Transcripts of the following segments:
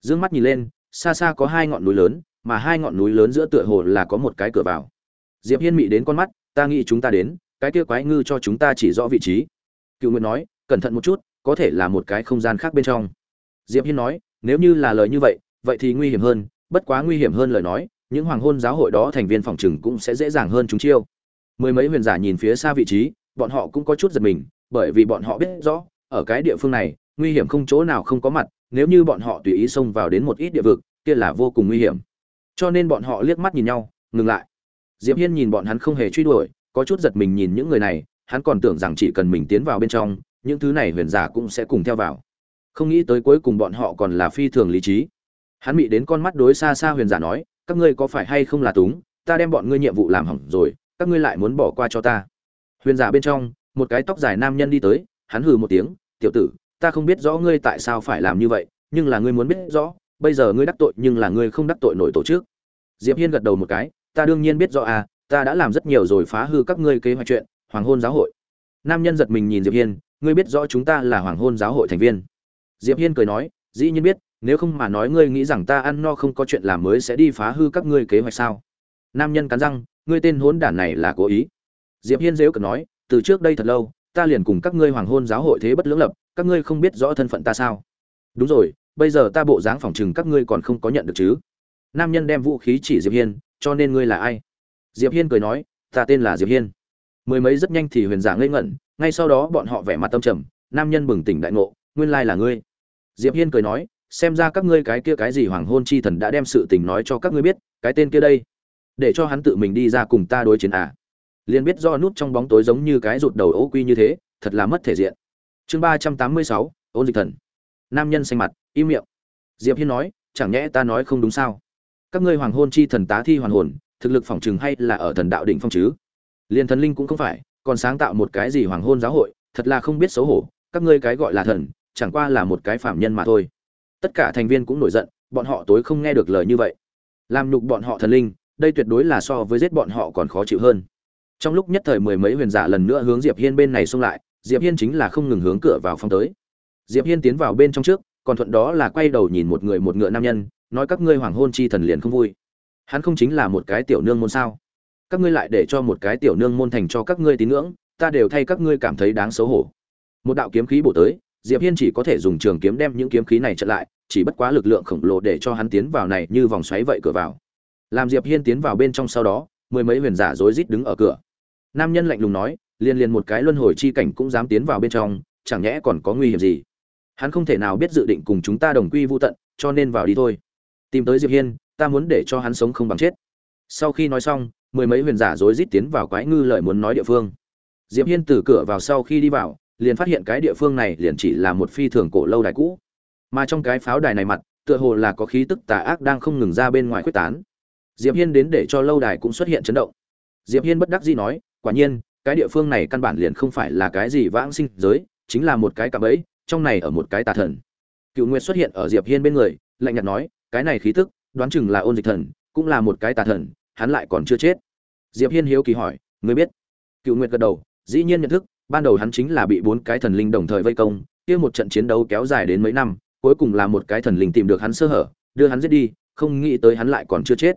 dương mắt nhìn lên, xa xa có hai ngọn núi lớn, mà hai ngọn núi lớn giữa tựa hồ là có một cái cửa vào. Diệp hiên mị đến con mắt, ta nghĩ chúng ta đến, cái kia quái ngư cho chúng ta chỉ rõ vị trí. Cựu nguyệt nói, cẩn thận một chút, có thể là một cái không gian khác bên trong. Diệp hiên nói, nếu như là lời như vậy vậy thì nguy hiểm hơn, bất quá nguy hiểm hơn lời nói, những hoàng hôn giáo hội đó thành viên phòng trừng cũng sẽ dễ dàng hơn chúng chiêu. Mười mấy huyền giả nhìn phía xa vị trí, bọn họ cũng có chút giật mình, bởi vì bọn họ biết rõ, ở cái địa phương này, nguy hiểm không chỗ nào không có mặt nếu như bọn họ tùy ý xông vào đến một ít địa vực, kia là vô cùng nguy hiểm. Cho nên bọn họ liếc mắt nhìn nhau, ngừng lại. Diệp hiên nhìn bọn hắn không hề truy đuổi, có chút giật mình nhìn những người này, hắn còn tưởng rằng chỉ cần mình tiến vào bên trong, những thứ này huyền giả cũng sẽ cùng theo vào. Không nghĩ tới cuối cùng bọn họ còn là phi thường lý trí. Hắn bị đến con mắt đối xa xa huyền giả nói, các ngươi có phải hay không là túng? Ta đem bọn ngươi nhiệm vụ làm hỏng rồi, các ngươi lại muốn bỏ qua cho ta. Huyền giả bên trong, một cái tóc dài nam nhân đi tới, hắn hừ một tiếng, tiểu tử ta không biết rõ ngươi tại sao phải làm như vậy, nhưng là ngươi muốn biết rõ, bây giờ ngươi đắc tội nhưng là ngươi không đắc tội nổi tổ chức. Diệp hiên gật đầu một cái, ta đương nhiên biết rõ à ta đã làm rất nhiều rồi phá hư các ngươi kế hoạch chuyện, hoàng hôn giáo hội. Nam nhân giật mình nhìn diệp hiên, ngươi biết rõ chúng ta là hoàng hôn giáo hội thành viên. Diệp hiên cười nói, dĩ nhiên biết, nếu không mà nói ngươi nghĩ rằng ta ăn no không có chuyện làm mới sẽ đi phá hư các ngươi kế hoạch sao? Nam nhân cắn răng, ngươi tên hốn đản này là cố ý. Diệp hiên dễu cợt nói, từ trước đây thật lâu ta liền cùng các ngươi hoàng hôn giáo hội thế bất lưỡng lập, các ngươi không biết rõ thân phận ta sao? Đúng rồi, bây giờ ta bộ dáng phòng chừng các ngươi còn không có nhận được chứ? Nam nhân đem vũ khí chỉ diệp hiên, cho nên ngươi là ai? Diệp hiên cười nói, ta tên là diệp hiên. Mười mấy rất nhanh thì huyền giả ngây ngẩn, ngay sau đó bọn họ vẻ mặt tâm trầm, nam nhân bừng tỉnh đại ngộ, nguyên lai là ngươi. Diệp hiên cười nói, xem ra các ngươi cái kia cái gì hoàng hôn chi thần đã đem sự tình nói cho các ngươi biết, cái tên kia đây. Để cho hắn tự mình đi ra cùng ta đối chiến à? Liền biết do nút trong bóng tối giống như cái rụt đầu ố quy như thế, thật là mất thể diện. Chương ba trăm tám mươi sáu, ôn dịch thần. Nam nhân xanh mặt, im miệng. Diệp hiên nói, chẳng nhẽ ta nói không đúng sao? Các ngươi hoàng hôn chi thần tá thi hoàn hồn, thực lực phòng trường hay là ở thần đạo đỉnh phong chứ? Liền thần linh cũng không phải, còn sáng tạo một cái gì hoàng hôn giáo hội, thật là không biết xấu hổ, các ngươi cái gọi là thần, chẳng qua là một cái phạm nhân mà thôi. Tất cả thành viên cũng nổi giận, bọn họ tối không nghe được lời như vậy. Làm nhục bọn họ thần linh, đây tuyệt đối là so với giết bọn họ còn khó chịu hơn trong lúc nhất thời mười mấy huyền giả lần nữa hướng diệp hiên bên này xông lại, diệp hiên chính là không ngừng hướng cửa vào phong tới. Diệp hiên tiến vào bên trong trước, còn thuận đó là quay đầu nhìn một người một ngựa nam nhân, nói các ngươi hoàng hôn chi thần liền không vui. Hắn không chính là một cái tiểu nương môn sao? Các ngươi lại để cho một cái tiểu nương môn thành cho các ngươi tín ngưỡng, ta đều thay các ngươi cảm thấy đáng xấu hổ. Một đạo kiếm khí bổ tới, diệp hiên chỉ có thể dùng trường kiếm đem những kiếm khí này chặn lại, chỉ bất quá lực lượng khổng lồ để cho hắn tiến vào này như vòng xoáy vậy cửa vào. Làm diệp hiên tiến vào bên trong sau đó, mười mấy huyền giả rối rít đứng ở cửa nam nhân lạnh lùng nói liên liên một cái luân hồi chi cảnh cũng dám tiến vào bên trong, chẳng nhẽ còn có nguy hiểm gì? Hắn không thể nào biết dự định cùng chúng ta đồng quy vu tận, cho nên vào đi thôi. Tìm tới diệp hiên, ta muốn để cho hắn sống không bằng chết. Sau khi nói xong, mười mấy huyền giả rối rít tiến vào quái ngư lợi muốn nói địa phương. Diệp hiên từ cửa vào sau khi đi vào, liền phát hiện cái địa phương này liền chỉ là một phi thường cổ lâu đài cũ. Mà trong cái pháo đài này mặt, tựa hồ là có khí tức tà ác đang không ngừng ra bên ngoài quyết tán. Diệp hiên đến để cho lâu đài cũng xuất hiện chấn động. Diệp hiên bất đắc dĩ nói quả nhiên, cái địa phương này căn bản liền không phải là cái gì vãng sinh giới, chính là một cái cạm bẫy, trong này ở một cái tà thần. Cựu nguyệt xuất hiện ở diệp hiên bên người, lạnh nhạt nói, cái này khí tức, đoán chừng là ôn dịch thần, cũng là một cái tà thần, hắn lại còn chưa chết. Diệp hiên hiếu kỳ hỏi, ngươi biết? Cựu nguyệt gật đầu, dĩ nhiên nhận thức, ban đầu hắn chính là bị bốn cái thần linh đồng thời vây công, kia một trận chiến đấu kéo dài đến mấy năm, cuối cùng là một cái thần linh tìm được hắn sơ hở, đưa hắn giết đi, không nghĩ tới hắn lại còn chưa chết.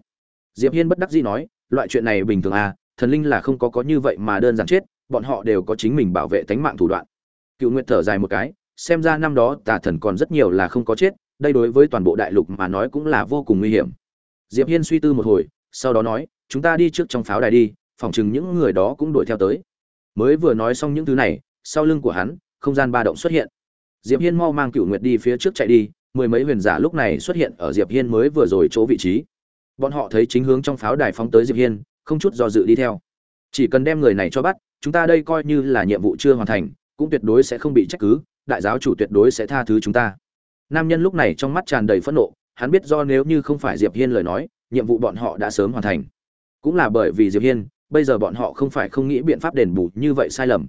Diệp hiên bất đắc dĩ nói, loại chuyện này bình thường à thần linh là không có có như vậy mà đơn giản chết, bọn họ đều có chính mình bảo vệ tánh mạng thủ đoạn. Cựu nguyệt thở dài một cái, xem ra năm đó tà thần còn rất nhiều là không có chết, đây đối với toàn bộ đại lục mà nói cũng là vô cùng nguy hiểm. Diệp hiên suy tư một hồi, sau đó nói, chúng ta đi trước trong pháo đài đi, phòng chừng những người đó cũng đuổi theo tới. Mới vừa nói xong những thứ này, sau lưng của hắn, không gian ba động xuất hiện. Diệp hiên mau mang cựu nguyệt đi phía trước chạy đi, mười mấy huyền giả lúc này xuất hiện ở diệp hiên mới vừa rồi chỗ vị trí. Bọn họ thấy chính hướng trong pháo đài phóng tới diệp hiên không chút do dự đi theo. Chỉ cần đem người này cho bắt, chúng ta đây coi như là nhiệm vụ chưa hoàn thành, cũng tuyệt đối sẽ không bị trách cứ, đại giáo chủ tuyệt đối sẽ tha thứ chúng ta. Nam nhân lúc này trong mắt tràn đầy phẫn nộ, hắn biết do nếu như không phải diệp hiên lời nói, nhiệm vụ bọn họ đã sớm hoàn thành. Cũng là bởi vì diệp hiên, bây giờ bọn họ không phải không nghĩ biện pháp đền bù như vậy sai lầm.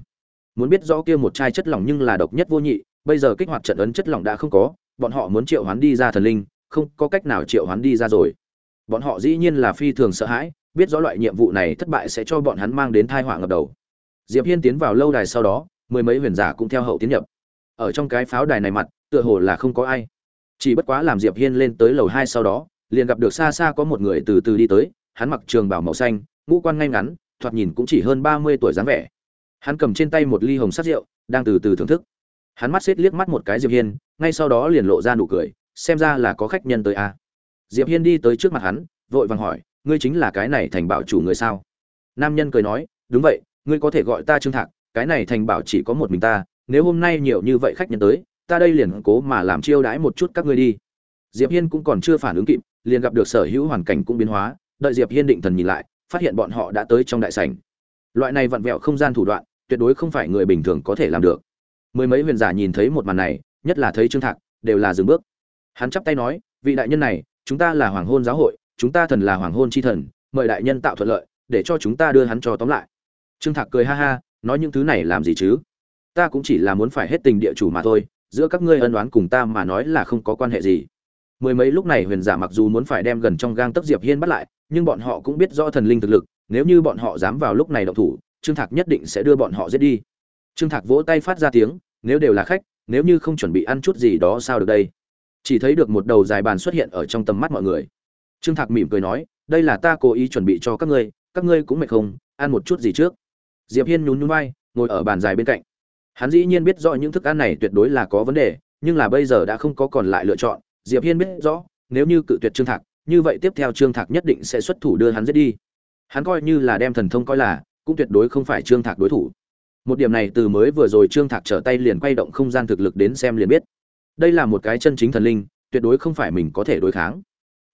Muốn biết rõ kia một chai chất lỏng nhưng là độc nhất vô nhị, bây giờ kích hoạt trận ấn chất lỏng đã không có, bọn họ muốn triệu hoán đi ra thần linh, không có cách nào triệu hoán đi ra rồi. Bọn họ dĩ nhiên là phi thường sợ hãi biết rõ loại nhiệm vụ này thất bại sẽ cho bọn hắn mang đến tai họa ngập đầu. Diệp hiên tiến vào lâu đài sau đó, mười mấy huyền giả cũng theo hậu tiến nhập. Ở trong cái pháo đài này mặt, tựa hồ là không có ai. Chỉ bất quá làm diệp hiên lên tới lầu hai sau đó, liền gặp được xa xa có một người từ từ đi tới, hắn mặc trường bào màu xanh, ngũ quan ngay ngắn, thoạt nhìn cũng chỉ hơn ba mươi tuổi dáng vẻ. Hắn cầm trên tay một ly hồng sắc rượu, đang từ từ thưởng thức. Hắn mắt xếp liếc mắt một cái diệp hiên, ngay sau đó liền lộ ra nụ cười, xem ra là có khách nhân tới à. diệp hiên đi tới trước mặt hắn, vội vàng hỏi ngươi chính là cái này thành bảo chủ người sao? Nam nhân cười nói, đúng vậy, ngươi có thể gọi ta trương thạc, cái này thành bảo chỉ có một mình ta, nếu hôm nay nhiều như vậy khách nhân tới, ta đây liền cố mà làm chiêu đãi một chút các ngươi đi. Diệp hiên cũng còn chưa phản ứng kịp, liền gặp được sở hữu hoàn cảnh cũng biến hóa, đợi diệp hiên định thần nhìn lại, phát hiện bọn họ đã tới trong đại sảnh. Loại này vặn vẹo không gian thủ đoạn, tuyệt đối không phải người bình thường có thể làm được. Mười mấy huyền giả nhìn thấy một màn này, nhất là thấy trương thạc, đều là dừng bước. Hắn chắp tay nói, vị đại nhân này, chúng ta là hoàng hôn giáo hội chúng ta thần là hoàng hôn chi thần, mời đại nhân tạo thuận lợi, để cho chúng ta đưa hắn cho tóm lại. Trương thạc cười ha ha, nói những thứ này làm gì chứ? Ta cũng chỉ là muốn phải hết tình địa chủ mà thôi, giữa các ngươi ân oán cùng ta mà nói là không có quan hệ gì. Mười mấy lúc này huyền giả mặc dù muốn phải đem gần trong gang tấc diệp hiên bắt lại, nhưng bọn họ cũng biết rõ thần linh thực lực, nếu như bọn họ dám vào lúc này động thủ, trương thạc nhất định sẽ đưa bọn họ giết đi. Trương thạc vỗ tay phát ra tiếng, nếu đều là khách, nếu như không chuẩn bị ăn chút gì đó sao được đây? Chỉ thấy được một đầu dài bàn xuất hiện ở trong tầm mắt mọi người trương thạc mỉm cười nói, đây là ta cố ý chuẩn bị cho các ngươi các ngươi cũng mệt không? Ăn một chút gì trước? Diệp hiên nhún nhún vai, ngồi ở bàn dài bên cạnh. Hắn dĩ nhiên biết rõ những thức ăn này tuyệt đối là có vấn đề, nhưng là bây giờ đã không có còn lại lựa chọn. Diệp hiên biết rõ, nếu như cự tuyệt trương thạc, như vậy tiếp theo trương thạc nhất định sẽ xuất thủ đưa hắn giết đi. Hắn coi như là đem thần thông coi là, cũng tuyệt đối không phải trương thạc đối thủ. Một điểm này từ mới vừa rồi trương thạc trở tay liền quay động không gian thực lực đến xem liền biết. Đây là một cái chân chính thần linh, tuyệt đối không phải mình có thể đối kháng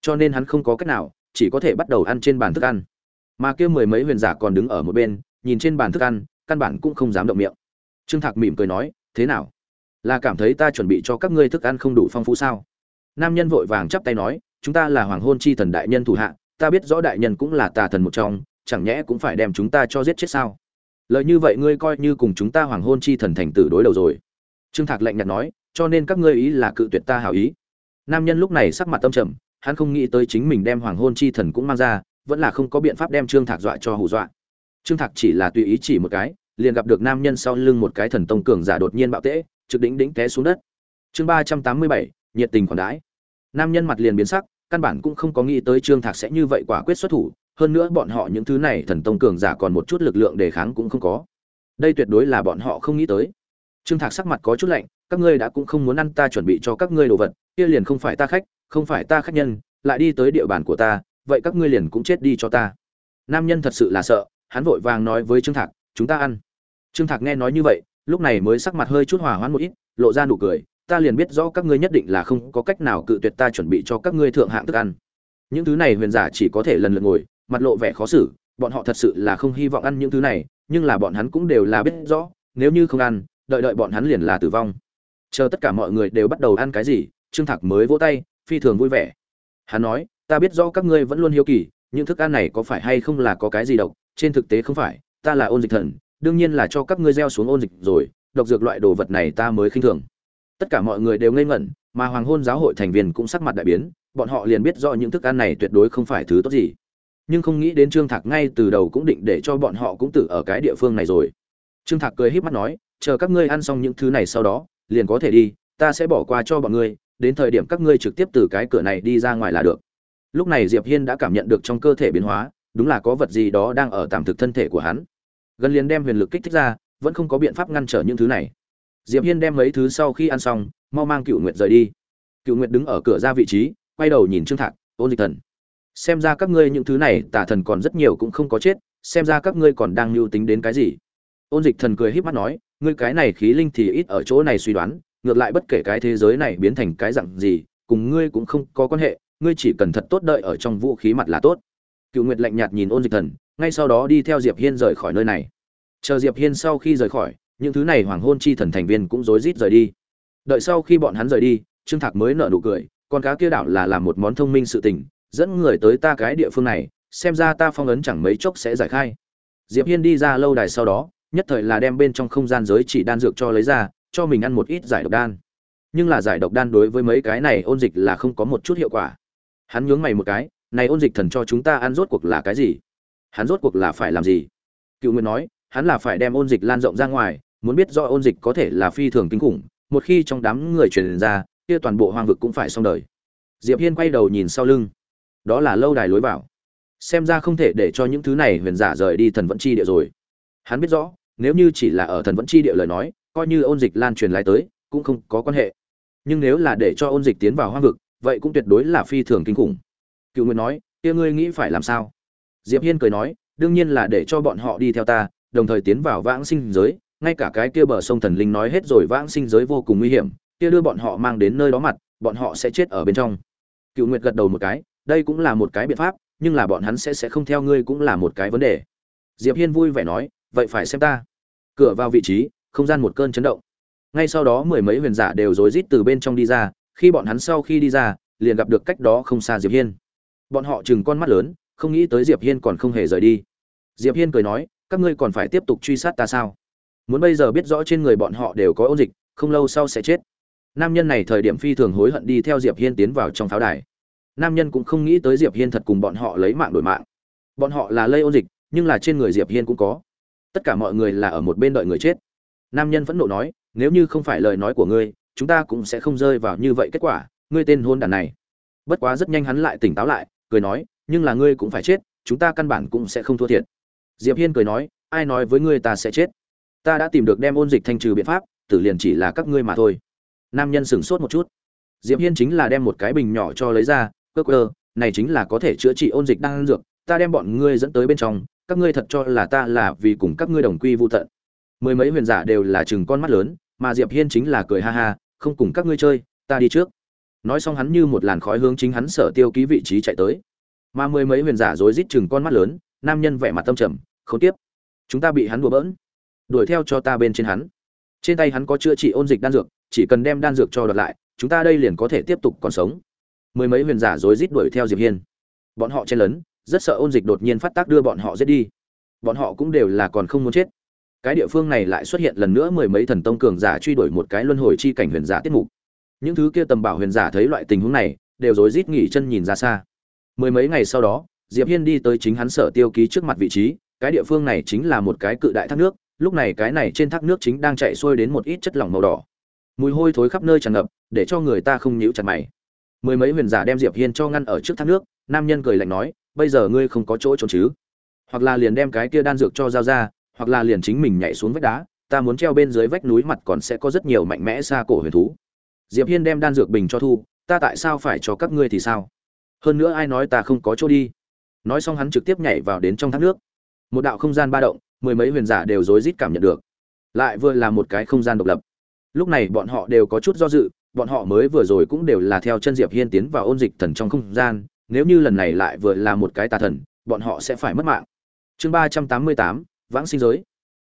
cho nên hắn không có cách nào, chỉ có thể bắt đầu ăn trên bàn thức ăn. Mà kia mười mấy huyền giả còn đứng ở một bên, nhìn trên bàn thức ăn, căn bản cũng không dám động miệng. Trương thạc mỉm cười nói, thế nào? Là cảm thấy ta chuẩn bị cho các ngươi thức ăn không đủ phong phú sao? Nam nhân vội vàng chắp tay nói, chúng ta là hoàng hôn chi thần đại nhân thủ hạ, ta biết rõ đại nhân cũng là tà thần một trong, chẳng nhẽ cũng phải đem chúng ta cho giết chết sao? Lời như vậy ngươi coi như cùng chúng ta hoàng hôn chi thần thành tử đối đầu rồi. Trương thạc lạnh nhạt nói, cho nên các ngươi ý là cự tuyệt ta hảo ý. Nam nhân lúc này sắc mặt tâm trầm hắn không nghĩ tới chính mình đem hoàng hôn chi thần cũng mang ra, vẫn là không có biện pháp đem trương thạc dọa cho hù dọa. Trương thạc chỉ là tùy ý chỉ một cái, liền gặp được nam nhân sau lưng một cái thần tông cường giả đột nhiên bạo tễ, trực đỉnh đỉnh té xuống đất. Chương ba trăm tám mươi bảy, nhiệt tình còn đãi. Nam nhân mặt liền biến sắc, căn bản cũng không có nghĩ tới trương thạc sẽ như vậy quả quyết xuất thủ, hơn nữa bọn họ những thứ này thần tông cường giả còn một chút lực lượng đề kháng cũng không có. Đây tuyệt đối là bọn họ không nghĩ tới. Trương thạc sắc mặt có chút lạnh, các ngươi đã cũng không muốn ăn ta chuẩn bị cho các ngươi đồ vật, kia liền không phải ta khách không phải ta khách nhân, lại đi tới địa bàn của ta, vậy các ngươi liền cũng chết đi cho ta. Nam nhân thật sự là sợ, hắn vội vàng nói với trương thạc, chúng ta ăn. Trương thạc nghe nói như vậy, lúc này mới sắc mặt hơi chút hòa hoãn một ít, lộ ra nụ cười, ta liền biết rõ các ngươi nhất định là không có cách nào cự tuyệt ta chuẩn bị cho các ngươi thượng hạng thức ăn. Những thứ này huyền giả chỉ có thể lần lượt ngồi, mặt lộ vẻ khó xử, bọn họ thật sự là không hy vọng ăn những thứ này, nhưng là bọn hắn cũng đều là biết rõ, nếu như không ăn, đợi đợi bọn hắn liền là tử vong. Chờ tất cả mọi người đều bắt đầu ăn cái gì, trương thạc mới vỗ tay phi thường vui vẻ. Hắn nói, ta biết rõ các ngươi vẫn luôn hiếu kỳ, những thức ăn này có phải hay không là có cái gì độc? Trên thực tế không phải, ta là ôn dịch thần, đương nhiên là cho các ngươi gieo xuống ôn dịch rồi, độc dược loại đồ vật này ta mới khinh thường. Tất cả mọi người đều ngây ngẩn, mà hoàng hôn giáo hội thành viên cũng sắc mặt đại biến, bọn họ liền biết rõ những thức ăn này tuyệt đối không phải thứ tốt gì. Nhưng không nghĩ đến trương thạc ngay từ đầu cũng định để cho bọn họ cũng tử ở cái địa phương này rồi. Trương thạc cười híp mắt nói, chờ các ngươi ăn xong những thứ này sau đó, liền có thể đi, ta sẽ bỏ qua cho bọn ngươi đến thời điểm các ngươi trực tiếp từ cái cửa này đi ra ngoài là được. Lúc này diệp hiên đã cảm nhận được trong cơ thể biến hóa, đúng là có vật gì đó đang ở tạm thực thân thể của hắn. Gần liền đem huyền lực kích thích ra, vẫn không có biện pháp ngăn trở những thứ này. Diệp hiên đem mấy thứ sau khi ăn xong, mau mang cựu nguyệt rời đi. Cựu nguyệt đứng ở cửa ra vị trí, quay đầu nhìn trương thạc, ôn dịch thần, xem ra các ngươi những thứ này tà thần còn rất nhiều cũng không có chết, xem ra các ngươi còn đang lưu tính đến cái gì? Ôn dịch thần cười híp mắt nói, ngươi cái này khí linh thì ít ở chỗ này suy đoán ngược lại bất kể cái thế giới này biến thành cái dạng gì, cùng ngươi cũng không có quan hệ, ngươi chỉ cần thật tốt đợi ở trong vũ khí mặt là tốt. Cựu nguyệt lạnh nhạt nhìn ôn dịch thần, ngay sau đó đi theo diệp hiên rời khỏi nơi này. Chờ diệp hiên sau khi rời khỏi, những thứ này hoàng hôn chi thần thành viên cũng rối rít rời đi. Đợi sau khi bọn hắn rời đi, trương thạc mới nở nụ cười, con cá kia đảo là làm một món thông minh sự tình, dẫn người tới ta cái địa phương này, xem ra ta phong ấn chẳng mấy chốc sẽ giải khai. Diệp hiên đi ra lâu đài sau đó, nhất thời là đem bên trong không gian giới chỉ đan dược cho lấy ra cho mình ăn một ít giải độc đan. Nhưng là giải độc đan đối với mấy cái này ôn dịch là không có một chút hiệu quả. Hắn nhướng mày một cái, này ôn dịch thần cho chúng ta ăn rốt cuộc là cái gì? Hắn rốt cuộc là phải làm gì? Cựu nguyên nói, hắn là phải đem ôn dịch lan rộng ra ngoài, muốn biết do ôn dịch có thể là phi thường kinh khủng, một khi trong đám người truyền ra, kia toàn bộ hoang vực cũng phải xong đời. Diệp hiên quay đầu nhìn sau lưng. Đó là lâu đài lối vào. Xem ra không thể để cho những thứ này huyền giả rời đi thần vẫn chi địa rồi. Hắn biết rõ, nếu như chỉ là ở thần vẫn chi địa lời nói coi như ôn dịch lan truyền lại tới, cũng không có quan hệ. Nhưng nếu là để cho ôn dịch tiến vào hoang vực, vậy cũng tuyệt đối là phi thường kinh khủng. Cựu nguyệt nói, kia ngươi nghĩ phải làm sao? Diệp hiên cười nói, đương nhiên là để cho bọn họ đi theo ta, đồng thời tiến vào vãng sinh giới, ngay cả cái kia bờ sông thần linh nói hết rồi vãng sinh giới vô cùng nguy hiểm, kia đưa bọn họ mang đến nơi đó mặt, bọn họ sẽ chết ở bên trong. Cựu nguyệt gật đầu một cái, đây cũng là một cái biện pháp, nhưng là bọn hắn sẽ sẽ không theo ngươi cũng là một cái vấn đề. Diệp hiên vui vẻ nói, vậy phải xem ta. Cửa vào vị trí không gian một cơn chấn động. Ngay sau đó mười mấy huyền giả đều rối rít từ bên trong đi ra, khi bọn hắn sau khi đi ra, liền gặp được cách đó không xa diệp hiên. Bọn họ chừng con mắt lớn, không nghĩ tới diệp hiên còn không hề rời đi. Diệp hiên cười nói, các ngươi còn phải tiếp tục truy sát ta sao? Muốn bây giờ biết rõ trên người bọn họ đều có ôn dịch, không lâu sau sẽ chết. Nam nhân này thời điểm phi thường hối hận đi theo diệp hiên tiến vào trong pháo đài. Nam nhân cũng không nghĩ tới diệp hiên thật cùng bọn họ lấy mạng đổi mạng. Bọn họ là lây ôn dịch, nhưng là trên người diệp hiên cũng có. Tất cả mọi người là ở một bên đợi người chết nam nhân phẫn nộ nói, nếu như không phải lời nói của ngươi, chúng ta cũng sẽ không rơi vào như vậy kết quả, ngươi tên hôn đàn này. Bất quá rất nhanh hắn lại tỉnh táo lại, cười nói, nhưng là ngươi cũng phải chết, chúng ta căn bản cũng sẽ không thua thiệt. Diệp hiên cười nói, ai nói với ngươi ta sẽ chết? Ta đã tìm được đem ôn dịch thanh trừ biện pháp, tử liền chỉ là các ngươi mà thôi. Nam nhân sửng sốt một chút. Diệp hiên chính là đem một cái bình nhỏ cho lấy ra cơ cơ này chính là có thể chữa trị ôn dịch đang ăn dược, ta đem bọn ngươi dẫn tới bên trong, các ngươi thật cho là ta là vì cùng các ngươi đồng quy vu tận mười mấy huyền giả đều là chừng con mắt lớn, mà diệp hiên chính là cười ha ha, không cùng các ngươi chơi, ta đi trước. Nói xong hắn như một làn khói hướng chính hắn sở tiêu ký vị trí chạy tới. Mà mười mấy huyền giả rối rít chừng con mắt lớn, nam nhân vẻ mặt tâm trầm, không tiếp, chúng ta bị hắn đùa bỡn, đuổi theo cho ta bên trên hắn. Trên tay hắn có chữa trị ôn dịch đan dược, chỉ cần đem đan dược cho đợt lại, chúng ta đây liền có thể tiếp tục còn sống. Mười mấy huyền giả rối rít đuổi theo diệp hiên. Bọn họ chen lấn, rất sợ ôn dịch đột nhiên phát tác đưa bọn họ giết đi. Bọn họ cũng đều là còn không muốn chết cái địa phương này lại xuất hiện lần nữa mười mấy thần tông cường giả truy đuổi một cái luân hồi chi cảnh huyền giả tiết mục. Những thứ kia tầm bảo huyền giả thấy loại tình huống này, đều rối rít nghỉ chân nhìn ra xa. Mười mấy ngày sau đó, diệp hiên đi tới chính hắn sở tiêu ký trước mặt vị trí, cái địa phương này chính là một cái cự đại thác nước, lúc này cái này trên thác nước chính đang chạy xuôi đến một ít chất lỏng màu đỏ. Mùi hôi thối khắp nơi tràn ngập, để cho người ta không nhíu chặt mày. Mười mấy huyền giả đem diệp hiên cho ngăn ở trước thác nước, nam nhân cười lạnh nói, bây giờ ngươi không có chỗ trốn chứ? Hoặc là liền đem cái kia đan dược cho giao ra hoặc là liền chính mình nhảy xuống vách đá, ta muốn treo bên dưới vách núi mặt còn sẽ có rất nhiều mạnh mẽ xa cổ huyền thú. Diệp hiên đem đan dược bình cho thu, ta tại sao phải cho các ngươi thì sao? Hơn nữa ai nói ta không có chỗ đi? Nói xong hắn trực tiếp nhảy vào đến trong thác nước. Một đạo không gian ba động, mười mấy huyền giả đều rối rít cảm nhận được. Lại vừa là một cái không gian độc lập. Lúc này bọn họ đều có chút do dự, bọn họ mới vừa rồi cũng đều là theo chân diệp hiên tiến vào ôn dịch thần trong không gian, nếu như lần này lại vừa là một cái tà thần, bọn họ sẽ phải mất mạng. Chương ba trăm tám mươi tám vãng sinh giới.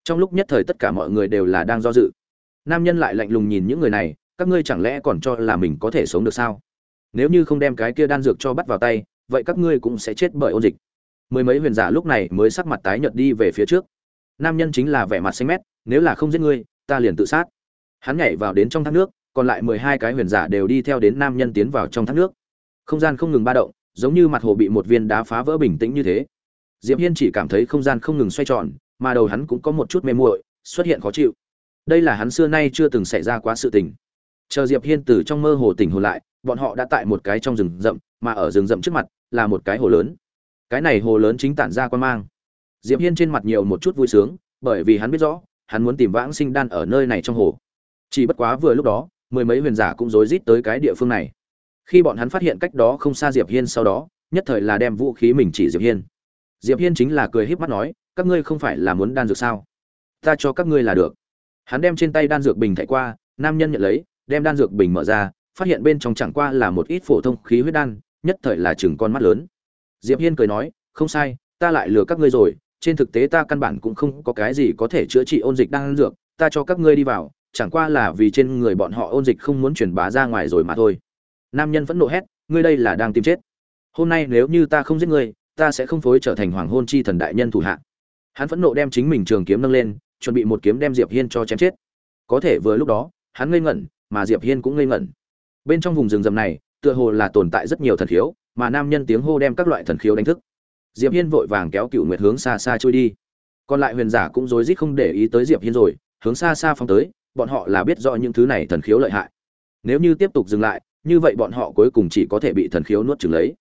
Trong lúc nhất thời tất cả mọi người đều là đang do dự. Nam nhân lại lạnh lùng nhìn những người này, các ngươi chẳng lẽ còn cho là mình có thể sống được sao? Nếu như không đem cái kia đan dược cho bắt vào tay, vậy các ngươi cũng sẽ chết bởi ôn dịch. Mười mấy huyền giả lúc này mới sắc mặt tái nhợt đi về phía trước. Nam nhân chính là vẻ mặt xanh mét, nếu là không giết ngươi, ta liền tự sát. Hắn nhảy vào đến trong thác nước, còn lại mười hai cái huyền giả đều đi theo đến nam nhân tiến vào trong thác nước. Không gian không ngừng ba động, giống như mặt hồ bị một viên đá phá vỡ bình tĩnh như thế. Diệp hiên chỉ cảm thấy không gian không ngừng xoay tròn mà đầu hắn cũng có một chút mê muội, xuất hiện khó chịu. Đây là hắn xưa nay chưa từng xảy ra quá sự tình. Chờ diệp hiên từ trong mơ hồ tỉnh hồn lại, bọn họ đã tại một cái trong rừng rậm, mà ở rừng rậm trước mặt là một cái hồ lớn. Cái này hồ lớn chính tản ra quan mang. Diệp hiên trên mặt nhiều một chút vui sướng, bởi vì hắn biết rõ, hắn muốn tìm vãng sinh đan ở nơi này trong hồ. Chỉ bất quá vừa lúc đó, mười mấy huyền giả cũng rối rít tới cái địa phương này. Khi bọn hắn phát hiện cách đó không xa diệp hiên sau đó, nhất thời là đem vũ khí mình chỉ diệp hiên. Diệp hiên chính là cười híp mắt nói các ngươi không phải là muốn đan dược sao? Ta cho các ngươi là được. Hắn đem trên tay đan dược bình thảy qua, nam nhân nhận lấy, đem đan dược bình mở ra, phát hiện bên trong chẳng qua là một ít phổ thông khí huyết đan, nhất thời là chừng con mắt lớn. Diệp hiên cười nói, không sai, ta lại lừa các ngươi rồi. Trên thực tế ta căn bản cũng không có cái gì có thể chữa trị ôn dịch đan dược. Ta cho các ngươi đi vào, chẳng qua là vì trên người bọn họ ôn dịch không muốn truyền bá ra ngoài rồi mà thôi. Nam nhân vẫn nộ hét, ngươi đây là đang tìm chết. Hôm nay nếu như ta không giết ngươi, ta sẽ không phối trở thành hoàng hôn chi thần đại nhân thủ hạ hắn phẫn nộ đem chính mình trường kiếm nâng lên, chuẩn bị một kiếm đem diệp hiên cho chém chết. Có thể vừa lúc đó, hắn ngây ngẩn, mà diệp hiên cũng ngây ngẩn. Bên trong vùng rừng rậm này, tựa hồ là tồn tại rất nhiều thần khiếu, mà nam nhân tiếng hô đem các loại thần khiếu đánh thức. Diệp hiên vội vàng kéo cựu nguyệt hướng xa xa trôi đi. Còn lại huyền giả cũng rối rít không để ý tới diệp hiên rồi, hướng xa xa phóng tới, bọn họ là biết rõ những thứ này thần khiếu lợi hại. Nếu như tiếp tục dừng lại, như vậy bọn họ cuối cùng chỉ có thể bị thần khiếu nuốt chửng lấy.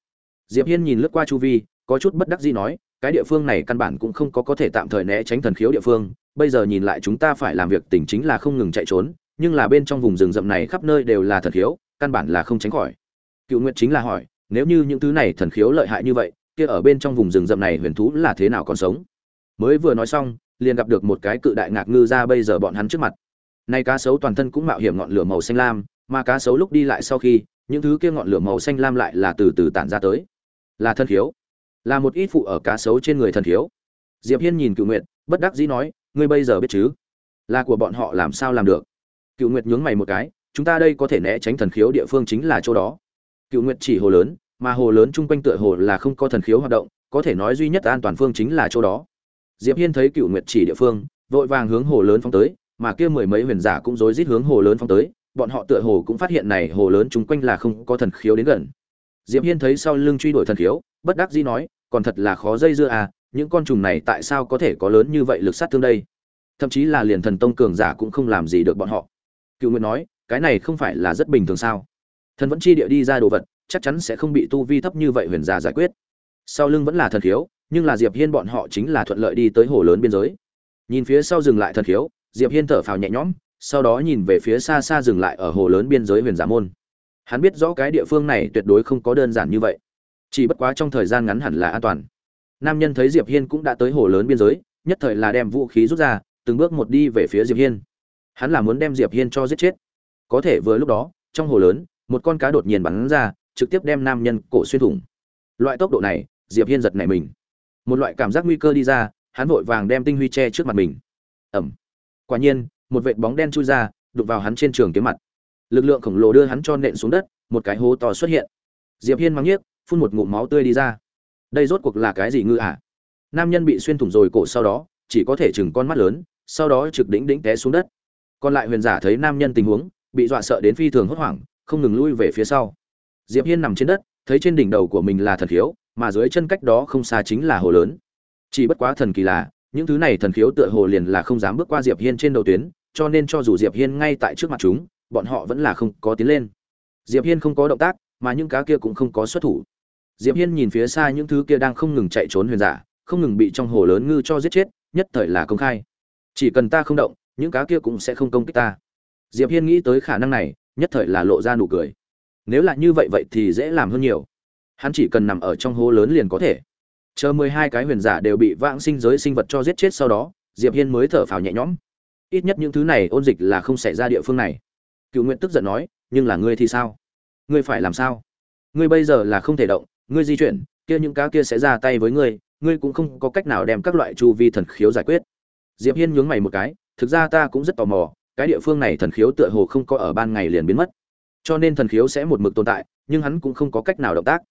Diệp hiên nhìn lướt qua chu vi, có chút bất đắc dĩ nói cái địa phương này căn bản cũng không có có thể tạm thời né tránh thần khiếu địa phương. Bây giờ nhìn lại chúng ta phải làm việc tỉnh chính là không ngừng chạy trốn, nhưng là bên trong vùng rừng rậm này khắp nơi đều là thần khiếu, căn bản là không tránh khỏi. Cựu nguyện chính là hỏi, nếu như những thứ này thần khiếu lợi hại như vậy, kia ở bên trong vùng rừng rậm này huyền thú là thế nào còn sống? Mới vừa nói xong, liền gặp được một cái cự đại ngạc ngư ra bây giờ bọn hắn trước mặt. Nay cá sấu toàn thân cũng mạo hiểm ngọn lửa màu xanh lam, mà cá sấu lúc đi lại sau khi, những thứ kia ngọn lửa màu xanh lam lại là từ từ tản ra tới. Là thân khiếu là một ít phụ ở cá sấu trên người thần khiếu diệp hiên nhìn cựu nguyệt, bất đắc dĩ nói, ngươi bây giờ biết chứ? Là của bọn họ làm sao làm được? Cựu nguyệt nhướng mày một cái, chúng ta đây có thể né tránh thần khiếu địa phương chính là chỗ đó. Cựu nguyệt chỉ hồ lớn, mà hồ lớn chung quanh tựa hồ là không có thần khiếu hoạt động, có thể nói duy nhất an toàn phương chính là chỗ đó. Diệp hiên thấy cựu nguyệt chỉ địa phương, vội vàng hướng hồ lớn phóng tới, mà kia mười mấy huyền giả cũng rối rít hướng hồ lớn phóng tới, bọn họ tựa hồ cũng phát hiện này hồ lớn chung quanh là không có thần khiếu đến gần. Diệp hiên thấy sau lưng truy đuổi thần khiếu, bất đắc dĩ nói còn thật là khó dây dưa à những con trùng này tại sao có thể có lớn như vậy lực sát thương đây? Thậm chí là liền thần tông cường giả cũng không làm gì được bọn họ. Cựu nguyện nói, cái này không phải là rất bình thường sao? Thần vẫn chi địa đi ra đồ vật, chắc chắn sẽ không bị tu vi thấp như vậy huyền giả giải quyết. Sau lưng vẫn là thần khiếu, nhưng là diệp hiên bọn họ chính là thuận lợi đi tới hồ lớn biên giới. Nhìn phía sau dừng lại thần khiếu, diệp hiên thở phào nhẹ nhõm, sau đó nhìn về phía xa xa dừng lại ở hồ lớn biên giới huyền giả môn. Hắn biết rõ cái địa phương này tuyệt đối không có đơn giản như vậy chỉ bất quá trong thời gian ngắn hẳn là an toàn. Nam nhân thấy diệp hiên cũng đã tới hồ lớn biên giới, nhất thời là đem vũ khí rút ra, từng bước một đi về phía diệp hiên. Hắn là muốn đem diệp hiên cho giết chết. Có thể vừa lúc đó, trong hồ lớn, một con cá đột nhiên bắn ra, trực tiếp đem nam nhân cổ xuyên thủng. Loại tốc độ này, diệp hiên giật nảy mình. Một loại cảm giác nguy cơ đi ra, hắn vội vàng đem tinh huy che trước mặt mình. Ẩm. Quả nhiên, một vệt bóng đen chui ra, đụng vào hắn trên trường kiếm mặt. Lực lượng khổng lồ đưa hắn cho nện xuống đất, một cái hố to xuất hiện. Diệp hiên mắng nhiếc phun một ngụm máu tươi đi ra. Đây rốt cuộc là cái gì ngư ạ à? nam nhân bị xuyên thủng rồi cổ sau đó, chỉ có thể chừng con mắt lớn, sau đó trực đỉnh đỉnh té xuống đất. Còn lại huyền giả thấy nam nhân tình huống, bị dọa sợ đến phi thường hốt hoảng, không ngừng lui về phía sau. Diệp hiên nằm trên đất, thấy trên đỉnh đầu của mình là thần khiếu, mà dưới chân cách đó không xa chính là hồ lớn. Chỉ bất quá thần kỳ là, những thứ này thần khiếu tựa hồ liền là không dám bước qua diệp hiên trên đầu tuyến, cho nên cho dù diệp hiên ngay tại trước mặt chúng, bọn họ vẫn là không có tiến lên. Diệp hiên không có động tác, mà những cá kia cũng không có xuất thủ diệp hiên nhìn phía xa những thứ kia đang không ngừng chạy trốn huyền giả, không ngừng bị trong hồ lớn ngư cho giết chết, nhất thời là công khai. Chỉ cần ta không động, những cá kia cũng sẽ không công kích ta. Diệp hiên nghĩ tới khả năng này, nhất thời là lộ ra nụ cười. Nếu là như vậy vậy thì dễ làm hơn nhiều. Hắn chỉ cần nằm ở trong hố lớn liền có thể. Chờ mười hai cái huyền giả đều bị vãng sinh giới sinh vật cho giết chết sau đó, diệp hiên mới thở phào nhẹ nhõm. Ít nhất những thứ này ôn dịch là không xảy ra địa phương này. Cựu nguyện tức giận nói, nhưng là ngươi thì sao? Ngươi phải làm sao? Ngươi bây giờ là không thể động ngươi di chuyển, kia những cá kia sẽ ra tay với ngươi ngươi cũng không có cách nào đem các loại chu vi thần khiếu giải quyết. Diệp hiên nhướng mày một cái, thực ra ta cũng rất tò mò, cái địa phương này thần khiếu tựa hồ không có ở ban ngày liền biến mất. Cho nên thần khiếu sẽ một mực tồn tại, nhưng hắn cũng không có cách nào động tác.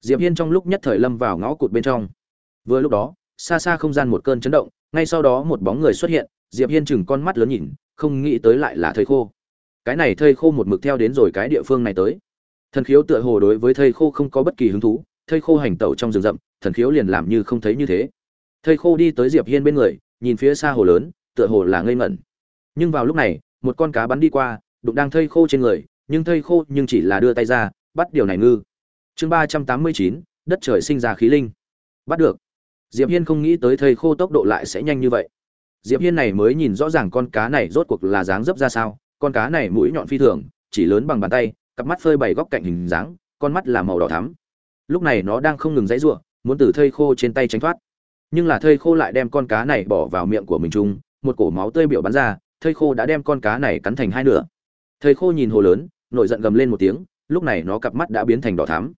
Diệp hiên trong lúc nhất thời lâm vào ngõ cụt bên trong. Vừa lúc đó, xa xa không gian một cơn chấn động, ngay sau đó một bóng người xuất hiện, diệp hiên chừng con mắt lớn nhìn, không nghĩ tới lại là thầy khô. Cái này thầy khô một mực theo đến rồi cái địa phương này tới thần khiếu tựa hồ đối với thầy khô không có bất kỳ hứng thú thầy khô hành tẩu trong rừng rậm, thần khiếu liền làm như không thấy như thế. Thầy khô đi tới diệp hiên bên người, nhìn phía xa hồ lớn, tựa hồ là ngây ngẩn. Nhưng vào lúc này, một con cá bắn đi qua, đụng đang thây khô trên người, nhưng thây khô nhưng chỉ là đưa tay ra, bắt điều này ngư. Chương ba trăm tám mươi chín, đất trời sinh ra khí linh. Bắt được. Diệp hiên không nghĩ tới thây khô tốc độ lại sẽ nhanh như vậy. Diệp hiên này mới nhìn rõ ràng con cá này rốt cuộc là dáng dấp ra sao, con cá này mũi nhọn phi thường, chỉ lớn bằng bàn tay cặp mắt phơi bày góc cạnh hình dáng, con mắt là màu đỏ thắm. Lúc này nó đang không ngừng dãy giụa muốn từ thây khô trên tay tránh thoát. Nhưng là thây khô lại đem con cá này bỏ vào miệng của mình chung, một cổ máu tươi biểu bắn ra, thây khô đã đem con cá này cắn thành hai nửa. Thây khô nhìn hồ lớn, nổi giận gầm lên một tiếng, lúc này nó cặp mắt đã biến thành đỏ thắm.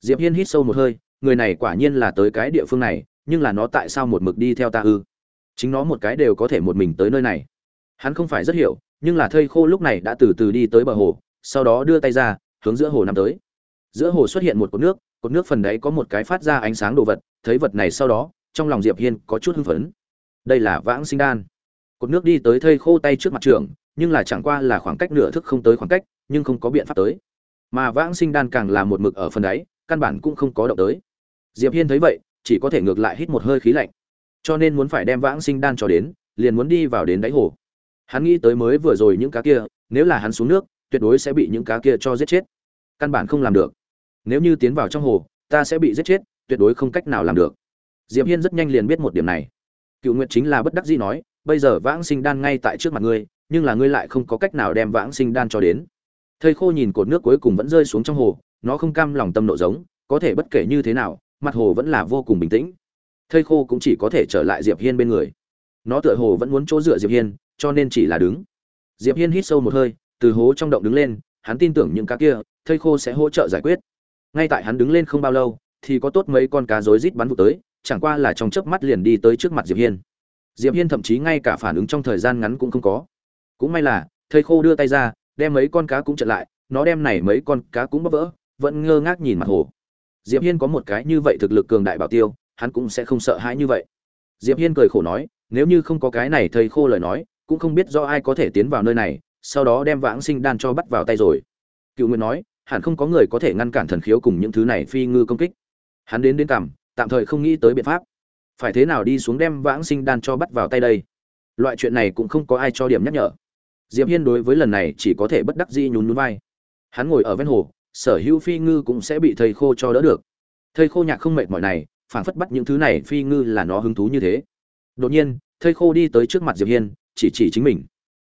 Diệp hiên hít sâu một hơi, người này quả nhiên là tới cái địa phương này, nhưng là nó tại sao một mực đi theo ta ư? Chính nó một cái đều có thể một mình tới nơi này. Hắn không phải rất hiểu, nhưng là thây khô lúc này đã từ từ đi tới bờ hồ sau đó đưa tay ra, hướng giữa hồ nằm tới. Giữa hồ xuất hiện một cột nước cột nước phần đấy có một cái phát ra ánh sáng đồ vật, thấy vật này sau đó, trong lòng diệp hiên có chút hưng phấn. Đây là vãng sinh đan. Cột nước đi tới thây khô tay trước mặt trường, nhưng là chẳng qua là khoảng cách nửa thức không tới khoảng cách, nhưng không có biện pháp tới. Mà vãng sinh đan càng là một mực ở phần đáy, căn bản cũng không có động tới. Diệp hiên thấy vậy, chỉ có thể ngược lại hít một hơi khí lạnh. Cho nên muốn phải đem vãng sinh đan cho đến, liền muốn đi vào đến đáy hồ. Hắn nghĩ tới mới vừa rồi những cá kia, nếu là hắn xuống nước tuyệt đối sẽ bị những cá kia cho giết chết. Căn bản không làm được. Nếu như tiến vào trong hồ, ta sẽ bị giết chết, tuyệt đối không cách nào làm được. Diệp hiên rất nhanh liền biết một điểm này. Cựu nguyệt chính là bất đắc dĩ nói, bây giờ vãng sinh đan ngay tại trước mặt ngươi, nhưng là ngươi lại không có cách nào đem vãng sinh đan cho đến. Thầy khô nhìn cột nước cuối cùng vẫn rơi xuống trong hồ, nó không cam lòng tâm nộ giống, có thể bất kể như thế nào, mặt hồ vẫn là vô cùng bình tĩnh. Thầy khô cũng chỉ có thể trở lại diệp hiên bên người. Nó tựa hồ vẫn muốn chỗ dựa diệp hiên, cho nên chỉ là đứng. Diệp hiên hít sâu một hơi từ hố trong động đứng lên, hắn tin tưởng những cá kia, thây khô sẽ hỗ trợ giải quyết. Ngay tại hắn đứng lên không bao lâu, thì có tốt mấy con cá rối rít bắn vụ tới, chẳng qua là trong chớp mắt liền đi tới trước mặt diệp hiên. Diệp hiên thậm chí ngay cả phản ứng trong thời gian ngắn cũng không có. Cũng may là, thây khô đưa tay ra, đem mấy con cá cũng chặn lại, nó đem này mấy con cá cũng bóp vỡ, vẫn ngơ ngác nhìn mặt hồ. Diệp hiên có một cái như vậy thực lực cường đại bảo tiêu, hắn cũng sẽ không sợ hãi như vậy. Diệp hiên cười khổ nói, nếu như không có cái này thầy khô lời nói, cũng không biết do ai có thể tiến vào nơi này sau đó đem vãng sinh đan cho bắt vào tay rồi. Cựu nguyện nói, hẳn không có người có thể ngăn cản thần khiếu cùng những thứ này phi ngư công kích. Hắn đến đến cằm tạm thời không nghĩ tới biện pháp. Phải thế nào đi xuống đem vãng sinh đan cho bắt vào tay đây? Loại chuyện này cũng không có ai cho điểm nhắc nhở. Diệp hiên đối với lần này chỉ có thể bất đắc dĩ nhún nhún vai. Hắn ngồi ở ven hồ, sở hữu phi ngư cũng sẽ bị thầy khô cho đỡ được. Thầy khô nhạc không mệt mỏi này, phảng phất bắt những thứ này phi ngư là nó hứng thú như thế. Đột nhiên, thầy khô đi tới trước mặt diệp hiên, chỉ chỉ chính mình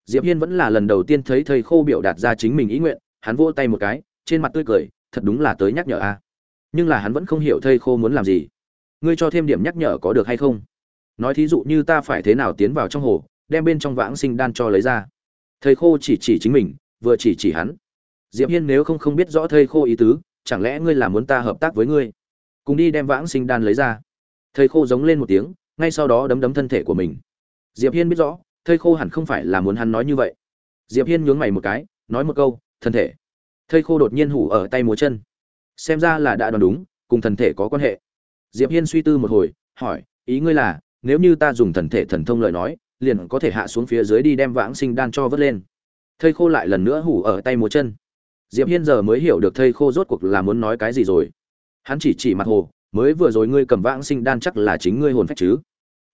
diệp hiên vẫn là lần đầu tiên thấy thầy khô biểu đạt ra chính mình ý nguyện, hắn vỗ tay một cái, trên mặt tươi cười, thật đúng là tới nhắc nhở a. Nhưng là hắn vẫn không hiểu thầy khô muốn làm gì. Ngươi cho thêm điểm nhắc nhở có được hay không? Nói thí dụ như ta phải thế nào tiến vào trong hồ, đem bên trong vãng sinh đan cho lấy ra. Thầy khô chỉ chỉ chính mình, vừa chỉ chỉ hắn. Diệp hiên nếu không không biết rõ thầy khô ý tứ, chẳng lẽ ngươi là muốn ta hợp tác với ngươi? Cùng đi đem vãng sinh đan lấy ra. Thầy khô giống lên một tiếng, ngay sau đó đấm đấm thân thể của mình. Diệp hiên biết rõ thầy khô hẳn không phải là muốn hắn nói như vậy. Diệp hiên nhướng mày một cái, nói một câu thân thể. Thầy khô đột nhiên hủ ở tay múa chân. Xem ra là đã đoán đúng, cùng thần thể có quan hệ. Diệp hiên suy tư một hồi, hỏi, ý ngươi là, nếu như ta dùng thần thể thần thông lời nói, liền có thể hạ xuống phía dưới đi đem vãng sinh đan cho vớt lên. Thầy khô lại lần nữa hủ ở tay múa chân. Diệp hiên giờ mới hiểu được thầy khô rốt cuộc là muốn nói cái gì rồi. Hắn chỉ chỉ mặt hồ, mới vừa rồi ngươi cầm vãng sinh đan chắc là chính ngươi hồn phách chứ?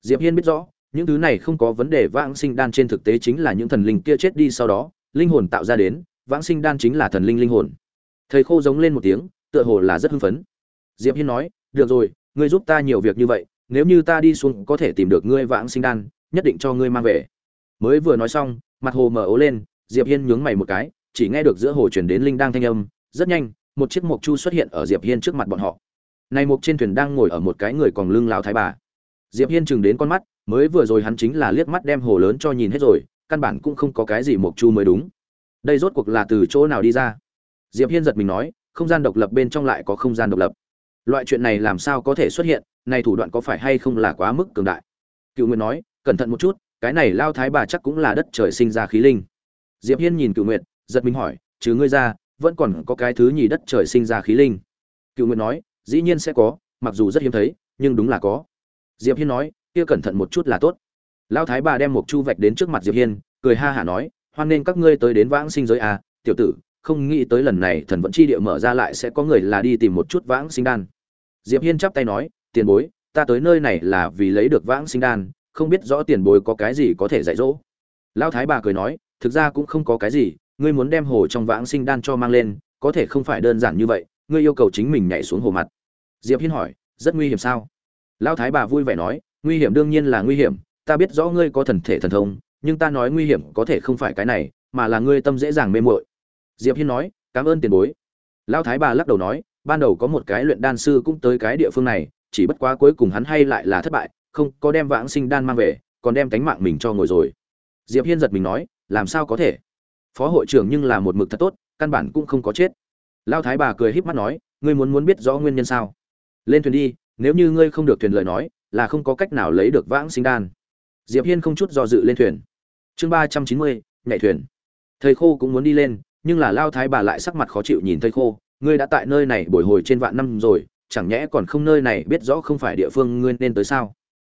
Diệp hiên biết rõ những thứ này không có vấn đề, vãng sinh đan trên thực tế chính là những thần linh kia chết đi sau đó, linh hồn tạo ra đến, vãng sinh đan chính là thần linh linh hồn. Thầy khô giống lên một tiếng, tựa hồ là rất hưng phấn. Diệp hiên nói, được rồi, ngươi giúp ta nhiều việc như vậy, nếu như ta đi xuống có thể tìm được ngươi vãng sinh đan, nhất định cho ngươi mang về. Mới vừa nói xong, mặt hồ mở ố lên, diệp hiên nhướng mày một cái, chỉ nghe được giữa hồ truyền đến linh đang thanh âm, rất nhanh, một chiếc mộc chu xuất hiện ở diệp hiên trước mặt bọn họ. Này mộc trên thuyền đang ngồi ở một cái người còn lưng lão thái bà. Diệp hiên chừng đến con mắt mới vừa rồi hắn chính là liếc mắt đem hồ lớn cho nhìn hết rồi, căn bản cũng không có cái gì mộc chu mới đúng. Đây rốt cuộc là từ chỗ nào đi ra? Diệp hiên giật mình nói, không gian độc lập bên trong lại có không gian độc lập. Loại chuyện này làm sao có thể xuất hiện, này thủ đoạn có phải hay không là quá mức cường đại? Cựu nguyệt nói, cẩn thận một chút, cái này lao thái bà chắc cũng là đất trời sinh ra khí linh. Diệp hiên nhìn cựu nguyệt, giật mình hỏi chứ ngươi ra, vẫn còn có cái thứ nhì đất trời sinh ra khí linh. Cựu nguyệt nói, dĩ nhiên sẽ có, mặc dù rất hiếm thấy, nhưng đúng là có. Diệp hiên nói kia cẩn thận một chút là tốt. Lão thái bà đem một chu vạch đến trước mặt diệp hiên, cười ha hả nói, hoan nên các ngươi tới đến vãng sinh giới à tiểu tử, không nghĩ tới lần này thần vẫn chi địa mở ra lại sẽ có người là đi tìm một chút vãng sinh đan. Diệp hiên chắp tay nói, tiền bối, ta tới nơi này là vì lấy được vãng sinh đan, không biết rõ tiền bối có cái gì có thể dạy dỗ. Lão thái bà cười nói, thực ra cũng không có cái gì, ngươi muốn đem hồ trong vãng sinh đan cho mang lên, có thể không phải đơn giản như vậy, ngươi yêu cầu chính mình nhảy xuống hồ mặt. Diệp hiên hỏi, rất nguy hiểm sao? Lão thái bà vui vẻ nói nguy hiểm đương nhiên là nguy hiểm, ta biết rõ ngươi có thần thể thần thông, nhưng ta nói nguy hiểm có thể không phải cái này, mà là ngươi tâm dễ dàng mê muội. Diệp hiên nói, cảm ơn tiền bối. Lão thái bà lắc đầu nói, ban đầu có một cái luyện đan sư cũng tới cái địa phương này, chỉ bất quá cuối cùng hắn hay lại là thất bại, không có đem vãng sinh đan mang về, còn đem cánh mạng mình cho ngồi rồi. Diệp hiên giật mình nói, làm sao có thể? Phó hội trưởng nhưng là một mực thật tốt, căn bản cũng không có chết. Lao thái bà cười híp mắt nói, ngươi muốn muốn biết rõ nguyên nhân sao? Lên thuyền đi, nếu như ngươi không được thuyền lời nói là không có cách nào lấy được vãng sinh đan. Diệp hiên không chút do dự lên thuyền. Chương ba trăm chín mươi, nhảy thuyền. Thầy khô cũng muốn đi lên, nhưng là lao thái bà lại sắc mặt khó chịu nhìn thầy khô, ngươi đã tại nơi này bồi hồi trên vạn năm rồi, chẳng nhẽ còn không nơi này biết rõ không phải địa phương ngươi nên tới sao?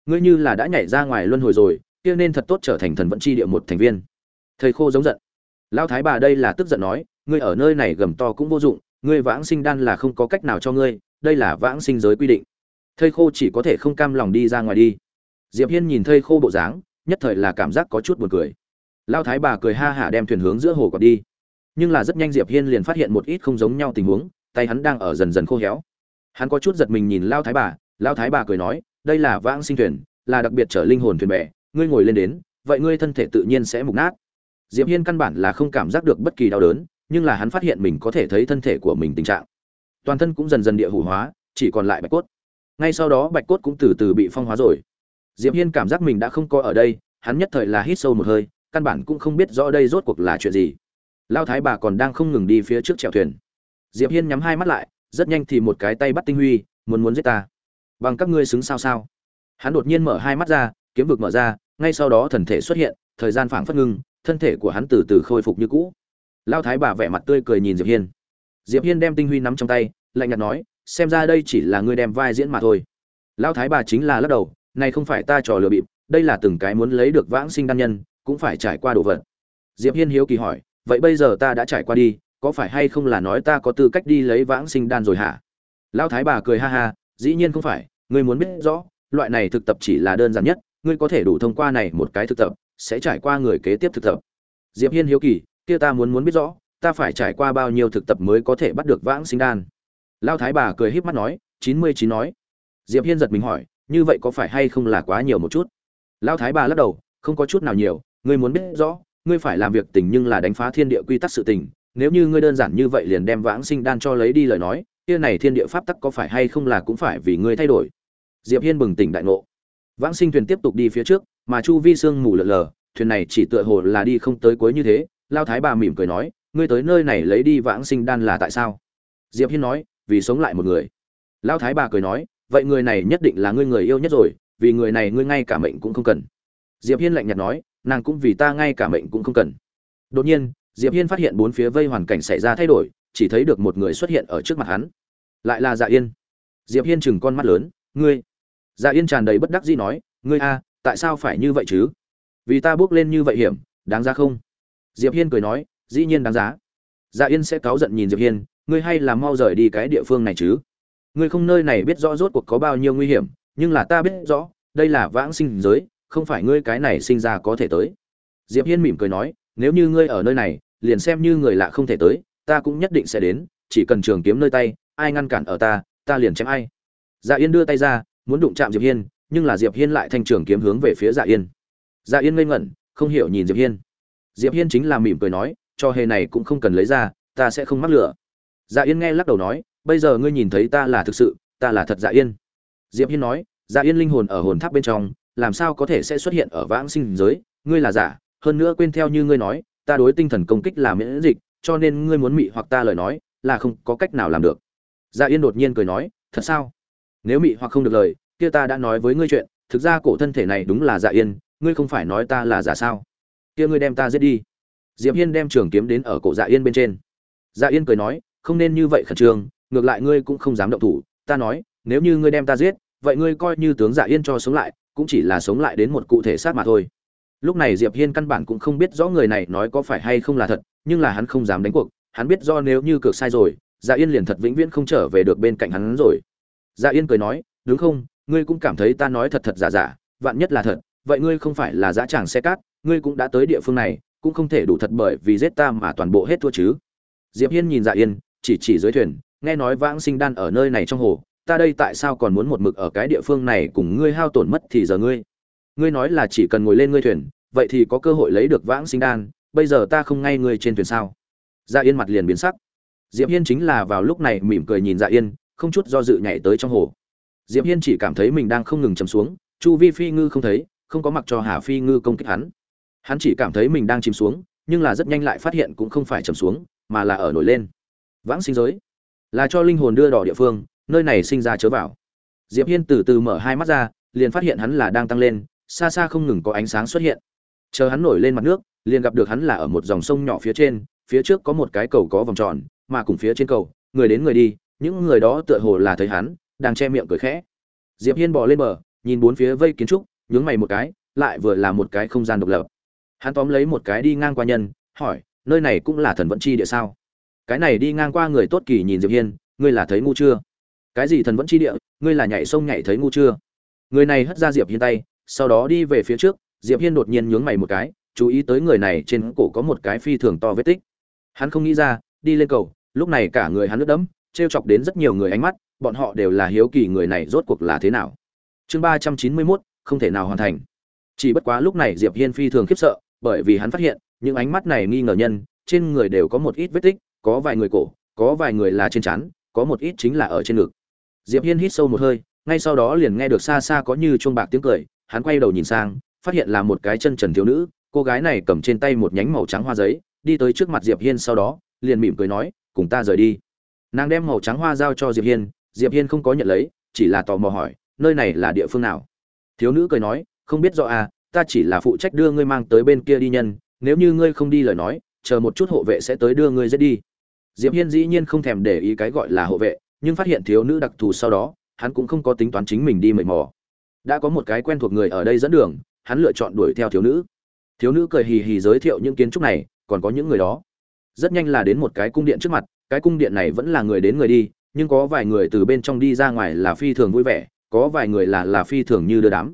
Ngươi như là đã nhảy ra ngoài luân hồi rồi, kia nên thật tốt trở thành thần vận chi địa một thành viên. Thầy khô giống giận. Lão thái bà đây là tức giận nói, ngươi ở nơi này gầm to cũng vô dụng, ngươi vãng sinh đan là không có cách nào cho ngươi, đây là vãng sinh giới quy định. Thây khô chỉ có thể không cam lòng đi ra ngoài đi. Diệp hiên nhìn Thây khô bộ dáng, nhất thời là cảm giác có chút buồn cười. Lão thái bà cười ha hả đem thuyền hướng giữa hồ còn đi. Nhưng là rất nhanh diệp hiên liền phát hiện một ít không giống nhau tình huống, tay hắn đang ở dần dần khô héo. Hắn có chút giật mình nhìn lao thái bà, lao thái bà cười nói, đây là vãng sinh thuyền, là đặc biệt trở linh hồn thuyền bè, ngươi ngồi lên đến, vậy ngươi thân thể tự nhiên sẽ mục nát. Diệp hiên căn bản là không cảm giác được bất kỳ đau đớn, nhưng là hắn phát hiện mình có thể thấy thân thể của mình tình trạng. Toàn thân cũng dần dần địa hủ hóa, chỉ còn lại bạch cốt ngay sau đó bạch cốt cũng từ từ bị phong hóa rồi. Diệp hiên cảm giác mình đã không có ở đây, hắn nhất thời là hít sâu một hơi, căn bản cũng không biết rõ đây rốt cuộc là chuyện gì. Lao thái bà còn đang không ngừng đi phía trước chèo thuyền. Diệp hiên nhắm hai mắt lại, rất nhanh thì một cái tay bắt tinh huy, muốn muốn giết ta. Bằng các ngươi xứng sao sao? Hắn đột nhiên mở hai mắt ra, kiếm vực mở ra, ngay sau đó thần thể xuất hiện, thời gian phảng phất ngưng, thân thể của hắn từ từ khôi phục như cũ. Lao thái bà vẻ mặt tươi cười nhìn diệp hiên. Diệp hiên đem tinh huy nắm trong tay, lạnh nhạt nói xem ra đây chỉ là ngươi đem vai diễn mà thôi. Lão thái bà chính là lắc đầu, này không phải ta trò lừa bịp, đây là từng cái muốn lấy được vãng sinh đan nhân, cũng phải trải qua đồ vật. Diệp hiên hiếu kỳ hỏi, vậy bây giờ ta đã trải qua đi, có phải hay không là nói ta có tư cách đi lấy vãng sinh đan rồi hả? Lão thái bà cười ha ha, dĩ nhiên không phải, ngươi muốn biết rõ, loại này thực tập chỉ là đơn giản nhất, ngươi có thể đủ thông qua này một cái thực tập, sẽ trải qua người kế tiếp thực tập. Diệp hiên hiếu kỳ, kia ta muốn muốn biết rõ, ta phải trải qua bao nhiêu thực tập mới có thể bắt được vãng sinh đan? Lao thái bà cười híp mắt nói, chín mươi chín nói. Diệp hiên giật mình hỏi, như vậy có phải hay không là quá nhiều một chút? Lao thái bà lắc đầu, không có chút nào nhiều, ngươi muốn biết rõ, ngươi phải làm việc tình nhưng là đánh phá thiên địa quy tắc sự tình, nếu như ngươi đơn giản như vậy liền đem vãng sinh đan cho lấy đi lời nói, kia này thiên địa pháp tắc có phải hay không là cũng phải vì ngươi thay đổi. Diệp hiên bừng tỉnh đại ngộ. Vãng sinh thuyền tiếp tục đi phía trước, mà chu vi sương mù lờ lờ, thuyền này chỉ tựa hồ là đi không tới cuối như thế, lao thái bà mỉm cười nói, ngươi tới nơi này lấy đi vãng sinh đan là tại sao? Diệp hiên nói vì sống lại một người. Lao thái bà cười nói, vậy người này nhất định là ngươi người yêu nhất rồi, vì người này ngươi ngay cả mệnh cũng không cần. Diệp hiên lạnh nhạt nói, nàng cũng vì ta ngay cả mệnh cũng không cần. Đột nhiên, diệp hiên phát hiện bốn phía vây hoàn cảnh xảy ra thay đổi, chỉ thấy được một người xuất hiện ở trước mặt hắn. Lại là dạ yên. Diệp hiên chừng con mắt lớn, ngươi? Dạ yên tràn đầy bất đắc dĩ nói, ngươi a, tại sao phải như vậy chứ? Vì ta bước lên như vậy hiểm, đáng giá không? Diệp hiên cười nói, dĩ nhiên đáng giá. Dạ yên sẽ cáu giận nhìn diệp hiên ngươi hay là mau rời đi cái địa phương này chứ? Ngươi không nơi này biết rõ rốt cuộc có bao nhiêu nguy hiểm, nhưng là ta biết rõ, đây là vãng sinh giới, không phải ngươi cái này sinh ra có thể tới. Diệp hiên mỉm cười nói, nếu như ngươi ở nơi này, liền xem như người lạ không thể tới, ta cũng nhất định sẽ đến, chỉ cần trường kiếm nơi tay, ai ngăn cản ở ta ta liền chém ai. Dạ yên đưa tay ra, muốn đụng chạm diệp hiên, nhưng là diệp hiên lại thanh trường kiếm hướng về phía dạ yên. Dạ yên ngây ngẩn, không hiểu nhìn diệp hiên. Diệp hiên chính là mỉm cười nói, cho hề này cũng không cần lấy ra, ta sẽ không mắc lửa dạ yên nghe lắc đầu nói, bây giờ ngươi nhìn thấy ta là thực sự, ta là thật dạ yên. Diệp hiên nói dạ yên linh hồn ở hồn tháp bên trong, làm sao có thể sẽ xuất hiện ở vãng sinh giới? Ngươi là giả, hơn nữa quên theo như ngươi nói, ta đối tinh thần công kích là miễn dịch, cho nên ngươi muốn mị hoặc ta lời nói, là không có cách nào làm được. Dạ yên đột nhiên cười nói, thật sao? Nếu mị hoặc không được lời, kia ta đã nói với ngươi chuyện, thực ra cổ thân thể này đúng là dạ yên, ngươi không phải nói ta là giả sao? Kia ngươi đem ta giết đi. Diệp hiên đem trường kiếm đến ở cổ dạ yên bên trên. Dạ yên cười nói không nên như vậy khẩn trương, ngược lại ngươi cũng không dám động thủ. Ta nói, nếu như ngươi đem ta giết, vậy ngươi coi như tướng giả yên cho sống lại, cũng chỉ là sống lại đến một cụ thể sát mà thôi. Lúc này diệp hiên căn bản cũng không biết rõ người này nói có phải hay không là thật, nhưng là hắn không dám đánh cuộc. Hắn biết do nếu như cược sai rồi dạ yên liền thật vĩnh viễn không trở về được bên cạnh hắn rồi. Dạ yên cười nói, đúng không? Ngươi cũng cảm thấy ta nói thật thật giả giả, vạn nhất là thật, vậy ngươi không phải là dã tràng xe cát, ngươi cũng đã tới địa phương này, cũng không thể đủ thật bởi vì giết ta mà toàn bộ hết thua chứ. Diệp hiên nhìn dạ yên chỉ chỉ dưới thuyền, nghe nói vãng sinh đan ở nơi này trong hồ, ta đây tại sao còn muốn một mực ở cái địa phương này cùng ngươi hao tổn mất thì giờ ngươi? Ngươi nói là chỉ cần ngồi lên ngươi thuyền, vậy thì có cơ hội lấy được vãng sinh đan, bây giờ ta không ngay ngươi trên thuyền sao? Dạ yên mặt liền biến sắc. Diệp hiên chính là vào lúc này mỉm cười nhìn dạ yên, không chút do dự nhảy tới trong hồ. Diệp hiên chỉ cảm thấy mình đang không ngừng chầm xuống, chu vi phi ngư không thấy, không có mặc cho hà phi ngư công kích hắn. Hắn chỉ cảm thấy mình đang chìm xuống, nhưng là rất nhanh lại phát hiện cũng không phải chầm xuống, mà là ở nổi lên vãng sinh giới. Là cho linh hồn đưa đỏ địa phương, nơi này sinh ra chớ vào. Diệp hiên từ từ mở hai mắt ra, liền phát hiện hắn là đang tăng lên, xa xa không ngừng có ánh sáng xuất hiện. Chờ hắn nổi lên mặt nước, liền gặp được hắn là ở một dòng sông nhỏ phía trên, phía trước có một cái cầu có vòng tròn, mà cùng phía trên cầu, người đến người đi, những người đó tựa hồ là thấy hắn, đang che miệng cười khẽ. Diệp hiên bò lên bờ, nhìn bốn phía vây kiến trúc, nhướng mày một cái, lại vừa là một cái không gian độc lập. Hắn tóm lấy một cái đi ngang qua nhân, hỏi, nơi này cũng là thần vận chi địa sao? Cái này đi ngang qua người tốt kỳ nhìn diệp hiên, ngươi là thấy ngu chưa? Cái gì thần vẫn chi địa, ngươi là nhảy sông nhảy thấy ngu chưa? Người này hất ra diệp hiên tay, sau đó đi về phía trước, diệp hiên đột nhiên nhướng mày một cái, chú ý tới người này trên cổ có một cái phi thường to vết tích. Hắn không nghĩ ra, đi lên cầu, lúc này cả người hắn lướt đẫm, trêu chọc đến rất nhiều người ánh mắt, bọn họ đều là hiếu kỳ người này rốt cuộc là thế nào. Chương ba trăm chín mươi mốt, không thể nào hoàn thành. Chỉ bất quá lúc này diệp hiên phi thường khiếp sợ, bởi vì hắn phát hiện, những ánh mắt này nghi ngờ nhân, trên người đều có một ít vết tích có vài người cổ, có vài người là trên trán, có một ít chính là ở trên ngực. Diệp hiên hít sâu một hơi, ngay sau đó liền nghe được xa xa có như chuông bạc tiếng cười, hắn quay đầu nhìn sang, phát hiện là một cái chân trần thiếu nữ, cô gái này cầm trên tay một nhánh màu trắng hoa giấy, đi tới trước mặt diệp hiên sau đó, liền mỉm cười nói, cùng ta rời đi. Nàng đem màu trắng hoa giao cho diệp hiên diệp hiên không có nhận lấy, chỉ là tò mò hỏi, nơi này là địa phương nào? Thiếu nữ cười nói, không biết rõ à ta chỉ là phụ trách đưa ngươi mang tới bên kia đi nhân, nếu như ngươi không đi lời nói, chờ một chút hộ vệ sẽ tới đưa ngươi ra đi diệp hiên dĩ nhiên không thèm để ý cái gọi là hộ vệ, nhưng phát hiện thiếu nữ đặc thù sau đó, hắn cũng không có tính toán chính mình đi mệt mò. Đã có một cái quen thuộc người ở đây dẫn đường, hắn lựa chọn đuổi theo thiếu nữ. Thiếu nữ cười hì hì giới thiệu những kiến trúc này, còn có những người đó. Rất nhanh là đến một cái cung điện trước mặt, cái cung điện này vẫn là người đến người đi, nhưng có vài người từ bên trong đi ra ngoài là phi thường vui vẻ, có vài người là là phi thường như đưa đám.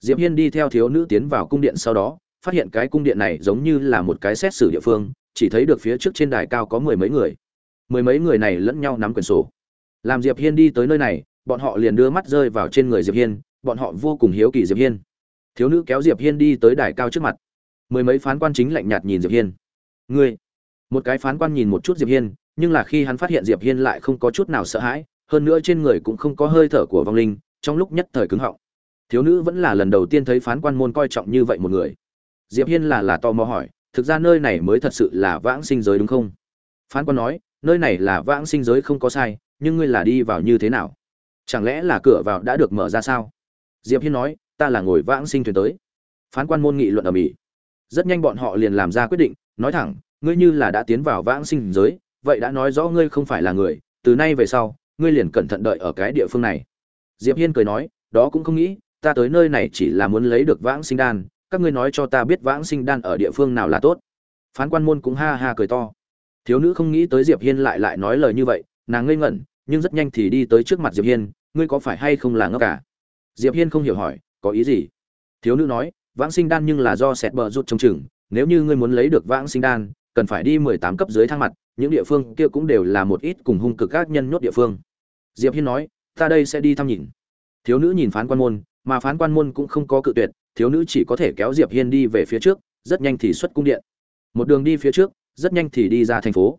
Diệp hiên đi theo thiếu nữ tiến vào cung điện sau đó, phát hiện cái cung điện này giống như là một cái xét xử địa phương chỉ thấy được phía trước trên đài cao có mười mấy người. Mười mấy người này lẫn nhau nắm quyển sổ. Làm diệp hiên đi tới nơi này, bọn họ liền đưa mắt rơi vào trên người diệp hiên, bọn họ vô cùng hiếu kỳ diệp hiên. Thiếu nữ kéo diệp hiên đi tới đài cao trước mặt. Mười mấy phán quan chính lạnh nhạt nhìn diệp hiên. Ngươi. Một cái phán quan nhìn một chút diệp hiên, nhưng là khi hắn phát hiện diệp hiên lại không có chút nào sợ hãi, hơn nữa trên người cũng không có hơi thở của vong linh, trong lúc nhất thời cứng họng. Thiếu nữ vẫn là lần đầu tiên thấy phán quan môn coi trọng như vậy một người. Diệp hiên là là tò mò hỏi thực ra nơi này mới thật sự là vãng sinh giới đúng không? Phán quan nói, nơi này là vãng sinh giới không có sai, nhưng ngươi là đi vào như thế nào? Chẳng lẽ là cửa vào đã được mở ra sao? Diệp hiên nói, ta là ngồi vãng sinh thuyền tới. Phán quan môn nghị luận ở mỹ. Rất nhanh bọn họ liền làm ra quyết định, nói thẳng, ngươi như là đã tiến vào vãng sinh giới, vậy đã nói rõ ngươi không phải là người, từ nay về sau, ngươi liền cẩn thận đợi ở cái địa phương này. Diệp hiên cười nói, đó cũng không nghĩ, ta tới nơi này chỉ là muốn lấy được vãng sinh đan các ngươi nói cho ta biết vãng sinh đan ở địa phương nào là tốt. Phán quan môn cũng ha ha cười to. Thiếu nữ không nghĩ tới diệp hiên lại lại nói lời như vậy, nàng ngây ngẩn, nhưng rất nhanh thì đi tới trước mặt diệp hiên, ngươi có phải hay không là ngốc cả diệp hiên không hiểu hỏi, có ý gì? Thiếu nữ nói, vãng sinh đan nhưng là do sẹt bờ rút trong chừng nếu như ngươi muốn lấy được vãng sinh đan, cần phải đi mười tám cấp dưới thang mặt, những địa phương kia cũng đều là một ít cùng hung cực các nhân nhốt địa phương. Diệp hiên nói, ta đây sẽ đi thăm nhìn. Thiếu nữ nhìn phán quan môn, mà phán quan môn cũng không có cự tuyệt thiếu nữ chỉ có thể kéo diệp hiên đi về phía trước, rất nhanh thì xuất cung điện. Một đường đi phía trước, rất nhanh thì đi ra thành phố.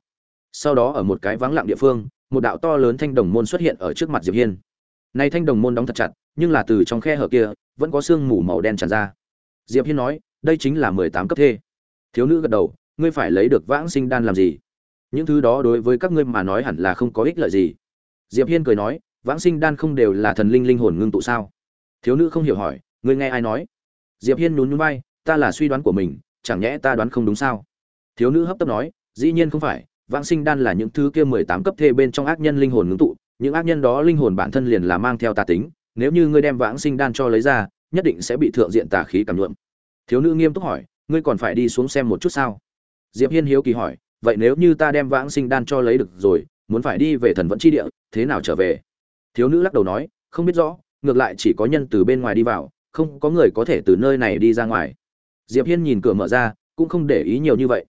Sau đó ở một cái vắng lặng địa phương, một đạo to lớn thanh đồng môn xuất hiện ở trước mặt diệp hiên. Nay thanh đồng môn đóng thật chặt, nhưng là từ trong khe hở kia, vẫn có sương mù màu đen tràn ra. Diệp hiên nói, đây chính là mười tám cấp thê. Thiếu nữ gật đầu, ngươi phải lấy được vãng sinh đan làm gì? Những thứ đó đối với các ngươi mà nói hẳn là không có ích lợi gì. Diệp hiên cười nói, vãng sinh đan không đều là thần linh linh hồn ngưng tụ sao? Thiếu nữ không hiểu hỏi, ngươi nghe ai nói? Diệp hiên nhún nhún vai, ta là suy đoán của mình, chẳng nhẽ ta đoán không đúng sao? Thiếu nữ hấp tấp nói, dĩ nhiên không phải, vãng sinh đan là những thứ kia mười tám cấp thê bên trong ác nhân linh hồn ngưng tụ, những ác nhân đó linh hồn bản thân liền là mang theo tà tính, nếu như ngươi đem vãng sinh đan cho lấy ra, nhất định sẽ bị thượng diện tà khí cảm nhuộm. Thiếu nữ nghiêm túc hỏi, ngươi còn phải đi xuống xem một chút sao? Diệp hiên hiếu kỳ hỏi, vậy nếu như ta đem vãng sinh đan cho lấy được rồi, muốn phải đi về thần vẫn chi địa, thế nào trở về? Thiếu nữ lắc đầu nói, không biết rõ, ngược lại chỉ có nhân từ bên ngoài đi vào không có người có thể từ nơi này đi ra ngoài. Diệp hiên nhìn cửa mở ra, cũng không để ý nhiều như vậy.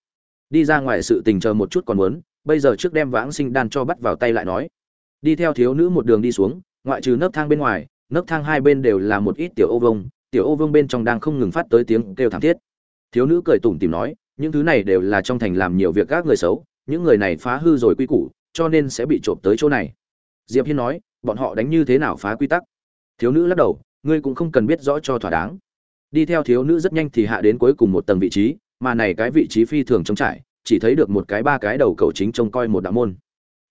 Đi ra ngoài sự tình chờ một chút còn muốn, bây giờ trước đem vãng sinh đan cho bắt vào tay lại nói. Đi theo thiếu nữ một đường đi xuống, ngoại trừ nấc thang bên ngoài, nấc thang hai bên đều là một ít tiểu ô vông, tiểu ô vương bên trong đang không ngừng phát tới tiếng kêu thảm thiết. Thiếu nữ cười tủm tìm nói, những thứ này đều là trong thành làm nhiều việc các người xấu, những người này phá hư rồi quy củ, cho nên sẽ bị trộm tới chỗ này. Diệp hiên nói, bọn họ đánh như thế nào phá quy tắc? Thiếu nữ lắc đầu ngươi cũng không cần biết rõ cho thỏa đáng. Đi theo thiếu nữ rất nhanh thì hạ đến cuối cùng một tầng vị trí, mà này cái vị trí phi thường trống trải, chỉ thấy được một cái ba cái đầu cầu chính trông coi một đạo môn.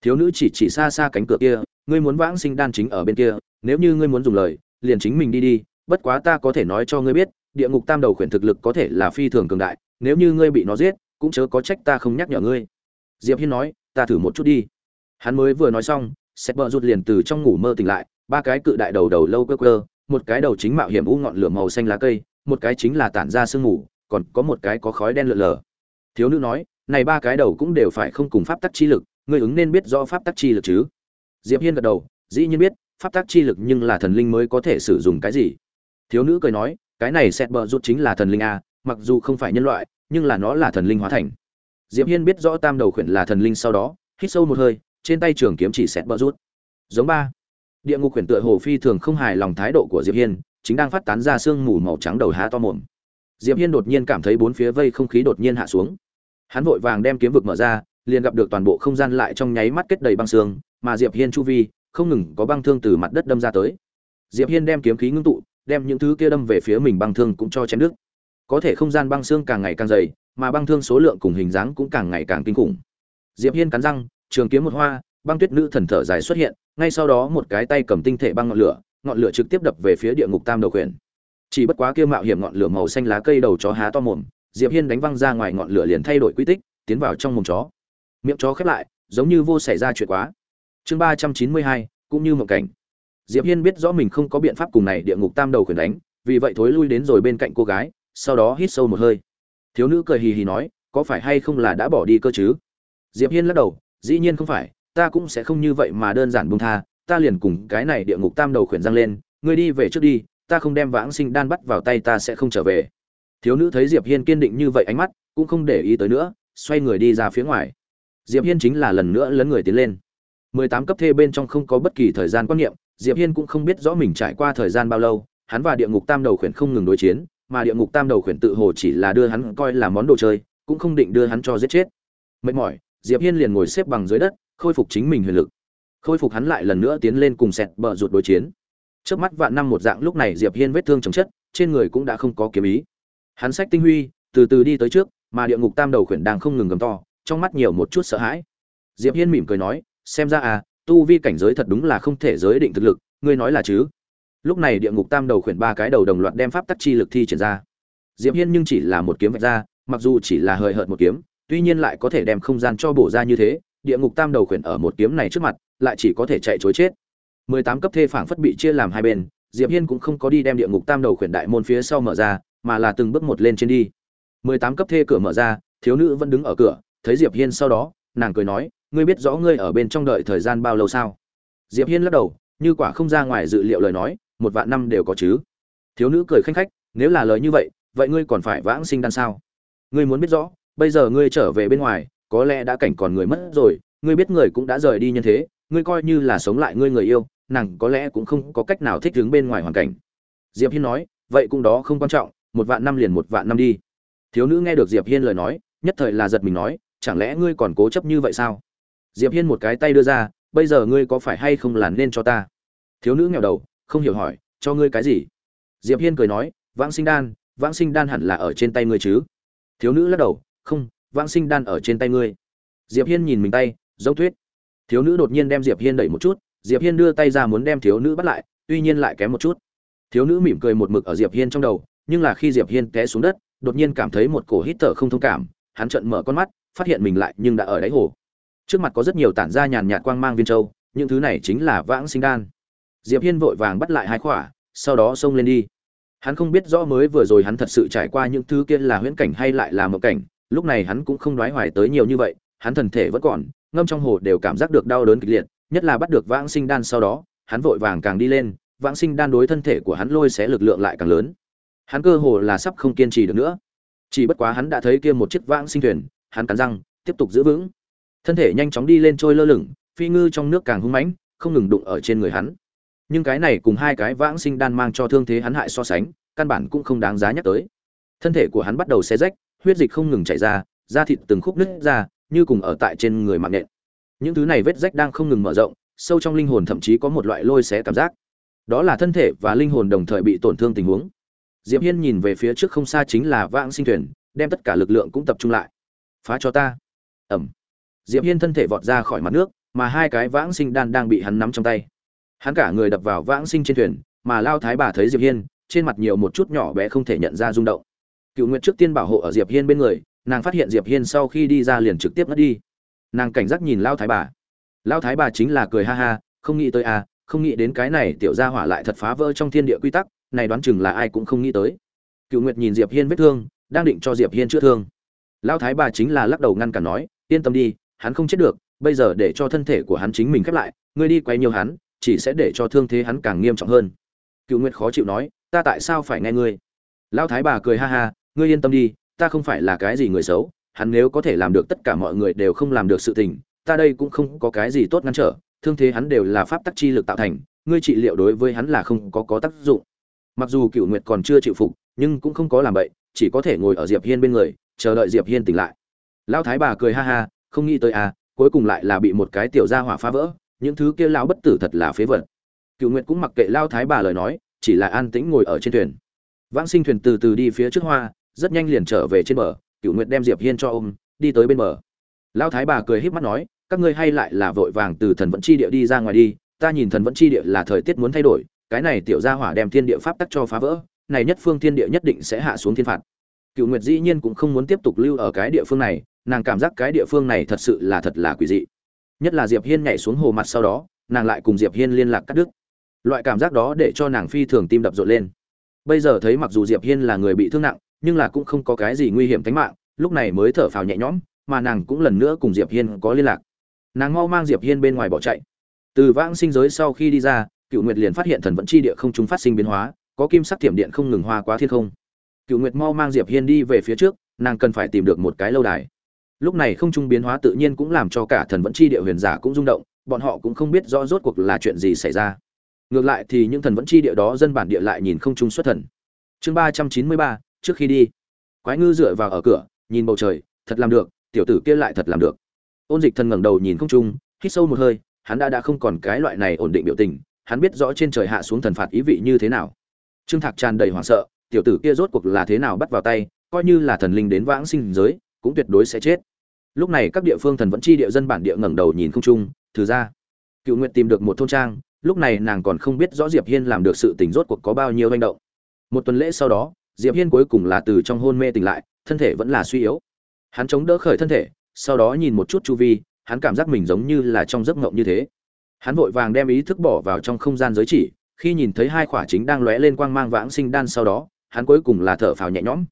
Thiếu nữ chỉ chỉ xa xa cánh cửa kia, ngươi muốn vãng sinh đan chính ở bên kia, nếu như ngươi muốn dùng lời, liền chính mình đi đi, bất quá ta có thể nói cho ngươi biết, địa ngục tam đầu khuyển thực lực có thể là phi thường cường đại, nếu như ngươi bị nó giết, cũng chớ có trách ta không nhắc nhở ngươi. Diệp hiên nói, ta thử một chút đi. Hắn mới vừa nói xong, sét bờ rụt liền từ trong ngủ mơ tỉnh lại, ba cái cự đại đầu đầu lâu cơ cơ một cái đầu chính mạo hiểm u ngọn lửa màu xanh lá cây, một cái chính là tản ra sương mù, còn có một cái có khói đen lượn lờ. Thiếu nữ nói, này ba cái đầu cũng đều phải không cùng pháp tắc chi lực, ngươi ứng nên biết rõ pháp tắc chi lực chứ? Diệp hiên gật đầu, dĩ nhiên biết, pháp tắc chi lực nhưng là thần linh mới có thể sử dụng cái gì? Thiếu nữ cười nói, cái này sẹt bờ rút chính là thần linh a, mặc dù không phải nhân loại, nhưng là nó là thần linh hóa thành. Diệp hiên biết rõ tam đầu khuyển là thần linh sau đó, hít sâu một hơi, trên tay trường kiếm chỉ sẹt bờ rút giống ba địa ngục quyển tựa hồ phi thường không hài lòng thái độ của diệp hiên, chính đang phát tán ra sương mù màu trắng đầu há to mồm. Diệp hiên đột nhiên cảm thấy bốn phía vây không khí đột nhiên hạ xuống. Hắn vội vàng đem kiếm vực mở ra, liền gặp được toàn bộ không gian lại trong nháy mắt kết đầy băng xương, mà diệp hiên chu vi, không ngừng có băng thương từ mặt đất đâm ra tới. Diệp hiên đem kiếm khí ngưng tụ, đem những thứ kia đâm về phía mình băng thương cũng cho chém đứt. Có thể không gian băng xương càng ngày càng dày, mà băng thương số lượng cùng hình dáng cũng càng ngày càng kinh khủng. Diệp hiên cắn răng, trường kiếm một hoa băng tuyết nữ thần thở dài xuất hiện, ngay sau đó một cái tay cầm tinh thể băng ngọn lửa ngọn lửa trực tiếp đập về phía địa ngục tam đầu khuyển. Chỉ bất quá kia mạo hiểm ngọn lửa màu xanh lá cây đầu chó há to mồm, diệp hiên đánh văng ra ngoài ngọn lửa liền thay đổi quy tích, tiến vào trong mồm chó. Miệng chó khép lại, giống như vô xảy ra chuyện quá. Chương ba trăm chín mươi hai, cũng như một cảnh. Diệp hiên biết rõ mình không có biện pháp cùng này địa ngục tam đầu khuyển đánh, vì vậy thối lui đến rồi bên cạnh cô gái, sau đó hít sâu một hơi. Thiếu nữ cười hì hì nói, có phải hay không là đã bỏ đi cơ chứ? Diệp hiên lắc đầu, dĩ nhiên không phải ta cũng sẽ không như vậy mà đơn giản buông tha, ta liền cùng cái này địa ngục tam đầu khuyển răng lên, ngươi đi về trước đi, ta không đem vãng sinh đan bắt vào tay ta sẽ không trở về. Thiếu nữ thấy diệp hiên kiên định như vậy ánh mắt, cũng không để ý tới nữa, xoay người đi ra phía ngoài. Diệp hiên chính là lần nữa lấn người tiến lên. 18 cấp thê bên trong không có bất kỳ thời gian quan niệm, diệp hiên cũng không biết rõ mình trải qua thời gian bao lâu, hắn và địa ngục tam đầu khuyển không ngừng đối chiến, mà địa ngục tam đầu khuyển tự hồ chỉ là đưa hắn coi là món đồ chơi, cũng không định đưa hắn cho giết chết. Mệt mỏi, diệp hiên liền ngồi xếp bằng dưới đất khôi phục chính mình huyền lực. Khôi phục hắn lại lần nữa tiến lên cùng sẹt bờ rụt đối chiến. Trước mắt vạn năm một dạng lúc này diệp hiên vết thương chồng chất, trên người cũng đã không có kiếm ý. Hắn sách tinh huy, từ từ đi tới trước, mà địa ngục tam đầu khuyển đang không ngừng gầm to, trong mắt nhiều một chút sợ hãi. Diệp hiên mỉm cười nói, xem ra à tu vi cảnh giới thật đúng là không thể giới định thực lực, ngươi nói là chứ? Lúc này địa ngục tam đầu khuyển ba cái đầu đồng loạt đem pháp tắc chi lực thi triển ra. Diệp hiên nhưng chỉ là một kiếm vạch ra, mặc dù chỉ là hời hợt một kiếm, tuy nhiên lại có thể đem không gian cho bổ ra như thế địa ngục tam đầu khuyển ở một kiếm này trước mặt, lại chỉ có thể chạy chối chết. 18 cấp thê phảng phất bị chia làm hai bên, diệp hiên cũng không có đi đem địa ngục tam đầu khuyển đại môn phía sau mở ra, mà là từng bước một lên trên đi. 18 cấp thê cửa mở ra, thiếu nữ vẫn đứng ở cửa, thấy diệp hiên sau đó, nàng cười nói, ngươi biết rõ ngươi ở bên trong đợi thời gian bao lâu sao? Diệp hiên lắc đầu, như quả không ra ngoài dự liệu lời nói, một vạn năm đều có chứ. Thiếu nữ cười khanh khách, nếu là lời như vậy vậy ngươi còn phải vãng sinh đan sao? Ngươi muốn biết rõ, bây giờ ngươi trở về bên ngoài có lẽ đã cảnh còn người mất rồi, ngươi biết người cũng đã rời đi nhân thế, ngươi coi như là sống lại ngươi người yêu, nàng có lẽ cũng không có cách nào thích ứng bên ngoài hoàn cảnh. Diệp hiên nói, vậy cũng đó không quan trọng, một vạn năm liền một vạn năm đi. Thiếu nữ nghe được diệp hiên lời nói, nhất thời là giật mình nói, chẳng lẽ ngươi còn cố chấp như vậy sao? Diệp hiên một cái tay đưa ra, bây giờ ngươi có phải hay không là nên cho ta? Thiếu nữ nghèo đầu, không hiểu hỏi, cho ngươi cái gì? Diệp hiên cười nói, vãng sinh đan, vãng sinh đan hẳn là ở trên tay ngươi chứ? Thiếu nữ lắc đầu, không vãng sinh đan ở trên tay ngươi. Diệp hiên nhìn mình tay, giống thuyết. Thiếu nữ đột nhiên đem diệp hiên đẩy một chút, diệp hiên đưa tay ra muốn đem thiếu nữ bắt lại, tuy nhiên lại kém một chút. Thiếu nữ mỉm cười một mực ở diệp hiên trong đầu, nhưng là khi diệp hiên té xuống đất, đột nhiên cảm thấy một cổ hít thở không thông cảm, hắn trợn mở con mắt, phát hiện mình lại nhưng đã ở đáy hồ. Trước mặt có rất nhiều tản ra nhàn nhạt quang mang viên châu, những thứ này chính là vãng sinh đan. Diệp hiên vội vàng bắt lại hai khỏa, sau đó xông lên đi. Hắn không biết rõ mới vừa rồi hắn thật sự trải qua những thứ kia là huyễn cảnh hay lại là mộng cảnh lúc này hắn cũng không đoái hoài tới nhiều như vậy, hắn thần thể vẫn còn, ngâm trong hồ đều cảm giác được đau đớn kịch liệt, nhất là bắt được vãng sinh đan sau đó, hắn vội vàng càng đi lên, vãng sinh đan đối thân thể của hắn lôi sẽ lực lượng lại càng lớn. Hắn cơ hồ là sắp không kiên trì được nữa. Chỉ bất quá hắn đã thấy kia một chiếc vãng sinh thuyền, hắn cắn răng, tiếp tục giữ vững. Thân thể nhanh chóng đi lên trôi lơ lửng, phi ngư trong nước càng hung mãnh, không ngừng đụng ở trên người hắn. Nhưng cái này cùng hai cái vãng sinh đan mang cho thương thế hắn hại so sánh, căn bản cũng không đáng giá nhắc tới. Thân thể của hắn bắt đầu xé rách huyết dịch không ngừng chảy ra, da thịt từng khúc nứt ra, như cùng ở tại trên người mạng nện những thứ này vết rách đang không ngừng mở rộng, sâu trong linh hồn thậm chí có một loại lôi xé cảm giác. Đó là thân thể và linh hồn đồng thời bị tổn thương tình huống. Diệp hiên nhìn về phía trước không xa chính là vãng sinh thuyền, đem tất cả lực lượng cũng tập trung lại. Phá cho ta. Ẩm diệp hiên thân thể vọt ra khỏi mặt nước, mà hai cái vãng sinh đan đang bị hắn nắm trong tay. Hắn cả người đập vào vãng sinh trên thuyền, mà lao thái bà thấy diệp hiên, trên mặt nhiều một chút nhỏ bé không thể nhận ra rung động cựu nguyệt trước tiên bảo hộ ở diệp hiên bên người, nàng phát hiện diệp hiên sau khi đi ra liền trực tiếp mất đi. Nàng cảnh giác nhìn lao thái bà. Lao thái bà chính là cười ha ha, không nghĩ tới à không nghĩ đến cái này tiểu gia hỏa lại thật phá vỡ trong thiên địa quy tắc, này đoán chừng là ai cũng không nghĩ tới. Cựu nguyệt nhìn diệp hiên vết thương, đang định cho diệp hiên chữa thương. Lao thái bà chính là lắc đầu ngăn cản nói, yên tâm đi, hắn không chết được, bây giờ để cho thân thể của hắn chính mình khép lại, ngươi đi quay nhiều hắn, chỉ sẽ để cho thương thế hắn càng nghiêm trọng hơn. Cựu nguyệt khó chịu nói, ta tại sao phải nghe ngươi? Lão thái bà cười ha ha, ngươi yên tâm đi, ta không phải là cái gì người xấu, hắn nếu có thể làm được tất cả mọi người đều không làm được sự tình, ta đây cũng không có cái gì tốt ngăn trở, thương thế hắn đều là pháp tắc chi lực tạo thành, ngươi trị liệu đối với hắn là không có có tác dụng. Mặc dù cựu nguyệt còn chưa chịu phục, nhưng cũng không có làm vậy chỉ có thể ngồi ở diệp hiên bên người, chờ đợi diệp hiên tỉnh lại. Lão thái bà cười ha ha, không nghĩ tới à cuối cùng lại là bị một cái tiểu gia hỏa phá vỡ, những thứ kia lão bất tử thật là phế vật. Cựu nguyệt cũng mặc kệ lao thái bà lời nói, chỉ là an tĩnh ngồi ở trên thuyền vãng sinh thuyền từ từ đi phía trước hoa, rất nhanh liền trở về trên bờ cựu nguyệt đem diệp hiên cho ôm, đi tới bên bờ. Lão thái bà cười híp mắt nói, các ngươi hay lại là vội vàng từ thần vẫn chi địa đi ra ngoài đi, ta nhìn thần vẫn chi địa là thời tiết muốn thay đổi, cái này tiểu gia hỏa đem thiên địa pháp tắc cho phá vỡ, này nhất phương thiên địa nhất định sẽ hạ xuống thiên phạt. Cựu nguyệt dĩ nhiên cũng không muốn tiếp tục lưu ở cái địa phương này, nàng cảm giác cái địa phương này thật sự là thật là quỷ dị. Nhất là diệp hiên nhảy xuống hồ mặt sau đó, nàng lại cùng diệp hiên liên lạc cắt đứt. Loại cảm giác đó để cho nàng phi thường tim đập rộn lên bây giờ thấy mặc dù diệp hiên là người bị thương nặng, nhưng là cũng không có cái gì nguy hiểm tính mạng, lúc này mới thở phào nhẹ nhõm, mà nàng cũng lần nữa cùng diệp hiên có liên lạc. Nàng mau mang diệp hiên bên ngoài bỏ chạy. Từ vãng sinh giới sau khi đi ra, cựu nguyệt liền phát hiện thần vẫn chi địa không chúng phát sinh biến hóa, có kim sắc tiềm điện không ngừng hoa quá thiên không. Cựu nguyệt mau mang diệp hiên đi về phía trước, nàng cần phải tìm được một cái lâu đài. Lúc này không trung biến hóa tự nhiên cũng làm cho cả thần vẫn chi địa huyền giả cũng rung động, bọn họ cũng không biết rõ rốt cuộc là chuyện gì xảy ra ngược lại thì những thần vẫn chi địa đó dân bản địa lại nhìn không trung xuất thần. Chương ba trăm chín mươi ba, trước khi đi. Quái ngư dựa vào ở cửa, nhìn bầu trời, thật làm được, tiểu tử kia lại thật làm được. Ôn dịch thần ngẩng đầu nhìn không trung hít sâu một hơi, hắn đã đã không còn cái loại này ổn định biểu tình, hắn biết rõ trên trời hạ xuống thần phạt ý vị như thế nào. Trương thạc tràn đầy hoảng sợ, tiểu tử kia rốt cuộc là thế nào bắt vào tay, coi như là thần linh đến vãng sinh giới, cũng tuyệt đối sẽ chết. Lúc này các địa phương thần vẫn chi địa dân bản địa ngẩng đầu nhìn không trung thử ra. Cựu nguyện tìm được một thôn trang lúc này nàng còn không biết rõ diệp hiên làm được sự tình rốt cuộc có bao nhiêu hành động. Một tuần lễ sau đó, diệp hiên cuối cùng là từ trong hôn mê tỉnh lại, thân thể vẫn là suy yếu. Hắn chống đỡ khởi thân thể, sau đó nhìn một chút chu vi, hắn cảm giác mình giống như là trong giấc ngộng như thế. Hắn vội vàng đem ý thức bỏ vào trong không gian giới chỉ, khi nhìn thấy hai quả chính đang lóe lên quang mang vãng sinh đan sau đó, hắn cuối cùng là thở phào nhẹ nhõm.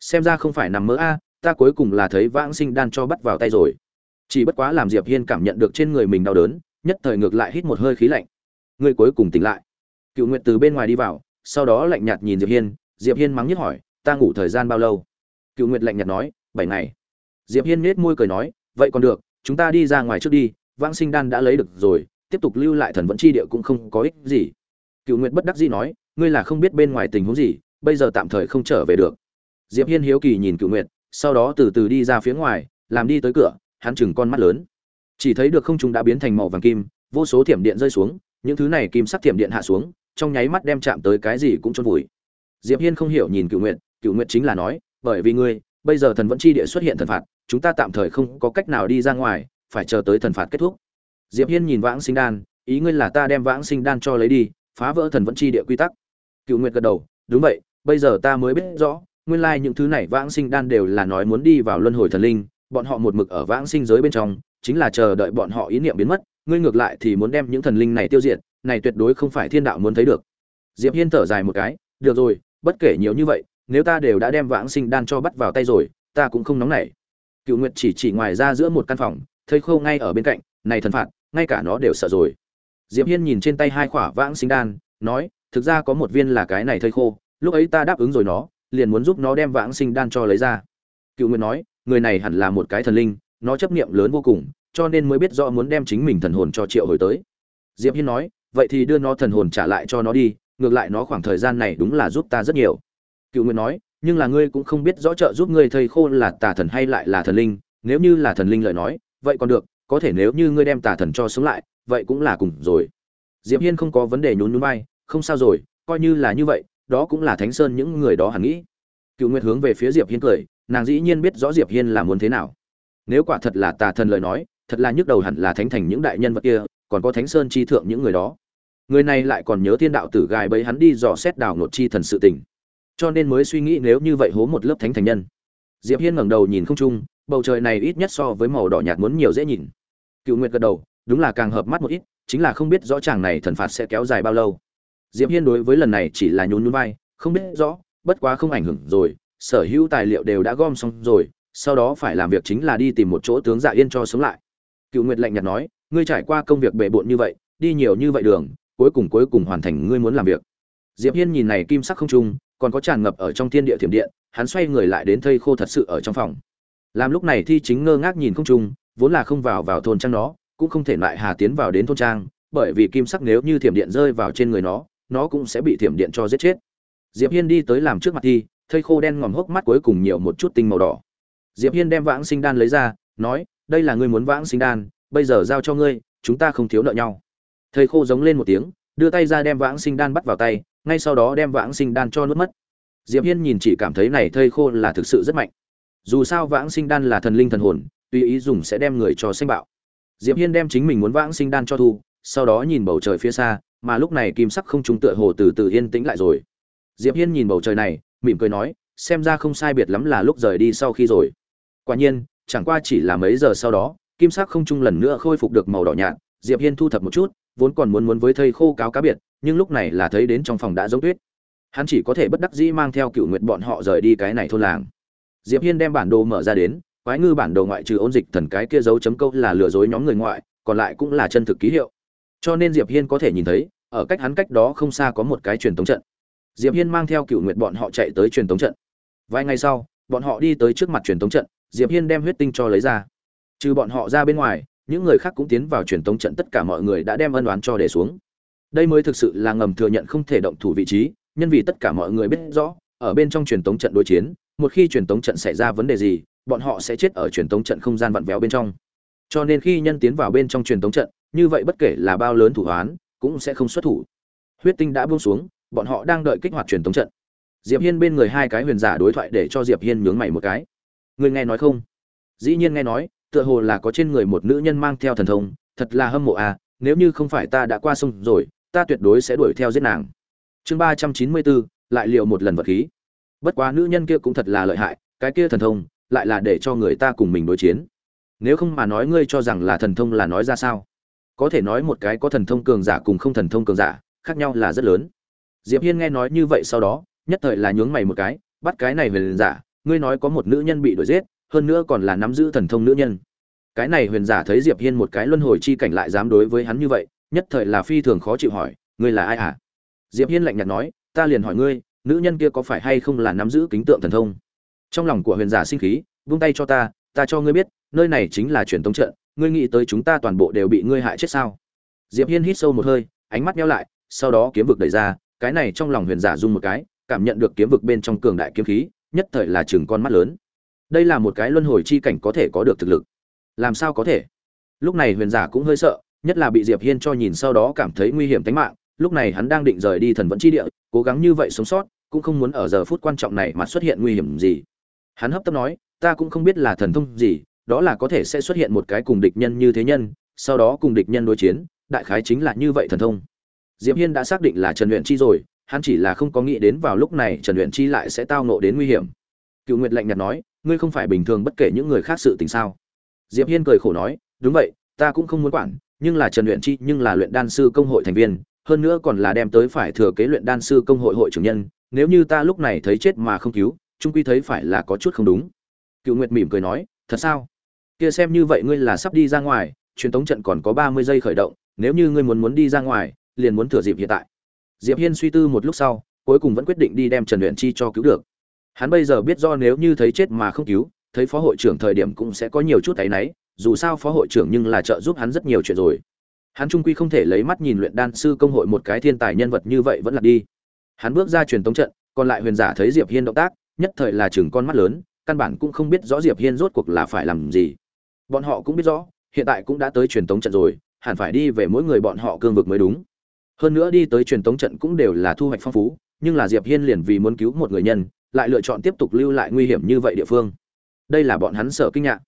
Xem ra không phải nằm mơ a, ta cuối cùng là thấy vãng sinh đan cho bắt vào tay rồi. Chỉ bất quá làm diệp hiên cảm nhận được trên người mình đau đớn, nhất thời ngược lại hít một hơi khí lạnh. Ngươi cuối cùng tỉnh lại. Cựu nguyệt từ bên ngoài đi vào, sau đó lạnh nhạt nhìn diệp hiên diệp hiên mắng nhất hỏi, ta ngủ thời gian bao lâu? Cựu nguyệt lạnh nhạt nói, bảy ngày. Diệp hiên nết môi cười nói, vậy còn được, chúng ta đi ra ngoài trước đi, vãng sinh đan đã lấy được rồi, tiếp tục lưu lại thần vẫn chi địa cũng không có ích gì. Cựu nguyệt bất đắc dĩ nói, ngươi là không biết bên ngoài tình huống gì, bây giờ tạm thời không trở về được. Diệp hiên hiếu kỳ nhìn cựu nguyệt, sau đó từ từ đi ra phía ngoài, làm đi tới cửa, hắn chừng con mắt lớn. Chỉ thấy được không trung đã biến thành màu vàng kim, vô số thiểm điện rơi xuống những thứ này kim sắc thiểm điện hạ xuống, trong nháy mắt đem chạm tới cái gì cũng trôn vùi. Diệp hiên không hiểu nhìn cựu nguyệt cựu nguyệt chính là nói, bởi vì ngươi, bây giờ thần vẫn chi địa xuất hiện thần phạt, chúng ta tạm thời không có cách nào đi ra ngoài, phải chờ tới thần phạt kết thúc. Diệp hiên nhìn vãng sinh đan, ý ngươi là ta đem vãng sinh đan cho lấy đi, phá vỡ thần vẫn chi địa quy tắc? Cựu nguyệt gật đầu, đúng vậy, bây giờ ta mới biết rõ, nguyên lai những thứ này vãng sinh đan đều là nói muốn đi vào luân hồi thần linh, bọn họ một mực ở vãng sinh giới bên trong, chính là chờ đợi bọn họ ý niệm biến mất ngươi ngược lại thì muốn đem những thần linh này tiêu diệt, này tuyệt đối không phải thiên đạo muốn thấy được. Diệp hiên thở dài một cái, được rồi, bất kể nhiều như vậy, nếu ta đều đã đem vãng sinh đan cho bắt vào tay rồi, ta cũng không nóng nảy. Cựu nguyệt chỉ chỉ ngoài ra giữa một căn phòng, thấy khâu ngay ở bên cạnh, này thần phạt, ngay cả nó đều sợ rồi. Diệp hiên nhìn trên tay hai khỏa vãng sinh đan, nói, thực ra có một viên là cái này thây khô, lúc ấy ta đáp ứng rồi nó, liền muốn giúp nó đem vãng sinh đan cho lấy ra. Cựu nguyệt nói, người này hẳn là một cái thần linh, nó chấp niệm lớn vô cùng cho nên mới biết rõ muốn đem chính mình thần hồn cho triệu hồi tới. Diệp hiên nói, vậy thì đưa nó thần hồn trả lại cho nó đi, ngược lại nó khoảng thời gian này đúng là giúp ta rất nhiều. Cựu nguyệt nói, nhưng là ngươi cũng không biết rõ trợ giúp ngươi thầy khô là tà thần hay lại là thần linh, nếu như là thần linh lời nói, vậy còn được, có thể nếu như ngươi đem tà thần cho sống lại, vậy cũng là cùng rồi. Diệp hiên không có vấn đề nhún nhún vai, không sao rồi, coi như là như vậy, đó cũng là thánh sơn những người đó hẳn nghĩ. Cựu nguyệt hướng về phía diệp hiên cười, nàng dĩ nhiên biết rõ diệp hiên là muốn thế nào. Nếu quả thật là tà thần lời nói thật là nhức đầu hẳn là thánh thành những đại nhân vật kia, còn có thánh sơn chi thượng những người đó. Người này lại còn nhớ thiên đạo tử gài bấy hắn đi dò xét đào nột chi thần sự tình. Cho nên mới suy nghĩ nếu như vậy hố một lớp thánh thành nhân. Diệp hiên ngẩng đầu nhìn không trung, bầu trời này ít nhất so với màu đỏ nhạt muốn nhiều dễ nhìn. Cựu nguyệt gật đầu, đúng là càng hợp mắt một ít, chính là không biết rõ chàng này thần phạt sẽ kéo dài bao lâu. Diệp hiên đối với lần này chỉ là nhún nhún vai, không biết rõ, bất quá không ảnh hưởng rồi, sở hữu tài liệu đều đã gom xong rồi, sau đó phải làm việc chính là đi tìm một chỗ tướng dạ yên cho sống lại cựu nguyệt lạnh nhạt nói, ngươi trải qua công việc bề bộn như vậy, đi nhiều như vậy đường, cuối cùng cuối cùng hoàn thành ngươi muốn làm việc. Diệp hiên nhìn này kim sắc không trung, còn có tràn ngập ở trong thiên địa thiểm điện, hắn xoay người lại đến thây khô thật sự ở trong phòng. Làm lúc này thi chính ngơ ngác nhìn không trung, vốn là không vào vào thôn trang nó, cũng không thể lại hà tiến vào đến thôn trang, bởi vì kim sắc nếu như thiểm điện rơi vào trên người nó nó cũng sẽ bị thiểm điện cho giết chết. Diệp hiên đi tới làm trước mặt thi, thây khô đen ngòm hốc mắt cuối cùng nhiều một chút tinh màu đỏ. Diệp hiên đem vãng sinh đan lấy ra, nói đây là ngươi muốn vãng sinh đan, bây giờ giao cho ngươi, chúng ta không thiếu nợ nhau. Thầy khô giống lên một tiếng, đưa tay ra đem vãng sinh đan bắt vào tay, ngay sau đó đem vãng sinh đan cho nuốt mất. Diệp hiên nhìn chỉ cảm thấy này thầy khô là thực sự rất mạnh. Dù sao vãng sinh đan là thần linh thần hồn, tùy ý dùng sẽ đem người cho sinh bạo. Diệp hiên đem chính mình muốn vãng sinh đan cho thu, sau đó nhìn bầu trời phía xa, mà lúc này kim sắc không trung tựa hồ từ từ yên tĩnh lại rồi. Diệp hiên nhìn bầu trời này, mỉm cười nói, xem ra không sai biệt lắm là lúc rời đi sau khi rồi. Quả nhiên chẳng qua chỉ là mấy giờ sau đó, kim sắc không trung lần nữa khôi phục được màu đỏ nhạt, diệp hiên thu thập một chút, vốn còn muốn muốn với thầy khô cáo cá biệt, nhưng lúc này là thấy đến trong phòng đã giống tuyết. Hắn chỉ có thể bất đắc dĩ mang theo cựu nguyệt bọn họ rời đi cái này thôn làng. Diệp hiên đem bản đồ mở ra đến, quái ngư bản đồ ngoại trừ ôn dịch thần cái kia dấu chấm câu là lừa dối nhóm người ngoại, còn lại cũng là chân thực ký hiệu. Cho nên diệp hiên có thể nhìn thấy, ở cách hắn cách đó không xa có một cái truyền tống trận. Diệp hiên mang theo cựu nguyệt bọn họ chạy tới truyền tống trận. Vài ngày sau, bọn họ đi tới trước mặt truyền tống trận diệp hiên đem huyết tinh cho lấy ra. Trừ bọn họ ra bên ngoài, những người khác cũng tiến vào truyền tống trận tất cả mọi người đã đem ân oán cho để xuống. Đây mới thực sự là ngầm thừa nhận không thể động thủ vị trí, nhân vì tất cả mọi người biết rõ, ở bên trong truyền tống trận đối chiến, một khi truyền tống trận xảy ra vấn đề gì, bọn họ sẽ chết ở truyền tống trận không gian vặn vẹo bên trong. Cho nên khi nhân tiến vào bên trong truyền tống trận, như vậy bất kể là bao lớn thủ hoán cũng sẽ không xuất thủ. Huyết tinh đã buông xuống, bọn họ đang đợi kích hoạt truyền tống trận. Diệp hiên bên người hai cái huyền giả đối thoại để cho diệp hiên nhướng mày một cái người nghe nói không? Dĩ nhiên nghe nói, tựa hồ là có trên người một nữ nhân mang theo thần thông, thật là hâm mộ à nếu như không phải ta đã qua sông rồi, ta tuyệt đối sẽ đuổi theo giết nàng. Chương ba trăm chín mươi bốn, lại liệu một lần vật khí. Bất quá nữ nhân kia cũng thật là lợi hại, cái kia thần thông, lại là để cho người ta cùng mình đối chiến. Nếu không mà nói ngươi cho rằng là thần thông là nói ra sao? Có thể nói một cái có thần thông cường giả cùng không thần thông cường giả, khác nhau là rất lớn. Diệp hiên nghe nói như vậy sau đó, nhất thời là nhướng mày một cái, bắt cái này về liền giả ngươi nói có một nữ nhân bị đuổi giết, hơn nữa còn là nắm giữ thần thông nữ nhân. Cái này huyền giả thấy diệp hiên một cái luân hồi chi cảnh lại dám đối với hắn như vậy, nhất thời là phi thường khó chịu hỏi, ngươi là ai à diệp hiên lạnh nhạt nói, ta liền hỏi ngươi, nữ nhân kia có phải hay không là nắm giữ kính tượng thần thông? Trong lòng của huyền giả sinh khí, vung tay cho ta ta cho ngươi biết, nơi này chính là truyền tống trận, ngươi nghĩ tới chúng ta toàn bộ đều bị ngươi hại chết sao? Diệp hiên hít sâu một hơi, ánh mắt nheo lại, sau đó kiếm vực đẩy ra, cái này trong lòng huyền giả rung một cái, cảm nhận được kiếm vực bên trong cường đại kiếm khí nhất thời là chừng con mắt lớn. Đây là một cái luân hồi chi cảnh có thể có được thực lực. Làm sao có thể? Lúc này huyền giả cũng hơi sợ, nhất là bị diệp hiên cho nhìn sau đó cảm thấy nguy hiểm tính mạng, lúc này hắn đang định rời đi thần vẫn chi địa, cố gắng như vậy sống sót, cũng không muốn ở giờ phút quan trọng này mà xuất hiện nguy hiểm gì. Hắn hấp tấp nói, ta cũng không biết là thần thông gì, đó là có thể sẽ xuất hiện một cái cùng địch nhân như thế nhân, sau đó cùng địch nhân đối chiến, đại khái chính là như vậy thần thông. Diệp hiên đã xác định là trần luyện chi rồi hắn chỉ là không có nghĩ đến vào lúc này trần luyện chi lại sẽ tao nộ đến nguy hiểm. Cựu nguyệt lạnh nhạt nói, ngươi không phải bình thường bất kể những người khác sự tình sao? Diệp hiên cười khổ nói, đúng vậy, ta cũng không muốn quản, nhưng là trần luyện chi nhưng là luyện đan sư công hội thành viên, hơn nữa còn là đem tới phải thừa kế luyện đan sư công hội hội trưởng nhân, nếu như ta lúc này thấy chết mà không cứu trung quy thấy phải là có chút không đúng. Cựu nguyệt mỉm cười nói, thật sao? Kia xem như vậy ngươi là sắp đi ra ngoài, truyền tống trận còn có ba mươi giây khởi động, nếu như ngươi muốn muốn đi ra ngoài, liền muốn thừa dịp hiện tại diệp hiên suy tư một lúc sau, cuối cùng vẫn quyết định đi đem trần Uyển chi cho cứu được. Hắn bây giờ biết do nếu như thấy chết mà không cứu, thấy phó hội trưởng thời điểm cũng sẽ có nhiều chút thấy nấy. dù sao phó hội trưởng nhưng là trợ giúp hắn rất nhiều chuyện rồi. Hắn trung quy không thể lấy mắt nhìn luyện đan sư công hội một cái thiên tài nhân vật như vậy vẫn là đi. Hắn bước ra truyền tống trận, còn lại huyền giả thấy diệp hiên động tác, nhất thời là chừng con mắt lớn, căn bản cũng không biết rõ diệp hiên rốt cuộc là phải làm gì. Bọn họ cũng biết rõ, hiện tại cũng đã tới truyền tống trận rồi, hẳn phải đi về mỗi người bọn họ cương vực mới đúng hơn nữa đi tới truyền tống trận cũng đều là thu hoạch phong phú, nhưng là diệp hiên liền vì muốn cứu một người nhân, lại lựa chọn tiếp tục lưu lại nguy hiểm như vậy địa phương. Đây là bọn hắn sợ kinh ngạc.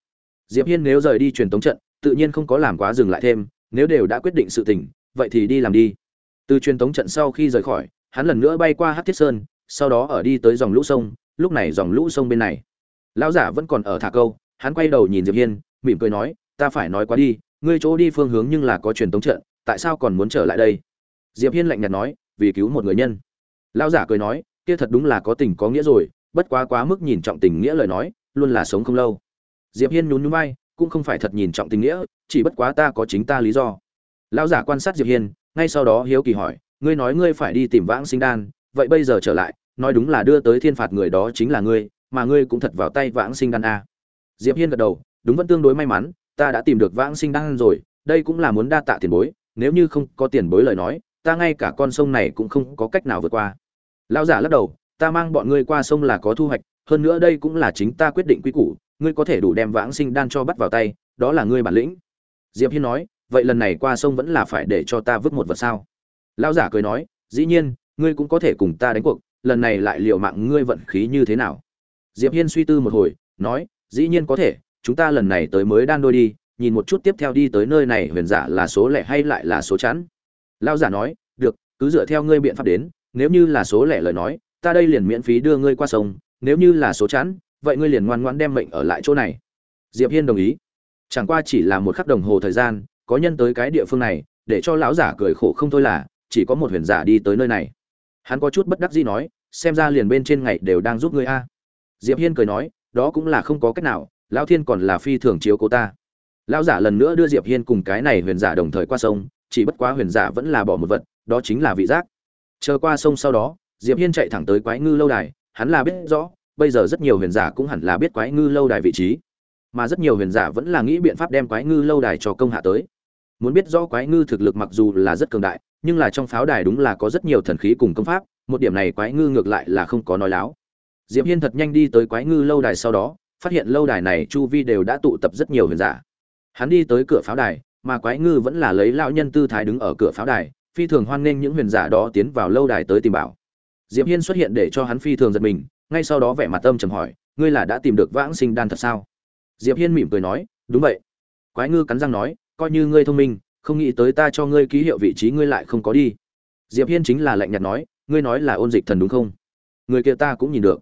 Diệp hiên nếu rời đi truyền tống trận, tự nhiên không có làm quá dừng lại thêm, nếu đều đã quyết định sự tình, vậy thì đi làm đi. Từ truyền tống trận sau khi rời khỏi, hắn lần nữa bay qua hắc thiết sơn, sau đó ở đi tới dòng lũ sông, lúc này dòng lũ sông bên này. Lão giả vẫn còn ở thả câu, hắn quay đầu nhìn diệp hiên, mỉm cười nói, ta phải nói quá đi, ngươi chỗ đi phương hướng nhưng là có truyền tống trận, tại sao còn muốn trở lại đây? Diệp hiên lạnh nhạt nói, vì cứu một người nhân. Lão giả cười nói, kia thật đúng là có tình có nghĩa rồi, bất quá quá mức nhìn trọng tình nghĩa lời nói, luôn là sống không lâu. Diệp hiên nhún nhún vai, cũng không phải thật nhìn trọng tình nghĩa, chỉ bất quá ta có chính ta lý do. Lão giả quan sát diệp hiên, ngay sau đó hiếu kỳ hỏi, ngươi nói ngươi phải đi tìm vãng sinh đan, vậy bây giờ trở lại, nói đúng là đưa tới thiên phạt người đó chính là ngươi, mà ngươi cũng thật vào tay vãng sinh đan a. Diệp hiên gật đầu, đúng vẫn tương đối may mắn, ta đã tìm được vãng sinh đan rồi, đây cũng là muốn đa tạ tiền bối, nếu như không có tiền bối lời nói ta ngay cả con sông này cũng không có cách nào vượt qua. Lão giả lắc đầu, ta mang bọn ngươi qua sông là có thu hoạch, hơn nữa đây cũng là chính ta quyết định quy củ, ngươi có thể đủ đem vãng sinh đan cho bắt vào tay, đó là ngươi bản lĩnh. Diệp hiên nói, vậy lần này qua sông vẫn là phải để cho ta vứt một vật sao? Lão giả cười nói, dĩ nhiên, ngươi cũng có thể cùng ta đánh cuộc, lần này lại liệu mạng ngươi vận khí như thế nào? Diệp hiên suy tư một hồi, nói, dĩ nhiên có thể, chúng ta lần này tới mới đan đôi đi, nhìn một chút tiếp theo đi tới nơi này, huyền giả là số lẻ hay lại là số chẵn? Lão giả nói, được, cứ dựa theo ngươi biện pháp đến, nếu như là số lẻ lời nói, ta đây liền miễn phí đưa ngươi qua sông, nếu như là số chẵn, vậy ngươi liền ngoan ngoãn đem mệnh ở lại chỗ này. Diệp hiên đồng ý. Chẳng qua chỉ là một khắc đồng hồ thời gian, có nhân tới cái địa phương này, để cho lão giả cười khổ không thôi là, chỉ có một huyền giả đi tới nơi này. Hắn có chút bất đắc dĩ nói, xem ra liền bên trên ngày đều đang giúp ngươi a. Diệp hiên cười nói, đó cũng là không có cách nào, lão thiên còn là phi thường chiếu cố ta. Lão giả lần nữa đưa diệp hiên cùng cái này huyền giả đồng thời qua sông chỉ bất quá huyền giả vẫn là bỏ một vật, đó chính là vị giác. Chờ qua sông sau đó, diệp hiên chạy thẳng tới quái ngư lâu đài, hắn là biết rõ, bây giờ rất nhiều huyền giả cũng hẳn là biết quái ngư lâu đài vị trí. Mà rất nhiều huyền giả vẫn là nghĩ biện pháp đem quái ngư lâu đài cho công hạ tới. Muốn biết rõ quái ngư thực lực mặc dù là rất cường đại, nhưng là trong pháo đài đúng là có rất nhiều thần khí cùng công pháp, một điểm này quái ngư ngược lại là không có nói láo. Diệp hiên thật nhanh đi tới quái ngư lâu đài sau đó, phát hiện lâu đài này chu vi đều đã tụ tập rất nhiều huyền giả. Hắn đi tới cửa pháo đài mà quái ngư vẫn là lấy lão nhân tư thái đứng ở cửa pháo đài, phi thường hoan nghênh những huyền giả đó tiến vào lâu đài tới tìm bảo. Diệp hiên xuất hiện để cho hắn phi thường giật mình, ngay sau đó vẻ mặt âm trầm hỏi, ngươi là đã tìm được vãng sinh đan thật sao? Diệp hiên mỉm cười nói, đúng vậy. Quái ngư cắn răng nói, coi như ngươi thông minh, không nghĩ tới ta cho ngươi ký hiệu vị trí ngươi lại không có đi. Diệp hiên chính là lạnh nhạt nói, ngươi nói là ôn dịch thần đúng không? Người kia ta cũng nhìn được.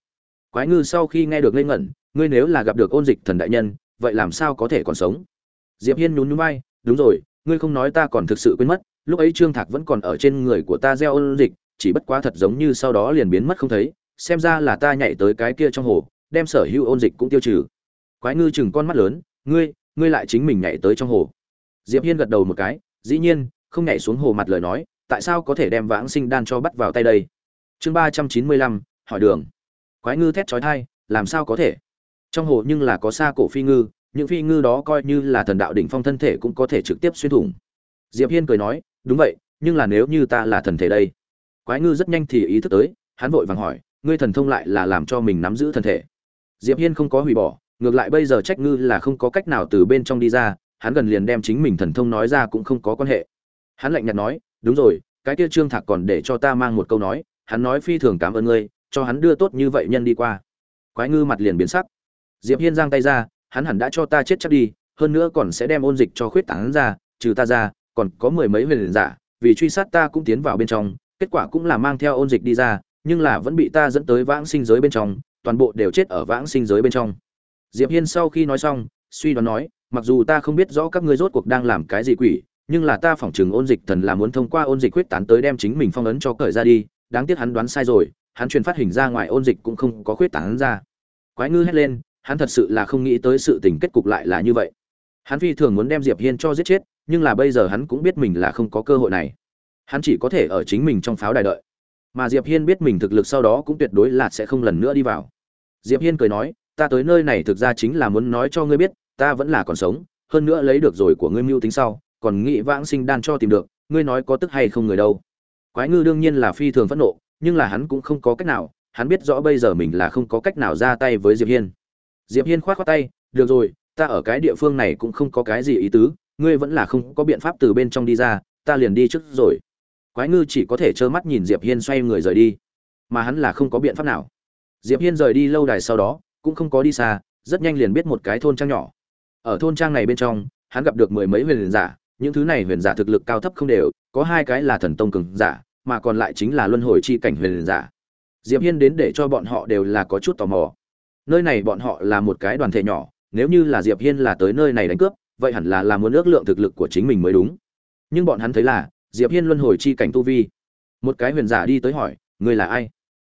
Quái ngư sau khi nghe được ngây ngẩn, ngươi nếu là gặp được ôn dịch thần đại nhân, vậy làm sao có thể còn sống? Diệp hiên nhún nhún vai đúng rồi, ngươi không nói ta còn thực sự quên mất, lúc ấy trương thạc vẫn còn ở trên người của ta gieo ôn dịch, chỉ bất quá thật giống như sau đó liền biến mất không thấy, xem ra là ta nhảy tới cái kia trong hồ, đem sở hữu ôn dịch cũng tiêu trừ. Quái ngư chừng con mắt lớn, ngươi ngươi lại chính mình nhảy tới trong hồ. Diệp hiên gật đầu một cái, dĩ nhiên, không nhảy xuống hồ mặt lời nói, tại sao có thể đem vãng sinh đan cho bắt vào tay đây? Chương ba trăm chín mươi lăm, hỏi đường. Quái ngư thét chói tai, làm sao có thể? Trong hồ nhưng là có xa cổ phi ngư những phi ngư đó coi như là thần đạo đỉnh phong thân thể cũng có thể trực tiếp xuyên thủng. Diệp hiên cười nói, đúng vậy, nhưng là nếu như ta là thần thể đây? Quái ngư rất nhanh thì ý thức tới, hắn vội vàng hỏi, ngươi thần thông lại là làm cho mình nắm giữ thần thể? Diệp hiên không có hủy bỏ, ngược lại bây giờ trách ngư là không có cách nào từ bên trong đi ra, hắn gần liền đem chính mình thần thông nói ra cũng không có quan hệ. Hắn lạnh nhạt nói, đúng rồi, cái kia trương thạc còn để cho ta mang một câu nói, hắn nói phi thường cảm ơn ngươi, cho hắn đưa tốt như vậy nhân đi qua. Quái ngư mặt liền biến sắc. Diệp hiên giang tay ra hắn hẳn đã cho ta chết chắc đi, hơn nữa còn sẽ đem ôn dịch cho khuyết tán ra, trừ ta ra, còn có mười mấy huyền giả, vì truy sát ta cũng tiến vào bên trong, kết quả cũng là mang theo ôn dịch đi ra, nhưng là vẫn bị ta dẫn tới vãng sinh giới bên trong, toàn bộ đều chết ở vãng sinh giới bên trong. Diệp hiên sau khi nói xong, suy đoán nói, mặc dù ta không biết rõ các ngươi rốt cuộc đang làm cái gì quỷ, nhưng là ta phỏng chừng ôn dịch thần là muốn thông qua ôn dịch quyết tán tới đem chính mình phong ấn cho cởi ra đi, đáng tiếc hắn đoán sai rồi, hắn truyền phát hình ra ngoài ôn dịch cũng không có khuyết tán ra. Quái ngư hét lên hắn thật sự là không nghĩ tới sự tình kết cục lại là như vậy. Hắn phi thường muốn đem diệp hiên cho giết chết, nhưng là bây giờ hắn cũng biết mình là không có cơ hội này. Hắn chỉ có thể ở chính mình trong pháo đài đợi. Mà diệp hiên biết mình thực lực sau đó cũng tuyệt đối là sẽ không lần nữa đi vào. Diệp hiên cười nói, ta tới nơi này thực ra chính là muốn nói cho ngươi biết, ta vẫn là còn sống, hơn nữa lấy được rồi của ngươi mưu tính sau, còn nghĩ vãng sinh đan cho tìm được, ngươi nói có tức hay không người đâu? Quái ngư đương nhiên là phi thường phẫn nộ, nhưng là hắn cũng không có cách nào, hắn biết rõ bây giờ mình là không có cách nào ra tay với diệp hiên diệp hiên khoát khoát tay, được rồi, ta ở cái địa phương này cũng không có cái gì ý tứ, ngươi vẫn là không có biện pháp từ bên trong đi ra, ta liền đi trước rồi. Quái ngư chỉ có thể trơ mắt nhìn diệp hiên xoay người rời đi, mà hắn là không có biện pháp nào. Diệp hiên rời đi lâu đài sau đó, cũng không có đi xa, rất nhanh liền biết một cái thôn trang nhỏ. Ở thôn trang này bên trong, hắn gặp được mười mấy huyền giả, những thứ này huyền giả thực lực cao thấp không đều, có hai cái là thần tông cường giả, mà còn lại chính là luân hồi chi cảnh huyền giả. Diệp hiên đến để cho bọn họ đều là có chút tò mò nơi này bọn họ là một cái đoàn thể nhỏ, nếu như là diệp hiên là tới nơi này đánh cướp, vậy hẳn là là muốn ước lượng thực lực của chính mình mới đúng. Nhưng bọn hắn thấy là, diệp hiên luân hồi chi cảnh tu vi. Một cái huyền giả đi tới hỏi, ngươi là ai?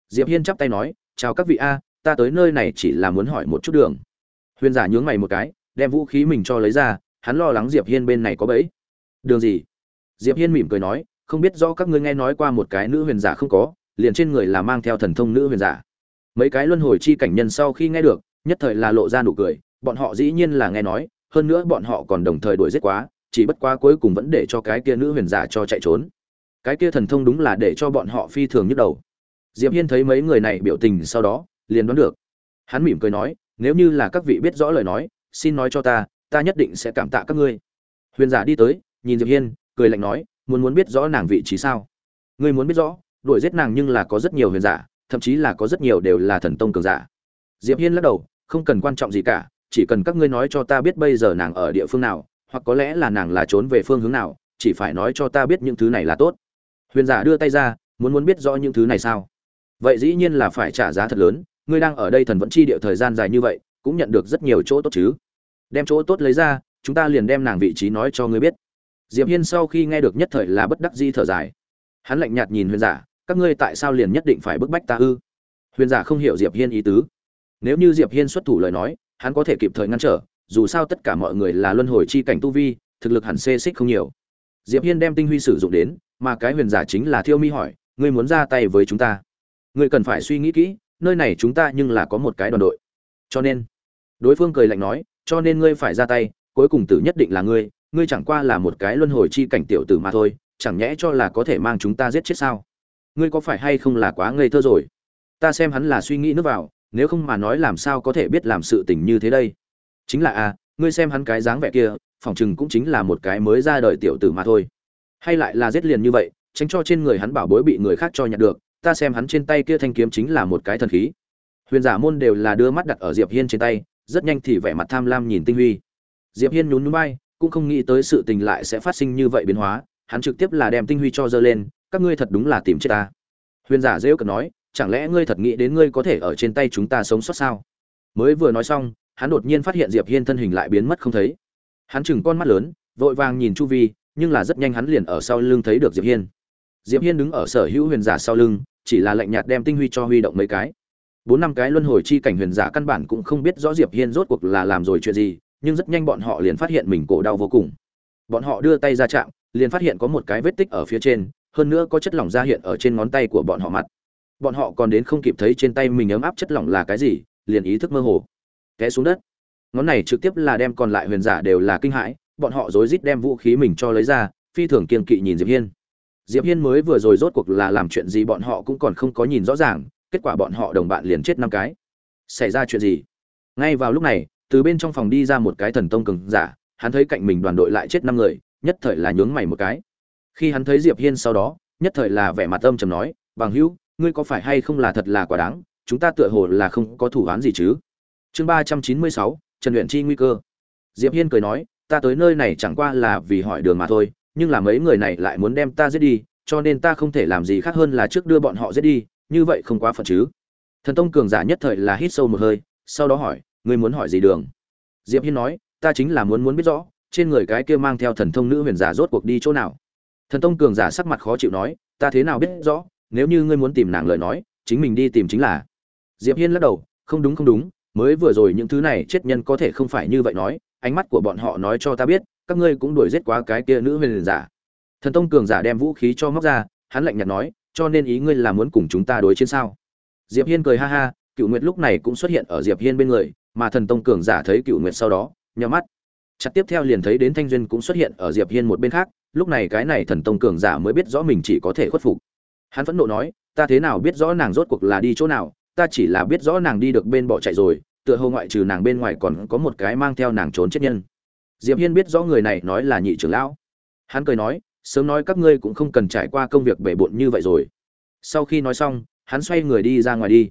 Diệp hiên chắp tay nói, chào các vị a, ta tới nơi này chỉ là muốn hỏi một chút đường. Huyền giả nhướng mày một cái, đem vũ khí mình cho lấy ra, hắn lo lắng diệp hiên bên này có bẫy. Đường gì? Diệp hiên mỉm cười nói, không biết rõ các ngươi nghe nói qua một cái nữ huyền giả không có, liền trên người là mang theo thần thông nữ huyền giả mấy cái luân hồi chi cảnh nhân sau khi nghe được, nhất thời là lộ ra nụ cười, bọn họ dĩ nhiên là nghe nói, hơn nữa bọn họ còn đồng thời đuổi giết quá, chỉ bất quá cuối cùng vẫn để cho cái kia nữ huyền giả cho chạy trốn. Cái kia thần thông đúng là để cho bọn họ phi thường nhức đầu. Diệp hiên thấy mấy người này biểu tình sau đó, liền đoán được. Hắn mỉm cười nói, nếu như là các vị biết rõ lời nói, xin nói cho ta ta nhất định sẽ cảm tạ các ngươi. Huyền giả đi tới, nhìn diệp hiên, cười lạnh nói, muốn muốn biết rõ nàng vị trí sao? Ngươi muốn biết rõ, đuổi giết nàng nhưng là có rất nhiều huyền giả thậm chí là có rất nhiều đều là thần tông cường giả. Diệp hiên lắc đầu, không cần quan trọng gì cả, chỉ cần các ngươi nói cho ta biết bây giờ nàng ở địa phương nào, hoặc có lẽ là nàng là trốn về phương hướng nào, chỉ phải nói cho ta biết những thứ này là tốt. Huyền giả đưa tay ra, muốn muốn biết rõ những thứ này sao? Vậy dĩ nhiên là phải trả giá thật lớn, ngươi đang ở đây thần vẫn chi địa thời gian dài như vậy, cũng nhận được rất nhiều chỗ tốt chứ. Đem chỗ tốt lấy ra, chúng ta liền đem nàng vị trí nói cho ngươi biết. Diệp hiên sau khi nghe được nhất thời là bất đắc di thở dài. Hắn lạnh nhạt nhìn huyền giả các ngươi tại sao liền nhất định phải bức bách ta ư? Huyền giả không hiểu diệp hiên ý tứ. Nếu như diệp hiên xuất thủ lời nói, hắn có thể kịp thời ngăn trở, dù sao tất cả mọi người là luân hồi chi cảnh tu vi, thực lực hẳn xê xích không nhiều. Diệp hiên đem tinh huy sử dụng đến, mà cái huyền giả chính là thiêu mi hỏi, ngươi muốn ra tay với chúng ta? Ngươi cần phải suy nghĩ kỹ, nơi này chúng ta nhưng là có một cái đoàn đội. Cho nên, đối phương cười lạnh nói, cho nên ngươi phải ra tay, cuối cùng tử nhất định là ngươi ngươi chẳng qua là một cái luân hồi chi cảnh tiểu tử mà thôi, chẳng nhẽ cho là có thể mang chúng ta giết chết sao? Ngươi có phải hay không là quá ngây thơ rồi? Ta xem hắn là suy nghĩ nước vào nếu không mà nói làm sao có thể biết làm sự tình như thế đây? Chính là a à, ngươi xem hắn cái dáng vẻ kia phỏng chừng cũng chính là một cái mới ra đời tiểu tử mà thôi. Hay lại là giết liền như vậy tránh cho trên người hắn bảo bối bị người khác cho nhặt được ta xem hắn trên tay kia thanh kiếm chính là một cái thần khí. Huyền giả môn đều là đưa mắt đặt ở diệp hiên trên tay rất nhanh thì vẻ mặt tham lam nhìn tinh huy. Diệp hiên nhún nhún bay cũng không nghĩ tới sự tình lại sẽ phát sinh như vậy biến hóa hắn trực tiếp là đem tinh huy cho dơ lên các ngươi thật đúng là tìm chết ta. Huyền giả rêu cợt nói, chẳng lẽ ngươi thật nghĩ đến ngươi có thể ở trên tay chúng ta sống sót sao? Mới vừa nói xong, hắn đột nhiên phát hiện diệp hiên thân hình lại biến mất không thấy. Hắn chừng con mắt lớn, vội vàng nhìn chu vi, nhưng là rất nhanh hắn liền ở sau lưng thấy được diệp hiên. Diệp hiên đứng ở sở hữu huyền giả sau lưng, chỉ là lạnh nhạt đem tinh huy cho huy động mấy cái. Bốn năm cái luân hồi chi cảnh huyền giả căn bản cũng không biết rõ diệp hiên rốt cuộc là làm rồi chuyện gì, nhưng rất nhanh bọn họ liền phát hiện mình cổ đau vô cùng. Bọn họ đưa tay ra chạm, liền phát hiện có một cái vết tích ở phía trên hơn nữa có chất lỏng ra hiện ở trên ngón tay của bọn họ mặt. Bọn họ còn đến không kịp thấy trên tay mình ấm áp chất lỏng là cái gì, liền ý thức mơ hồ. Té xuống đất. Ngón này trực tiếp là đem còn lại huyền giả đều là kinh hãi, bọn họ rối rít đem vũ khí mình cho lấy ra, phi thường kiên kỵ nhìn diệp hiên. Diệp hiên mới vừa rồi rốt cuộc là làm chuyện gì bọn họ cũng còn không có nhìn rõ ràng, kết quả bọn họ đồng bạn liền chết năm cái. Xảy ra chuyện gì? Ngay vào lúc này, từ bên trong phòng đi ra một cái thần tông cường giả, hắn thấy cạnh mình đoàn đội lại chết năm người, nhất thời là nhướng mày một cái khi hắn thấy diệp hiên sau đó, nhất thời là vẻ mặt âm trầm nói, bằng hữu, ngươi có phải hay không là thật là quả đáng? Chúng ta tựa hồ là không có thủ án gì chứ? Chương ba trăm chín mươi sáu, trần luyện chi nguy cơ. Diệp hiên cười nói, ta tới nơi này chẳng qua là vì hỏi đường mà thôi, nhưng là mấy người này lại muốn đem ta giết đi, cho nên ta không thể làm gì khác hơn là trước đưa bọn họ giết đi, như vậy không quá phận chứ. Thần tông cường giả nhất thời là hít sâu một hơi, sau đó hỏi, ngươi muốn hỏi gì đường? Diệp hiên nói, ta chính là muốn muốn biết rõ, trên người cái kia mang theo thần thông nữ huyền giả rốt cuộc đi chỗ nào? Thần tông cường giả sắc mặt khó chịu nói, ta thế nào biết rõ, nếu như ngươi muốn tìm nàng lời nói, chính mình đi tìm chính là. Diệp hiên lắc đầu, không đúng không đúng, mới vừa rồi những thứ này chết nhân có thể không phải như vậy nói, ánh mắt của bọn họ nói cho ta biết, các ngươi cũng đuổi giết quá cái kia nữ huyền giả. Thần tông cường giả đem vũ khí cho móc ra, hắn lạnh nhạt nói, cho nên ý ngươi là muốn cùng chúng ta đối chiến sao? Diệp hiên cười ha ha cựu nguyệt lúc này cũng xuất hiện ở diệp hiên bên người, mà thần tông cường giả thấy cựu nguyệt sau đó, nhắm mắt chặt tiếp theo liền thấy đến thanh duyên cũng xuất hiện ở diệp hiên một bên khác, lúc này cái này thần tông cường giả mới biết rõ mình chỉ có thể khuất phục. Hắn phẫn nộ nói, ta thế nào biết rõ nàng rốt cuộc là đi chỗ nào? Ta chỉ là biết rõ nàng đi được bên bỏ chạy rồi, tựa hồ ngoại trừ nàng bên ngoài còn có một cái mang theo nàng trốn chết nhân. Diệp hiên biết rõ người này nói là nhị trưởng lão. Hắn cười nói, sớm nói các ngươi cũng không cần trải qua công việc bể bộn như vậy rồi. Sau khi nói xong, hắn xoay người đi ra ngoài đi.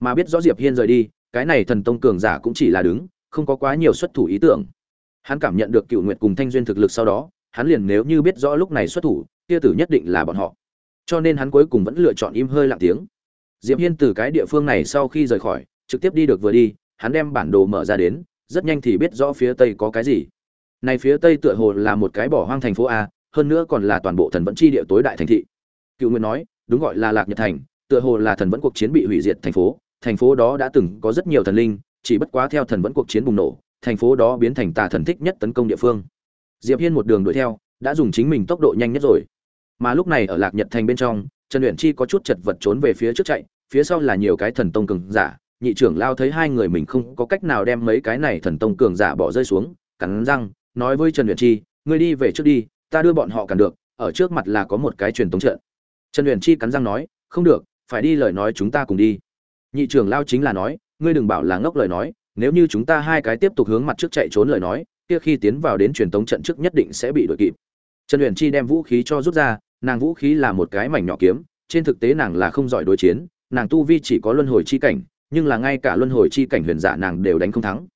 Mà biết rõ diệp hiên rời đi, cái này thần tông cường giả cũng chỉ là đứng, không có quá nhiều xuất thủ ý tưởng hắn cảm nhận được cựu nguyệt cùng thanh duyên thực lực sau đó, hắn liền nếu như biết rõ lúc này xuất thủ, kia tử nhất định là bọn họ. Cho nên hắn cuối cùng vẫn lựa chọn im hơi lặng tiếng. Diệp hiên từ cái địa phương này sau khi rời khỏi, trực tiếp đi được vừa đi, hắn đem bản đồ mở ra đến, rất nhanh thì biết rõ phía tây có cái gì. Này phía tây tựa hồ là một cái bỏ hoang thành phố a, hơn nữa còn là toàn bộ thần vẫn chi địa tối đại thành thị. Cựu nguyệt nói, đúng gọi là lạc nhật thành, tựa hồ là thần vẫn cuộc chiến bị hủy diệt thành phố. Thành phố đó đã từng có rất nhiều thần linh, chỉ bất quá theo thần vẫn cuộc chiến bùng nổ thành phố đó biến thành tà thần thích nhất tấn công địa phương. Diệp hiên một đường đuổi theo, đã dùng chính mình tốc độ nhanh nhất rồi. Mà lúc này ở lạc nhật thành bên trong, trần luyện chi có chút chật vật trốn về phía trước chạy, phía sau là nhiều cái thần tông cường giả, nhị trưởng lao thấy hai người mình không có cách nào đem mấy cái này thần tông cường giả bỏ rơi xuống, cắn răng, nói với trần luyện chi, ngươi đi về trước đi, ta đưa bọn họ cản được, ở trước mặt là có một cái truyền tống trận. Trần luyện chi cắn răng nói, không được, phải đi lời nói chúng ta cùng đi. Nhị trưởng lao chính là nói, ngươi đừng bảo là ngốc lời nói nếu như chúng ta hai cái tiếp tục hướng mặt trước chạy trốn lời nói, kia khi tiến vào đến truyền tống trận trước nhất định sẽ bị đuổi kịp. Trần Huyền chi đem vũ khí cho rút ra, nàng vũ khí là một cái mảnh nhỏ kiếm, trên thực tế nàng là không giỏi đối chiến, nàng tu vi chỉ có luân hồi chi cảnh, nhưng là ngay cả luân hồi chi cảnh huyền giả nàng đều đánh không thắng.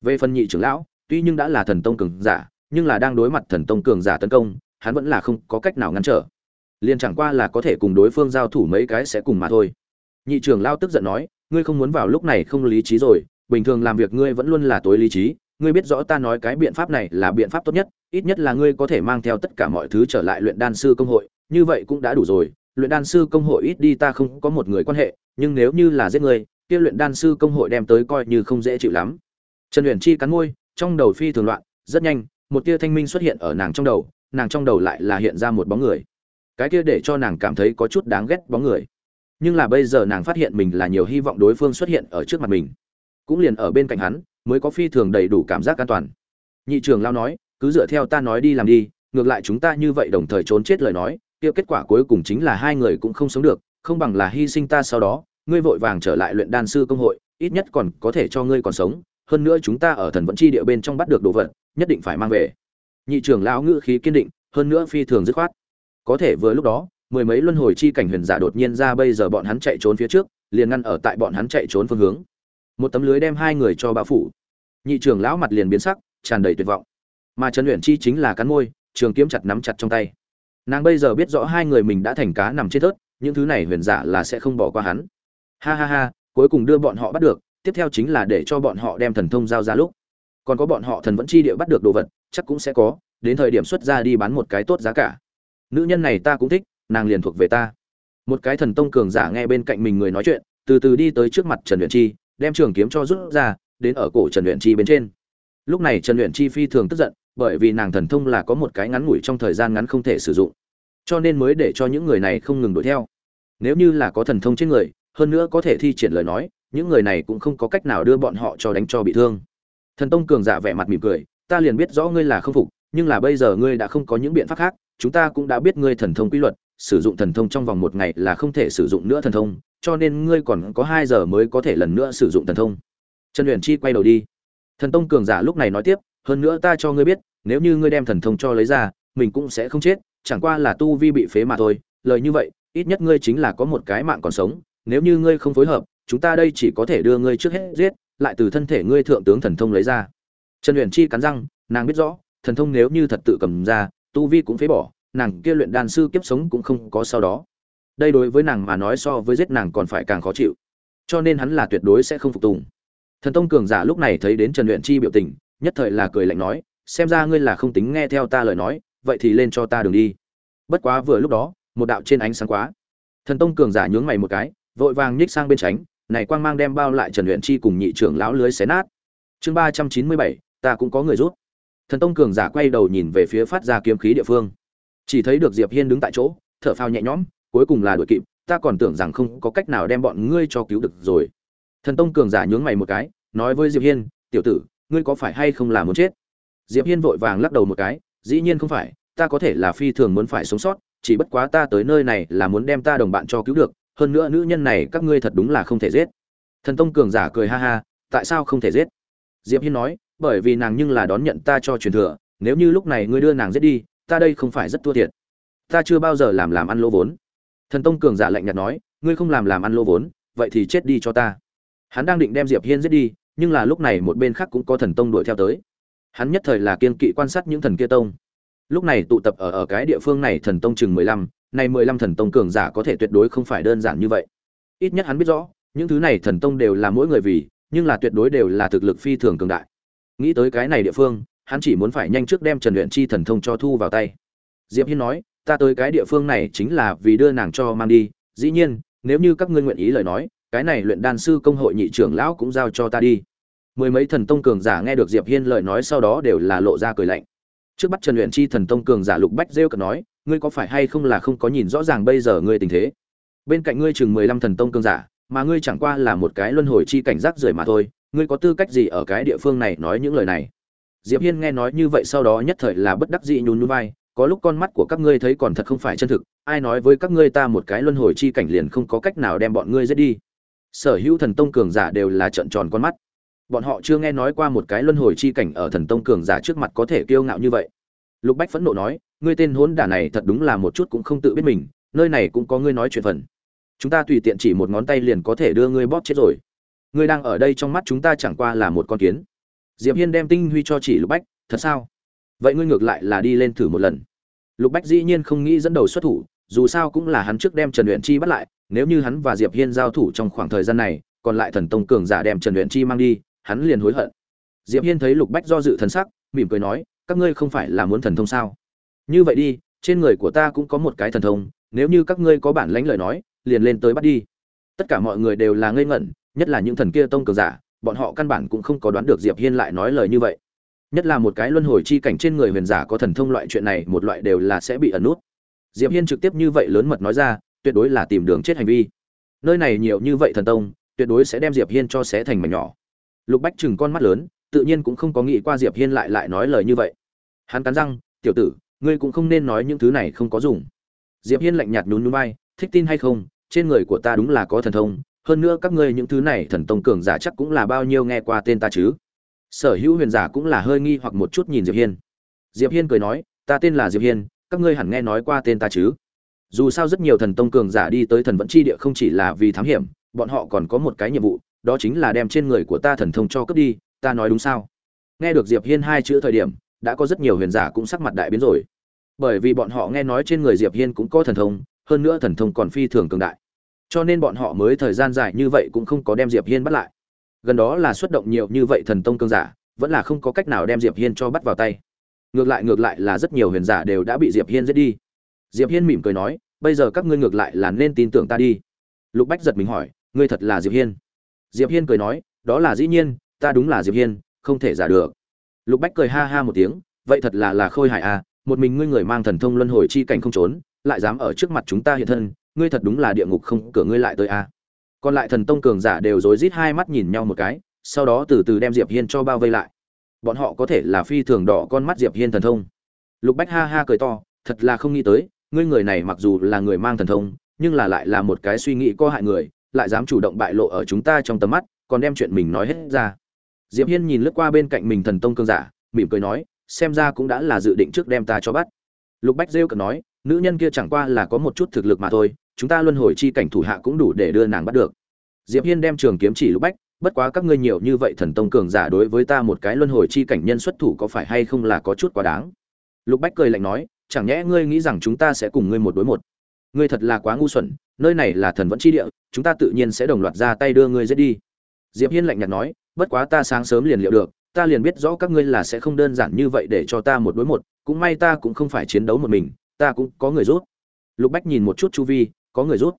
Về phần nhị trưởng lão, tuy nhưng đã là thần tông cường giả, nhưng là đang đối mặt thần tông cường giả tấn công, hắn vẫn là không có cách nào ngăn trở. Liền chẳng qua là có thể cùng đối phương giao thủ mấy cái sẽ cùng mà thôi. Nhị trưởng lão tức giận nói, ngươi không muốn vào lúc này không lý trí rồi bình thường làm việc ngươi vẫn luôn là tối lý trí, ngươi biết rõ ta nói cái biện pháp này là biện pháp tốt nhất, ít nhất là ngươi có thể mang theo tất cả mọi thứ trở lại luyện đan sư công hội, như vậy cũng đã đủ rồi. Luyện đan sư công hội ít đi ta không có một người quan hệ, nhưng nếu như là giết ngươi, kia luyện đan sư công hội đem tới coi như không dễ chịu lắm. Trần luyện chi cắn môi, trong đầu phi thường loạn, rất nhanh, một tia thanh minh xuất hiện ở nàng trong đầu, nàng trong đầu lại là hiện ra một bóng người. Cái kia để cho nàng cảm thấy có chút đáng ghét bóng người. Nhưng là bây giờ nàng phát hiện mình là nhiều hy vọng đối phương xuất hiện ở trước mặt mình cũng liền ở bên cạnh hắn, mới có phi thường đầy đủ cảm giác an toàn. Nhị trường lao nói, cứ dựa theo ta nói đi làm đi, ngược lại chúng ta như vậy đồng thời trốn chết lời nói, kia kết quả cuối cùng chính là hai người cũng không sống được, không bằng là hy sinh ta sau đó, ngươi vội vàng trở lại luyện đan sư công hội, ít nhất còn có thể cho ngươi còn sống, hơn nữa chúng ta ở thần vẫn chi địa bên trong bắt được đồ vật, nhất định phải mang về. Nhị trưởng lão ngữ khí kiên định, hơn nữa phi thường dứt khoát. Có thể vừa lúc đó, mười mấy luân hồi chi cảnh huyền giả đột nhiên ra bây giờ bọn hắn chạy trốn phía trước, liền ngăn ở tại bọn hắn chạy trốn phương hướng một tấm lưới đem hai người cho bao phủ. Nhị trưởng lão mặt liền biến sắc, tràn đầy tuyệt vọng. Mà trần luyện chi chính là cắn môi, trường kiếm chặt nắm chặt trong tay. Nàng bây giờ biết rõ hai người mình đã thành cá nằm trên thớt, những thứ này huyền giả là sẽ không bỏ qua hắn. Ha ha ha, cuối cùng đưa bọn họ bắt được, tiếp theo chính là để cho bọn họ đem thần thông giao ra lúc. Còn có bọn họ thần vẫn chi địa bắt được đồ vật, chắc cũng sẽ có, đến thời điểm xuất ra đi bán một cái tốt giá cả. Nữ nhân này ta cũng thích, nàng liền thuộc về ta. Một cái thần tông cường giả nghe bên cạnh mình người nói chuyện, từ từ đi tới trước mặt trần luyện chi đem trường kiếm cho rút ra, đến ở cổ trần luyện chi bên trên. Lúc này trần luyện chi phi thường tức giận, bởi vì nàng thần thông là có một cái ngắn ngủi trong thời gian ngắn không thể sử dụng. Cho nên mới để cho những người này không ngừng đuổi theo. Nếu như là có thần thông trên người, hơn nữa có thể thi triển lời nói, những người này cũng không có cách nào đưa bọn họ cho đánh cho bị thương. Thần tông cường giả vẻ mặt mỉm cười, ta liền biết rõ ngươi là không phục, nhưng là bây giờ ngươi đã không có những biện pháp khác, chúng ta cũng đã biết ngươi thần thông quy luật, sử dụng thần thông trong vòng một ngày là không thể sử dụng nữa thần thông cho nên ngươi còn có hai giờ mới có thể lần nữa sử dụng thần thông. Trần luyện chi quay đầu đi. Thần tông cường giả lúc này nói tiếp, hơn nữa ta cho ngươi biết, nếu như ngươi đem thần thông cho lấy ra, mình cũng sẽ không chết, chẳng qua là tu vi bị phế mà thôi. Lời như vậy, ít nhất ngươi chính là có một cái mạng còn sống. Nếu như ngươi không phối hợp, chúng ta đây chỉ có thể đưa ngươi trước hết giết, lại từ thân thể ngươi thượng tướng thần thông lấy ra. Trần luyện chi cắn răng, nàng biết rõ, thần thông nếu như thật tự cầm ra, tu vi cũng phế bỏ, nàng kia luyện đan sư kiếp sống cũng không có sau đó đây đối với nàng mà nói so với giết nàng còn phải càng khó chịu. Cho nên hắn là tuyệt đối sẽ không phục tùng. Thần tông cường giả lúc này thấy đến trần luyện chi biểu tình, nhất thời là cười lạnh nói, xem ra ngươi là không tính nghe theo ta lời nói, vậy thì lên cho ta đường đi. Bất quá vừa lúc đó, một đạo trên ánh sáng quá. Thần tông cường giả nhướng mày một cái, vội vàng nhích sang bên tránh, này quang mang đem bao lại trần luyện chi cùng nhị trưởng lão lưới xé nát. Chương ba trăm chín mươi bảy, ta cũng có người rút thần tông cường giả quay đầu nhìn về phía phát ra kiếm khí địa phương. Chỉ thấy được diệp hiên đứng tại chỗ, thở phào nhẹ nhõm cuối cùng là đuổi kịp, ta còn tưởng rằng không có cách nào đem bọn ngươi cho cứu được rồi. Thần tông cường giả nhướng mày một cái, nói với diệp hiên, tiểu tử, ngươi có phải hay không là muốn chết? Diệp hiên vội vàng lắc đầu một cái, dĩ nhiên không phải, ta có thể là phi thường muốn phải sống sót, chỉ bất quá ta tới nơi này là muốn đem ta đồng bạn cho cứu được, hơn nữa nữ nhân này các ngươi thật đúng là không thể giết. Thần tông cường giả cười ha ha, tại sao không thể giết? Diệp hiên nói, bởi vì nàng nhưng là đón nhận ta cho truyền thừa, nếu như lúc này ngươi đưa nàng giết đi, ta đây không phải rất thua thiệt. Ta chưa bao giờ làm làm ăn lỗ vốn thần tông cường giả lạnh nhạt nói, ngươi không làm làm ăn lô vốn, vậy thì chết đi cho ta. Hắn đang định đem diệp hiên giết đi, nhưng là lúc này một bên khác cũng có thần tông đuổi theo tới. Hắn nhất thời là kiên kỵ quan sát những thần kia tông. Lúc này tụ tập ở ở cái địa phương này thần tông chừng mười lăm này mười lăm thần tông cường giả có thể tuyệt đối không phải đơn giản như vậy. Ít nhất hắn biết rõ, những thứ này thần tông đều là mỗi người vì, nhưng là tuyệt đối đều là thực lực phi thường cường đại. Nghĩ tới cái này địa phương, hắn chỉ muốn phải nhanh trước đem trần luyện chi thần thông cho thu vào tay. Diệp hiên nói ta tới cái địa phương này chính là vì đưa nàng cho mang đi, dĩ nhiên, nếu như các ngươi nguyện ý lời nói, cái này luyện đan sư công hội nhị trưởng lão cũng giao cho ta đi. Mười mấy thần tông cường giả nghe được diệp hiên lời nói sau đó đều là lộ ra cười lạnh. Trước bắt trần luyện chi thần tông cường giả lục bách rêu cật nói, ngươi có phải hay không là không có nhìn rõ ràng bây giờ ngươi tình thế? Bên cạnh ngươi chừng mười lăm thần tông cường giả, mà ngươi chẳng qua là một cái luân hồi chi cảnh giác rời mà thôi, ngươi có tư cách gì ở cái địa phương này nói những lời này? Diệp hiên nghe nói như vậy sau đó nhất thời là bất đắc dĩ nhún nhún vai có lúc con mắt của các ngươi thấy còn thật không phải chân thực, ai nói với các ngươi ta một cái luân hồi chi cảnh liền không có cách nào đem bọn ngươi giết đi. Sở hữu thần tông cường giả đều là trợn tròn con mắt. Bọn họ chưa nghe nói qua một cái luân hồi chi cảnh ở thần tông cường giả trước mặt có thể kiêu ngạo như vậy. Lục bách phẫn nộ nói, ngươi tên hỗn đả này thật đúng là một chút cũng không tự biết mình, nơi này cũng có ngươi nói chuyện phần. Chúng ta tùy tiện chỉ một ngón tay liền có thể đưa ngươi bóp chết rồi. Ngươi đang ở đây trong mắt chúng ta chẳng qua là một con kiến. Diệp hiên đem tinh huy cho chỉ lục bách, thật sao? Vậy ngươi ngược lại là đi lên thử một lần. Lục bách dĩ nhiên không nghĩ dẫn đầu xuất thủ, dù sao cũng là hắn trước đem trần luyện chi bắt lại, nếu như hắn và diệp hiên giao thủ trong khoảng thời gian này, còn lại thần tông cường giả đem trần luyện chi mang đi, hắn liền hối hận. Diệp hiên thấy lục bách do dự thần sắc, mỉm cười nói, các ngươi không phải là muốn thần thông sao? Như vậy đi, trên người của ta cũng có một cái thần thông, nếu như các ngươi có bản lãnh lời nói, liền lên tới bắt đi. Tất cả mọi người đều là ngây ngẩn, nhất là những thần kia tông cường giả, bọn họ căn bản cũng không có đoán được diệp hiên lại nói lời như vậy nhất là một cái luân hồi chi cảnh trên người huyền giả có thần thông loại chuyện này, một loại đều là sẽ bị ẩn nút. Diệp hiên trực tiếp như vậy lớn mật nói ra, tuyệt đối là tìm đường chết hành vi. Nơi này nhiều như vậy thần tông, tuyệt đối sẽ đem diệp hiên cho xé thành mảnh nhỏ. Lục bách chừng con mắt lớn, tự nhiên cũng không có nghĩ qua diệp hiên lại lại nói lời như vậy. Hắn cắn răng, tiểu tử, ngươi cũng không nên nói những thứ này không có dùng. Diệp hiên lạnh nhạt nhún nhún vai, thích tin hay không? Trên người của ta đúng là có thần thông, hơn nữa các ngươi những thứ này thần tông cường giả chắc cũng là bao nhiêu nghe qua tên ta chứ? Sở hữu huyền giả cũng là hơi nghi hoặc một chút nhìn diệp hiên. Diệp hiên cười nói, ta tên là diệp hiên, các ngươi hẳn nghe nói qua tên ta chứ? Dù sao rất nhiều thần tông cường giả đi tới thần vẫn chi địa không chỉ là vì thám hiểm, bọn họ còn có một cái nhiệm vụ, đó chính là đem trên người của ta thần thông cho cướp đi, ta nói đúng sao? Nghe được diệp hiên hai chữ thời điểm, đã có rất nhiều huyền giả cũng sắc mặt đại biến rồi. Bởi vì bọn họ nghe nói trên người diệp hiên cũng có thần thông, hơn nữa thần thông còn phi thường cường đại. Cho nên bọn họ mới thời gian dài như vậy cũng không có đem diệp hiên bắt lại gần đó là xuất động nhiều như vậy thần tông cương giả, vẫn là không có cách nào đem diệp hiên cho bắt vào tay. Ngược lại ngược lại là rất nhiều huyền giả đều đã bị diệp hiên giết đi. Diệp hiên mỉm cười nói, bây giờ các ngươi ngược lại là nên tin tưởng ta đi. Lục bách giật mình hỏi, ngươi thật là diệp hiên? Diệp hiên cười nói, đó là dĩ nhiên, ta đúng là diệp hiên, không thể giả được. Lục bách cười ha ha một tiếng, vậy thật là là khôi hài à một mình ngươi người mang thần thông luân hồi chi cảnh không trốn, lại dám ở trước mặt chúng ta hiện thân, ngươi thật đúng là địa ngục không cửa ngươi lại tới à còn lại thần tông cường giả đều rối rít hai mắt nhìn nhau một cái, sau đó từ từ đem diệp hiên cho bao vây lại. Bọn họ có thể là phi thường đỏ con mắt diệp hiên thần thông. Lục bách ha ha cười to, thật là không nghĩ tới, ngươi người này mặc dù là người mang thần thông, nhưng là lại là một cái suy nghĩ có hại người, lại dám chủ động bại lộ ở chúng ta trong tầm mắt, còn đem chuyện mình nói hết ra. Diệp hiên nhìn lướt qua bên cạnh mình thần tông cường giả, mỉm cười nói, xem ra cũng đã là dự định trước đem ta cho bắt. Lục bách rêu cợt nói, nữ nhân kia chẳng qua là có một chút thực lực mà thôi chúng ta luân hồi chi cảnh thủ hạ cũng đủ để đưa nàng bắt được. Diệp hiên đem trường kiếm chỉ lục bách, bất quá các ngươi nhiều như vậy thần tông cường giả đối với ta một cái luân hồi chi cảnh nhân xuất thủ có phải hay không là có chút quá đáng? Lục bách cười lạnh nói, chẳng nhẽ ngươi nghĩ rằng chúng ta sẽ cùng ngươi một đối một? Ngươi thật là quá ngu xuẩn, nơi này là thần vẫn chi địa, chúng ta tự nhiên sẽ đồng loạt ra tay đưa ngươi giết đi. Diệp hiên lạnh nhạt nói, bất quá ta sáng sớm liền liệu được, ta liền biết rõ các ngươi là sẽ không đơn giản như vậy để cho ta một đối một, cũng may ta cũng không phải chiến đấu một mình, ta cũng có người rút lục bách nhìn một chút chu vi có người rút.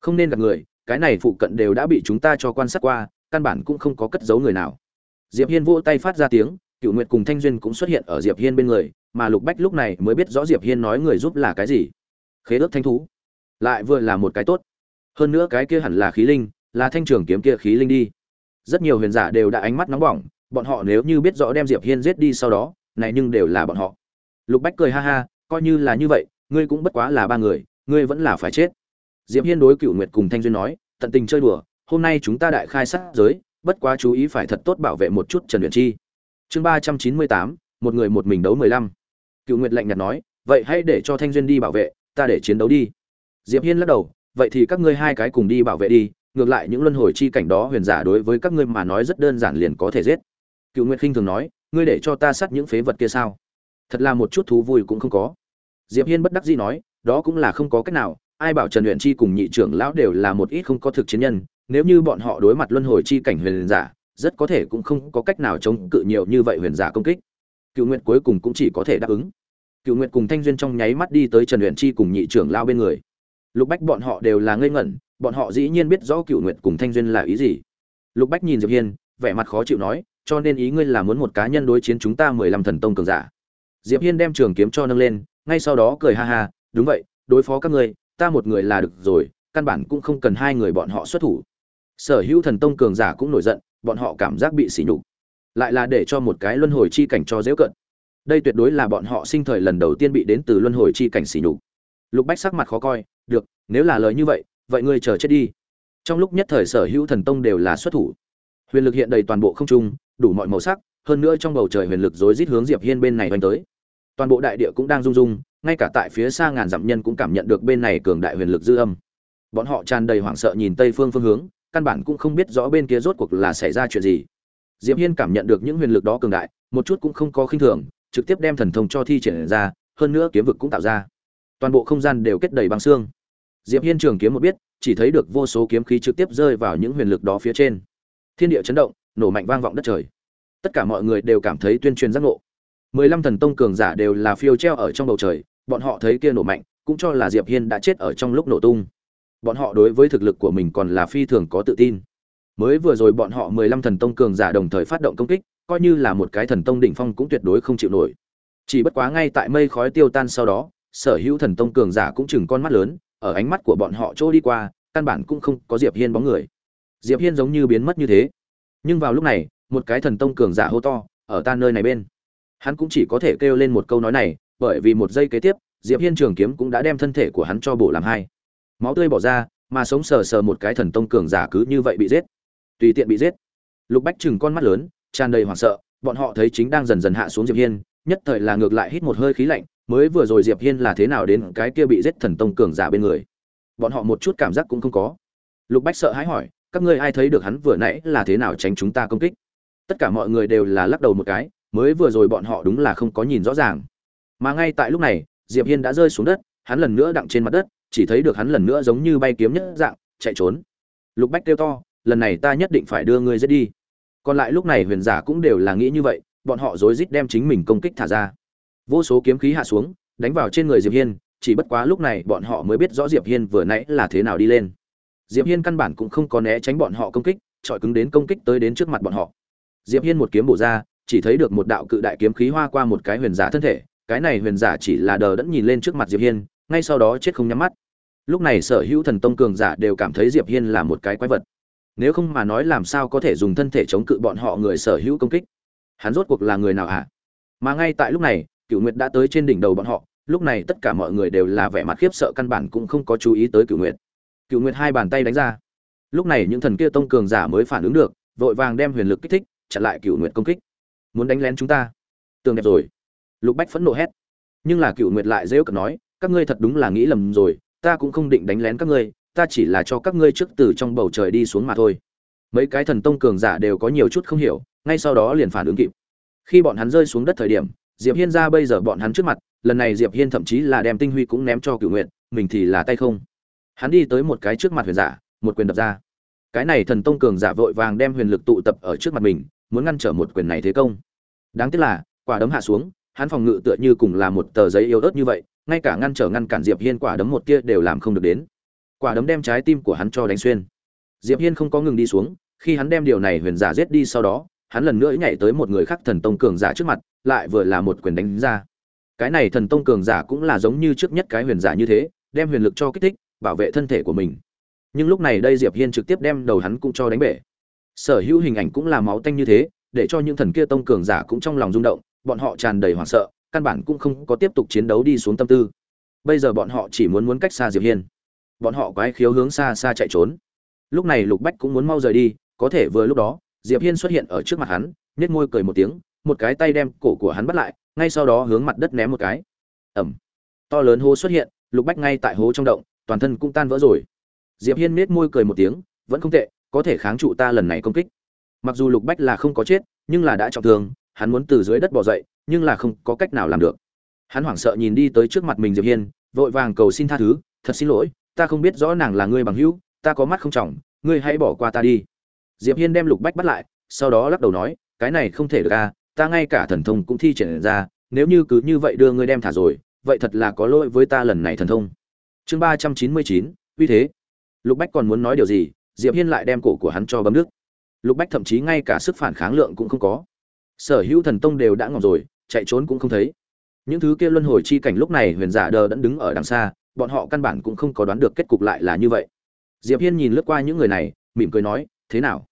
Không nên gặp người, cái này phụ cận đều đã bị chúng ta cho quan sát qua, căn bản cũng không có cất giấu người nào. Diệp hiên vỗ tay phát ra tiếng cựu nguyệt cùng thanh duyên cũng xuất hiện ở diệp hiên bên người, mà lục bách lúc này mới biết rõ diệp hiên nói người giúp là cái gì. Khế ước thanh thú. Lại vừa là một cái tốt. Hơn nữa cái kia hẳn là khí linh, là thanh trường kiếm kia khí linh đi. Rất nhiều huyền giả đều đã ánh mắt nóng bỏng, bọn họ nếu như biết rõ đem diệp hiên giết đi sau đó, này nhưng đều là bọn họ. Lục bách cười ha ha, coi như là như vậy, ngươi cũng bất quá là ba người, ngươi vẫn là phải chết diệp hiên đối cựu nguyệt cùng thanh duyên nói, tận tình chơi đùa, hôm nay chúng ta đại khai sát giới, bất quá chú ý phải thật tốt bảo vệ một chút trần luyện chi. Chương ba trăm chín mươi tám, một người một mình đấu mười lăm. Cựu nguyệt lạnh nhạt nói, vậy hãy để cho thanh duyên đi bảo vệ, ta để chiến đấu đi. Diệp hiên lắc đầu, vậy thì các ngươi hai cái cùng đi bảo vệ đi, ngược lại những luân hồi chi cảnh đó huyền giả đối với các ngươi mà nói rất đơn giản liền có thể giết. Cựu nguyệt khinh thường nói, ngươi để cho ta sát những phế vật kia sao? Thật là một chút thú vui cũng không có. Diệp hiên bất đắc dĩ nói, đó cũng là không có cách nào ai bảo trần luyện chi cùng nhị trưởng lão đều là một ít không có thực chiến nhân, nếu như bọn họ đối mặt luân hồi chi cảnh huyền giả, rất có thể cũng không có cách nào chống cự nhiều như vậy huyền giả công kích. Cựu nguyệt cuối cùng cũng chỉ có thể đáp ứng. Cựu nguyệt cùng thanh duyên trong nháy mắt đi tới trần luyện chi cùng nhị trưởng lao bên người. Lục bách bọn họ đều là ngây ngẩn, bọn họ dĩ nhiên biết rõ cựu nguyệt cùng thanh duyên là ý gì. Lục bách nhìn diệp hiên, vẻ mặt khó chịu nói, cho nên ý ngươi là muốn một cá nhân đối chiến chúng ta mười lăm thần tông cường giả. Diệp hiên đem trường kiếm cho nâng lên, ngay sau đó cười ha ha, đúng vậy, đối phó các ngươi ta một người là được rồi, căn bản cũng không cần hai người bọn họ xuất thủ. Sở hữu thần tông cường giả cũng nổi giận, bọn họ cảm giác bị sỉ nhục. Lại là để cho một cái luân hồi chi cảnh cho dễ cận. Đây tuyệt đối là bọn họ sinh thời lần đầu tiên bị đến từ luân hồi chi cảnh sỉ nhục. Lục bách sắc mặt khó coi, được, nếu là lời như vậy vậy ngươi chờ chết đi. Trong lúc nhất thời sở hữu thần tông đều là xuất thủ. Huyền lực hiện đầy toàn bộ không trung, đủ mọi màu sắc, hơn nữa trong bầu trời huyền lực rối rít hướng diệp hiên bên này oanh tới. Toàn bộ đại địa cũng đang rung rung ngay cả tại phía xa ngàn dặm nhân cũng cảm nhận được bên này cường đại huyền lực dư âm. Bọn họ tràn đầy hoảng sợ nhìn tây phương phương hướng, căn bản cũng không biết rõ bên kia rốt cuộc là xảy ra chuyện gì. Diệp hiên cảm nhận được những huyền lực đó cường đại, một chút cũng không có khinh thường, trực tiếp đem thần thông cho thi triển ra, hơn nữa kiếm vực cũng tạo ra. Toàn bộ không gian đều kết đầy băng xương. Diệp hiên trường kiếm một biết, chỉ thấy được vô số kiếm khí trực tiếp rơi vào những huyền lực đó phía trên. Thiên địa chấn động, nổ mạnh vang vọng đất trời. Tất cả mọi người đều cảm thấy tuyên truyền giác ngộ. Mười lăm thần tông cường giả đều là phiêu treo ở trong bầu trời bọn họ thấy kia nổ mạnh, cũng cho là diệp hiên đã chết ở trong lúc nổ tung. Bọn họ đối với thực lực của mình còn là phi thường có tự tin. Mới vừa rồi bọn họ mười lăm thần tông cường giả đồng thời phát động công kích, coi như là một cái thần tông đỉnh phong cũng tuyệt đối không chịu nổi. Chỉ bất quá ngay tại mây khói tiêu tan sau đó, sở hữu thần tông cường giả cũng chừng con mắt lớn, ở ánh mắt của bọn họ trôi đi qua, căn bản cũng không có diệp hiên bóng người. Diệp hiên giống như biến mất như thế. Nhưng vào lúc này, một cái thần tông cường giả hô to, ở ta nơi này bên. Hắn cũng chỉ có thể kêu lên một câu nói này bởi vì một giây kế tiếp, diệp hiên trường kiếm cũng đã đem thân thể của hắn cho bổ làm hai. Máu tươi bỏ ra, mà sống sờ sờ một cái thần tông cường giả cứ như vậy bị giết. Tùy tiện bị giết. Lục bách chừng con mắt lớn, tràn đầy hoảng sợ, bọn họ thấy chính đang dần dần hạ xuống diệp hiên, nhất thời là ngược lại hít một hơi khí lạnh, mới vừa rồi diệp hiên là thế nào đến cái kia bị giết thần tông cường giả bên người. Bọn họ một chút cảm giác cũng không có. Lục bách sợ hãi hỏi, các ngươi ai thấy được hắn vừa nãy là thế nào tránh chúng ta công kích? Tất cả mọi người đều là lắc đầu một cái, mới vừa rồi bọn họ đúng là không có nhìn rõ ràng mà ngay tại lúc này, diệp hiên đã rơi xuống đất, hắn lần nữa đặng trên mặt đất, chỉ thấy được hắn lần nữa giống như bay kiếm nhất dạng, chạy trốn. Lục bách kêu to, lần này ta nhất định phải đưa ngươi giết đi. Còn lại lúc này huyền giả cũng đều là nghĩ như vậy, bọn họ rối rít đem chính mình công kích thả ra. Vô số kiếm khí hạ xuống, đánh vào trên người diệp hiên, chỉ bất quá lúc này bọn họ mới biết rõ diệp hiên vừa nãy là thế nào đi lên. Diệp hiên căn bản cũng không có né tránh bọn họ công kích trọi cứng đến công kích tới đến trước mặt bọn họ. Diệp hiên một kiếm bổ ra, chỉ thấy được một đạo cự đại kiếm khí hoa qua một cái huyền giả thân thể cái này huyền giả chỉ là đờ đẫn nhìn lên trước mặt diệp hiên, ngay sau đó chết không nhắm mắt. Lúc này sở hữu thần tông cường giả đều cảm thấy diệp hiên là một cái quái vật. Nếu không mà nói làm sao có thể dùng thân thể chống cự bọn họ người sở hữu công kích? Hắn rốt cuộc là người nào hả? Mà ngay tại lúc này, cửu nguyệt đã tới trên đỉnh đầu bọn họ, lúc này tất cả mọi người đều là vẻ mặt khiếp sợ căn bản cũng không có chú ý tới cửu nguyệt. Cửu nguyệt hai bàn tay đánh ra. Lúc này những thần kia tông cường giả mới phản ứng được, vội vàng đem huyền lực kích thích, chặn lại cửu nguyệt công kích. Muốn đánh lén chúng ta? Tường đẹp rồi lục bách phẫn nộ hét. Nhưng là cửu nguyệt lại rêu cận nói, các ngươi thật đúng là nghĩ lầm rồi, ta cũng không định đánh lén các ngươi, ta chỉ là cho các ngươi trước từ trong bầu trời đi xuống mà thôi. Mấy cái thần tông cường giả đều có nhiều chút không hiểu, ngay sau đó liền phản ứng kịp. Khi bọn hắn rơi xuống đất thời điểm, diệp hiên ra bây giờ bọn hắn trước mặt, lần này diệp hiên thậm chí là đem tinh huy cũng ném cho cửu nguyện mình thì là tay không. Hắn đi tới một cái trước mặt huyền giả, một quyền đập ra. Cái này thần tông cường giả vội vàng đem huyền lực tụ tập ở trước mặt mình, muốn ngăn trở một quyền này thế công. Đáng tiếc là, quả đấm hạ xuống hắn phòng ngự tựa như cùng là một tờ giấy yếu ớt như vậy, ngay cả ngăn trở ngăn cản diệp hiên quả đấm một kia đều làm không được đến. Quả đấm đem trái tim của hắn cho đánh xuyên. Diệp hiên không có ngừng đi xuống, khi hắn đem điều này huyền giả giết đi sau đó, hắn lần nữa nhảy tới một người khác thần tông cường giả trước mặt, lại vừa là một quyền đánh ra. Cái này thần tông cường giả cũng là giống như trước nhất cái huyền giả như thế, đem huyền lực cho kích thích, bảo vệ thân thể của mình. Nhưng lúc này đây diệp hiên trực tiếp đem đầu hắn cũng cho đánh bể. Sở hữu hình ảnh cũng là máu tanh như thế, để cho những thần kia tông cường giả cũng trong lòng rung động bọn họ tràn đầy hoảng sợ, căn bản cũng không có tiếp tục chiến đấu đi xuống tâm tư. Bây giờ bọn họ chỉ muốn muốn cách xa diệp hiên. Bọn họ quái khiếu hướng xa xa chạy trốn. Lúc này lục bách cũng muốn mau rời đi, có thể vừa lúc đó, diệp hiên xuất hiện ở trước mặt hắn, nhếch môi cười một tiếng, một cái tay đem cổ của hắn bắt lại, ngay sau đó hướng mặt đất ném một cái. Ẩm to lớn hố xuất hiện, lục bách ngay tại hố trong động, toàn thân cũng tan vỡ rồi. Diệp hiên nhếch môi cười một tiếng, vẫn không tệ, có thể kháng trụ ta lần này công kích. Mặc dù lục bách là không có chết, nhưng là đã trọng thương hắn muốn từ dưới đất bò dậy, nhưng là không có cách nào làm được. Hắn hoảng sợ nhìn đi tới trước mặt mình diệp hiên, vội vàng cầu xin tha thứ, thật xin lỗi, ta không biết rõ nàng là ngươi bằng hữu, ta có mắt không trọng, ngươi hãy bỏ qua ta đi. Diệp hiên đem lục bách bắt lại, sau đó lắc đầu nói, cái này không thể được a ta ngay cả thần thông cũng thi triển ra, nếu như cứ như vậy đưa ngươi đem thả rồi, vậy thật là có lỗi với ta lần này thần thông. Chương ba trăm chín mươi chín, uy thế. Lục bách còn muốn nói điều gì, diệp hiên lại đem cổ của hắn cho bấm nước. Lục bách thậm chí ngay cả sức phản kháng lượng cũng không có sở hữu thần tông đều đã ngọc rồi, chạy trốn cũng không thấy. Những thứ kia luân hồi chi cảnh lúc này huyền giả đờ đẫn đứng ở đằng xa, bọn họ căn bản cũng không có đoán được kết cục lại là như vậy. Diệp hiên nhìn lướt qua những người này, mỉm cười nói, thế nào?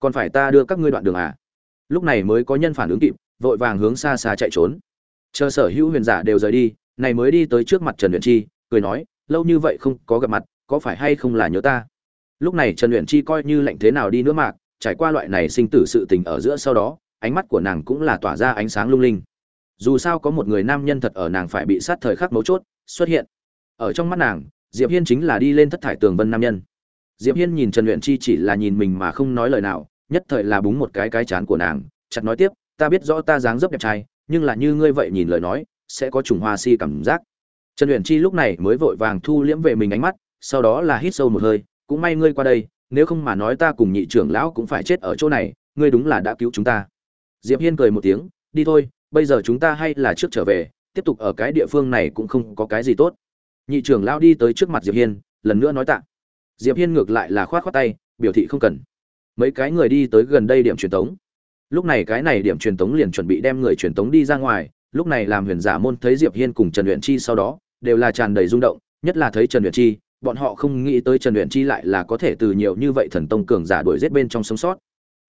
Còn phải ta đưa các ngươi đoạn đường à? Lúc này mới có nhân phản ứng kịp, vội vàng hướng xa xa chạy trốn. Chờ sở hữu huyền giả đều rời đi, này mới đi tới trước mặt trần luyện chi, cười nói, lâu như vậy không có gặp mặt, có phải hay không là nhớ ta? Lúc này trần luyện chi coi như lạnh thế nào đi nữa mạc trải qua loại này sinh tử sự tình ở giữa sau đó ánh mắt của nàng cũng là tỏa ra ánh sáng lung linh. Dù sao có một người nam nhân thật ở nàng phải bị sát thời khắc mấu chốt xuất hiện. Ở trong mắt nàng, diệp hiên chính là đi lên thất thải tường vân nam nhân. Diệp hiên nhìn trần luyện chi chỉ là nhìn mình mà không nói lời nào, nhất thời là búng một cái cái chán của nàng, chặt nói tiếp, ta biết rõ ta dáng dấp đẹp trai, nhưng là như ngươi vậy nhìn lời nói, sẽ có trùng hoa si cảm giác. Trần luyện chi lúc này mới vội vàng thu liễm về mình ánh mắt, sau đó là hít sâu một hơi, cũng may ngươi qua đây, nếu không mà nói ta cùng nhị trưởng lão cũng phải chết ở chỗ này, ngươi đúng là đã cứu chúng ta diệp hiên cười một tiếng, đi thôi, bây giờ chúng ta hay là trước trở về, tiếp tục ở cái địa phương này cũng không có cái gì tốt. Nhị trưởng lão đi tới trước mặt diệp hiên, lần nữa nói tạ. Diệp hiên ngược lại là khoát khoát tay, biểu thị không cần. Mấy cái người đi tới gần đây điểm truyền tống. Lúc này cái này điểm truyền tống liền chuẩn bị đem người truyền tống đi ra ngoài, lúc này làm huyền giả môn thấy diệp hiên cùng trần Uyển chi sau đó, đều là tràn đầy rung động, nhất là thấy trần Uyển chi, bọn họ không nghĩ tới trần Uyển chi lại là có thể từ nhiều như vậy thần tông cường giả đuổi giết bên trong sống sót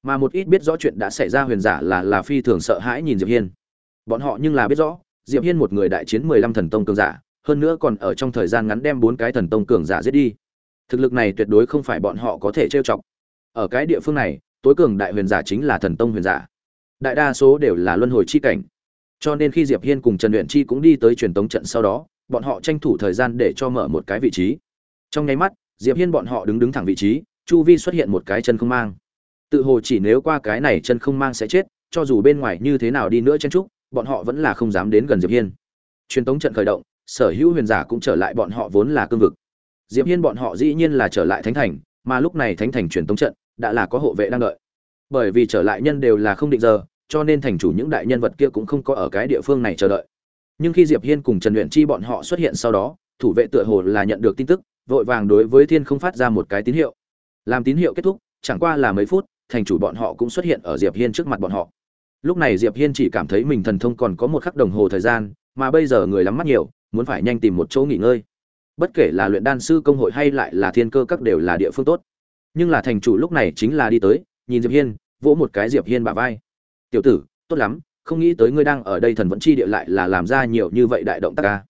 mà một ít biết rõ chuyện đã xảy ra huyền giả là là phi thường sợ hãi nhìn diệp hiên. Bọn họ nhưng là biết rõ, diệp hiên một người đại chiến mười lăm thần tông cường giả, hơn nữa còn ở trong thời gian ngắn đem bốn cái thần tông cường giả giết đi. Thực lực này tuyệt đối không phải bọn họ có thể trêu chọc. Ở cái địa phương này, tối cường đại huyền giả chính là thần tông huyền giả. Đại đa số đều là luân hồi chi cảnh. Cho nên khi diệp hiên cùng trần luyện chi cũng đi tới truyền tống trận sau đó, bọn họ tranh thủ thời gian để cho mở một cái vị trí. Trong nháy mắt, diệp hiên bọn họ đứng đứng thẳng vị trí, chu vi xuất hiện một cái chân không mang tự hồ chỉ nếu qua cái này chân không mang sẽ chết, cho dù bên ngoài như thế nào đi nữa chen trúc bọn họ vẫn là không dám đến gần diệp hiên. Truyền tống trận khởi động, sở hữu huyền giả cũng trở lại bọn họ vốn là cương vực. Diệp hiên bọn họ dĩ nhiên là trở lại thánh thành, mà lúc này thánh thành truyền tống trận đã là có hộ vệ đang đợi. Bởi vì trở lại nhân đều là không định giờ, cho nên thành chủ những đại nhân vật kia cũng không có ở cái địa phương này chờ đợi. Nhưng khi diệp hiên cùng trần luyện chi bọn họ xuất hiện sau đó, thủ vệ tựa hồ là nhận được tin tức, vội vàng đối với thiên không phát ra một cái tín hiệu. Làm tín hiệu kết thúc, chẳng qua là mấy phút thành chủ bọn họ cũng xuất hiện ở diệp hiên trước mặt bọn họ. Lúc này diệp hiên chỉ cảm thấy mình thần thông còn có một khắc đồng hồ thời gian, mà bây giờ người lắm mắt nhiều, muốn phải nhanh tìm một chỗ nghỉ ngơi. Bất kể là luyện đan sư công hội hay lại là thiên cơ các đều là địa phương tốt. Nhưng là thành chủ lúc này chính là đi tới, nhìn diệp hiên, vỗ một cái diệp hiên bả vai. Tiểu tử, tốt lắm, không nghĩ tới ngươi đang ở đây thần vẫn chi địa lại là làm ra nhiều như vậy đại động tác ca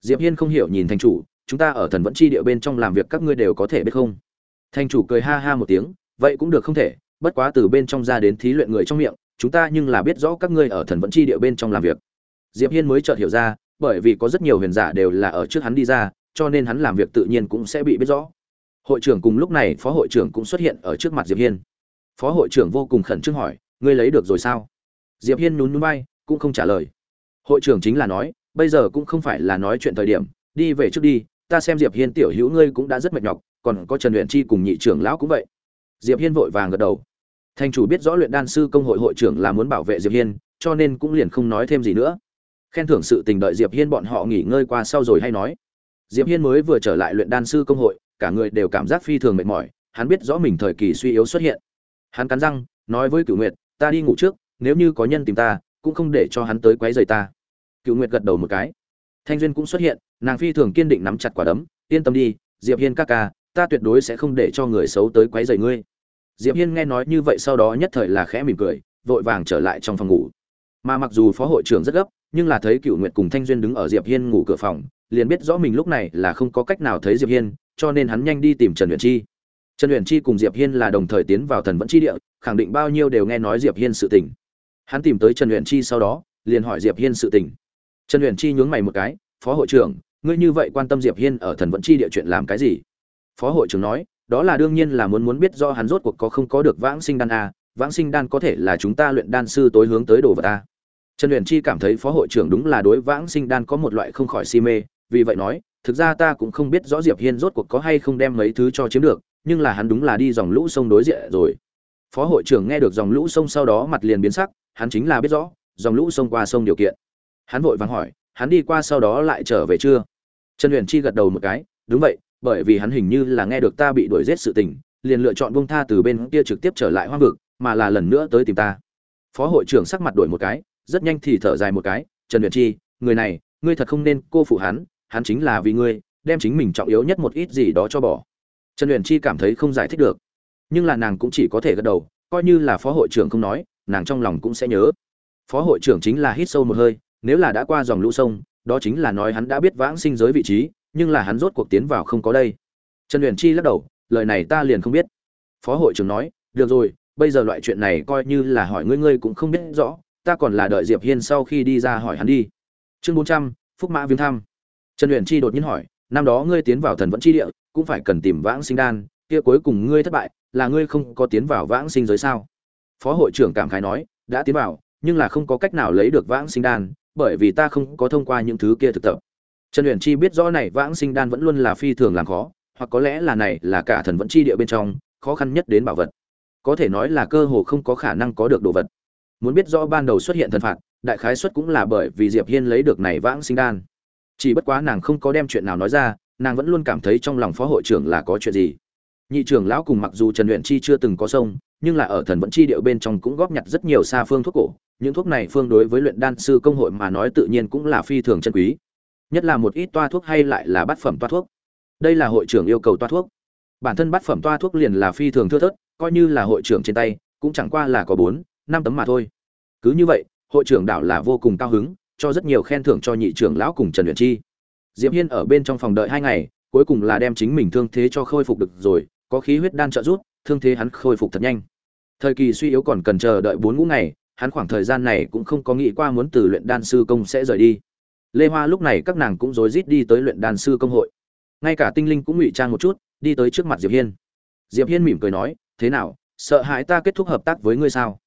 diệp hiên không hiểu nhìn thành chủ, chúng ta ở thần vẫn chi địa bên trong làm việc các ngươi đều có thể biết không? Thành chủ cười ha ha một tiếng, vậy cũng được không thể bất quá từ bên trong ra đến thí luyện người trong miệng, chúng ta nhưng là biết rõ các ngươi ở thần vẫn chi địa bên trong làm việc. Diệp hiên mới chợt hiểu ra, bởi vì có rất nhiều huyền giả đều là ở trước hắn đi ra, cho nên hắn làm việc tự nhiên cũng sẽ bị biết rõ. Hội trưởng cùng lúc này phó hội trưởng cũng xuất hiện ở trước mặt diệp hiên. Phó hội trưởng vô cùng khẩn trương hỏi, ngươi lấy được rồi sao? Diệp hiên nhún nhún vai, cũng không trả lời. Hội trưởng chính là nói, bây giờ cũng không phải là nói chuyện thời điểm, đi về trước đi, ta xem diệp hiên tiểu hữu ngươi cũng đã rất mệt nhọc, còn có trần luyện chi cùng nhị trưởng lão cũng vậy diệp hiên vội vàng gật đầu. Thành chủ biết rõ luyện đan sư công hội hội trưởng là muốn bảo vệ diệp hiên, cho nên cũng liền không nói thêm gì nữa. Khen thưởng sự tình đợi diệp hiên bọn họ nghỉ ngơi qua sau rồi hay nói. Diệp hiên mới vừa trở lại luyện đan sư công hội, cả người đều cảm giác phi thường mệt mỏi, hắn biết rõ mình thời kỳ suy yếu xuất hiện. Hắn cắn răng, nói với cửu nguyệt, ta đi ngủ trước, nếu như có nhân tìm ta, cũng không để cho hắn tới quấy rầy ta. Cửu nguyệt gật đầu một cái. Thanh duyên cũng xuất hiện, nàng phi thường kiên định nắm chặt quả đấm, yên tâm đi, diệp hiên ca ca ta tuyệt đối sẽ không để cho người xấu tới quấy rầy ngươi. Diệp hiên nghe nói như vậy sau đó nhất thời là khẽ mỉm cười, vội vàng trở lại trong phòng ngủ. Mà mặc dù phó hội trưởng rất gấp, nhưng là thấy Cửu nguyệt cùng thanh duyên đứng ở diệp hiên ngủ cửa phòng, liền biết rõ mình lúc này là không có cách nào thấy diệp hiên, cho nên hắn nhanh đi tìm trần Uyển chi. Trần Uyển chi cùng diệp hiên là đồng thời tiến vào thần vẫn chi địa, khẳng định bao nhiêu đều nghe nói diệp hiên sự tình. Hắn tìm tới trần Uyển chi sau đó, liền hỏi diệp hiên sự tình. Trần Uyển chi nhướng mày một cái, phó hội trưởng, ngươi như vậy quan tâm diệp hiên ở thần vẫn chi địa chuyện làm cái gì? Phó hội trưởng nói, đó là đương nhiên là muốn muốn biết do hắn rốt cuộc có không có được vãng sinh đan a, vãng sinh đan có thể là chúng ta luyện đan sư tối hướng tới đồ vật a. Trần luyện chi cảm thấy phó hội trưởng đúng là đối vãng sinh đan có một loại không khỏi si mê, vì vậy nói, thực ra ta cũng không biết rõ diệp hiên rốt cuộc có hay không đem mấy thứ cho chiếm được, nhưng là hắn đúng là đi dòng lũ sông đối diện rồi. Phó hội trưởng nghe được dòng lũ sông sau đó mặt liền biến sắc, hắn chính là biết rõ, dòng lũ sông qua sông điều kiện. Hắn vội vàng hỏi, hắn đi qua sau đó lại trở về chưa? Trần luyện chi gật đầu một cái, đúng vậy bởi vì hắn hình như là nghe được ta bị đuổi giết sự tình, liền lựa chọn buông tha từ bên kia trực tiếp trở lại hoang vực, mà là lần nữa tới tìm ta. Phó hội trưởng sắc mặt đổi một cái, rất nhanh thì thở dài một cái, trần Uyển chi, người này, ngươi thật không nên cô phụ hắn hắn chính là vì ngươi, đem chính mình trọng yếu nhất một ít gì đó cho bỏ. Trần Uyển chi cảm thấy không giải thích được, nhưng là nàng cũng chỉ có thể gật đầu, coi như là phó hội trưởng không nói, nàng trong lòng cũng sẽ nhớ. Phó hội trưởng chính là hít sâu một hơi, nếu là đã qua dòng lũ sông, đó chính là nói hắn đã biết vãng sinh giới vị trí nhưng là hắn rốt cuộc tiến vào không có đây. Trần huyền chi lắc đầu, lời này ta liền không biết. Phó hội trưởng nói, được rồi, bây giờ loại chuyện này coi như là hỏi ngươi ngươi cũng không biết rõ, ta còn là đợi diệp hiên sau khi đi ra hỏi hắn đi. Chương bốn trăm, phúc mã viếng thăm. Trần huyền chi đột nhiên hỏi, năm đó ngươi tiến vào thần vẫn chi địa, cũng phải cần tìm vãng sinh đan, kia cuối cùng ngươi thất bại, là ngươi không có tiến vào vãng sinh giới sao? Phó hội trưởng cảm khái nói, đã tiến vào, nhưng là không có cách nào lấy được vãng sinh đan, bởi vì ta không có thông qua những thứ kia thực tập trần luyện chi biết rõ này vãng sinh đan vẫn luôn là phi thường làm khó, hoặc có lẽ là này là cả thần vẫn chi địa bên trong, khó khăn nhất đến bảo vật. Có thể nói là cơ hồ không có khả năng có được đồ vật. Muốn biết rõ ban đầu xuất hiện thần phạt, đại khái xuất cũng là bởi vì diệp hiên lấy được này vãng sinh đan. Chỉ bất quá nàng không có đem chuyện nào nói ra, nàng vẫn luôn cảm thấy trong lòng phó hội trưởng là có chuyện gì. Nhị trưởng lão cùng mặc dù trần luyện chi chưa từng có sông, nhưng là ở thần vẫn chi điệu bên trong cũng góp nhặt rất nhiều xa phương thuốc cổ, những thuốc này phương đối với luyện đan sư công hội mà nói tự nhiên cũng là phi thường chân quý nhất là một ít toa thuốc hay lại là bát phẩm toa thuốc. Đây là hội trưởng yêu cầu toa thuốc. Bản thân bát phẩm toa thuốc liền là phi thường thưa thớt, coi như là hội trưởng trên tay, cũng chẳng qua là có bốn, năm tấm mà thôi. Cứ như vậy, hội trưởng đảo là vô cùng cao hứng, cho rất nhiều khen thưởng cho nhị trưởng lão cùng trần luyện chi. Diệp hiên ở bên trong phòng đợi hai ngày, cuối cùng là đem chính mình thương thế cho khôi phục được rồi, có khí huyết đan trợ rút thương thế hắn khôi phục thật nhanh. Thời kỳ suy yếu còn cần chờ đợi bốn ngũ ngày, hắn khoảng thời gian này cũng không có nghĩ qua muốn từ luyện đan sư công sẽ rời đi lê hoa lúc này các nàng cũng rối rít đi tới luyện đan sư công hội. Ngay cả tinh linh cũng ngụy trang một chút, đi tới trước mặt diệp hiên. Diệp hiên mỉm cười nói, thế nào, sợ hãi ta kết thúc hợp tác với ngươi sao?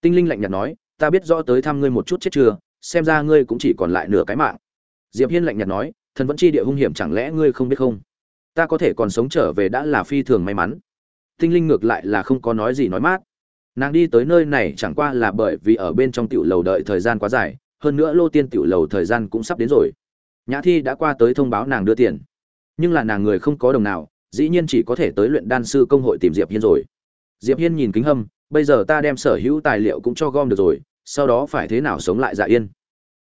Tinh linh lạnh nhạt nói, ta biết rõ tới thăm ngươi một chút chết chưa, xem ra ngươi cũng chỉ còn lại nửa cái mạng. Diệp hiên lạnh nhạt nói, thần vẫn chi địa hung hiểm chẳng lẽ ngươi không biết không? Ta có thể còn sống trở về đã là phi thường may mắn. Tinh linh ngược lại là không có nói gì nói mát. Nàng đi tới nơi này chẳng qua là bởi vì ở bên trong tiểu lầu đợi thời gian quá dài hơn nữa lô tiên tiểu lầu thời gian cũng sắp đến rồi. Nhã thi đã qua tới thông báo nàng đưa tiền. Nhưng là nàng người không có đồng nào, dĩ nhiên chỉ có thể tới luyện đan sư công hội tìm diệp hiên rồi. Diệp hiên nhìn kính hâm, bây giờ ta đem sở hữu tài liệu cũng cho gom được rồi, sau đó phải thế nào sống lại dạ yên?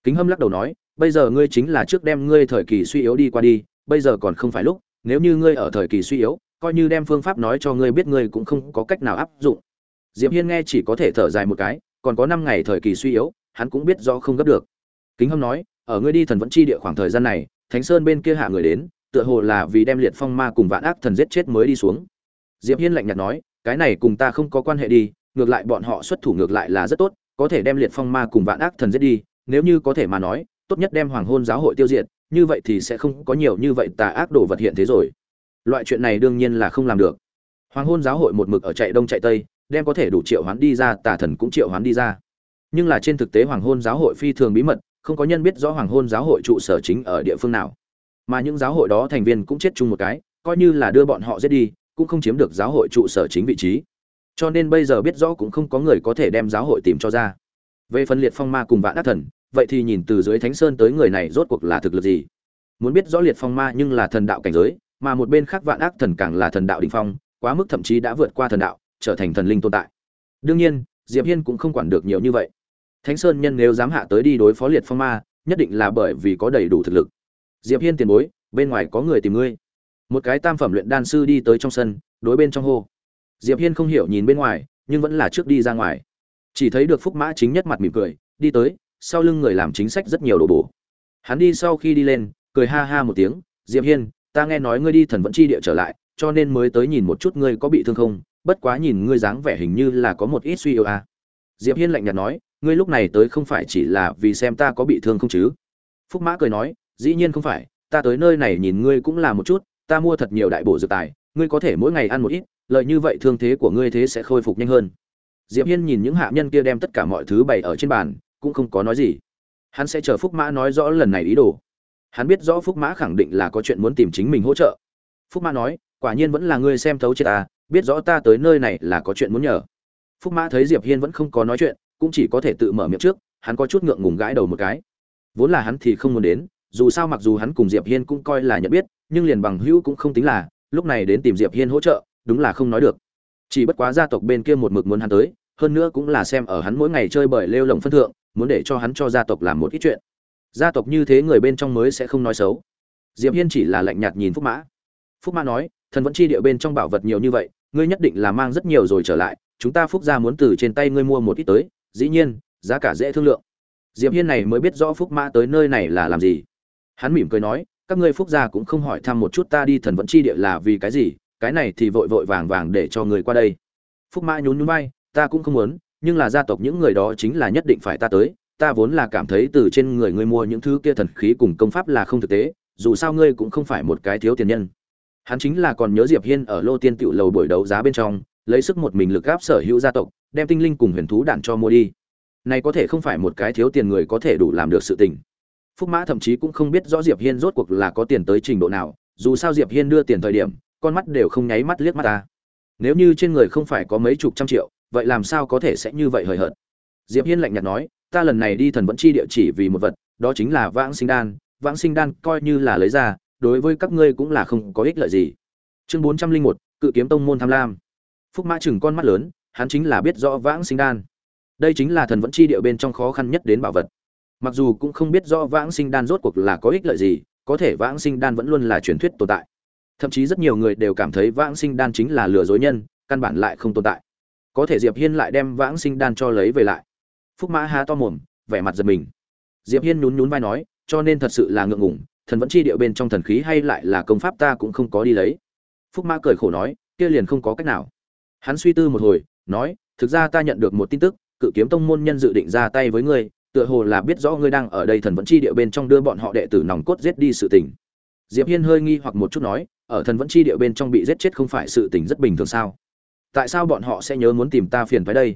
Kính hâm lắc đầu nói, bây giờ ngươi chính là trước đem ngươi thời kỳ suy yếu đi qua đi, bây giờ còn không phải lúc, nếu như ngươi ở thời kỳ suy yếu, coi như đem phương pháp nói cho ngươi biết ngươi cũng không có cách nào áp dụng. Diệp hiên nghe chỉ có thể thở dài một cái, còn có năm ngày thời kỳ suy yếu hắn cũng biết rõ không gấp được. Kính hâm nói, ở ngươi đi thần vẫn chi địa khoảng thời gian này, thánh sơn bên kia hạ người đến, tựa hồ là vì đem liệt phong ma cùng vạn ác thần giết chết mới đi xuống. Diệp hiên lạnh nhạt nói, cái này cùng ta không có quan hệ đi, ngược lại bọn họ xuất thủ ngược lại là rất tốt, có thể đem liệt phong ma cùng vạn ác thần giết đi, nếu như có thể mà nói, tốt nhất đem hoàng hôn giáo hội tiêu diệt, như vậy thì sẽ không có nhiều như vậy tà ác đồ vật hiện thế rồi. Loại chuyện này đương nhiên là không làm được. Hoàng hôn giáo hội một mực ở chạy đông chạy tây, đem có thể đủ triệu hoán đi ra, tà thần cũng triệu hoán đi ra nhưng là trên thực tế hoàng hôn giáo hội phi thường bí mật, không có nhân biết rõ hoàng hôn giáo hội trụ sở chính ở địa phương nào. Mà những giáo hội đó thành viên cũng chết chung một cái, coi như là đưa bọn họ giết đi, cũng không chiếm được giáo hội trụ sở chính vị trí. Cho nên bây giờ biết rõ cũng không có người có thể đem giáo hội tìm cho ra. Về phân liệt phong ma cùng vạn ác thần, vậy thì nhìn từ dưới thánh sơn tới người này rốt cuộc là thực lực gì? Muốn biết rõ liệt phong ma nhưng là thần đạo cảnh giới, mà một bên khác vạn ác thần càng là thần đạo đỉnh phong, quá mức thậm chí đã vượt qua thần đạo, trở thành thần linh tồn tại. Đương nhiên, diệp hiên cũng không quản được nhiều như vậy thánh sơn nhân nếu dám hạ tới đi đối phó liệt phong ma, nhất định là bởi vì có đầy đủ thực lực. Diệp hiên tiền bối, bên ngoài có người tìm ngươi. Một cái tam phẩm luyện đan sư đi tới trong sân, đối bên trong hô. Diệp hiên không hiểu nhìn bên ngoài, nhưng vẫn là trước đi ra ngoài. Chỉ thấy được phúc mã chính nhất mặt mỉm cười, đi tới, sau lưng người làm chính sách rất nhiều đồ bổ. Hắn đi sau khi đi lên, cười ha ha một tiếng, diệp hiên, ta nghe nói ngươi đi thần vẫn chi địa trở lại, cho nên mới tới nhìn một chút ngươi có bị thương không? Bất quá nhìn ngươi dáng vẻ hình như là có một ít suy yếu à. diệp hiên lạnh nhạt nói ngươi lúc này tới không phải chỉ là vì xem ta có bị thương không chứ? Phúc mã cười nói, dĩ nhiên không phải, ta tới nơi này nhìn ngươi cũng là một chút, ta mua thật nhiều đại bổ dược tài, ngươi có thể mỗi ngày ăn một ít, lợi như vậy thương thế của ngươi thế sẽ khôi phục nhanh hơn. Diệp hiên nhìn những hạ nhân kia đem tất cả mọi thứ bày ở trên bàn, cũng không có nói gì. Hắn sẽ chờ phúc mã nói rõ lần này ý đồ. Hắn biết rõ phúc mã khẳng định là có chuyện muốn tìm chính mình hỗ trợ. Phúc mã nói, quả nhiên vẫn là ngươi xem thấu chết ta, biết rõ ta tới nơi này là có chuyện muốn nhờ. Phúc mã thấy diệp hiên vẫn không có nói chuyện cũng chỉ có thể tự mở miệng trước, hắn có chút ngượng ngùng gãi đầu một cái. Vốn là hắn thì không muốn đến, dù sao mặc dù hắn cùng diệp hiên cũng coi là nhận biết, nhưng liền bằng hữu cũng không tính là, lúc này đến tìm diệp hiên hỗ trợ, đúng là không nói được. Chỉ bất quá gia tộc bên kia một mực muốn hắn tới, hơn nữa cũng là xem ở hắn mỗi ngày chơi bời lêu lồng phân thượng, muốn để cho hắn cho gia tộc làm một ít chuyện. Gia tộc như thế người bên trong mới sẽ không nói xấu. Diệp hiên chỉ là lạnh nhạt nhìn phúc mã. Phúc mã nói, thần vẫn chi địa bên trong bảo vật nhiều như vậy, ngươi nhất định là mang rất nhiều rồi trở lại, chúng ta phúc gia muốn từ trên tay ngươi mua một ít tới dĩ nhiên, giá cả dễ thương lượng. Diệp hiên này mới biết rõ phúc mã tới nơi này là làm gì. Hắn mỉm cười nói, các ngươi phúc gia cũng không hỏi thăm một chút ta đi thần vẫn chi địa là vì cái gì, cái này thì vội vội vàng vàng để cho người qua đây. Phúc mã nhún nhún vai, ta cũng không muốn, nhưng là gia tộc những người đó chính là nhất định phải ta tới, ta vốn là cảm thấy từ trên người ngươi mua những thứ kia thần khí cùng công pháp là không thực tế, dù sao ngươi cũng không phải một cái thiếu tiền nhân. Hắn chính là còn nhớ diệp hiên ở lô tiên tiểu lầu buổi đấu giá bên trong lấy sức một mình lực gáp sở hữu gia tộc, đem tinh linh cùng huyền thú đạn cho mua đi. Này có thể không phải một cái thiếu tiền người có thể đủ làm được sự tình. Phúc mã thậm chí cũng không biết rõ diệp hiên rốt cuộc là có tiền tới trình độ nào, dù sao diệp hiên đưa tiền thời điểm, con mắt đều không nháy mắt liếc mắt ta. Nếu như trên người không phải có mấy chục trăm triệu, vậy làm sao có thể sẽ như vậy hời hợt? Diệp hiên lạnh nhạt nói, ta lần này đi thần vẫn chi địa chỉ vì một vật, đó chính là vãng sinh đan. Vãng sinh đan coi như là lấy ra, đối với các ngươi cũng là không có ích lợi gì. Chương bốn trăm linh một, cự kiếm tông môn tham lam phúc mã chừng con mắt lớn, hắn chính là biết rõ vãng sinh đan. Đây chính là thần vẫn chi địa bên trong khó khăn nhất đến bảo vật. Mặc dù cũng không biết rõ vãng sinh đan rốt cuộc là có ích lợi gì, có thể vãng sinh đan vẫn luôn là truyền thuyết tồn tại. Thậm chí rất nhiều người đều cảm thấy vãng sinh đan chính là lừa dối nhân, căn bản lại không tồn tại. Có thể diệp hiên lại đem vãng sinh đan cho lấy về lại. Phúc mã há to mồm, vẻ mặt giật mình. Diệp hiên nhún nhún vai nói, cho nên thật sự là ngượng ngùng, thần vẫn chi địa bên trong thần khí hay lại là công pháp ta cũng không có đi lấy. Phúc mã cười khổ nói, kia liền không có cách nào hắn suy tư một hồi, nói, thực ra ta nhận được một tin tức, cự kiếm tông môn nhân dự định ra tay với ngươi, tựa hồ là biết rõ ngươi đang ở đây thần vẫn chi địa bên trong đưa bọn họ đệ tử nòng cốt giết đi sự tình. Diệp hiên hơi nghi hoặc một chút nói, ở thần vẫn chi địa bên trong bị giết chết không phải sự tình rất bình thường sao? Tại sao bọn họ sẽ nhớ muốn tìm ta phiền phải đây?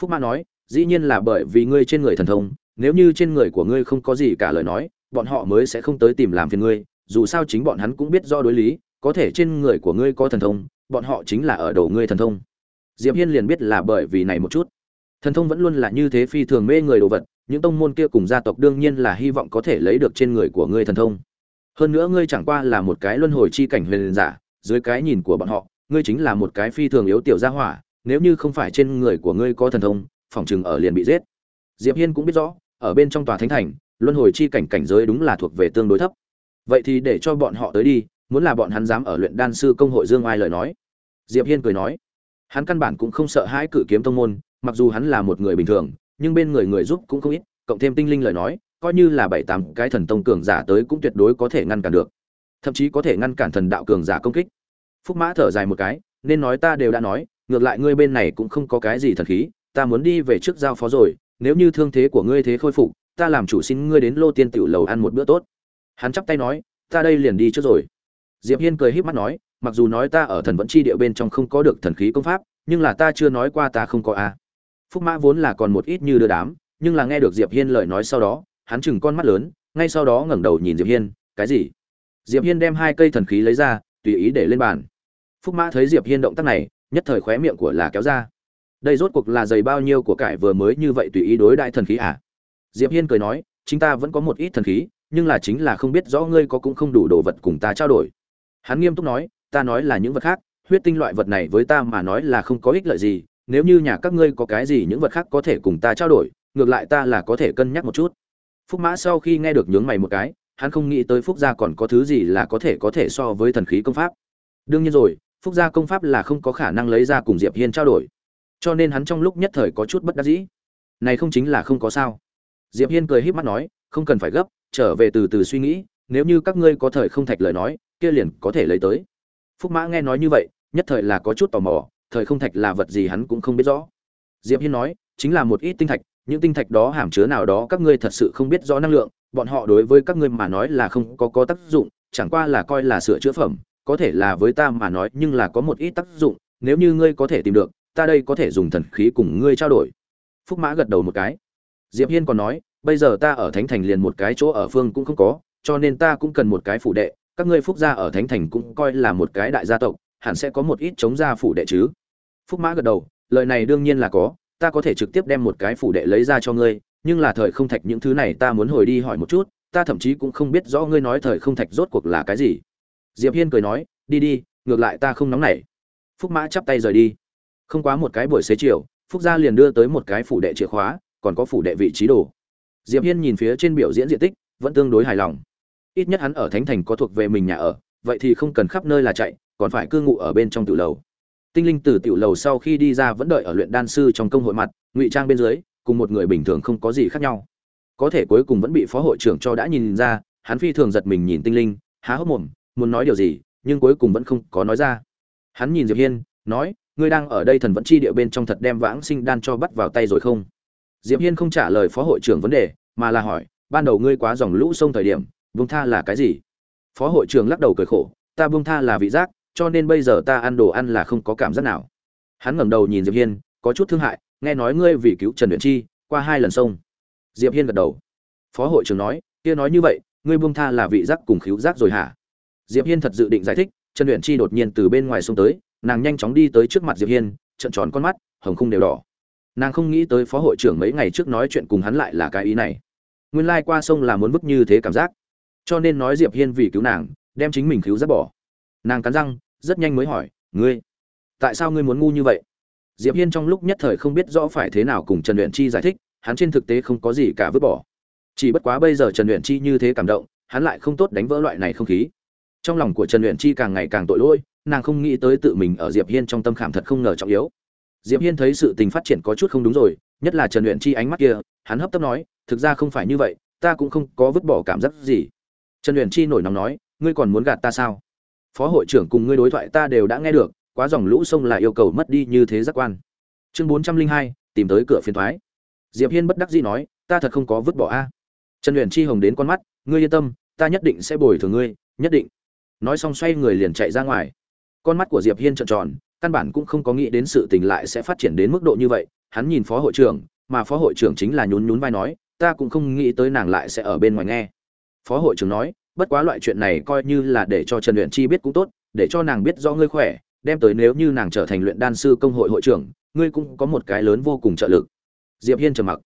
Phúc ma nói, dĩ nhiên là bởi vì ngươi trên người thần thông, nếu như trên người của ngươi không có gì cả lời nói, bọn họ mới sẽ không tới tìm làm phiền ngươi, dù sao chính bọn hắn cũng biết do đối lý, có thể trên người của ngươi có thần thông bọn họ chính là ở đầu ngươi thần thông. Diệp hiên liền biết là bởi vì này một chút. Thần thông vẫn luôn là như thế phi thường mê người đồ vật, những tông môn kia cùng gia tộc đương nhiên là hy vọng có thể lấy được trên người của ngươi thần thông. Hơn nữa ngươi chẳng qua là một cái luân hồi chi cảnh huyền giả, dưới cái nhìn của bọn họ, ngươi chính là một cái phi thường yếu tiểu gia hỏa, nếu như không phải trên người của ngươi có thần thông, phòng chừng ở liền bị giết. Diệp hiên cũng biết rõ, ở bên trong tòa thánh thành, luân hồi chi cảnh cảnh giới đúng là thuộc về tương đối thấp. Vậy thì để cho bọn họ tới đi, muốn là bọn hắn dám ở luyện đan sư công hội dương ai lời nói diệp hiên cười nói, hắn căn bản cũng không sợ hãi cự kiếm tông môn, mặc dù hắn là một người bình thường, nhưng bên người người giúp cũng không ít, cộng thêm tinh linh lời nói, coi như là bảy tám cái thần tông cường giả tới cũng tuyệt đối có thể ngăn cản được. Thậm chí có thể ngăn cản thần đạo cường giả công kích. Phúc mã thở dài một cái, nên nói ta đều đã nói, ngược lại ngươi bên này cũng không có cái gì thần khí, ta muốn đi về trước giao phó rồi, nếu như thương thế của ngươi thế khôi phục, ta làm chủ xin ngươi đến lô tiên tiểu lầu ăn một bữa tốt. Hắn chắp tay nói, ta đây liền đi trước rồi. Diệp hiên cười híp mắt nói mặc dù nói ta ở thần vẫn chi địa bên trong không có được thần khí công pháp, nhưng là ta chưa nói qua ta không có a. Phúc mã vốn là còn một ít như đưa đám, nhưng là nghe được diệp hiên lời nói sau đó, hắn chừng con mắt lớn, ngay sau đó ngẩng đầu nhìn diệp hiên, cái gì? Diệp hiên đem hai cây thần khí lấy ra, tùy ý để lên bàn. Phúc mã thấy diệp hiên động tác này, nhất thời khóe miệng của là kéo ra. Đây rốt cuộc là dày bao nhiêu của cải vừa mới như vậy tùy ý đối đại thần khí à? Diệp hiên cười nói, chính ta vẫn có một ít thần khí, nhưng là chính là không biết rõ ngươi có cũng không đủ đồ vật cùng ta trao đổi. Hắn nghiêm túc nói ta nói là những vật khác, huyết tinh loại vật này với ta mà nói là không có ích lợi gì, nếu như nhà các ngươi có cái gì những vật khác có thể cùng ta trao đổi, ngược lại ta là có thể cân nhắc một chút. Phúc mã sau khi nghe được nhướng mày một cái, hắn không nghĩ tới phúc gia còn có thứ gì là có thể có thể so với thần khí công pháp. Đương nhiên rồi, phúc gia công pháp là không có khả năng lấy ra cùng diệp hiên trao đổi. Cho nên hắn trong lúc nhất thời có chút bất đắc dĩ. Này không chính là không có sao. Diệp hiên cười híp mắt nói, không cần phải gấp, trở về từ từ suy nghĩ, nếu như các ngươi có thời không thạch lời nói, kia liền có thể lấy tới phúc mã nghe nói như vậy, nhất thời là có chút tò mò, thời không thạch là vật gì hắn cũng không biết rõ. Diệp hiên nói, chính là một ít tinh thạch, những tinh thạch đó hàm chứa nào đó các ngươi thật sự không biết rõ năng lượng, bọn họ đối với các ngươi mà nói là không có có tác dụng, chẳng qua là coi là sửa chữa phẩm, có thể là với ta mà nói nhưng là có một ít tác dụng, nếu như ngươi có thể tìm được, ta đây có thể dùng thần khí cùng ngươi trao đổi. Phúc mã gật đầu một cái. Diệp hiên còn nói, bây giờ ta ở thánh thành liền một cái chỗ ở phương cũng không có, cho nên ta cũng cần một cái phủ đệ các ngươi phúc gia ở thánh thành cũng coi là một cái đại gia tộc, hẳn sẽ có một ít chống gia phủ đệ chứ? Phúc mã gật đầu, lời này đương nhiên là có, ta có thể trực tiếp đem một cái phủ đệ lấy ra cho ngươi, nhưng là thời không thạch những thứ này ta muốn hồi đi hỏi một chút, ta thậm chí cũng không biết rõ ngươi nói thời không thạch rốt cuộc là cái gì. Diệp hiên cười nói, đi đi, ngược lại ta không nóng nảy. Phúc mã chắp tay rời đi. Không quá một cái buổi xế chiều, phúc gia liền đưa tới một cái phủ đệ chìa khóa, còn có phủ đệ vị trí đồ. Diệp hiên nhìn phía trên biểu diễn diện tích, vẫn tương đối hài lòng ít nhất hắn ở thánh thành có thuộc về mình nhà ở, vậy thì không cần khắp nơi là chạy, còn phải cư ngụ ở bên trong tự lầu. Tinh linh từ tiểu lầu sau khi đi ra vẫn đợi ở luyện đan sư trong công hội mặt, ngụy trang bên dưới, cùng một người bình thường không có gì khác nhau. Có thể cuối cùng vẫn bị phó hội trưởng cho đã nhìn ra, hắn phi thường giật mình nhìn tinh linh, há hốc mồm, muốn nói điều gì, nhưng cuối cùng vẫn không có nói ra. Hắn nhìn diệp hiên, nói, ngươi đang ở đây thần vẫn chi địa bên trong thật đem vãng sinh đan cho bắt vào tay rồi không? Diệp hiên không trả lời phó hội trưởng vấn đề, mà là hỏi, ban đầu ngươi quá dòng lũ sông thời điểm buông tha là cái gì? Phó hội trưởng lắc đầu cười khổ, ta buông tha là vị giác, cho nên bây giờ ta ăn đồ ăn là không có cảm giác nào. Hắn ngẩng đầu nhìn diệp hiên, có chút thương hại, nghe nói ngươi vì cứu trần luyện chi, qua hai lần sông. Diệp hiên gật đầu. Phó hội trưởng nói, kia nói như vậy, ngươi buông tha là vị giác cùng khiếu giác rồi hả? Diệp hiên thật dự định giải thích, trần luyện chi đột nhiên từ bên ngoài sông tới, nàng nhanh chóng đi tới trước mặt diệp hiên, trợn tròn con mắt, hồng khung đều đỏ. Nàng không nghĩ tới phó hội trưởng mấy ngày trước nói chuyện cùng hắn lại là cái ý này. Nguyên lai qua sông là muốn vứt như thế cảm giác cho nên nói diệp hiên vì cứu nàng, đem chính mình cứu dắt bỏ. Nàng cắn răng, rất nhanh mới hỏi, ngươi, tại sao ngươi muốn ngu như vậy? Diệp hiên trong lúc nhất thời không biết rõ phải thế nào cùng trần luyện chi giải thích, hắn trên thực tế không có gì cả vứt bỏ. Chỉ bất quá bây giờ trần luyện chi như thế cảm động, hắn lại không tốt đánh vỡ loại này không khí. Trong lòng của trần luyện chi càng ngày càng tội lỗi, nàng không nghĩ tới tự mình ở diệp hiên trong tâm khảm thật không ngờ trọng yếu. Diệp hiên thấy sự tình phát triển có chút không đúng rồi, nhất là trần luyện chi ánh mắt kia, hắn hấp tấp nói, thực ra không phải như vậy, ta cũng không có vứt bỏ cảm giác gì trần luyện chi nổi nóng nói, ngươi còn muốn gạt ta sao? Phó hội trưởng cùng ngươi đối thoại ta đều đã nghe được, quá dòng lũ sông là yêu cầu mất đi như thế giác quan. Chương bốn trăm linh hai, tìm tới cửa phiền thoái. Diệp hiên bất đắc dĩ nói, ta thật không có vứt bỏ a. Trần luyện chi hồng đến con mắt, ngươi yên tâm, ta nhất định sẽ bồi thường ngươi, nhất định. Nói xong xoay người liền chạy ra ngoài. Con mắt của diệp hiên trợn tròn, căn bản cũng không có nghĩ đến sự tình lại sẽ phát triển đến mức độ như vậy. Hắn nhìn phó hội trưởng, mà phó hội trưởng chính là nhún nhún vai nói, ta cũng không nghĩ tới nàng lại sẽ ở bên ngoài nghe phó hội trưởng nói, bất quá loại chuyện này coi như là để cho trần luyện chi biết cũng tốt, để cho nàng biết do ngươi khỏe, đem tới nếu như nàng trở thành luyện đan sư công hội hội trưởng, ngươi cũng có một cái lớn vô cùng trợ lực. Diệp hiên trầm mặc.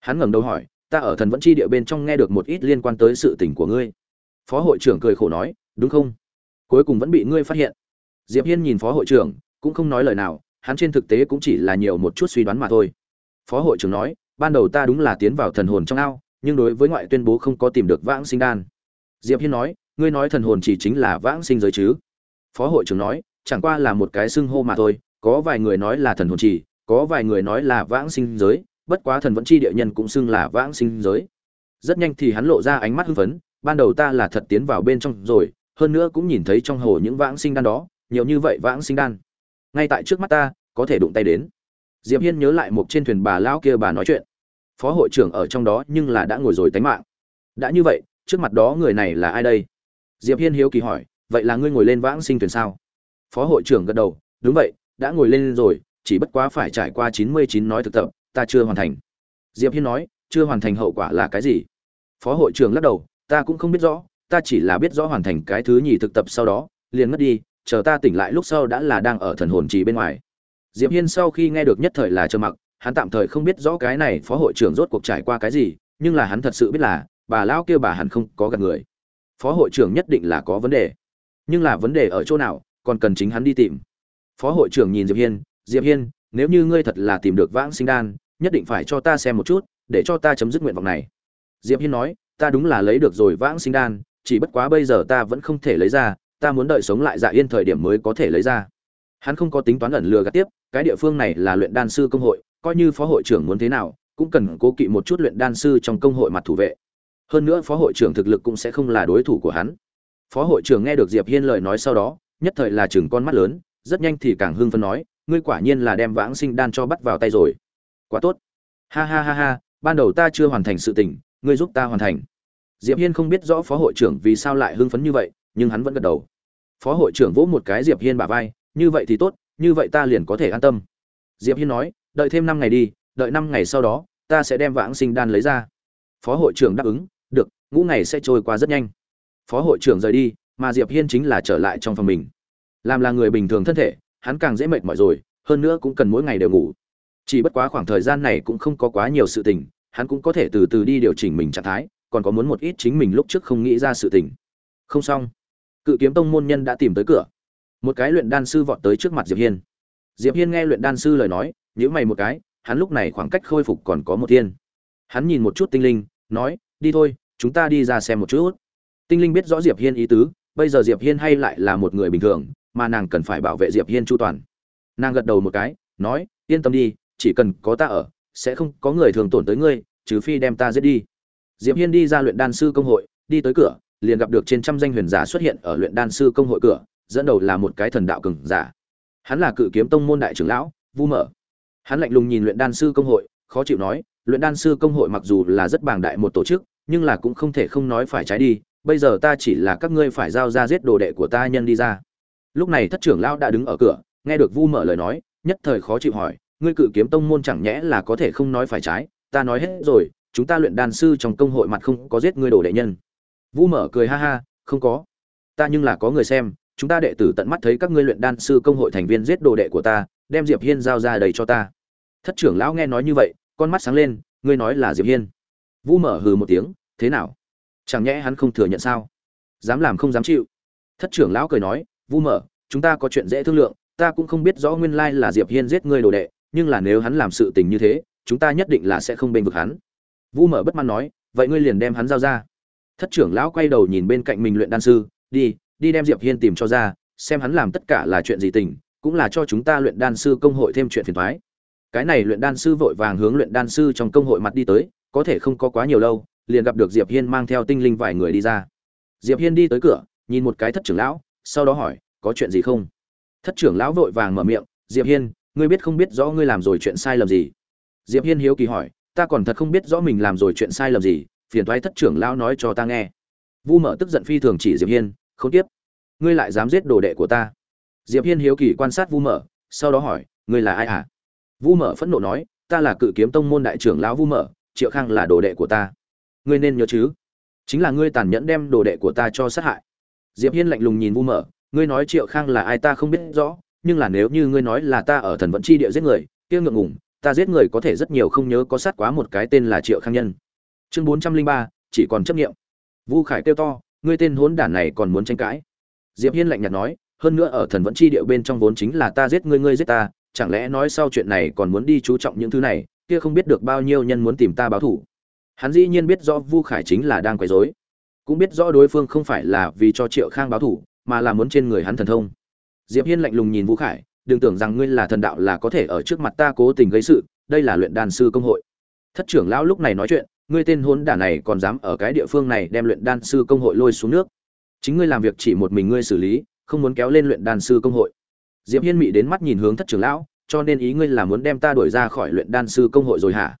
Hắn ngẩng đầu hỏi, ta ở thần vẫn chi địa bên trong nghe được một ít liên quan tới sự tình của ngươi. Phó hội trưởng cười khổ nói, đúng không? Cuối cùng vẫn bị ngươi phát hiện. Diệp hiên nhìn phó hội trưởng, cũng không nói lời nào, hắn trên thực tế cũng chỉ là nhiều một chút suy đoán mà thôi. Phó hội trưởng nói, ban đầu ta đúng là tiến vào thần hồn trong ao nhưng đối với ngoại tuyên bố không có tìm được vãng sinh đan. Diệp hiên nói, ngươi nói thần hồn chỉ chính là vãng sinh giới chứ? Phó hội trưởng nói, chẳng qua là một cái xưng hô mà thôi, có vài người nói là thần hồn chỉ, có vài người nói là vãng sinh giới, bất quá thần vẫn chi địa nhân cũng xưng là vãng sinh giới. Rất nhanh thì hắn lộ ra ánh mắt hưng phấn, ban đầu ta là thật tiến vào bên trong rồi, hơn nữa cũng nhìn thấy trong hồ những vãng sinh đan đó, nhiều như vậy vãng sinh đan. Ngay tại trước mắt ta, có thể đụng tay đến. Diệp hiên nhớ lại một trên thuyền bà lão kia bà nói chuyện phó hội trưởng ở trong đó nhưng là đã ngồi rồi tánh mạng. Đã như vậy, trước mặt đó người này là ai đây? Diệp hiên hiếu kỳ hỏi, vậy là ngươi ngồi lên vãng sinh thuyền sao? Phó hội trưởng gật đầu, đúng vậy, đã ngồi lên rồi, chỉ bất quá phải trải qua chín mươi chín nói thực tập, ta chưa hoàn thành. Diệp hiên nói, chưa hoàn thành hậu quả là cái gì? Phó hội trưởng lắc đầu, ta cũng không biết rõ, ta chỉ là biết rõ hoàn thành cái thứ nhì thực tập sau đó, liền mất đi, chờ ta tỉnh lại lúc sau đã là đang ở thần hồn trì bên ngoài. Diệp hiên sau khi nghe được nhất thời là trơ mặc hắn tạm thời không biết rõ cái này phó hội trưởng rốt cuộc trải qua cái gì, nhưng là hắn thật sự biết là, bà lão kia bà hẳn không có gặp người. Phó hội trưởng nhất định là có vấn đề. Nhưng là vấn đề ở chỗ nào, còn cần chính hắn đi tìm. Phó hội trưởng nhìn diệp hiên diệp hiên, nếu như ngươi thật là tìm được vãng sinh đan, nhất định phải cho ta xem một chút, để cho ta chấm dứt nguyện vọng này. Diệp hiên nói, ta đúng là lấy được rồi vãng sinh đan, chỉ bất quá bây giờ ta vẫn không thể lấy ra, ta muốn đợi sống lại dạ yên thời điểm mới có thể lấy ra. Hắn không có tính toán ẩn lừa gạt tiếp, cái địa phương này là luyện đan sư công hội coi như phó hội trưởng muốn thế nào, cũng cần cố kỵ một chút luyện đan sư trong công hội mặt thủ vệ. Hơn nữa phó hội trưởng thực lực cũng sẽ không là đối thủ của hắn. Phó hội trưởng nghe được diệp hiên lời nói sau đó, nhất thời là chừng con mắt lớn, rất nhanh thì càng hưng phấn nói, ngươi quả nhiên là đem vãng sinh đan cho bắt vào tay rồi. Quá tốt. Ha ha ha ha, ban đầu ta chưa hoàn thành sự tình, ngươi giúp ta hoàn thành. Diệp hiên không biết rõ phó hội trưởng vì sao lại hưng phấn như vậy, nhưng hắn vẫn gật đầu. Phó hội trưởng vỗ một cái diệp hiên bả vai, như vậy thì tốt, như vậy ta liền có thể an tâm. Diệp hiên nói đợi thêm năm ngày đi, đợi năm ngày sau đó, ta sẽ đem vãng sinh đan lấy ra. Phó hội trưởng đáp ứng, được, ngũ ngày sẽ trôi qua rất nhanh. Phó hội trưởng rời đi, mà diệp hiên chính là trở lại trong phòng mình. Làm là người bình thường thân thể, hắn càng dễ mệt mỏi rồi, hơn nữa cũng cần mỗi ngày đều ngủ. Chỉ bất quá khoảng thời gian này cũng không có quá nhiều sự tình, hắn cũng có thể từ từ đi điều chỉnh mình trạng thái, còn có muốn một ít chính mình lúc trước không nghĩ ra sự tình. Không xong. Cự kiếm tông môn nhân đã tìm tới cửa. Một cái luyện đan sư vọt tới trước mặt diệp hiên. Diệp hiên nghe luyện đan sư lời nói nhíu mày một cái, hắn lúc này khoảng cách khôi phục còn có một thiên. Hắn nhìn một chút tinh linh, nói, đi thôi, chúng ta đi ra xem một chút. Tinh linh biết rõ diệp hiên ý tứ, bây giờ diệp hiên hay lại là một người bình thường, mà nàng cần phải bảo vệ diệp hiên chu toàn. Nàng gật đầu một cái, nói, yên tâm đi, chỉ cần có ta ở, sẽ không có người thường tổn tới ngươi, trừ phi đem ta giết đi. Diệp hiên đi ra luyện đan sư công hội, đi tới cửa, liền gặp được trên trăm danh huyền giả xuất hiện ở luyện đan sư công hội cửa, dẫn đầu là một cái thần đạo cường giả. Hắn là cự kiếm tông môn đại trưởng lão, vu mở hắn lạnh lùng nhìn luyện đan sư công hội, khó chịu nói, luyện đan sư công hội mặc dù là rất bàng đại một tổ chức, nhưng là cũng không thể không nói phải trái đi, bây giờ ta chỉ là các ngươi phải giao ra giết đồ đệ của ta nhân đi ra. Lúc này thất trưởng lão đã đứng ở cửa, nghe được vu mở lời nói, nhất thời khó chịu hỏi, ngươi cự kiếm tông môn chẳng nhẽ là có thể không nói phải trái? Ta nói hết rồi, chúng ta luyện đan sư trong công hội mặt không có giết ngươi đồ đệ nhân. Vu mở cười ha ha, không có. Ta nhưng là có người xem, chúng ta đệ tử tận mắt thấy các ngươi luyện đan sư công hội thành viên giết đồ đệ của ta đem diệp hiên giao ra đầy cho ta. Thất trưởng lão nghe nói như vậy, con mắt sáng lên, ngươi nói là diệp hiên. Vu mở hừ một tiếng, thế nào? Chẳng nhẽ hắn không thừa nhận sao? Dám làm không dám chịu. Thất trưởng lão cười nói, vu mở, chúng ta có chuyện dễ thương lượng, ta cũng không biết rõ nguyên lai là diệp hiên giết ngươi đồ đệ, nhưng là nếu hắn làm sự tình như thế, chúng ta nhất định là sẽ không bênh vực hắn. Vu mở bất mãn nói, vậy ngươi liền đem hắn giao ra. Thất trưởng lão quay đầu nhìn bên cạnh mình luyện đan sư, đi đi đem diệp hiên tìm cho ra, xem hắn làm tất cả là chuyện gì tình cũng là cho chúng ta luyện đan sư công hội thêm chuyện phiền toái cái này luyện đan sư vội vàng hướng luyện đan sư trong công hội mặt đi tới, có thể không có quá nhiều lâu, liền gặp được diệp hiên mang theo tinh linh vài người đi ra. Diệp hiên đi tới cửa, nhìn một cái thất trưởng lão, sau đó hỏi, có chuyện gì không? Thất trưởng lão vội vàng mở miệng, diệp hiên, ngươi biết không biết rõ ngươi làm rồi chuyện sai lầm gì? Diệp hiên hiếu kỳ hỏi, ta còn thật không biết rõ mình làm rồi chuyện sai lầm gì, phiền toái thất trưởng lão nói cho ta nghe. Vu mở tức giận phi thường chỉ diệp hiên, không tiếp, ngươi lại dám giết đồ đệ của ta diệp hiên hiếu kỳ quan sát vu mở, sau đó hỏi, ngươi là ai à? Vu mở phẫn nộ nói, ta là cự kiếm tông môn đại trưởng lão vu mở, triệu khang là đồ đệ của ta. Ngươi nên nhớ chứ? Chính là ngươi tàn nhẫn đem đồ đệ của ta cho sát hại. Diệp hiên lạnh lùng nhìn vu mở, ngươi nói triệu khang là ai ta không biết rõ, nhưng là nếu như ngươi nói là ta ở thần vận chi địa giết người, kia ngượng ngùng, ta giết người có thể rất nhiều không nhớ có sát quá một cái tên là triệu khang nhân. Chương bốn trăm linh ba, chỉ còn chấp nghiệm vu khải kêu to, ngươi tên hốn đản này còn muốn tranh cãi? Diệp hiên lạnh nhạt nói hơn nữa ở thần vẫn chi địa bên trong vốn chính là ta giết ngươi ngươi giết ta, chẳng lẽ nói sau chuyện này còn muốn đi chú trọng những thứ này, kia không biết được bao nhiêu nhân muốn tìm ta báo thù. Hắn dĩ nhiên biết rõ vu khải chính là đang quấy rối, cũng biết rõ đối phương không phải là vì cho triệu khang báo thù, mà là muốn trên người hắn thần thông. Diệp hiên lạnh lùng nhìn vũ khải, đừng tưởng rằng ngươi là thần đạo là có thể ở trước mặt ta cố tình gây sự, đây là luyện đan sư công hội. Thất trưởng lão lúc này nói chuyện, ngươi tên hôn đả này còn dám ở cái địa phương này đem luyện đan sư công hội lôi xuống nước. Chính ngươi làm việc chỉ một mình ngươi xử lý không muốn kéo lên luyện đan sư công hội. Diệp hiên mị đến mắt nhìn hướng thất trưởng lão, cho nên ý ngươi là muốn đem ta đuổi ra khỏi luyện đan sư công hội rồi hả?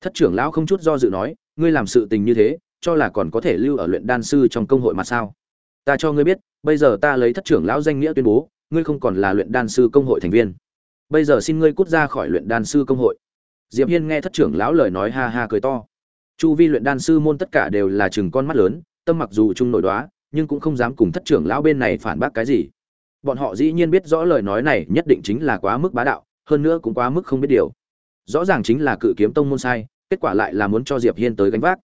Thất trưởng lão không chút do dự nói, ngươi làm sự tình như thế, cho là còn có thể lưu ở luyện đan sư trong công hội mà sao? Ta cho ngươi biết, bây giờ ta lấy thất trưởng lão danh nghĩa tuyên bố, ngươi không còn là luyện đan sư công hội thành viên. Bây giờ xin ngươi cút ra khỏi luyện đan sư công hội. Diệp hiên nghe thất trưởng lão lời nói ha ha cười to. Chu vi luyện đan sư môn tất cả đều là chừng con mắt lớn, tâm mặc dù chung nổi đoá nhưng cũng không dám cùng thất trưởng lão bên này phản bác cái gì. Bọn họ dĩ nhiên biết rõ lời nói này nhất định chính là quá mức bá đạo, hơn nữa cũng quá mức không biết điều. Rõ ràng chính là cự kiếm tông môn sai, kết quả lại là muốn cho diệp hiên tới gánh vác.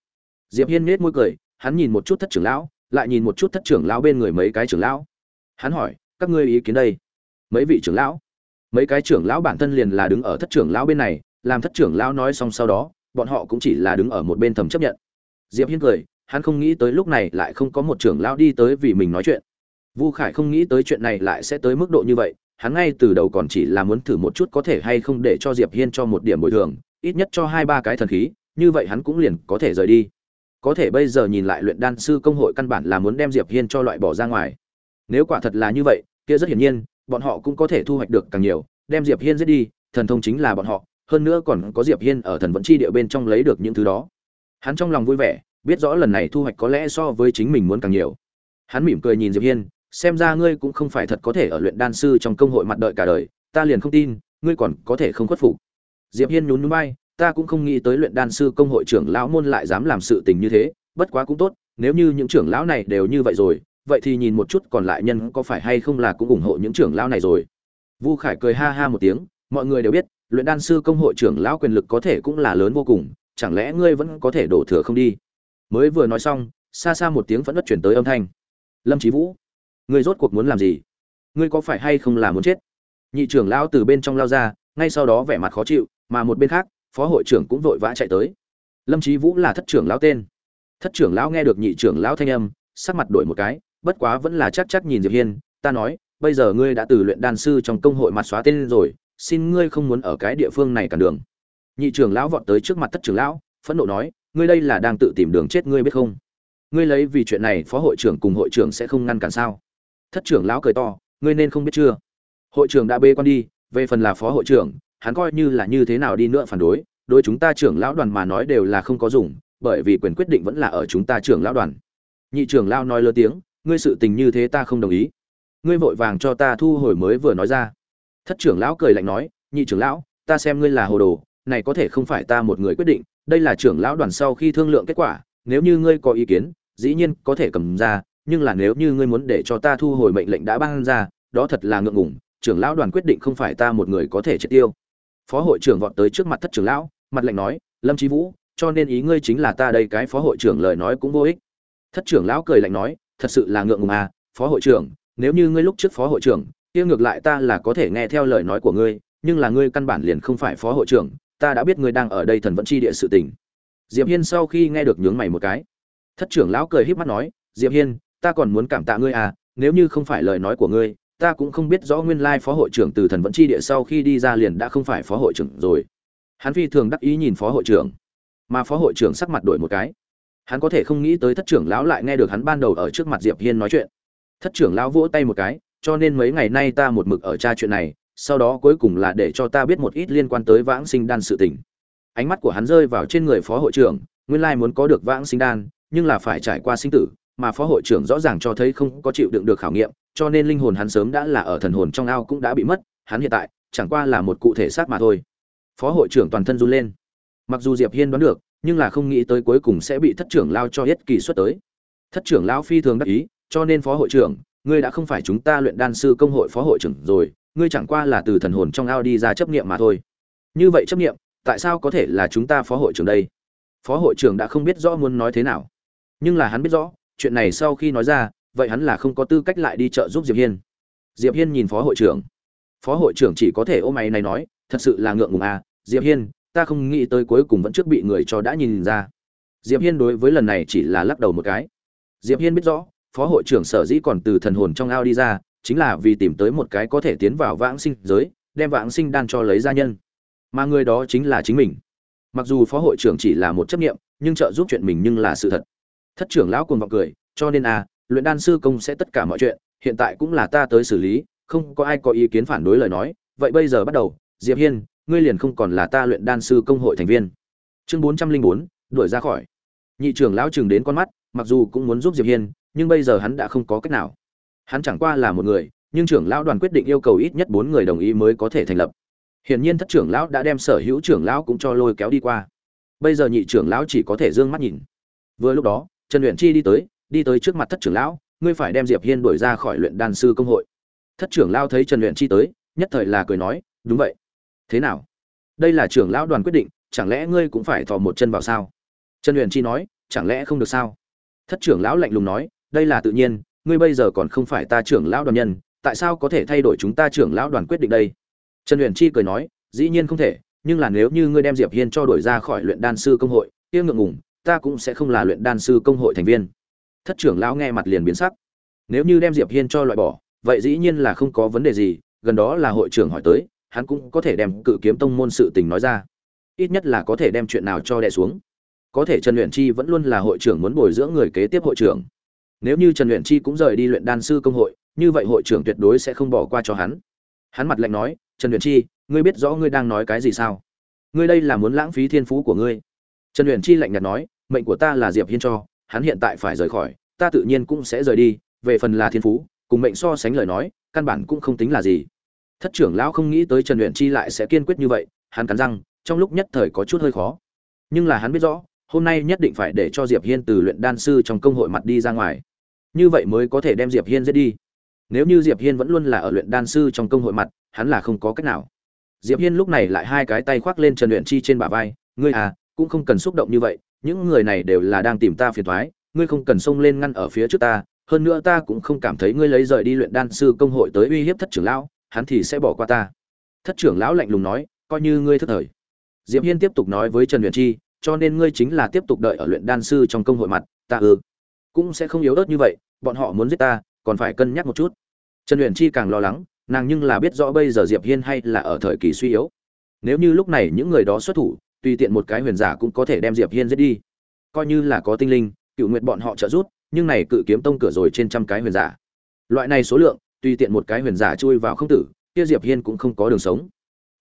Diệp hiên nết môi cười, hắn nhìn một chút thất trưởng lão, lại nhìn một chút thất trưởng lão bên người mấy cái trưởng lão. Hắn hỏi, các ngươi ý kiến đây? Mấy vị trưởng lão? Mấy cái trưởng lão bản thân liền là đứng ở thất trưởng lão bên này, làm thất trưởng lão nói xong sau đó, bọn họ cũng chỉ là đứng ở một bên thầm chấp nhận. Diệp hiên cười hắn không nghĩ tới lúc này lại không có một trưởng lão đi tới vì mình nói chuyện. Vu khải không nghĩ tới chuyện này lại sẽ tới mức độ như vậy, hắn ngay từ đầu còn chỉ là muốn thử một chút có thể hay không để cho diệp hiên cho một điểm bồi thường, ít nhất cho hai ba cái thần khí, như vậy hắn cũng liền có thể rời đi. Có thể bây giờ nhìn lại luyện đan sư công hội căn bản là muốn đem diệp hiên cho loại bỏ ra ngoài. Nếu quả thật là như vậy, kia rất hiển nhiên, bọn họ cũng có thể thu hoạch được càng nhiều, đem diệp hiên giết đi, thần thông chính là bọn họ, hơn nữa còn có diệp hiên ở thần vận chi địa bên trong lấy được những thứ đó. Hắn trong lòng vui vẻ biết rõ lần này thu hoạch có lẽ so với chính mình muốn càng nhiều. Hắn mỉm cười nhìn diệp hiên, xem ra ngươi cũng không phải thật có thể ở luyện đan sư trong công hội mặt đợi cả đời, ta liền không tin, ngươi còn có thể không khuất phục. Diệp hiên nhún nhún vai, ta cũng không nghĩ tới luyện đan sư công hội trưởng lão môn lại dám làm sự tình như thế, bất quá cũng tốt, nếu như những trưởng lão này đều như vậy rồi, vậy thì nhìn một chút còn lại nhân có phải hay không là cũng ủng hộ những trưởng lão này rồi. Vu khải cười ha ha một tiếng, mọi người đều biết, luyện đan sư công hội trưởng lão quyền lực có thể cũng là lớn vô cùng, chẳng lẽ ngươi vẫn có thể đổ thừa không đi? Mới vừa nói xong, xa xa một tiếng vẫn đất chuyển tới âm thanh. Lâm trí vũ, ngươi rốt cuộc muốn làm gì? Ngươi có phải hay không là muốn chết? Nhị trưởng lão từ bên trong lao ra, ngay sau đó vẻ mặt khó chịu, mà một bên khác, phó hội trưởng cũng vội vã chạy tới. Lâm trí vũ là thất trưởng lão tên. Thất trưởng lão nghe được nhị trưởng lão thanh âm, sắc mặt đổi một cái, bất quá vẫn là chắc chắc nhìn diệp hiên, ta nói, bây giờ ngươi đã từ luyện đan sư trong công hội mặt xóa tên rồi, xin ngươi không muốn ở cái địa phương này cản đường. Nhị trưởng lão vọt tới trước mặt thất trưởng lão, phẫn nộ nói ngươi đây là đang tự tìm đường chết ngươi biết không? Ngươi lấy vì chuyện này phó hội trưởng cùng hội trưởng sẽ không ngăn cản sao? Thất trưởng lão cười to, ngươi nên không biết chưa? Hội trưởng đã bê con đi, về phần là phó hội trưởng, hắn coi như là như thế nào đi nữa phản đối đối chúng ta trưởng lão đoàn mà nói đều là không có dùng, bởi vì quyền quyết định vẫn là ở chúng ta trưởng lão đoàn. Nhị trưởng lão nói lớn tiếng, ngươi sự tình như thế ta không đồng ý. Ngươi vội vàng cho ta thu hồi mới vừa nói ra. Thất trưởng lão cười lạnh nói, nhị trưởng lão, ta xem ngươi là hồ đồ, này có thể không phải ta một người quyết định đây là trưởng lão đoàn sau khi thương lượng kết quả, nếu như ngươi có ý kiến, dĩ nhiên có thể cầm ra, nhưng là nếu như ngươi muốn để cho ta thu hồi mệnh lệnh đã ban ra, đó thật là ngượng ngùng, trưởng lão đoàn quyết định không phải ta một người có thể triệt tiêu. Phó hội trưởng vọt tới trước mặt thất trưởng lão, mặt lạnh nói, lâm trí vũ, cho nên ý ngươi chính là ta đây cái phó hội trưởng lời nói cũng vô ích. Thất trưởng lão cười lạnh nói, thật sự là ngượng ngùng à phó hội trưởng, nếu như ngươi lúc trước phó hội trưởng, kia ngược lại ta là có thể nghe theo lời nói của ngươi, nhưng là ngươi căn bản liền không phải phó hội trưởng ta đã biết ngươi đang ở đây thần vẫn chi địa sự tình. Diệp hiên sau khi nghe được nhướng mày một cái, thất trưởng lão cười híp mắt nói, diệp hiên, ta còn muốn cảm tạ ngươi à nếu như không phải lời nói của ngươi, ta cũng không biết rõ nguyên lai phó hội trưởng từ thần vẫn chi địa sau khi đi ra liền đã không phải phó hội trưởng rồi. Hắn phi thường đắc ý nhìn phó hội trưởng, mà phó hội trưởng sắc mặt đổi một cái. Hắn có thể không nghĩ tới thất trưởng lão lại nghe được hắn ban đầu ở trước mặt diệp hiên nói chuyện. Thất trưởng lão vỗ tay một cái, cho nên mấy ngày nay ta một mực ở tra chuyện này sau đó cuối cùng là để cho ta biết một ít liên quan tới vãng sinh đan sự tình. Ánh mắt của hắn rơi vào trên người phó hội trưởng, nguyên lai muốn có được vãng sinh đan, nhưng là phải trải qua sinh tử, mà phó hội trưởng rõ ràng cho thấy không có chịu đựng được khảo nghiệm, cho nên linh hồn hắn sớm đã là ở thần hồn trong ao cũng đã bị mất, hắn hiện tại chẳng qua là một cụ thể xác mà thôi. Phó hội trưởng toàn thân run lên. Mặc dù diệp hiên đoán được, nhưng là không nghĩ tới cuối cùng sẽ bị thất trưởng lao cho hết kỳ xuất tới. Thất trưởng lão phi thường đắc ý, cho nên phó hội trưởng ngươi đã không phải chúng ta luyện đan sư công hội phó hội trưởng rồi, ngươi chẳng qua là từ thần hồn trong ao đi ra chấp niệm mà thôi. Như vậy chấp niệm, tại sao có thể là chúng ta phó hội trưởng đây? Phó hội trưởng đã không biết rõ muốn nói thế nào. Nhưng là hắn biết rõ, chuyện này sau khi nói ra, vậy hắn là không có tư cách lại đi chợ giúp diệp hiên. Diệp hiên nhìn phó hội trưởng. Phó hội trưởng chỉ có thể ôm mày này nói, thật sự là ngượng ngùng à diệp hiên, ta không nghĩ tới cuối cùng vẫn trước bị người cho đã nhìn ra. Diệp hiên đối với lần này chỉ là lắc đầu một cái. Diệp hiên biết rõ phó hội trưởng sở dĩ còn từ thần hồn trong ao đi ra, chính là vì tìm tới một cái có thể tiến vào vãng sinh giới, đem vãng sinh đan cho lấy gia nhân. Mà người đó chính là chính mình. Mặc dù phó hội trưởng chỉ là một chấp nghiệm nhưng trợ giúp chuyện mình nhưng là sự thật. Thất trưởng lão cuồng vọng cười, cho nên à luyện đan sư công sẽ tất cả mọi chuyện, hiện tại cũng là ta tới xử lý, không có ai có ý kiến phản đối lời nói, vậy bây giờ bắt đầu, diệp hiên, ngươi liền không còn là ta luyện đan sư công hội thành viên. Chương bốn trăm linh bốn, đuổi ra khỏi. Nhị trưởng lão chừng đến con mắt, mặc dù cũng muốn giúp diệp hiên nhưng bây giờ hắn đã không có cách nào. Hắn chẳng qua là một người, nhưng trưởng lão đoàn quyết định yêu cầu ít nhất bốn người đồng ý mới có thể thành lập. Hiển nhiên thất trưởng lão đã đem sở hữu trưởng lão cũng cho lôi kéo đi qua. Bây giờ nhị trưởng lão chỉ có thể dương mắt nhìn. Vừa lúc đó, trần luyện chi đi tới đi tới trước mặt thất trưởng lão, ngươi phải đem diệp hiên đuổi ra khỏi luyện đan sư công hội. Thất trưởng lão thấy trần luyện chi tới, nhất thời là cười nói, đúng vậy. Thế nào? Đây là trưởng lão đoàn quyết định, chẳng lẽ ngươi cũng phải thò một chân vào sao? Trần luyện chi nói, chẳng lẽ không được sao? Thất trưởng lão lạnh lùng nói đây là tự nhiên, ngươi bây giờ còn không phải ta trưởng lão đoàn nhân, tại sao có thể thay đổi chúng ta trưởng lão đoàn quyết định đây? Trần Huyền chi cười nói, dĩ nhiên không thể, nhưng là nếu như ngươi đem diệp hiên cho đổi ra khỏi luyện đan sư công hội, kia ngượng ngùng, ta cũng sẽ không là luyện đan sư công hội thành viên. Thất trưởng lão nghe mặt liền biến sắc. Nếu như đem diệp hiên cho loại bỏ, vậy dĩ nhiên là không có vấn đề gì, gần đó là hội trưởng hỏi tới, hắn cũng có thể đem cự kiếm tông môn sự tình nói ra. Ít nhất là có thể đem chuyện nào cho đè xuống. Có thể trần luyện chi vẫn luôn là hội trưởng muốn bồi dưỡng người kế tiếp hội trưởng nếu như trần luyện chi cũng rời đi luyện đan sư công hội, như vậy hội trưởng tuyệt đối sẽ không bỏ qua cho hắn. Hắn mặt lạnh nói, trần luyện chi, ngươi biết rõ ngươi đang nói cái gì sao? Ngươi đây là muốn lãng phí thiên phú của ngươi. Trần luyện chi lạnh nhạt nói, mệnh của ta là diệp hiên cho, hắn hiện tại phải rời khỏi, ta tự nhiên cũng sẽ rời đi, về phần là thiên phú, cùng mệnh so sánh lời nói, căn bản cũng không tính là gì. Thất trưởng lão không nghĩ tới trần luyện chi lại sẽ kiên quyết như vậy, hắn cắn răng, trong lúc nhất thời có chút hơi khó. Nhưng là hắn biết rõ hôm nay nhất định phải để cho diệp hiên từ luyện đan sư trong công hội mặt đi ra ngoài. Như vậy mới có thể đem diệp hiên giết đi. Nếu như diệp hiên vẫn luôn là ở luyện đan sư trong công hội mặt, hắn là không có cách nào. Diệp hiên lúc này lại hai cái tay khoác lên trần luyện chi trên bả vai, ngươi à cũng không cần xúc động như vậy, những người này đều là đang tìm ta phiền toái, ngươi không cần xông lên ngăn ở phía trước ta, hơn nữa ta cũng không cảm thấy ngươi lấy rời đi luyện đan sư công hội tới uy hiếp thất trưởng lão, hắn thì sẽ bỏ qua ta. Thất trưởng lão lạnh lùng nói, coi như ngươi thất thời. Diệp hiên tiếp tục nói với trần luyện chi cho nên ngươi chính là tiếp tục đợi ở luyện đan sư trong công hội mặt, ta ư? Cũng sẽ không yếu ớt như vậy, bọn họ muốn giết ta, còn phải cân nhắc một chút. Trần luyện chi càng lo lắng, nàng nhưng là biết rõ bây giờ diệp hiên hay là ở thời kỳ suy yếu. Nếu như lúc này những người đó xuất thủ, tùy tiện một cái huyền giả cũng có thể đem diệp hiên giết đi. Coi như là có tinh linh cựu nguyện bọn họ trợ giúp, nhưng này cự kiếm tông cửa rồi trên trăm cái huyền giả. Loại này số lượng, tùy tiện một cái huyền giả chui vào không tử, kia diệp hiên cũng không có đường sống.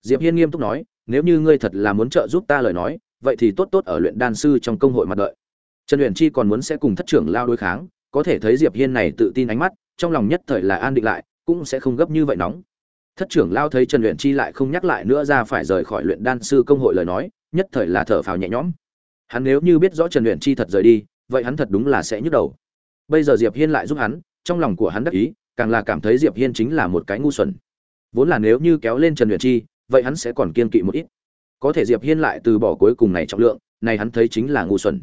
Diệp hiên nghiêm túc nói, nếu như ngươi thật là muốn trợ giúp ta lời nói vậy thì tốt tốt ở luyện đan sư trong công hội mặt đợi. Trần luyện chi còn muốn sẽ cùng thất trưởng lao đối kháng, có thể thấy diệp hiên này tự tin ánh mắt, trong lòng nhất thời là an định lại, cũng sẽ không gấp như vậy nóng. Thất trưởng lao thấy trần luyện chi lại không nhắc lại nữa ra phải rời khỏi luyện đan sư công hội lời nói, nhất thời là thở phào nhẹ nhõm. Hắn nếu như biết rõ trần luyện chi thật rời đi, vậy hắn thật đúng là sẽ nhức đầu. Bây giờ diệp hiên lại giúp hắn, trong lòng của hắn đắc ý, càng là cảm thấy diệp hiên chính là một cái ngu xuẩn. Vốn là nếu như kéo lên trần luyện chi, vậy hắn sẽ còn kiên kỵ một ít có thể diệp hiên lại từ bỏ cuối cùng này trọng lượng, này hắn thấy chính là ngu xuẩn.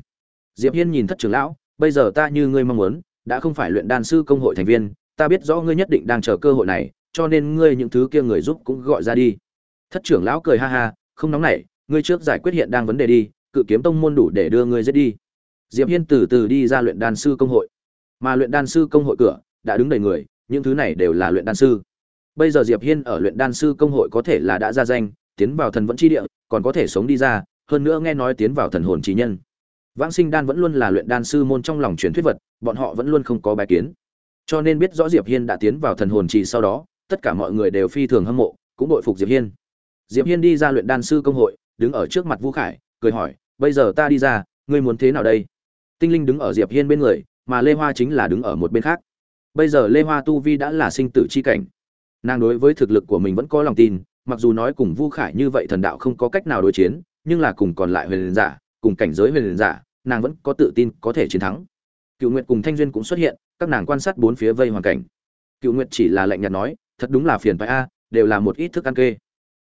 Diệp hiên nhìn thất trưởng lão, bây giờ ta như ngươi mong muốn, đã không phải luyện đan sư công hội thành viên, ta biết rõ ngươi nhất định đang chờ cơ hội này, cho nên ngươi những thứ kia người giúp cũng gọi ra đi. Thất trưởng lão cười ha ha, không nóng nảy, ngươi trước giải quyết hiện đang vấn đề đi, cự kiếm tông môn đủ để đưa ngươi giết đi. Diệp hiên từ từ đi ra luyện đan sư công hội. Mà luyện đan sư công hội cửa, đã đứng đầy người, những thứ này đều là luyện đan sư. Bây giờ diệp hiên ở luyện đan sư công hội có thể là đã ra danh tiến vào thần vẫn chi địa, còn có thể sống đi ra, hơn nữa nghe nói tiến vào thần hồn chi nhân. Vãng sinh đan vẫn luôn là luyện đan sư môn trong lòng truyền thuyết vật, bọn họ vẫn luôn không có bài kiến. Cho nên biết rõ diệp hiên đã tiến vào thần hồn trì sau đó, tất cả mọi người đều phi thường hâm mộ, cũng bội phục diệp hiên. Diệp hiên đi ra luyện đan sư công hội, đứng ở trước mặt vũ khải, cười hỏi, bây giờ ta đi ra, ngươi muốn thế nào đây? Tinh linh đứng ở diệp hiên bên người, mà lê hoa chính là đứng ở một bên khác. Bây giờ lê hoa tu vi đã là sinh tử chi cảnh. Nàng đối với thực lực của mình vẫn có lòng tin mặc dù nói cùng vu khải như vậy thần đạo không có cách nào đối chiến, nhưng là cùng còn lại huyền giả, cùng cảnh giới huyền giả, nàng vẫn có tự tin có thể chiến thắng. Cựu nguyệt cùng thanh duyên cũng xuất hiện, các nàng quan sát bốn phía vây hoàn cảnh. Cựu nguyệt chỉ là lạnh nhạt nói, thật đúng là phiền phải a, đều là một ít thức ăn kê.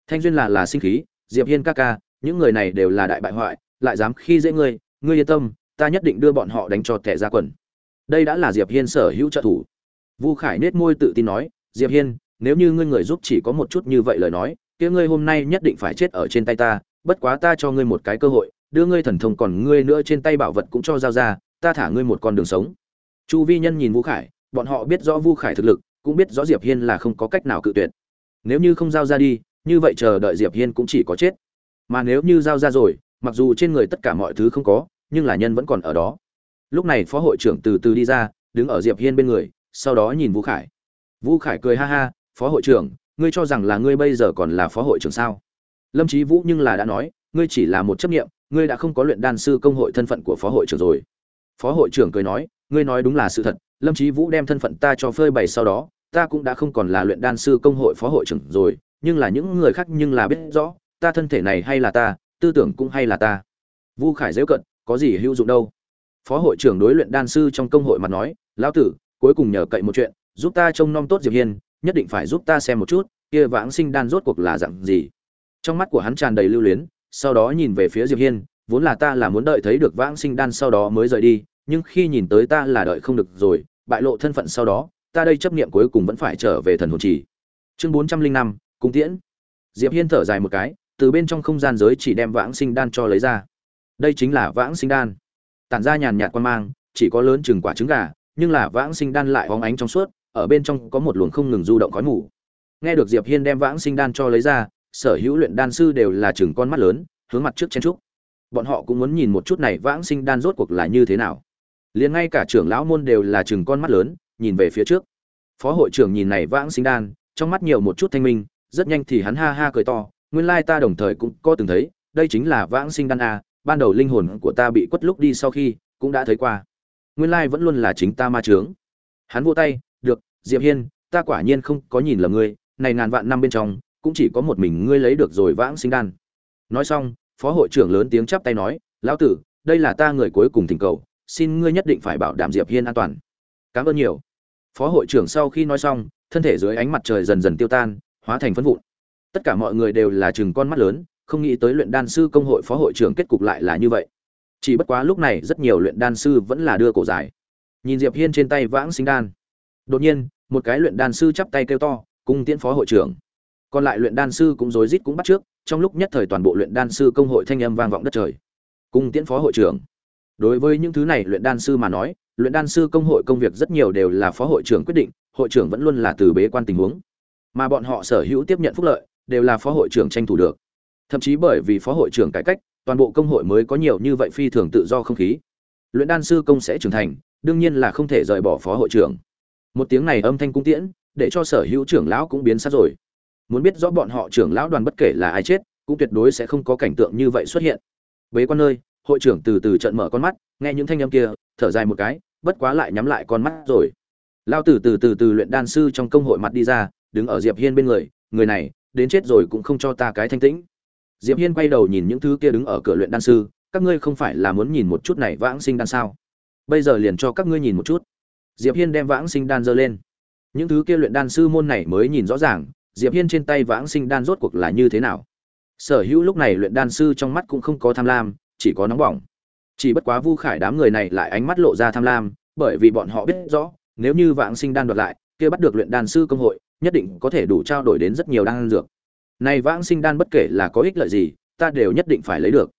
Thanh duyên là là sinh khí, diệp hiên ca ca, những người này đều là đại bại hoại, lại dám khi dễ ngươi ngươi yên tâm, ta nhất định đưa bọn họ đánh cho tẻ ra quần. Đây đã là diệp hiên sở hữu trợ thủ. Vu khải nết môi tự tin nói, diệp hiên nếu như ngươi người giúp chỉ có một chút như vậy lời nói, kia ngươi hôm nay nhất định phải chết ở trên tay ta, bất quá ta cho ngươi một cái cơ hội, đưa ngươi thần thông còn ngươi nữa trên tay bảo vật cũng cho giao ra, ta thả ngươi một con đường sống. Chu vi nhân nhìn vu khải, bọn họ biết rõ vu khải thực lực, cũng biết rõ diệp hiên là không có cách nào cự tuyệt. Nếu như không giao ra đi, như vậy chờ đợi diệp hiên cũng chỉ có chết. Mà nếu như giao ra rồi, mặc dù trên người tất cả mọi thứ không có, nhưng là nhân vẫn còn ở đó. Lúc này phó hội trưởng từ từ đi ra, đứng ở diệp hiên bên người, sau đó nhìn vũ khải. Vũ khải cười ha ha phó hội trưởng, ngươi cho rằng là ngươi bây giờ còn là phó hội trưởng sao? Lâm trí vũ nhưng là đã nói, ngươi chỉ là một chấp nghiệm ngươi đã không có luyện đan sư công hội thân phận của phó hội trưởng rồi. Phó hội trưởng cười nói, ngươi nói đúng là sự thật, lâm trí vũ đem thân phận ta cho phơi bày sau đó, ta cũng đã không còn là luyện đan sư công hội phó hội trưởng rồi, nhưng là những người khác nhưng là biết rõ, ta thân thể này hay là ta, tư tưởng cũng hay là ta. Vu khải dễu cận, có gì hữu dụng đâu? Phó hội trưởng đối luyện đan sư trong công hội mà nói, lão tử, cuối cùng nhờ cậy một chuyện, giúp ta trông nom tốt diệp hiên nhất định phải giúp ta xem một chút, kia vãng sinh đan rốt cuộc là dạng gì. Trong mắt của hắn tràn đầy lưu luyến, sau đó nhìn về phía diệp hiên, vốn là ta là muốn đợi thấy được vãng sinh đan sau đó mới rời đi, nhưng khi nhìn tới ta là đợi không được rồi, bại lộ thân phận sau đó, ta đây chấp niệm cuối cùng vẫn phải trở về thần hồn trì chương bốn trăm linh năm, cung tiễn. Diệp hiên thở dài một cái, từ bên trong không gian giới chỉ đem vãng sinh đan cho lấy ra. Đây chính là vãng sinh đan. Tản ra nhàn nhạt quan mang, chỉ có lớn chừng quả trứng gà, nhưng là vãng sinh đan lại hóng ánh trong suốt ở bên trong có một luồng không ngừng du động khói mù. Nghe được diệp hiên đem vãng sinh đan cho lấy ra, sở hữu luyện đan sư đều là chừng con mắt lớn, hướng mặt trước chen trúc bọn họ cũng muốn nhìn một chút này vãng sinh đan rốt cuộc là như thế nào. Liền ngay cả trưởng lão môn đều là chừng con mắt lớn, nhìn về phía trước. Phó hội trưởng nhìn này vãng sinh đan, trong mắt nhiều một chút thanh minh, rất nhanh thì hắn ha ha cười to, nguyên lai ta đồng thời cũng có từng thấy, đây chính là vãng sinh đan a, ban đầu linh hồn của ta bị quất lúc đi sau khi cũng đã thấy qua. Nguyên lai vẫn luôn là chính ta ma trướng hắn vô tay diệp hiên, ta quả nhiên không có nhìn lầm ngươi, này ngàn vạn năm bên trong, cũng chỉ có một mình ngươi lấy được rồi vãng sinh đan. Nói xong, phó hội trưởng lớn tiếng chắp tay nói, lão tử, đây là ta người cuối cùng thỉnh cầu, xin ngươi nhất định phải bảo đảm diệp hiên an toàn. Cảm ơn nhiều. Phó hội trưởng sau khi nói xong, thân thể dưới ánh mặt trời dần dần tiêu tan, hóa thành phân vụn. Tất cả mọi người đều là chừng con mắt lớn, không nghĩ tới luyện đan sư công hội phó hội trưởng kết cục lại là như vậy. Chỉ bất quá lúc này rất nhiều luyện đan sư vẫn là đưa cổ dài. Nhìn diệp hiên trên tay vãng sinh đan đột nhiên, một cái luyện đan sư chắp tay kêu to, cung tiễn phó hội trưởng. Còn lại luyện đan sư cũng rối rít cũng bắt trước, trong lúc nhất thời toàn bộ luyện đan sư công hội thanh âm vang vọng đất trời. Cung tiễn phó hội trưởng. Đối với những thứ này luyện đan sư mà nói, luyện đan sư công hội công việc rất nhiều đều là phó hội trưởng quyết định, hội trưởng vẫn luôn là từ bế quan tình huống. Mà bọn họ sở hữu tiếp nhận phúc lợi, đều là phó hội trưởng tranh thủ được. Thậm chí bởi vì phó hội trưởng cải cách, toàn bộ công hội mới có nhiều như vậy phi thường tự do không khí. Luyện đan sư công sẽ trưởng thành, đương nhiên là không thể rời bỏ phó hội trưởng một tiếng này âm thanh cung tiễn, để cho sở hữu trưởng lão cũng biến sát rồi. Muốn biết rõ bọn họ trưởng lão đoàn bất kể là ai chết, cũng tuyệt đối sẽ không có cảnh tượng như vậy xuất hiện. Bế quan nơi hội trưởng từ từ trận mở con mắt, nghe những thanh âm kia, thở dài một cái, bất quá lại nhắm lại con mắt rồi. Lao tử từ từ từ luyện đan sư trong công hội mặt đi ra, đứng ở diệp hiên bên người người này, đến chết rồi cũng không cho ta cái thanh tĩnh. Diệp hiên quay đầu nhìn những thứ kia đứng ở cửa luyện đan sư, các ngươi không phải là muốn nhìn một chút này vãng sinh đan sao? Bây giờ liền cho các ngươi nhìn một chút diệp hiên đem vãng sinh đan dơ lên. Những thứ kia luyện đan sư môn này mới nhìn rõ ràng, diệp hiên trên tay vãng sinh đan rốt cuộc là như thế nào. Sở hữu lúc này luyện đan sư trong mắt cũng không có tham lam, chỉ có nóng bỏng. Chỉ bất quá vu khải đám người này lại ánh mắt lộ ra tham lam, bởi vì bọn họ biết rõ, nếu như vãng sinh đan đoạt lại, kia bắt được luyện đan sư công hội, nhất định có thể đủ trao đổi đến rất nhiều đan dược. Này vãng sinh đan bất kể là có ích lợi gì, ta đều nhất định phải lấy được.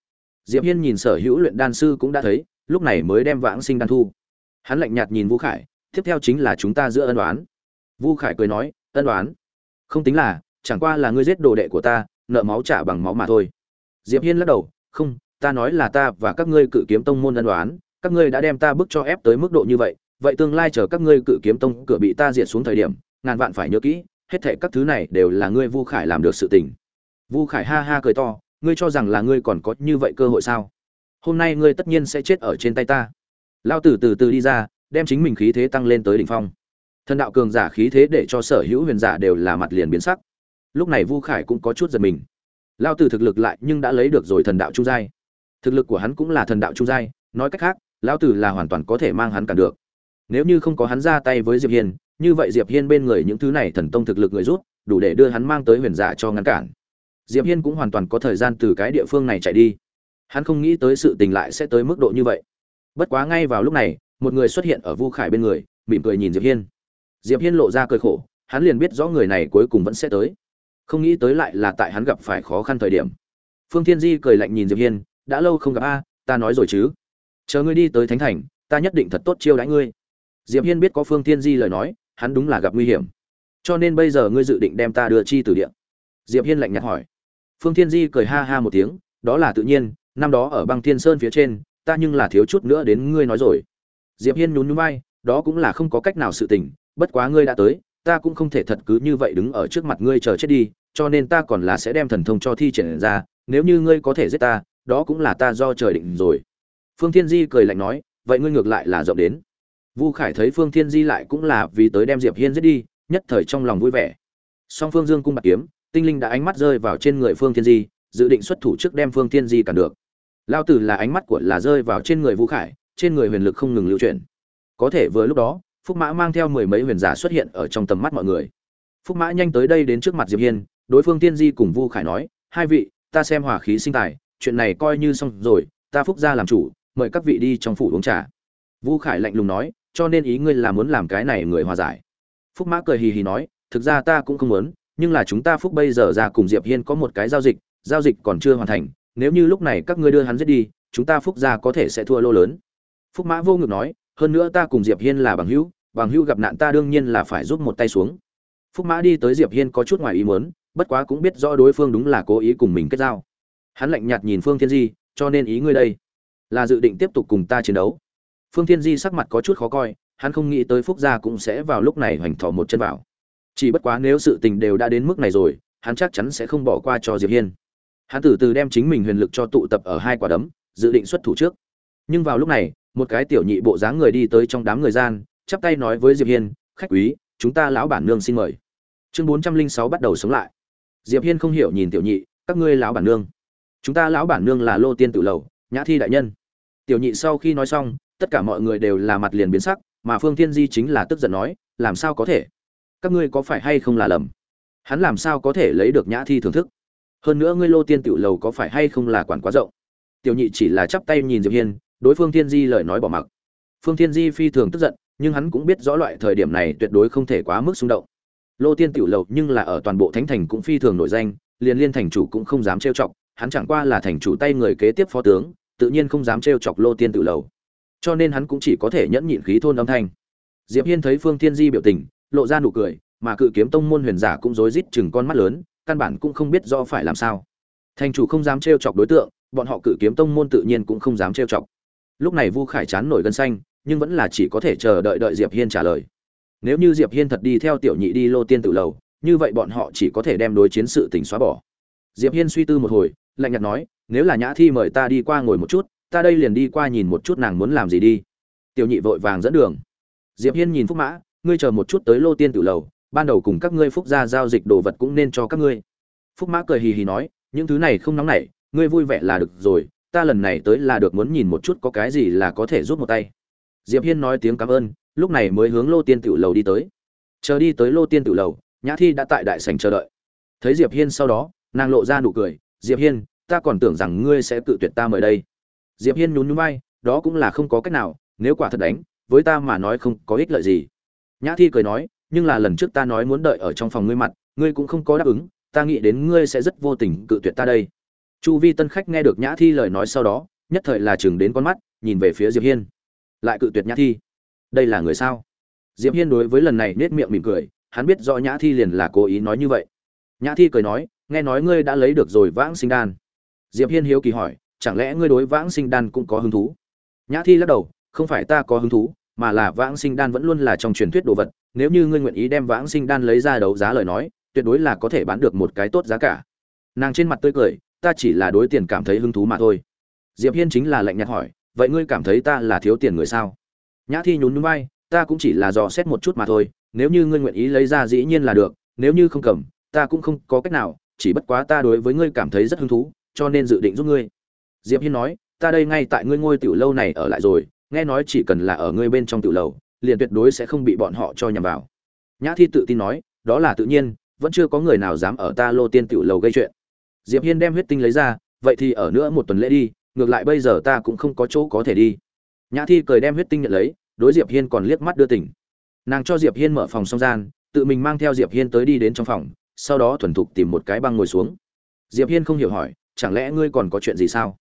Diệp hiên nhìn sở hữu luyện đan sư cũng đã thấy, lúc này mới đem vãng sinh đan thu. Hắn lạnh nhạt nhìn vu khải tiếp theo chính là chúng ta giữa ân đoán vu khải cười nói, ân đoán không tính là, chẳng qua là ngươi giết đồ đệ của ta, nợ máu trả bằng máu mà thôi. Diệp hiên lắc đầu, không, ta nói là ta và các ngươi cự kiếm tông môn ân đoán các ngươi đã đem ta bức cho ép tới mức độ như vậy vậy tương lai chờ các ngươi cự kiếm tông cửa bị ta diệt xuống thời điểm, ngàn vạn phải nhớ kỹ, hết thệ các thứ này đều là ngươi vu khải làm được sự tình. Vu khải ha ha cười to, ngươi cho rằng là ngươi còn có như vậy cơ hội sao? Hôm nay ngươi tất nhiên sẽ chết ở trên tay ta. Lao tử từ từ đi ra đem chính mình khí thế tăng lên tới đỉnh phong. Thần đạo cường giả khí thế để cho sở hữu huyền giả đều là mặt liền biến sắc. Lúc này vu khải cũng có chút giật mình. Lao tử thực lực lại nhưng đã lấy được rồi thần đạo trung giai. Thực lực của hắn cũng là thần đạo trung giai, nói cách khác, lão tử là hoàn toàn có thể mang hắn cản được. Nếu như không có hắn ra tay với diệp hiên, như vậy diệp hiên bên người những thứ này thần tông thực lực người rút, đủ để đưa hắn mang tới huyền giả cho ngăn cản. Diệp hiên cũng hoàn toàn có thời gian từ cái địa phương này chạy đi. Hắn không nghĩ tới sự tình lại sẽ tới mức độ như vậy. Bất quá ngay vào lúc này một người xuất hiện ở vu khải bên người, mỉm cười nhìn diệp hiên. Diệp hiên lộ ra cười khổ, hắn liền biết rõ người này cuối cùng vẫn sẽ tới. Không nghĩ tới lại là tại hắn gặp phải khó khăn thời điểm. Phương thiên di cười lạnh nhìn diệp hiên, đã lâu không gặp a, ta nói rồi chứ. Chờ ngươi đi tới thánh thành, ta nhất định thật tốt chiêu đãi ngươi. Diệp hiên biết có phương thiên di lời nói, hắn đúng là gặp nguy hiểm. Cho nên bây giờ ngươi dự định đem ta đưa chi từ điện diệp hiên lạnh nhạt hỏi. Phương thiên di cười ha ha một tiếng, đó là tự nhiên, năm đó ở băng thiên sơn phía trên, ta nhưng là thiếu chút nữa đến ngươi nói rồi diệp hiên nhún nhún vai, đó cũng là không có cách nào sự tình, bất quá ngươi đã tới, ta cũng không thể thật cứ như vậy đứng ở trước mặt ngươi chờ chết đi, cho nên ta còn là sẽ đem thần thông cho thi triển ra, nếu như ngươi có thể giết ta, đó cũng là ta do trời định rồi. Phương thiên di cười lạnh nói, vậy ngươi ngược lại là rộng đến. Vu khải thấy phương thiên di lại cũng là vì tới đem diệp hiên giết đi, nhất thời trong lòng vui vẻ. Song phương dương cung bạc kiếm, tinh linh đã ánh mắt rơi vào trên người phương thiên di, dự định xuất thủ trước đem phương thiên di cản được. Lao tử là ánh mắt của là rơi vào trên người vu khải trên người huyền lực không ngừng lưu chuyển. Có thể vừa lúc đó, phúc mã mang theo mười mấy huyền giả xuất hiện ở trong tầm mắt mọi người. Phúc mã nhanh tới đây đến trước mặt diệp hiên, đối phương tiên di cùng vu khải nói, hai vị, ta xem hỏa khí sinh tài, chuyện này coi như xong rồi, ta phúc gia làm chủ, mời các vị đi trong phủ uống trà. Vu khải lạnh lùng nói, cho nên ý ngươi là muốn làm cái này người hòa giải. Phúc mã cười hì hì nói, thực ra ta cũng không muốn, nhưng là chúng ta phúc bây giờ ra cùng diệp hiên có một cái giao dịch giao dịch còn chưa hoàn thành, nếu như lúc này các ngươi đưa hắn giết đi, chúng ta phúc gia có thể sẽ thua lô lớn phúc mã vô ngực nói, hơn nữa ta cùng diệp hiên là bằng hữu bằng hữu gặp nạn ta đương nhiên là phải giúp một tay xuống. Phúc mã đi tới diệp hiên có chút ngoài ý muốn, bất quá cũng biết rõ đối phương đúng là cố ý cùng mình kết giao. Hắn lạnh nhạt nhìn phương thiên di, cho nên ý ngươi đây là dự định tiếp tục cùng ta chiến đấu. Phương thiên di sắc mặt có chút khó coi, hắn không nghĩ tới phúc gia cũng sẽ vào lúc này hoành thò một chân vào. Chỉ bất quá nếu sự tình đều đã đến mức này rồi, hắn chắc chắn sẽ không bỏ qua cho diệp hiên. Hắn từ từ đem chính mình huyền lực cho tụ tập ở hai quả đấm, dự định xuất thủ trước. Nhưng vào lúc này một cái tiểu nhị bộ dáng người đi tới trong đám người gian, chắp tay nói với diệp hiên, khách quý, chúng ta lão bản nương xin mời. Chương bốn trăm linh sáu bắt đầu sống lại. Diệp hiên không hiểu nhìn tiểu nhị, các ngươi lão bản nương, chúng ta lão bản nương là lô tiên tự lầu, nhã thi đại nhân. Tiểu nhị sau khi nói xong, tất cả mọi người đều là mặt liền biến sắc, mà phương thiên di chính là tức giận nói, làm sao có thể? Các ngươi có phải hay không là lầm? Hắn làm sao có thể lấy được nhã thi thưởng thức? Hơn nữa ngươi lô tiên Tự lầu có phải hay không là quản quá rộng? Tiểu nhị chỉ là chắp tay nhìn diệp hiên đối phương thiên di lời nói bỏ mặc. Phương thiên di phi thường tức giận, nhưng hắn cũng biết rõ loại thời điểm này tuyệt đối không thể quá mức xung động. Lô tiên tiểu lầu nhưng là ở toàn bộ thánh thành cũng phi thường nổi danh, liền liên thành chủ cũng không dám trêu chọc, hắn chẳng qua là thành chủ tay người kế tiếp phó tướng, tự nhiên không dám trêu chọc lô tiên tiểu lầu. Cho nên hắn cũng chỉ có thể nhẫn nhịn khí thôn âm thanh. Diệp hiên thấy phương thiên di biểu tình, lộ ra nụ cười, mà cự kiếm tông môn huyền giả cũng rối rít chừng con mắt lớn, căn bản cũng không biết do phải làm sao. Thành chủ không dám trêu chọc đối tượng, bọn họ cự kiếm tông môn tự nhiên cũng không dám trêu chọc lúc này vu khải chán nổi gân xanh, nhưng vẫn là chỉ có thể chờ đợi đợi diệp hiên trả lời. Nếu như diệp hiên thật đi theo tiểu nhị đi lô tiên tự lầu, như vậy bọn họ chỉ có thể đem đối chiến sự tình xóa bỏ. Diệp hiên suy tư một hồi, lạnh nhạt nói, nếu là nhã thi mời ta đi qua ngồi một chút, ta đây liền đi qua nhìn một chút nàng muốn làm gì đi. Tiểu nhị vội vàng dẫn đường. Diệp hiên nhìn phúc mã, ngươi chờ một chút tới lô tiên tự lầu, ban đầu cùng các ngươi phúc gia giao dịch đồ vật cũng nên cho các ngươi. Phúc mã cười hì hì nói, những thứ này không nóng nảy, ngươi vui vẻ là được rồi ta lần này tới là được muốn nhìn một chút có cái gì là có thể giúp một tay. Diệp hiên nói tiếng cảm ơn, lúc này mới hướng lô tiên tiểu lầu đi tới. Chờ đi tới lô tiên tiểu lầu, nhã thi đã tại đại sảnh chờ đợi. Thấy diệp hiên sau đó, nàng lộ ra nụ cười, diệp hiên, ta còn tưởng rằng ngươi sẽ tự tuyệt ta mời đây. Diệp hiên nhún nhún vai, đó cũng là không có cách nào, nếu quả thật đánh, với ta mà nói không có ích lợi gì. Nhã thi cười nói, nhưng là lần trước ta nói muốn đợi ở trong phòng ngươi mặt, ngươi cũng không có đáp ứng, ta nghĩ đến ngươi sẽ rất vô tình cự tuyệt ta đây chu vi tân khách nghe được nhã thi lời nói sau đó, nhất thời là chừng đến con mắt, nhìn về phía diệp hiên. Lại cự tuyệt nhã thi. Đây là người sao? Diệp hiên đối với lần này nết miệng mỉm cười, hắn biết rõ nhã thi liền là cố ý nói như vậy. Nhã thi cười nói, nghe nói ngươi đã lấy được rồi vãng sinh đan. Diệp hiên hiếu kỳ hỏi, chẳng lẽ ngươi đối vãng sinh đan cũng có hứng thú? Nhã thi lắc đầu, không phải ta có hứng thú, mà là vãng sinh đan vẫn luôn là trong truyền thuyết đồ vật. Nếu như ngươi nguyện ý đem vãng sinh đan lấy ra đấu giá lời nói, tuyệt đối là có thể bán được một cái tốt giá cả. Nàng trên mặt tươi cười ta chỉ là đối tiền cảm thấy hứng thú mà thôi. Diệp hiên chính là lạnh nhạt hỏi, vậy ngươi cảm thấy ta là thiếu tiền người sao? Nhã thi nhún nhún vai, ta cũng chỉ là dò xét một chút mà thôi, nếu như ngươi nguyện ý lấy ra dĩ nhiên là được, nếu như không cầm, ta cũng không có cách nào, chỉ bất quá ta đối với ngươi cảm thấy rất hứng thú, cho nên dự định giúp ngươi. Diệp hiên nói, ta đây ngay tại ngươi ngôi tiểu lâu này ở lại rồi, nghe nói chỉ cần là ở ngươi bên trong tiểu lâu, liền tuyệt đối sẽ không bị bọn họ cho nhầm vào. Nhã thi tự tin nói, đó là tự nhiên, vẫn chưa có người nào dám ở ta lô tiên tiểu lầu gây chuyện diệp hiên đem huyết tinh lấy ra, vậy thì ở nữa một tuần lễ đi, ngược lại bây giờ ta cũng không có chỗ có thể đi. Nhã thi cười đem huyết tinh nhận lấy, đối diệp hiên còn liếc mắt đưa tỉnh. Nàng cho diệp hiên mở phòng song gian, tự mình mang theo diệp hiên tới đi đến trong phòng, sau đó thuần thục tìm một cái băng ngồi xuống. Diệp hiên không hiểu hỏi, chẳng lẽ ngươi còn có chuyện gì sao?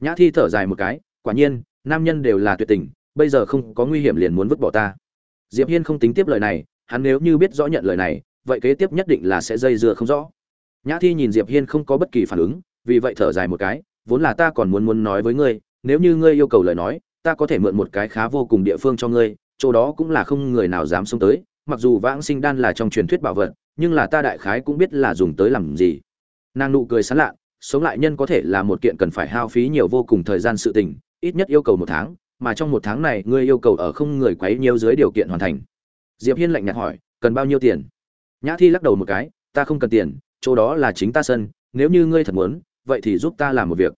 Nhã thi thở dài một cái, quả nhiên, nam nhân đều là tuyệt tình, bây giờ không có nguy hiểm liền muốn vứt bỏ ta. Diệp hiên không tính tiếp lời này, hắn nếu như biết rõ nhận lời này, vậy kế tiếp nhất định là sẽ dây dưa không rõ nhã thi nhìn diệp hiên không có bất kỳ phản ứng, vì vậy thở dài một cái, vốn là ta còn muốn muốn nói với ngươi, nếu như ngươi yêu cầu lời nói, ta có thể mượn một cái khá vô cùng địa phương cho ngươi, chỗ đó cũng là không người nào dám xông tới, mặc dù vãng sinh đan là trong truyền thuyết bảo vật, nhưng là ta đại khái cũng biết là dùng tới làm gì. Nàng nụ cười sán lạ sống lại nhân có thể là một kiện cần phải hao phí nhiều vô cùng thời gian sự tình, ít nhất yêu cầu một tháng, mà trong một tháng này ngươi yêu cầu ở không người quấy nhiều dưới điều kiện hoàn thành. Diệp hiên lạnh nhạt hỏi, cần bao nhiêu tiền? Nhã thi lắc đầu một cái, ta không cần tiền chỗ đó là chính ta sân, nếu như ngươi thật muốn, vậy thì giúp ta làm một việc.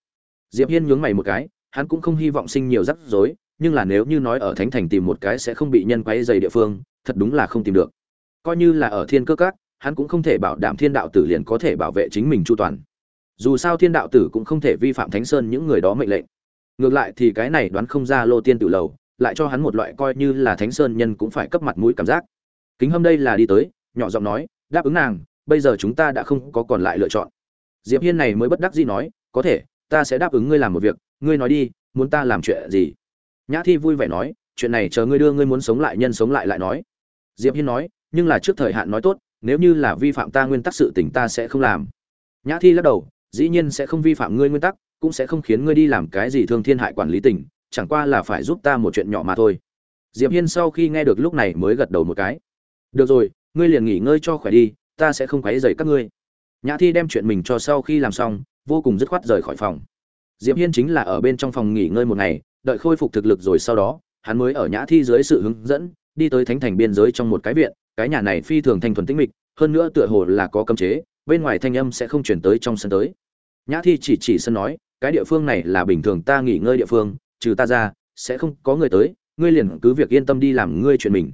Diệp hiên nhướng mày một cái, hắn cũng không hy vọng sinh nhiều rắc rối, nhưng là nếu như nói ở thánh thành tìm một cái sẽ không bị nhân quấy dày địa phương, thật đúng là không tìm được. Coi như là ở thiên cơ các, hắn cũng không thể bảo đảm thiên đạo tử liền có thể bảo vệ chính mình chu toàn. Dù sao thiên đạo tử cũng không thể vi phạm thánh sơn những người đó mệnh lệnh. Ngược lại thì cái này đoán không ra lô tiên tự lầu, lại cho hắn một loại coi như là thánh sơn nhân cũng phải cấp mặt mũi cảm giác. Kính hâm đây là đi tới, nhỏ giọng nói, đáp ứng nàng bây giờ chúng ta đã không có còn lại lựa chọn. Diệp hiên này mới bất đắc dĩ nói, có thể, ta sẽ đáp ứng ngươi làm một việc, ngươi nói đi, muốn ta làm chuyện gì? Nhã thi vui vẻ nói, chuyện này chờ ngươi đưa ngươi muốn sống lại, nhân sống lại lại nói. Diệp hiên nói, nhưng là trước thời hạn nói tốt, nếu như là vi phạm ta nguyên tắc sự tình ta sẽ không làm. Nhã thi lắc đầu, dĩ nhiên sẽ không vi phạm ngươi nguyên tắc, cũng sẽ không khiến ngươi đi làm cái gì thương thiên hại quản lý tình, chẳng qua là phải giúp ta một chuyện nhỏ mà thôi. Diệp hiên sau khi nghe được lúc này mới gật đầu một cái. Được rồi, ngươi liền nghỉ ngơi cho khỏe đi ta sẽ không quấy rầy các ngươi. Nhã thi đem chuyện mình cho sau khi làm xong, vô cùng dứt khoát rời khỏi phòng. Diệp hiên chính là ở bên trong phòng nghỉ ngơi một ngày, đợi khôi phục thực lực rồi sau đó, hắn mới ở nhã thi dưới sự hướng dẫn, đi tới thánh thành biên giới trong một cái viện, cái nhà này phi thường thanh thuần tĩnh mịch, hơn nữa tựa hồ là có cấm chế, bên ngoài thanh âm sẽ không chuyển tới trong sân tới. Nhã thi chỉ chỉ sân nói, cái địa phương này là bình thường ta nghỉ ngơi địa phương, trừ ta ra, sẽ không có người tới, ngươi liền cứ việc yên tâm đi làm ngươi chuyện mình.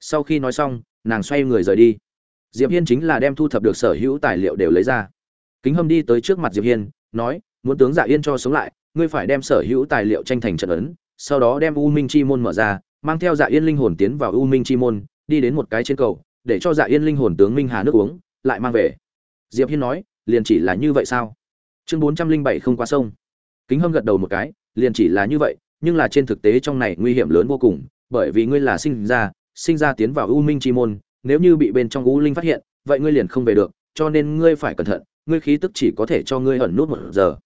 Sau khi nói xong, nàng xoay người rời đi diệp hiên chính là đem thu thập được sở hữu tài liệu đều lấy ra. Kính hâm đi tới trước mặt diệp hiên, nói, muốn tướng dạ yên cho sống lại, ngươi phải đem sở hữu tài liệu tranh thành trận ấn, sau đó đem u minh chi môn mở ra, mang theo dạ yên linh hồn tiến vào u minh chi môn, đi đến một cái trên cầu, để cho dạ yên linh hồn tướng minh hà nước uống, lại mang về. Diệp hiên nói, liền chỉ là như vậy sao? Chương bốn trăm linh bảy không qua sông. Kính hâm gật đầu một cái, liền chỉ là như vậy, nhưng là trên thực tế trong này nguy hiểm lớn vô cùng, bởi vì ngươi là sinh ra sinh ra tiến vào u minh chi môn nếu như bị bên trong u linh phát hiện, vậy ngươi liền không về được, cho nên ngươi phải cẩn thận, ngươi khí tức chỉ có thể cho ngươi ẩn nút một giờ.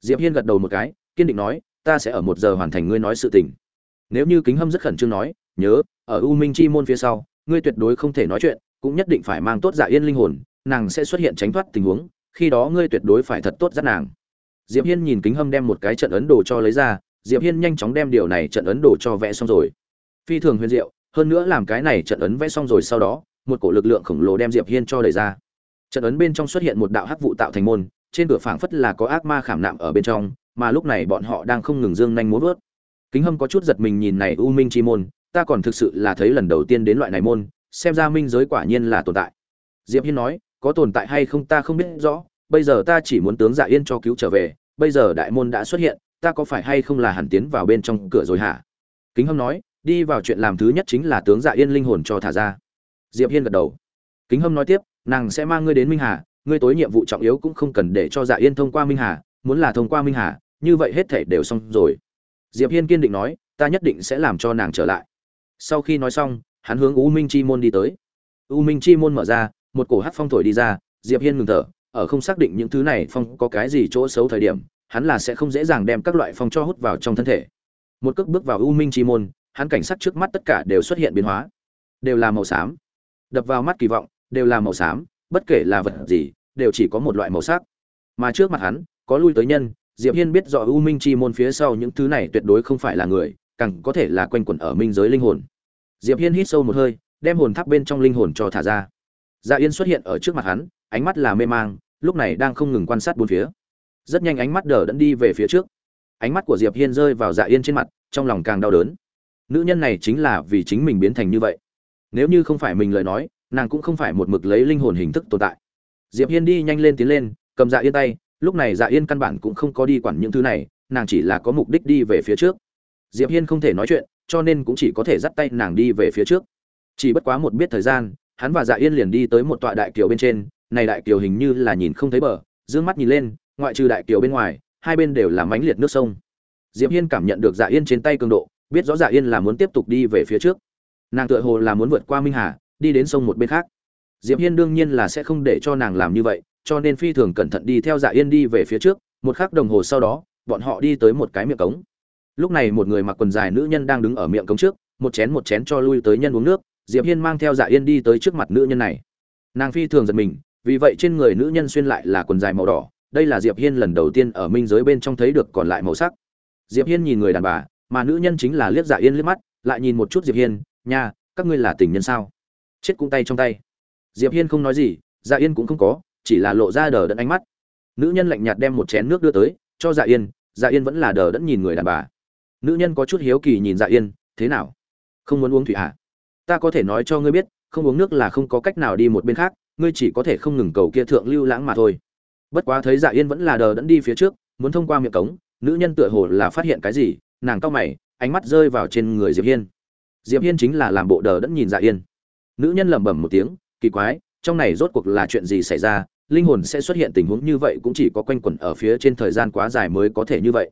Diệp hiên gật đầu một cái, kiên định nói, ta sẽ ở một giờ hoàn thành ngươi nói sự tình. Nếu như kính hâm rất khẩn trương nói, nhớ, ở u minh chi môn phía sau, ngươi tuyệt đối không thể nói chuyện, cũng nhất định phải mang tốt dạ yên linh hồn, nàng sẽ xuất hiện tránh thoát tình huống, khi đó ngươi tuyệt đối phải thật tốt dắt nàng. Diệp hiên nhìn kính hâm đem một cái trận ấn đồ cho lấy ra, diệp hiên nhanh chóng đem điều này trận ấn đồ cho vẽ xong rồi. Phi thường huyền diệu hơn nữa làm cái này trận ấn vẽ xong rồi sau đó, một cổ lực lượng khổng lồ đem diệp hiên cho đẩy ra. Trận ấn bên trong xuất hiện một đạo hắc vụ tạo thành môn, trên cửa phảng phất là có ác ma khảm nạm ở bên trong, mà lúc này bọn họ đang không ngừng dương nhanh múa vớt. Kính hâm có chút giật mình nhìn này u minh chi môn, ta còn thực sự là thấy lần đầu tiên đến loại này môn, xem ra minh giới quả nhiên là tồn tại. Diệp hiên nói, có tồn tại hay không ta không biết rõ, bây giờ ta chỉ muốn tướng dạ yên cho cứu trở về, bây giờ đại môn đã xuất hiện, ta có phải hay không là hẳn tiến vào bên trong cửa rồi hả? Kính hâm nói đi vào chuyện làm thứ nhất chính là tướng dạ yên linh hồn cho thả ra. Diệp hiên gật đầu. Kính hâm nói tiếp, nàng sẽ mang ngươi đến minh hà, ngươi tối nhiệm vụ trọng yếu cũng không cần để cho dạ yên thông qua minh hà, muốn là thông qua minh hà, như vậy hết thể đều xong rồi. Diệp hiên kiên định nói, ta nhất định sẽ làm cho nàng trở lại. Sau khi nói xong, hắn hướng u minh chi môn đi tới. U minh chi môn mở ra, một cổ hát phong thổi đi ra, diệp hiên ngừng thở, ở không xác định những thứ này phong có cái gì chỗ xấu thời điểm, hắn là sẽ không dễ dàng đem các loại phong cho hút vào trong thân thể. Một cước bước vào u minh chi môn hắn cảnh sát trước mắt tất cả đều xuất hiện biến hóa. Đều là màu xám. Đập vào mắt kỳ vọng, đều là màu xám, bất kể là vật gì, đều chỉ có một loại màu sắc. Mà trước mặt hắn, có lui tới nhân, diệp hiên biết rõ u minh chi môn phía sau những thứ này tuyệt đối không phải là người, càng có thể là quanh quẩn ở minh giới linh hồn. Diệp hiên hít sâu một hơi, đem hồn tháp bên trong linh hồn cho thả ra. Dạ yên xuất hiện ở trước mặt hắn, ánh mắt là mê mang, lúc này đang không ngừng quan sát bốn phía. Rất nhanh ánh mắt đờ đẫn đi về phía trước. Ánh mắt của diệp hiên rơi vào dạ yên trên mặt, trong lòng càng đau đớn nữ nhân này chính là vì chính mình biến thành như vậy. Nếu như không phải mình lời nói, nàng cũng không phải một mực lấy linh hồn hình thức tồn tại. Diệp hiên đi nhanh lên tiến lên, cầm dạ yên tay, lúc này dạ yên căn bản cũng không có đi quản những thứ này, nàng chỉ là có mục đích đi về phía trước. Diệp hiên không thể nói chuyện, cho nên cũng chỉ có thể dắt tay nàng đi về phía trước. Chỉ bất quá một biết thời gian, hắn và dạ yên liền đi tới một tọa đại kiều bên trên, này đại kiều hình như là nhìn không thấy bờ, dương mắt nhìn lên, ngoại trừ đại kiều bên ngoài, hai bên đều là mánh liệt nước sông. Diệp hiên cảm nhận được dạ yên trên tay cường độ biết rõ dạ yên là muốn tiếp tục đi về phía trước. Nàng tựa hồ là muốn vượt qua minh hà, đi đến sông một bên khác. Diệp hiên đương nhiên là sẽ không để cho nàng làm như vậy, cho nên phi thường cẩn thận đi theo dạ yên đi về phía trước, một khắc đồng hồ sau đó, bọn họ đi tới một cái miệng cống. Lúc này một người mặc quần dài nữ nhân đang đứng ở miệng cống trước, một chén một chén cho lui tới nhân uống nước, diệp hiên mang theo dạ yên đi tới trước mặt nữ nhân này. Nàng phi thường giật mình, vì vậy trên người nữ nhân xuyên lại là quần dài màu đỏ, đây là diệp hiên lần đầu tiên ở minh giới bên trong thấy được còn lại màu sắc. Diệp hiên nhìn người đàn bà mà nữ nhân chính là liếc dạ yên liếc mắt, lại nhìn một chút diệp hiên, nha, các ngươi là tình nhân sao? Chết cũng tay trong tay. Diệp hiên không nói gì dạ yên cũng không có, chỉ là lộ ra đờ đẫn ánh mắt. Nữ nhân lạnh nhạt đem một chén nước đưa tới, cho dạ yên dạ yên vẫn là đờ đẫn nhìn người đàn bà. Nữ nhân có chút hiếu kỳ nhìn dạ yên, thế nào? Không muốn uống thủy ạ à? ta có thể nói cho ngươi biết, không uống nước là không có cách nào đi một bên khác, ngươi chỉ có thể không ngừng cầu kia thượng lưu lãng mà thôi. Bất quá thấy dạ yên vẫn là đờ đẫn đi phía trước, muốn thông qua miệng cống, nữ nhân tựa hồ là phát hiện cái gì nàng cao mày, ánh mắt rơi vào trên người diệp hiên. Diệp hiên chính là làm bộ đờ đẫn nhìn dạ yên. Nữ nhân lẩm bẩm một tiếng, kỳ quái, trong này rốt cuộc là chuyện gì xảy ra, linh hồn sẽ xuất hiện tình huống như vậy cũng chỉ có quanh quẩn ở phía trên thời gian quá dài mới có thể như vậy.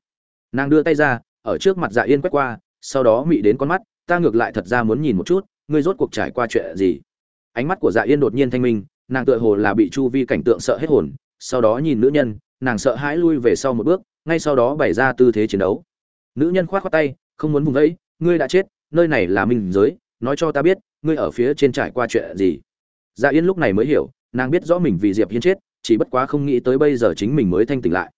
Nàng đưa tay ra, ở trước mặt dạ yên quét qua, sau đó mị đến con mắt, ta ngược lại thật ra muốn nhìn một chút, ngươi rốt cuộc trải qua chuyện gì? Ánh mắt của dạ yên đột nhiên thanh minh, nàng tựa hồ là bị chu vi cảnh tượng sợ hết hồn, sau đó nhìn nữ nhân, nàng sợ hãi lui về sau một bước, ngay sau đó bày ra tư thế chiến đấu nữ nhân khoát khoát tay, không muốn vùng vẫy, ngươi đã chết, nơi này là minh giới, nói cho ta biết, ngươi ở phía trên trải qua chuyện gì? Dạ yên lúc này mới hiểu, nàng biết rõ mình vì diệp hiên chết, chỉ bất quá không nghĩ tới bây giờ chính mình mới thanh tỉnh lại.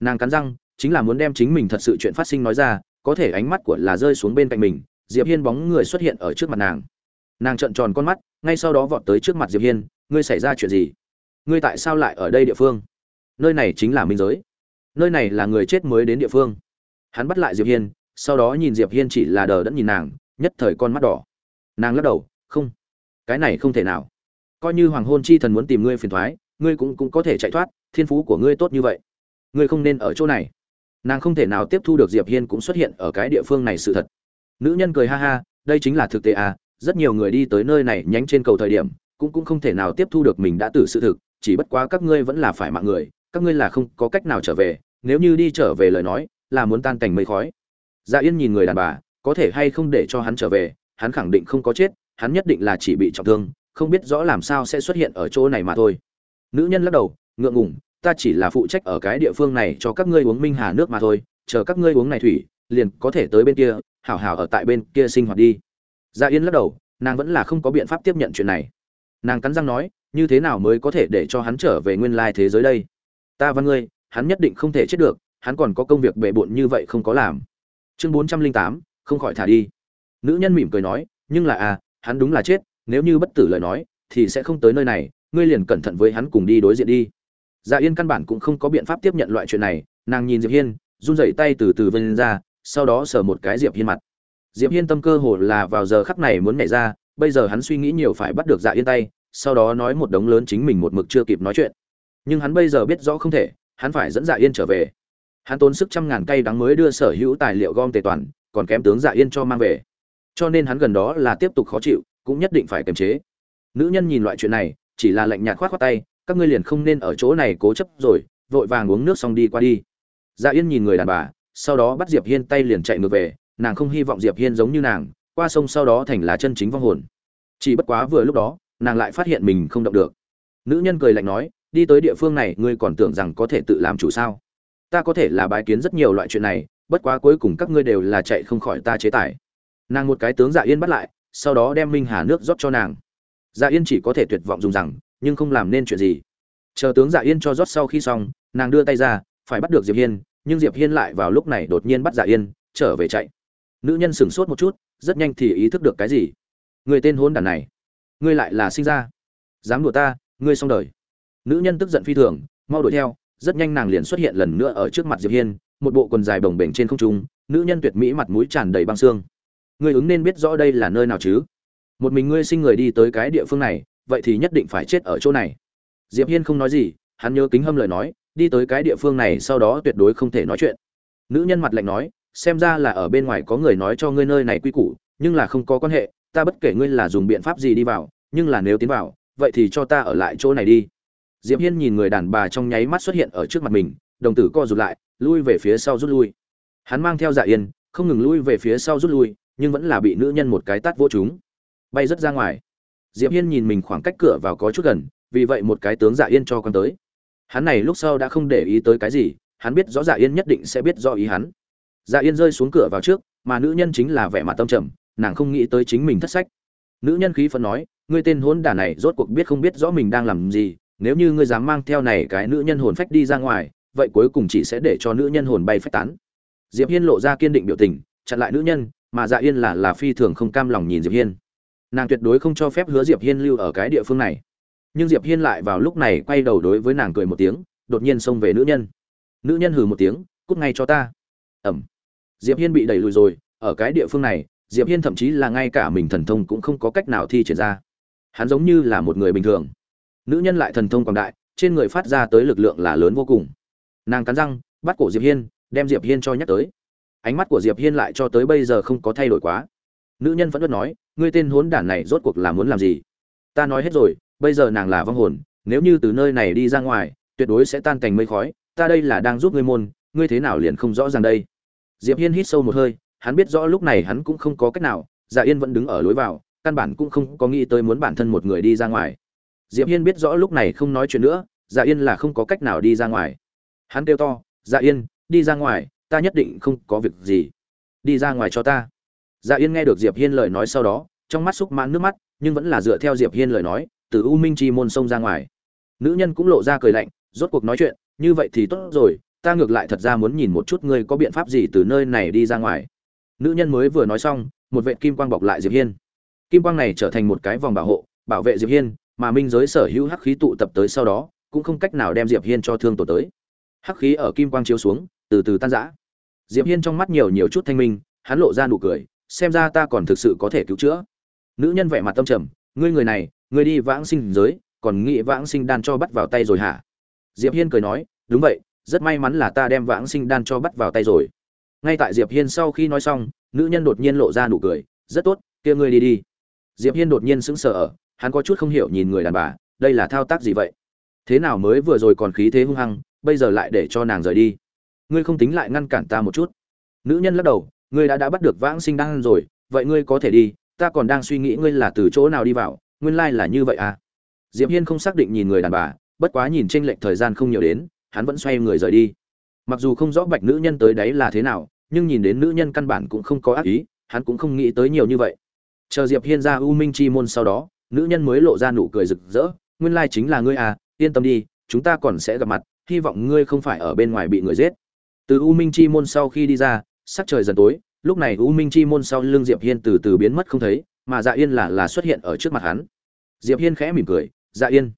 Nàng cắn răng, chính là muốn đem chính mình thật sự chuyện phát sinh nói ra, có thể ánh mắt của là rơi xuống bên cạnh mình, diệp hiên bóng người xuất hiện ở trước mặt nàng. Nàng trợn tròn con mắt, ngay sau đó vọt tới trước mặt diệp hiên, ngươi xảy ra chuyện gì? Ngươi tại sao lại ở đây địa phương? Nơi này chính là minh giới. Nơi này là người chết mới đến địa phương hắn bắt lại diệp hiên, sau đó nhìn diệp hiên chỉ là đờ đẫn nhìn nàng, nhất thời con mắt đỏ. Nàng lắc đầu, không, cái này không thể nào. Coi như hoàng hôn chi thần muốn tìm ngươi phiền thoái, ngươi cũng cũng có thể chạy thoát, thiên phú của ngươi tốt như vậy. Ngươi không nên ở chỗ này. Nàng không thể nào tiếp thu được diệp hiên cũng xuất hiện ở cái địa phương này sự thật. Nữ nhân cười ha ha, đây chính là thực tế à rất nhiều người đi tới nơi này nhánh trên cầu thời điểm, cũng cũng không thể nào tiếp thu được mình đã tử sự thực, chỉ bất quá các ngươi vẫn là phải mạng người, các ngươi là không có cách nào trở về, nếu như đi trở về lời nói là muốn tan cảnh mây khói. Dạ yên nhìn người đàn bà, có thể hay không để cho hắn trở về, hắn khẳng định không có chết, hắn nhất định là chỉ bị trọng thương, không biết rõ làm sao sẽ xuất hiện ở chỗ này mà thôi. Nữ nhân lắc đầu, ngượng ngùng, ta chỉ là phụ trách ở cái địa phương này cho các ngươi uống minh hà nước mà thôi, chờ các ngươi uống này thủy, liền có thể tới bên kia, hảo hảo ở tại bên kia sinh hoạt đi. Dạ yên lắc đầu, nàng vẫn là không có biện pháp tiếp nhận chuyện này. Nàng cắn răng nói, như thế nào mới có thể để cho hắn trở về nguyên lai thế giới đây? Ta văn ngươi, hắn nhất định không thể chết được hắn còn có công việc bề bộn như vậy không có làm. Chương bốn trăm linh tám, không khỏi thả đi. Nữ nhân mỉm cười nói, nhưng là à hắn đúng là chết, nếu như bất tử lời nói, thì sẽ không tới nơi này, ngươi liền cẩn thận với hắn cùng đi đối diện đi. Dạ yên căn bản cũng không có biện pháp tiếp nhận loại chuyện này, nàng nhìn diệp hiên, run rẩy tay từ từ vươn ra, sau đó sờ một cái diệp hiên mặt. Diệp hiên tâm cơ hồ là vào giờ khắc này muốn nhảy ra, bây giờ hắn suy nghĩ nhiều phải bắt được dạ yên tay, sau đó nói một đống lớn chính mình một mực chưa kịp nói chuyện. Nhưng hắn bây giờ biết rõ không thể, hắn phải dẫn dạ yên trở về hắn tốn sức trăm ngàn cây đắng mới đưa sở hữu tài liệu gom tề toàn, còn kém tướng dạ yên cho mang về. Cho nên hắn gần đó là tiếp tục khó chịu, cũng nhất định phải kiềm chế. Nữ nhân nhìn loại chuyện này, chỉ là lạnh nhạt khoát khoát tay, các ngươi liền không nên ở chỗ này cố chấp rồi, vội vàng uống nước xong đi qua đi. Dạ yên nhìn người đàn bà, sau đó bắt diệp hiên tay liền chạy ngược về, nàng không hy vọng diệp hiên giống như nàng, qua sông sau đó thành là chân chính vong hồn. Chỉ bất quá vừa lúc đó, nàng lại phát hiện mình không động được. Nữ nhân cười lạnh nói, đi tới địa phương này, ngươi còn tưởng rằng có thể tự làm chủ sao? Ta có thể là bái kiến rất nhiều loại chuyện này, bất quá cuối cùng các ngươi đều là chạy không khỏi ta chế tài. Nàng một cái tướng dạ yên bắt lại, sau đó đem minh hà nước rót cho nàng. Dạ yên chỉ có thể tuyệt vọng dùng rằng, nhưng không làm nên chuyện gì. Chờ tướng dạ yên cho rót sau khi xong, nàng đưa tay ra, phải bắt được diệp hiên, nhưng diệp hiên lại vào lúc này đột nhiên bắt dạ yên, trở về chạy. Nữ nhân sửng sốt một chút, rất nhanh thì ý thức được cái gì. Người tên hôn đàn này, ngươi lại là sinh ra. Dám đùa ta, ngươi xong đời. Nữ nhân tức giận phi thường, mau đuổi theo rất nhanh nàng liền xuất hiện lần nữa ở trước mặt diệp hiên, một bộ quần dài bồng bềnh trên không trung, nữ nhân tuyệt mỹ mặt mũi tràn đầy băng xương. Ngươi ứng nên biết rõ đây là nơi nào chứ? Một mình ngươi sinh người đi tới cái địa phương này, vậy thì nhất định phải chết ở chỗ này. Diệp hiên không nói gì, hắn nhớ kính hâm lời nói, đi tới cái địa phương này sau đó tuyệt đối không thể nói chuyện. Nữ nhân mặt lạnh nói, xem ra là ở bên ngoài có người nói cho ngươi nơi này quy củ, nhưng là không có quan hệ, ta bất kể ngươi là dùng biện pháp gì đi vào, nhưng là nếu tiến vào, vậy thì cho ta ở lại chỗ này đi diệp hiên nhìn người đàn bà trong nháy mắt xuất hiện ở trước mặt mình, đồng tử co rụt lại, lui về phía sau rút lui. Hắn mang theo dạ yên, không ngừng lui về phía sau rút lui, nhưng vẫn là bị nữ nhân một cái tát vô chúng bay rất ra ngoài. Diệp hiên nhìn mình khoảng cách cửa vào có chút gần, vì vậy một cái tướng dạ yên cho con tới. Hắn này lúc sau đã không để ý tới cái gì, hắn biết rõ dạ yên nhất định sẽ biết rõ ý hắn. Dạ yên rơi xuống cửa vào trước, mà nữ nhân chính là vẻ mặt tâm trầm, nàng không nghĩ tới chính mình thất sách. Nữ nhân khí phấn nói, ngươi tên hôn đản này rốt cuộc biết không biết rõ mình đang làm gì nếu như ngươi dám mang theo này cái nữ nhân hồn phách đi ra ngoài, vậy cuối cùng chỉ sẽ để cho nữ nhân hồn bay phách tán. Diệp hiên lộ ra kiên định biểu tình, chặn lại nữ nhân, mà dạ yên là là phi thường không cam lòng nhìn diệp hiên. Nàng tuyệt đối không cho phép hứa diệp hiên lưu ở cái địa phương này. Nhưng diệp hiên lại vào lúc này quay đầu đối với nàng cười một tiếng, đột nhiên xông về nữ nhân. Nữ nhân hừ một tiếng, cút ngay cho ta. Ẩm. Diệp hiên bị đẩy lùi rồi, ở cái địa phương này, diệp hiên thậm chí là ngay cả mình thần thông cũng không có cách nào thi triển ra. Hắn giống như là một người bình thường nữ nhân lại thần thông quảng đại, trên người phát ra tới lực lượng là lớn vô cùng. Nàng cắn răng, bắt cổ diệp hiên, đem diệp hiên cho nhắc tới. Ánh mắt của diệp hiên lại cho tới bây giờ không có thay đổi quá. Nữ nhân vẫn luôn nói, ngươi tên hốn đản này rốt cuộc là muốn làm gì? Ta nói hết rồi, bây giờ nàng là vong hồn, nếu như từ nơi này đi ra ngoài, tuyệt đối sẽ tan thành mây khói, ta đây là đang giúp ngươi môn, ngươi thế nào liền không rõ ràng đây? Diệp hiên hít sâu một hơi, hắn biết rõ lúc này hắn cũng không có cách nào dạ yên vẫn đứng ở lối vào, căn bản cũng không có nghĩ tới muốn bản thân một người đi ra ngoài diệp hiên biết rõ lúc này không nói chuyện nữa dạ yên là không có cách nào đi ra ngoài. Hắn kêu to dạ yên, đi ra ngoài, ta nhất định không có việc gì. Đi ra ngoài cho ta. Dạ yên nghe được diệp hiên lời nói sau đó, trong mắt xúc mãn nước mắt, nhưng vẫn là dựa theo diệp hiên lời nói, từ u minh chi môn sông ra ngoài. Nữ nhân cũng lộ ra cười lạnh, rốt cuộc nói chuyện, như vậy thì tốt rồi, ta ngược lại thật ra muốn nhìn một chút ngươi có biện pháp gì từ nơi này đi ra ngoài. Nữ nhân mới vừa nói xong, một vệ kim quang bọc lại diệp hiên. Kim quang này trở thành một cái vòng bảo hộ, bảo vệ diệp hiên mà minh giới sở hữu hắc khí tụ tập tới sau đó, cũng không cách nào đem diệp hiên cho thương tổ tới. Hắc khí ở kim quang chiếu xuống, từ từ tan rã. Diệp hiên trong mắt nhiều nhiều chút thanh minh, hắn lộ ra nụ cười, xem ra ta còn thực sự có thể cứu chữa. Nữ nhân vẻ mặt tâm trầm, ngươi người này, ngươi đi vãng sinh giới, còn nghĩ vãng sinh đan cho bắt vào tay rồi hả? Diệp hiên cười nói, đúng vậy, rất may mắn là ta đem vãng sinh đan cho bắt vào tay rồi. Ngay tại diệp hiên sau khi nói xong, nữ nhân đột nhiên lộ ra nụ cười, rất tốt, kia ngươi đi đi. Diệp hiên đột nhiên sững sờ hắn có chút không hiểu nhìn người đàn bà, đây là thao tác gì vậy? Thế nào mới vừa rồi còn khí thế hung hăng, bây giờ lại để cho nàng rời đi? Ngươi không tính lại ngăn cản ta một chút. Nữ nhân lắc đầu, ngươi đã đã bắt được vãng sinh đan rồi, vậy ngươi có thể đi, ta còn đang suy nghĩ ngươi là từ chỗ nào đi vào, nguyên lai là như vậy à? Diệp hiên không xác định nhìn người đàn bà, bất quá nhìn tranh lệch thời gian không nhiều đến, hắn vẫn xoay người rời đi. Mặc dù không rõ bạch nữ nhân tới đấy là thế nào, nhưng nhìn đến nữ nhân căn bản cũng không có ác ý, hắn cũng không nghĩ tới nhiều như vậy. Chờ diệp hiên ra u minh chi môn sau đó nữ nhân mới lộ ra nụ cười rực rỡ, nguyên lai chính là ngươi à yên tâm đi, chúng ta còn sẽ gặp mặt, hy vọng ngươi không phải ở bên ngoài bị người giết. Từ u minh chi môn sau khi đi ra, sắc trời dần tối, lúc này u minh chi môn sau lưng diệp hiên từ từ biến mất không thấy, mà dạ yên là là xuất hiện ở trước mặt hắn. Diệp hiên khẽ mỉm cười dạ yên.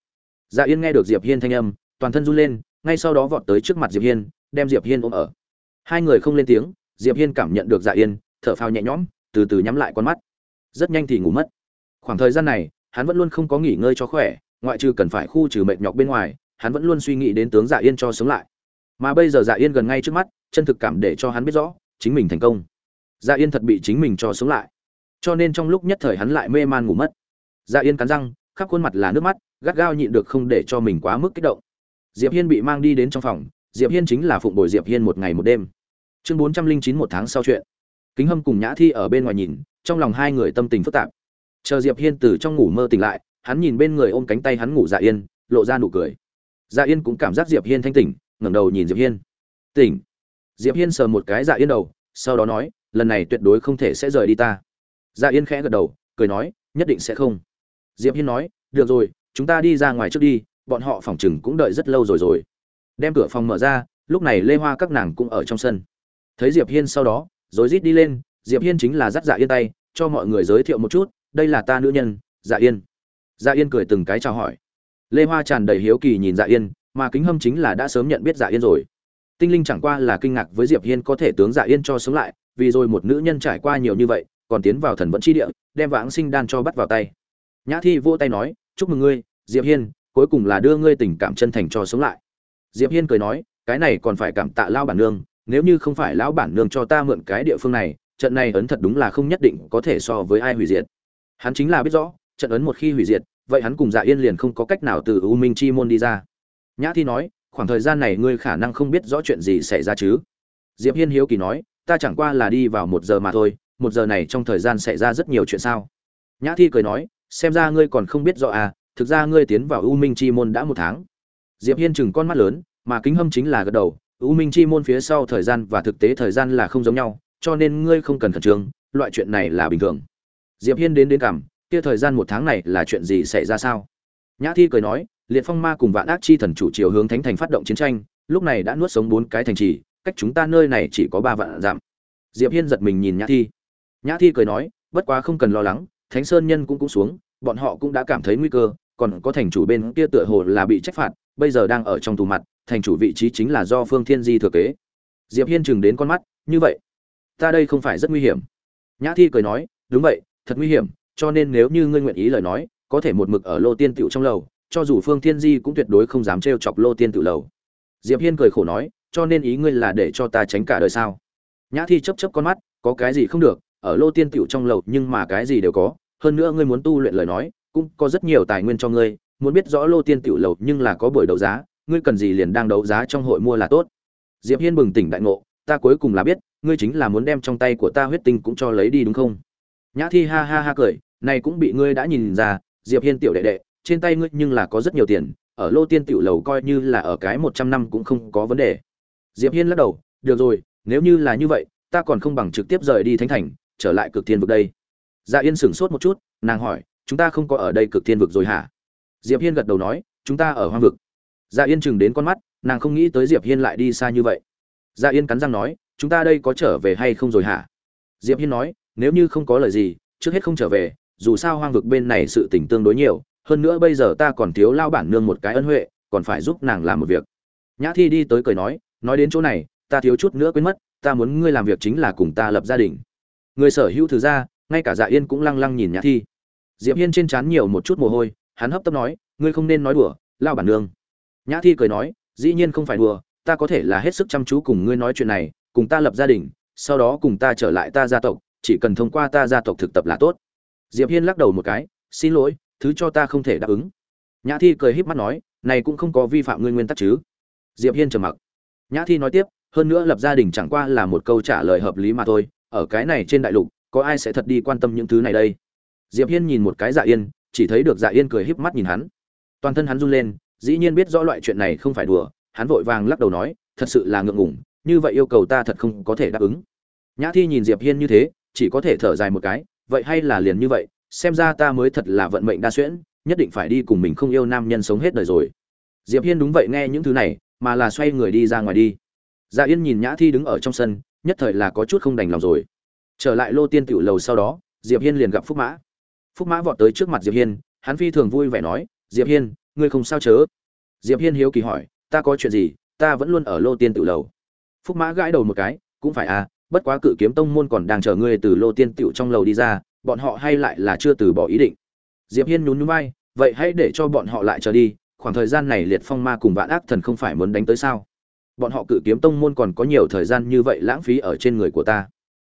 Dạ yên nghe được diệp hiên thanh âm, toàn thân run lên, ngay sau đó vọt tới trước mặt diệp hiên, đem diệp hiên ôm ở. Hai người không lên tiếng, diệp hiên cảm nhận được dạ yên, thở phào nhẹ nhõm, từ từ nhắm lại con mắt. Rất nhanh thì ngủ mất. Khoảng thời gian này hắn vẫn luôn không có nghỉ ngơi cho khỏe, ngoại trừ cần phải khu trừ mệt nhọc bên ngoài, hắn vẫn luôn suy nghĩ đến tướng dạ yên cho sống lại. Mà bây giờ dạ yên gần ngay trước mắt, chân thực cảm để cho hắn biết rõ, chính mình thành công. Dạ yên thật bị chính mình cho sống lại. Cho nên trong lúc nhất thời hắn lại mê man ngủ mất. Dạ yên cắn răng, khắp khuôn mặt là nước mắt, gắt gao nhịn được không để cho mình quá mức kích động. Diệp hiên bị mang đi đến trong phòng, diệp hiên chính là phụng bồi diệp hiên một ngày một đêm. Chương bốn trăm linh chín một tháng sau chuyện. Kính hâm cùng nhã thi ở bên ngoài nhìn, trong lòng hai người tâm tình phức tạp chờ diệp hiên từ trong ngủ mơ tỉnh lại, hắn nhìn bên người ôm cánh tay hắn ngủ dạ yên, lộ ra nụ cười. Dạ yên cũng cảm giác diệp hiên thanh tỉnh, ngẩng đầu nhìn diệp hiên. Tỉnh. Diệp hiên sờ một cái dạ yên đầu, sau đó nói, lần này tuyệt đối không thể sẽ rời đi ta. Dạ yên khẽ gật đầu, cười nói, nhất định sẽ không. Diệp hiên nói, được rồi, chúng ta đi ra ngoài trước đi, bọn họ phòng chừng cũng đợi rất lâu rồi rồi. Đem cửa phòng mở ra, lúc này lê hoa các nàng cũng ở trong sân. Thấy diệp hiên sau đó rồi rít đi lên, diệp hiên chính là dắt dạ yên tay, cho mọi người giới thiệu một chút đây là ta nữ nhân dạ yên. Dạ yên cười từng cái chào hỏi. Lê hoa tràn đầy hiếu kỳ nhìn dạ yên, mà kính hâm chính là đã sớm nhận biết dạ yên rồi. Tinh linh chẳng qua là kinh ngạc với diệp hiên có thể tướng dạ yên cho sống lại, vì rồi một nữ nhân trải qua nhiều như vậy, còn tiến vào thần vẫn chi địa, đem vãng sinh đan cho bắt vào tay. Nhã thi vỗ tay nói, chúc mừng ngươi, diệp hiên, cuối cùng là đưa ngươi tình cảm chân thành cho sống lại. Diệp hiên cười nói, cái này còn phải cảm tạ lao bản nương, nếu như không phải lão bản nương cho ta mượn cái địa phương này, trận này ấn thật đúng là không nhất định có thể so với ai hủy diệt hắn chính là biết rõ, trận ấn một khi hủy diệt, vậy hắn cùng dạ yên liền không có cách nào từ u minh chi môn đi ra. Nhã thi nói, khoảng thời gian này ngươi khả năng không biết rõ chuyện gì xảy ra chứ? Diệp hiên hiếu kỳ nói, ta chẳng qua là đi vào một giờ mà thôi, một giờ này trong thời gian xảy ra rất nhiều chuyện sao? Nhã thi cười nói, xem ra ngươi còn không biết rõ à thực ra ngươi tiến vào u minh chi môn đã một tháng. Diệp hiên chừng con mắt lớn, mà kính hâm chính là gật đầu, u minh chi môn phía sau thời gian và thực tế thời gian là không giống nhau, cho nên ngươi không cần khẩn trương, loại chuyện này là bình thường diệp hiên đến đến cảm, kia thời gian một tháng này là chuyện gì xảy ra sao? Nhã thi cười nói, liệt phong ma cùng vạn ác chi thần chủ chiều hướng thánh thành phát động chiến tranh, lúc này đã nuốt sống bốn cái thành trì, cách chúng ta nơi này chỉ có ba vạn dặm. Diệp hiên giật mình nhìn nhã thi. Nhã thi cười nói, bất quá không cần lo lắng, thánh sơn nhân cũng cũng xuống, bọn họ cũng đã cảm thấy nguy cơ, còn có thành chủ bên kia tựa hồ là bị trách phạt, bây giờ đang ở trong tù mặt, thành chủ vị trí chính là do phương thiên di thừa kế. Diệp hiên chừng đến con mắt, như vậy, ta đây không phải rất nguy hiểm. Nhã thi cười nói, đúng vậy thật nguy hiểm, cho nên nếu như ngươi nguyện ý lời nói, có thể một mực ở lô tiên tựu trong lầu, cho dù phương thiên di cũng tuyệt đối không dám trêu chọc lô tiên tựu lầu. Diệp hiên cười khổ nói, cho nên ý ngươi là để cho ta tránh cả đời sao? Nhã thi chấp chấp con mắt, có cái gì không được, ở lô tiên tựu trong lầu nhưng mà cái gì đều có, hơn nữa ngươi muốn tu luyện lời nói, cũng có rất nhiều tài nguyên cho ngươi, muốn biết rõ lô tiên tựu lầu nhưng là có buổi đấu giá, ngươi cần gì liền đang đấu giá trong hội mua là tốt. Diệp hiên bừng tỉnh đại ngộ, ta cuối cùng là biết, ngươi chính là muốn đem trong tay của ta huyết tinh cũng cho lấy đi đúng không? Nhã thi ha ha ha cười, này cũng bị ngươi đã nhìn ra, diệp hiên tiểu đệ đệ, trên tay ngươi nhưng là có rất nhiều tiền, ở lô tiên tiểu lầu coi như là ở cái một trăm năm cũng không có vấn đề. Diệp hiên lắc đầu, được rồi, nếu như là như vậy, ta còn không bằng trực tiếp rời đi thánh thành, trở lại cực thiên vực đây. Dạ yên sửng sốt một chút, nàng hỏi, chúng ta không có ở đây cực thiên vực rồi hả? Diệp hiên gật đầu nói, chúng ta ở hoang vực. Dạ yên chừng đến con mắt, nàng không nghĩ tới diệp hiên lại đi xa như vậy. Dạ yên cắn răng nói, chúng ta đây có trở về hay không rồi hả? Diệp hiên nói nếu như không có lời gì, trước hết không trở về, dù sao hoang vực bên này sự tình tương đối nhiều, hơn nữa bây giờ ta còn thiếu lao bản nương một cái ân huệ, còn phải giúp nàng làm một việc. Nhã thi đi tới cười nói nói đến chỗ này, ta thiếu chút nữa quên mất, ta muốn ngươi làm việc chính là cùng ta lập gia đình. Người sở hữu thứ ra, ngay cả dạ yên cũng lăng lăng nhìn nhã thi. Diệp hiên trên trán nhiều một chút mồ hôi, hắn hấp tấp nói, ngươi không nên nói đùa, lao bản nương. Nhã thi cười nói, dĩ nhiên không phải đùa, ta có thể là hết sức chăm chú cùng ngươi nói chuyện này, cùng ta lập gia đình, sau đó cùng ta trở lại ta gia tộc chỉ cần thông qua ta gia tộc thực tập là tốt. Diệp hiên lắc đầu một cái, xin lỗi, thứ cho ta không thể đáp ứng. Nhã thi cười híp mắt nói, này cũng không có vi phạm ngươi nguyên tắc chứ. Diệp hiên trầm mặc. Nhã thi nói tiếp, hơn nữa lập gia đình chẳng qua là một câu trả lời hợp lý mà thôi, ở cái này trên đại lục, có ai sẽ thật đi quan tâm những thứ này đây? Diệp hiên nhìn một cái dạ yên, chỉ thấy được dạ yên cười híp mắt nhìn hắn. Toàn thân hắn run lên, dĩ nhiên biết rõ loại chuyện này không phải đùa, hắn vội vàng lắc đầu nói, thật sự là ngượng ngùng, như vậy yêu cầu ta thật không có thể đáp ứng. Nhã thi nhìn diệp hiên như thế chỉ có thể thở dài một cái, vậy hay là liền như vậy, xem ra ta mới thật là vận mệnh đa xuyễn, nhất định phải đi cùng mình không yêu nam nhân sống hết đời rồi. Diệp hiên đúng vậy nghe những thứ này, mà là xoay người đi ra ngoài đi. Dạ yên nhìn nhã thi đứng ở trong sân, nhất thời là có chút không đành lòng rồi. Trở lại lô tiên tiểu lầu sau đó, diệp hiên liền gặp phúc mã. Phúc mã vọt tới trước mặt diệp hiên, hắn phi thường vui vẻ nói, diệp hiên, ngươi không sao chớ? Diệp hiên hiếu kỳ hỏi, ta có chuyện gì? Ta vẫn luôn ở lô tiên tiểu lầu. Phúc mã gãi đầu một cái, cũng phải à bất quá cự kiếm tông môn còn đang chờ ngươi từ lô tiên tiểu trong lầu đi ra, bọn họ hay lại là chưa từ bỏ ý định. Diệp hiên nhún nhún vai, vậy hãy để cho bọn họ lại chờ đi, khoảng thời gian này liệt phong ma cùng vạn ác thần không phải muốn đánh tới sao? Bọn họ cự kiếm tông môn còn có nhiều thời gian như vậy lãng phí ở trên người của ta.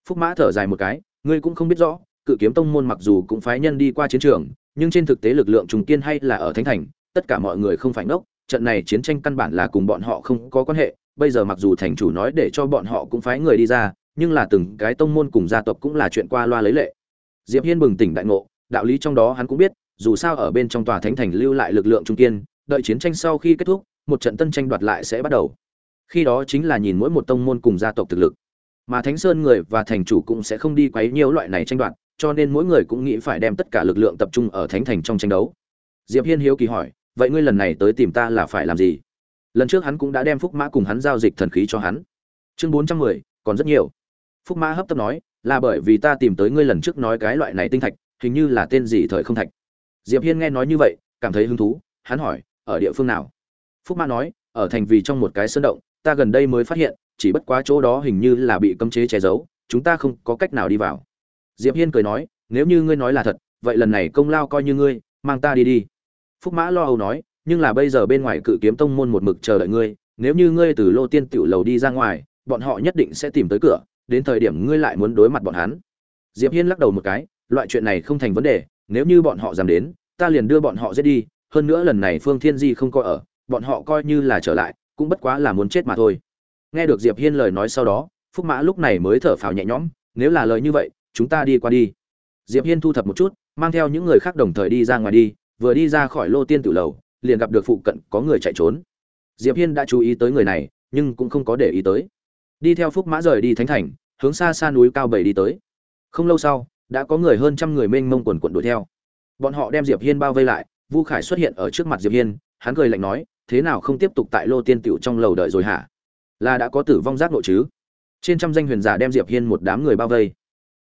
Phúc mã thở dài một cái, ngươi cũng không biết rõ cự kiếm tông môn mặc dù cũng phái nhân đi qua chiến trường, nhưng trên thực tế lực lượng trùng tiên hay là ở thánh thành, tất cả mọi người không phải ngốc, trận này chiến tranh căn bản là cùng bọn họ không có quan hệ, bây giờ mặc dù thành chủ nói để cho bọn họ cũng phái người đi ra nhưng là từng cái tông môn cùng gia tộc cũng là chuyện qua loa lấy lệ. Diệp hiên bừng tỉnh đại ngộ, đạo lý trong đó hắn cũng biết, dù sao ở bên trong tòa thánh thành lưu lại lực lượng trung kiên, đợi chiến tranh sau khi kết thúc, một trận tân tranh đoạt lại sẽ bắt đầu. Khi đó chính là nhìn mỗi một tông môn cùng gia tộc thực lực. Mà thánh sơn người và thành chủ cũng sẽ không đi quấy nhiều loại này tranh đoạt, cho nên mỗi người cũng nghĩ phải đem tất cả lực lượng tập trung ở thánh thành trong tranh đấu. Diệp hiên hiếu kỳ hỏi, vậy ngươi lần này tới tìm ta là phải làm gì? Lần trước hắn cũng đã đem phúc mã cùng hắn giao dịch thần khí cho hắn. Chương bốn trăm mười, còn rất nhiều phúc mã hấp tấp nói, là bởi vì ta tìm tới ngươi lần trước nói cái loại này tinh thạch, hình như là tên gì thời không thạch. Diệp hiên nghe nói như vậy, cảm thấy hứng thú, hắn hỏi, ở địa phương nào? Phúc mã nói, ở thành vì trong một cái sơn động, ta gần đây mới phát hiện, chỉ bất quá chỗ đó hình như là bị cấm chế che giấu, chúng ta không có cách nào đi vào. Diệp hiên cười nói, nếu như ngươi nói là thật, vậy lần này công lao coi như ngươi, mang ta đi đi. Phúc mã lo âu nói, nhưng là bây giờ bên ngoài cự kiếm tông môn một mực chờ đợi ngươi, nếu như ngươi từ lô tiên tiểu lầu đi ra ngoài, bọn họ nhất định sẽ tìm tới cửa đến thời điểm ngươi lại muốn đối mặt bọn hắn. Diệp hiên lắc đầu một cái, loại chuyện này không thành vấn đề, nếu như bọn họ dám đến, ta liền đưa bọn họ giết đi, hơn nữa lần này phương thiên di không coi ở, bọn họ coi như là trở lại, cũng bất quá là muốn chết mà thôi. Nghe được diệp hiên lời nói sau đó, phúc mã lúc này mới thở phào nhẹ nhõm, nếu là lời như vậy, chúng ta đi qua đi. Diệp hiên thu thập một chút, mang theo những người khác đồng thời đi ra ngoài đi, vừa đi ra khỏi lô tiên tử lầu, liền gặp được phụ cận có người chạy trốn. Diệp hiên đã chú ý tới người này, nhưng cũng không có để ý tới. Đi theo phúc mã rời đi thánh thành hướng xa xa núi cao bảy đi tới. Không lâu sau, đã có người hơn trăm người mênh mông quần quần đuổi theo. Bọn họ đem diệp hiên bao vây lại, vu khải xuất hiện ở trước mặt diệp hiên, hắn cười lạnh nói, thế nào không tiếp tục tại lô tiên tiểu trong lầu đợi rồi hả? Là đã có tử vong giác nội chứ? Trên trăm danh huyền giả đem diệp hiên một đám người bao vây.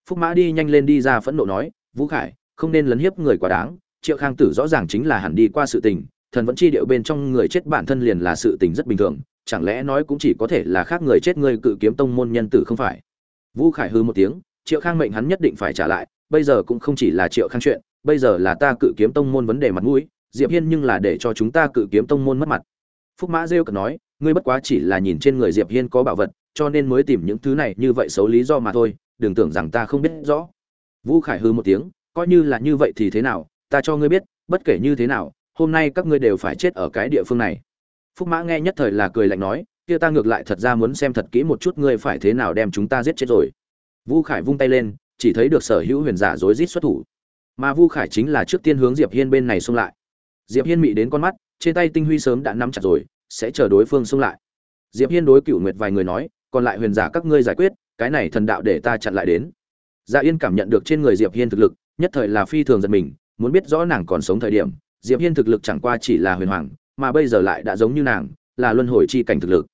Phúc mã đi nhanh lên đi ra phẫn nộ nói vũ khải, không nên lấn hiếp người quá đáng, triệu khang tử rõ ràng chính là hẳn đi qua sự tình, thần vẫn chi điệu bên trong người chết bản thân liền là sự tình rất bình thường, chẳng lẽ nói cũng chỉ có thể là khác người chết người cự kiếm tông môn nhân tử không phải? Vũ khải hừ một tiếng, triệu khang mệnh hắn nhất định phải trả lại, bây giờ cũng không chỉ là triệu khang chuyện, bây giờ là ta cự kiếm tông môn vấn đề mặt mũi, diệp hiên nhưng là để cho chúng ta cự kiếm tông môn mất mặt. Phúc mã rêu cợt nói, ngươi bất quá chỉ là nhìn trên người diệp hiên có bảo vật, cho nên mới tìm những thứ này như vậy xấu lý do mà thôi, đừng tưởng rằng ta không biết rõ. Vũ khải hừ một tiếng, coi như là như vậy thì thế nào, ta cho ngươi biết, bất kể như thế nào, hôm nay các ngươi đều phải chết ở cái địa phương này. Phúc mã nghe nhất thời là cười lạnh nói kia ta ngược lại thật ra muốn xem thật kỹ một chút ngươi phải thế nào đem chúng ta giết chết rồi. Vu khải vung tay lên, chỉ thấy được sở hữu huyền giả rối rít xuất thủ. Mà vu khải chính là trước tiên hướng diệp hiên bên này xông lại. Diệp hiên mị đến con mắt, trên tay tinh huy sớm đã nắm chặt rồi, sẽ chờ đối phương xông lại. Diệp hiên đối cựu nguyệt vài người nói, còn lại huyền giả các ngươi giải quyết, cái này thần đạo để ta chặn lại đến. Dạ yên cảm nhận được trên người diệp hiên thực lực, nhất thời là phi thường giật mình, muốn biết rõ nàng còn sống thời điểm, diệp hiên thực lực chẳng qua chỉ là huyền hoàng, mà bây giờ lại đã giống như nàng, là luân hồi chi cảnh thực lực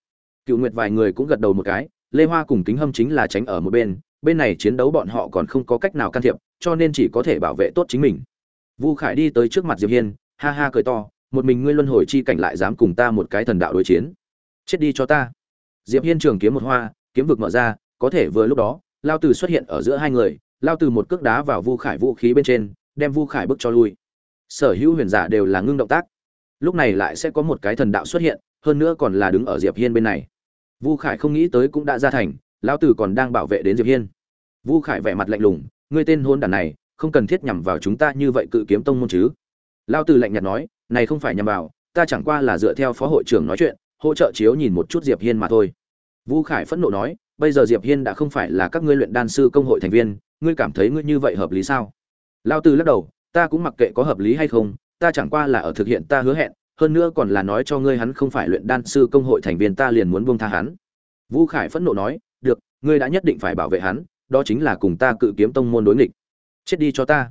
cựu nguyệt vài người cũng gật đầu một cái, lê hoa cùng kính hâm chính là tránh ở một bên bên này chiến đấu bọn họ còn không có cách nào can thiệp, cho nên chỉ có thể bảo vệ tốt chính mình. Vu khải đi tới trước mặt diệp hiên, ha ha cười to, một mình ngươi luân hồi chi cảnh lại dám cùng ta một cái thần đạo đối chiến? Chết đi cho ta. Diệp hiên trường kiếm một hoa, kiếm vực mở ra, có thể vừa lúc đó, lao từ xuất hiện ở giữa hai người, lao từ một cước đá vào vu khải vũ khí bên trên, đem vu khải bức cho lui. Sở hữu huyền giả đều là ngưng động tác. Lúc này lại sẽ có một cái thần đạo xuất hiện, hơn nữa còn là đứng ở diệp hiên bên này vu khải không nghĩ tới cũng đã ra thành, Lão Tử còn đang bảo vệ đến diệp hiên. Vu khải vẻ mặt lạnh lùng, ngươi tên hôn đản này, không cần thiết nhằm vào chúng ta như vậy cự kiếm tông môn chứ. Lão Tử lạnh nhạt nói, này không phải nhằm vào, ta chẳng qua là dựa theo phó hội trưởng nói chuyện, hỗ trợ chiếu nhìn một chút diệp hiên mà thôi. Vu khải phẫn nộ nói, bây giờ diệp hiên đã không phải là các ngươi luyện đan sư công hội thành viên, ngươi cảm thấy ngươi như vậy hợp lý sao? Lão tử lắc đầu, ta cũng mặc kệ có hợp lý hay không, ta chẳng qua là ở thực hiện ta hứa hẹn hơn nữa còn là nói cho ngươi hắn không phải luyện đan sư công hội thành viên ta liền muốn buông tha hắn. Vũ khải phẫn nộ nói, được, ngươi đã nhất định phải bảo vệ hắn, đó chính là cùng ta cự kiếm tông môn đối nghịch. Chết đi cho ta.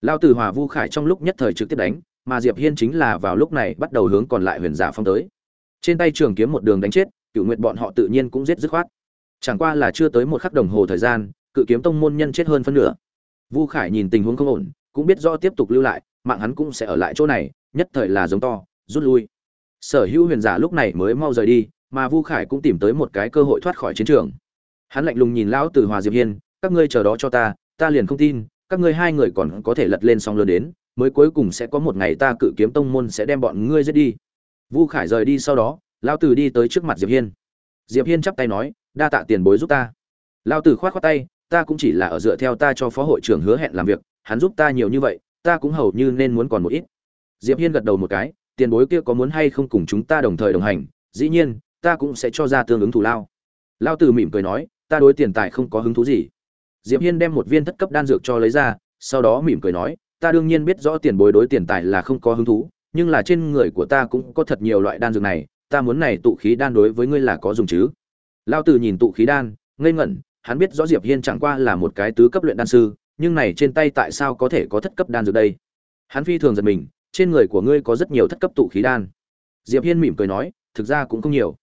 Lao tử hòa vu khải trong lúc nhất thời trực tiếp đánh, mà diệp hiên chính là vào lúc này bắt đầu hướng còn lại huyền giả phong tới. Trên tay trường kiếm một đường đánh chết cựu nguyện bọn họ tự nhiên cũng giết dứt khoát. Chẳng qua là chưa tới một khắc đồng hồ thời gian, cự kiếm tông môn nhân chết hơn phân nửa. Vu khải nhìn tình huống không ổn, cũng biết rõ tiếp tục lưu lại, mạng hắn cũng sẽ ở lại chỗ này, nhất thời là giống to rút lui. Sở hữu huyền giả lúc này mới mau rời đi, mà vu khải cũng tìm tới một cái cơ hội thoát khỏi chiến trường. Hắn lạnh lùng nhìn lão từ hòa diệp hiên, các ngươi chờ đó cho ta ta liền không tin, các ngươi hai người còn có thể lật lên song lớn đến, mới cuối cùng sẽ có một ngày ta cự kiếm tông môn sẽ đem bọn ngươi giết đi. Vu khải rời đi sau đó, lão từ đi tới trước mặt diệp hiên. Diệp hiên chắp tay nói, đa tạ tiền bối giúp ta. Lão từ khoát khoát tay, ta cũng chỉ là ở dựa theo ta cho phó hội trưởng hứa hẹn làm việc, hắn giúp ta nhiều như vậy, ta cũng hầu như nên muốn còn một ít. Diệp hiên gật đầu một cái tiền bối kia có muốn hay không cùng chúng ta đồng thời đồng hành, dĩ nhiên, ta cũng sẽ cho ra tương ứng thù lao. Lao từ mỉm cười nói, ta đối tiền tài không có hứng thú gì. Diệp hiên đem một viên thất cấp đan dược cho lấy ra, sau đó mỉm cười nói, ta đương nhiên biết rõ tiền bối đối tiền tài là không có hứng thú, nhưng là trên người của ta cũng có thật nhiều loại đan dược này, ta muốn này tụ khí đan đối với ngươi là có dùng chứ? Lao từ nhìn tụ khí đan, ngây ngẩn, hắn biết rõ diệp hiên chẳng qua là một cái tứ cấp luyện đan sư, nhưng này trên tay tại sao có thể có thất cấp đan dược đây? Hắn phi thường giật mình trên người của ngươi có rất nhiều thất cấp tụ khí đan. Diệp hiên mỉm cười nói, thực ra cũng không nhiều.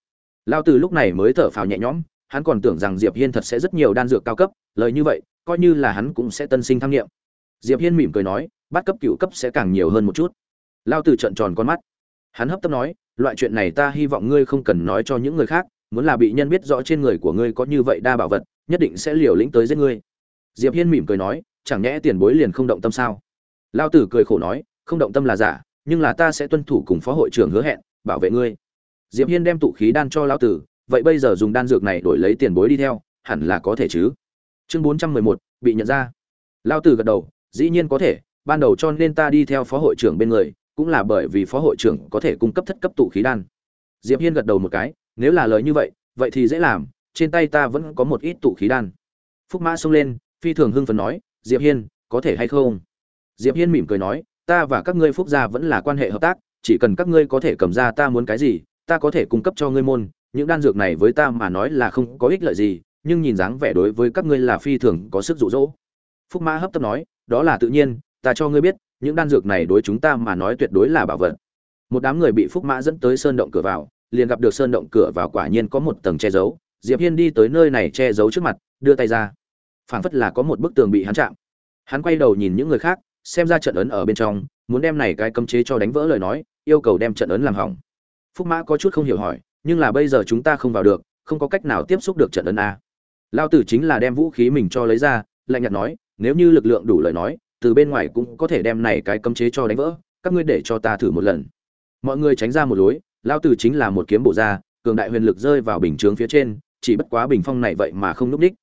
Lao từ lúc này mới thở phào nhẹ nhõm, hắn còn tưởng rằng diệp hiên thật sẽ rất nhiều đan dược cao cấp, lời như vậy, coi như là hắn cũng sẽ tân sinh tham nghiệm. Diệp hiên mỉm cười nói, bắt cấp cựu cấp sẽ càng nhiều hơn một chút. Lao từ trợn tròn con mắt. Hắn hấp tấp nói, loại chuyện này ta hy vọng ngươi không cần nói cho những người khác, muốn là bị nhân biết rõ trên người của ngươi có như vậy đa bảo vật, nhất định sẽ liều lĩnh tới giết ngươi. Diệp hiên mỉm cười nói, chẳng nhẽ tiền bối liền không động tâm sao? Lao tử cười khổ nói không động tâm là giả, nhưng là ta sẽ tuân thủ cùng phó hội trưởng hứa hẹn, bảo vệ ngươi. Diệp hiên đem tụ khí đan cho lão tử, vậy bây giờ dùng đan dược này đổi lấy tiền bối đi theo, hẳn là có thể chứ? Chương bốn trăm mười một, bị nhận ra. Lão tử gật đầu, dĩ nhiên có thể, ban đầu cho nên ta đi theo phó hội trưởng bên người, cũng là bởi vì phó hội trưởng có thể cung cấp thất cấp tụ khí đan. Diệp hiên gật đầu một cái, nếu là lời như vậy vậy thì dễ làm, trên tay ta vẫn có một ít tụ khí đan. Phúc mã xông lên, phi thường hưng phấn nói, diệp hiên, có thể hay không? Diệp hiên mỉm cười nói ta và các ngươi phúc gia vẫn là quan hệ hợp tác, chỉ cần các ngươi có thể cầm ra ta muốn cái gì, ta có thể cung cấp cho ngươi môn, những đan dược này với ta mà nói là không có ích lợi gì, nhưng nhìn dáng vẻ đối với các ngươi là phi thường có sức dụ dỗ. Phúc mã hấp tấp nói, đó là tự nhiên, ta cho ngươi biết, những đan dược này đối chúng ta mà nói tuyệt đối là bảo vật. Một đám người bị phúc mã dẫn tới sơn động cửa vào, liền gặp được sơn động cửa vào quả nhiên có một tầng che giấu. Diệp hiên đi tới nơi này che giấu trước mặt, đưa tay ra. Phảng phất là có một bức tường bị hắn chạm. Hắn quay đầu nhìn những người khác xem ra trận ấn ở bên trong, muốn đem này cái cấm chế cho đánh vỡ lời nói, yêu cầu đem trận ấn làm hỏng. Phúc mã có chút không hiểu hỏi, nhưng là bây giờ chúng ta không vào được, không có cách nào tiếp xúc được trận ấn a. Lao tử chính là đem vũ khí mình cho lấy ra, lạnh nhạt nói, nếu như lực lượng đủ lời nói, từ bên ngoài cũng có thể đem này cái cấm chế cho đánh vỡ, các ngươi để cho ta thử một lần. Mọi người tránh ra một lối, lao tử chính là một kiếm bổ ra, cường đại huyền lực rơi vào bình chướng phía trên, chỉ bất quá bình phong này vậy mà không núp đích.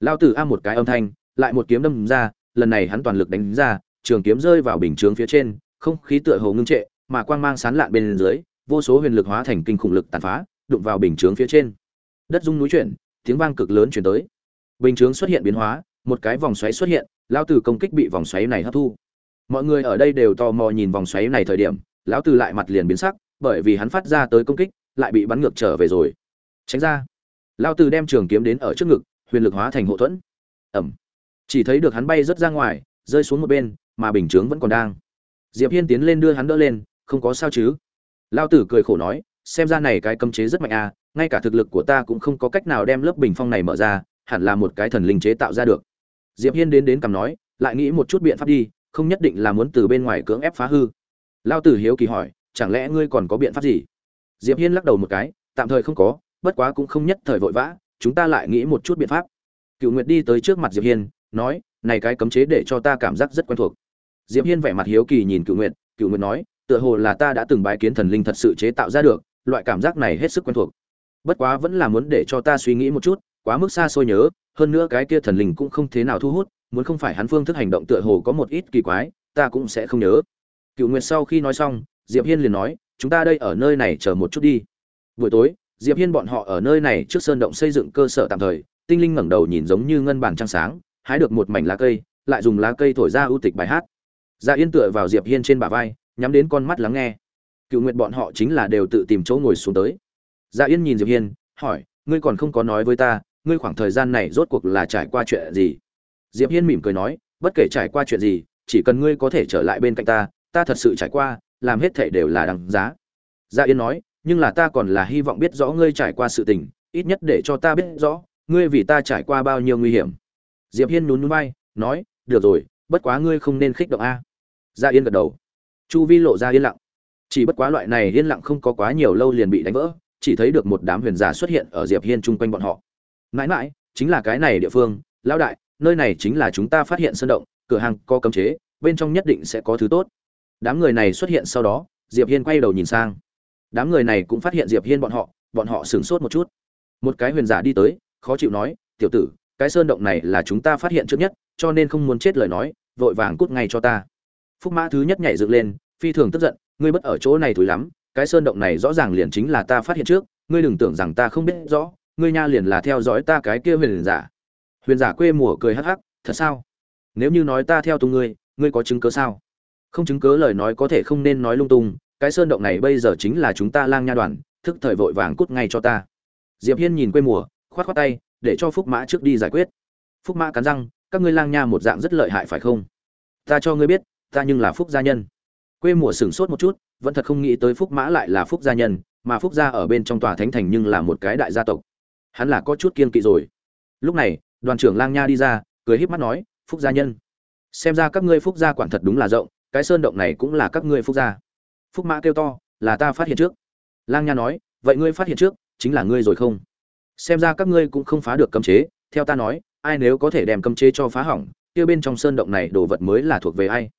Lao tử a một cái âm thanh, lại một kiếm đâm ra, lần này hắn toàn lực đánh ra trường kiếm rơi vào bình chướng phía trên, không khí tựa hồ ngưng trệ, mà quang mang sán lạn bên dưới, vô số huyền lực hóa thành kinh khủng lực tàn phá, đụng vào bình chướng phía trên. Đất rung núi chuyển, tiếng vang cực lớn truyền tới. Bình chướng xuất hiện biến hóa, một cái vòng xoáy xuất hiện, lão tử công kích bị vòng xoáy này hấp thu. Mọi người ở đây đều tò mò nhìn vòng xoáy này thời điểm, lão tử lại mặt liền biến sắc, bởi vì hắn phát ra tới công kích, lại bị bắn ngược trở về rồi. Tránh ra. Lão tử đem trường kiếm đến ở trước ngực, huyền lực hóa thành hộ thuẫn. Ẩm. Chỉ thấy được hắn bay rất ra ngoài, rơi xuống một bên mà bình chướng vẫn còn đang. Diệp hiên tiến lên đưa hắn đỡ lên, không có sao chứ? Lao tử cười khổ nói, xem ra này cái cấm chế rất mạnh à ngay cả thực lực của ta cũng không có cách nào đem lớp bình phong này mở ra, hẳn là một cái thần linh chế tạo ra được. Diệp hiên đến đến cầm nói, lại nghĩ một chút biện pháp đi, không nhất định là muốn từ bên ngoài cưỡng ép phá hư. Lao tử hiếu kỳ hỏi, chẳng lẽ ngươi còn có biện pháp gì? Diệp hiên lắc đầu một cái, tạm thời không có, bất quá cũng không nhất thời vội vã, chúng ta lại nghĩ một chút biện pháp. Cựu nguyệt đi tới trước mặt diệp hiên, nói, này cái cấm chế để cho ta cảm giác rất quen thuộc diệp hiên vẻ mặt hiếu kỳ nhìn Cửu nguyệt Cửu nguyệt nói, tựa hồ là ta đã từng bái kiến thần linh thật sự chế tạo ra được, loại cảm giác này hết sức quen thuộc. Bất quá vẫn là muốn để cho ta suy nghĩ một chút, quá mức xa xôi nhớ, hơn nữa cái kia thần linh cũng không thế nào thu hút, muốn không phải hắn phương thức hành động tựa hồ có một ít kỳ quái, ta cũng sẽ không nhớ. Cửu nguyệt sau khi nói xong, diệp hiên liền nói, chúng ta đây ở nơi này chờ một chút đi. Buổi tối, diệp hiên bọn họ ở nơi này trước sơn động xây dựng cơ sở tạm thời, tinh linh ngẩng đầu nhìn giống như ngân bản trăng sáng, hái được một mảnh lá cây, lại dùng lá cây thổi ra ưu tịch bài hát dạ yên tựa vào diệp hiên trên bả vai, nhắm đến con mắt lắng nghe. Cựu Nguyệt bọn họ chính là đều tự tìm chỗ ngồi xuống tới. Dạ yên nhìn diệp hiên, hỏi, ngươi còn không có nói với ta, ngươi khoảng thời gian này rốt cuộc là trải qua chuyện gì? Diệp hiên mỉm cười nói, bất kể trải qua chuyện gì, chỉ cần ngươi có thể trở lại bên cạnh ta ta thật sự trải qua, làm hết thảy đều là đằng giá. Dạ yên nói, nhưng là ta còn là hy vọng biết rõ ngươi trải qua sự tình, ít nhất để cho ta biết rõ, ngươi vì ta trải qua bao nhiêu nguy hiểm. Diệp hiên nhún nhún vai, nói, được rồi, bất quá ngươi không nên khích động a gia yên gật đầu. Chu vi lộ ra yên lặng. Chỉ bất quá loại này yên lặng không có quá nhiều lâu liền bị đánh vỡ, chỉ thấy được một đám huyền giả xuất hiện ở diệp hiên chung quanh bọn họ. Mãi mãi, chính là cái này địa phương, lão đại, nơi này chính là chúng ta phát hiện sơn động, cửa hàng có cấm chế, bên trong nhất định sẽ có thứ tốt. Đám người này xuất hiện sau đó, diệp hiên quay đầu nhìn sang. Đám người này cũng phát hiện diệp hiên bọn họ bọn họ sửng sốt một chút. Một cái huyền giả đi tới, khó chịu nói, tiểu tử, cái sơn động này là chúng ta phát hiện trước nhất, cho nên không muốn chết lời nói, vội vàng cút ngay cho ta phúc mã thứ nhất nhảy dựng lên, phi thường tức giận, ngươi bất ở chỗ này thúi lắm, cái sơn động này rõ ràng liền chính là ta phát hiện trước, ngươi đừng tưởng rằng ta không biết rõ, ngươi nha liền là theo dõi ta cái kia huyền giả. Huyền giả quê mùa cười hắc hắc, thật sao? Nếu như nói ta theo tung ngươi ngươi có chứng cớ sao? Không chứng cớ lời nói có thể không nên nói lung tung, cái sơn động này bây giờ chính là chúng ta lang nha đoàn, thức thời vội vàng cút ngay cho ta. Diệp hiên nhìn quê mùa, khoát khoát tay, để cho phúc mã trước đi giải quyết. Phúc mã cắn răng, các ngươi lang nha một dạng rất lợi hại phải không? Ta cho ngươi biết ta nhưng là phúc gia nhân. Quê mùa sửng sốt một chút, vẫn thật không nghĩ tới phúc mã lại là phúc gia nhân, mà phúc gia ở bên trong tòa thánh thành nhưng là một cái đại gia tộc. Hắn là có chút kiên kỵ rồi. Lúc này, đoàn trưởng lang nha đi ra, cười híp mắt nói, phúc gia nhân, xem ra các ngươi phúc gia quản thật đúng là rộng, cái sơn động này cũng là các ngươi phúc gia. Phúc mã kêu to, là ta phát hiện trước. Lang nha nói, vậy ngươi phát hiện trước, chính là ngươi rồi không? Xem ra các ngươi cũng không phá được cấm chế, theo ta nói, ai nếu có thể đem cấm chế cho phá hỏng, kia bên trong sơn động này đồ vật mới là thuộc về ai?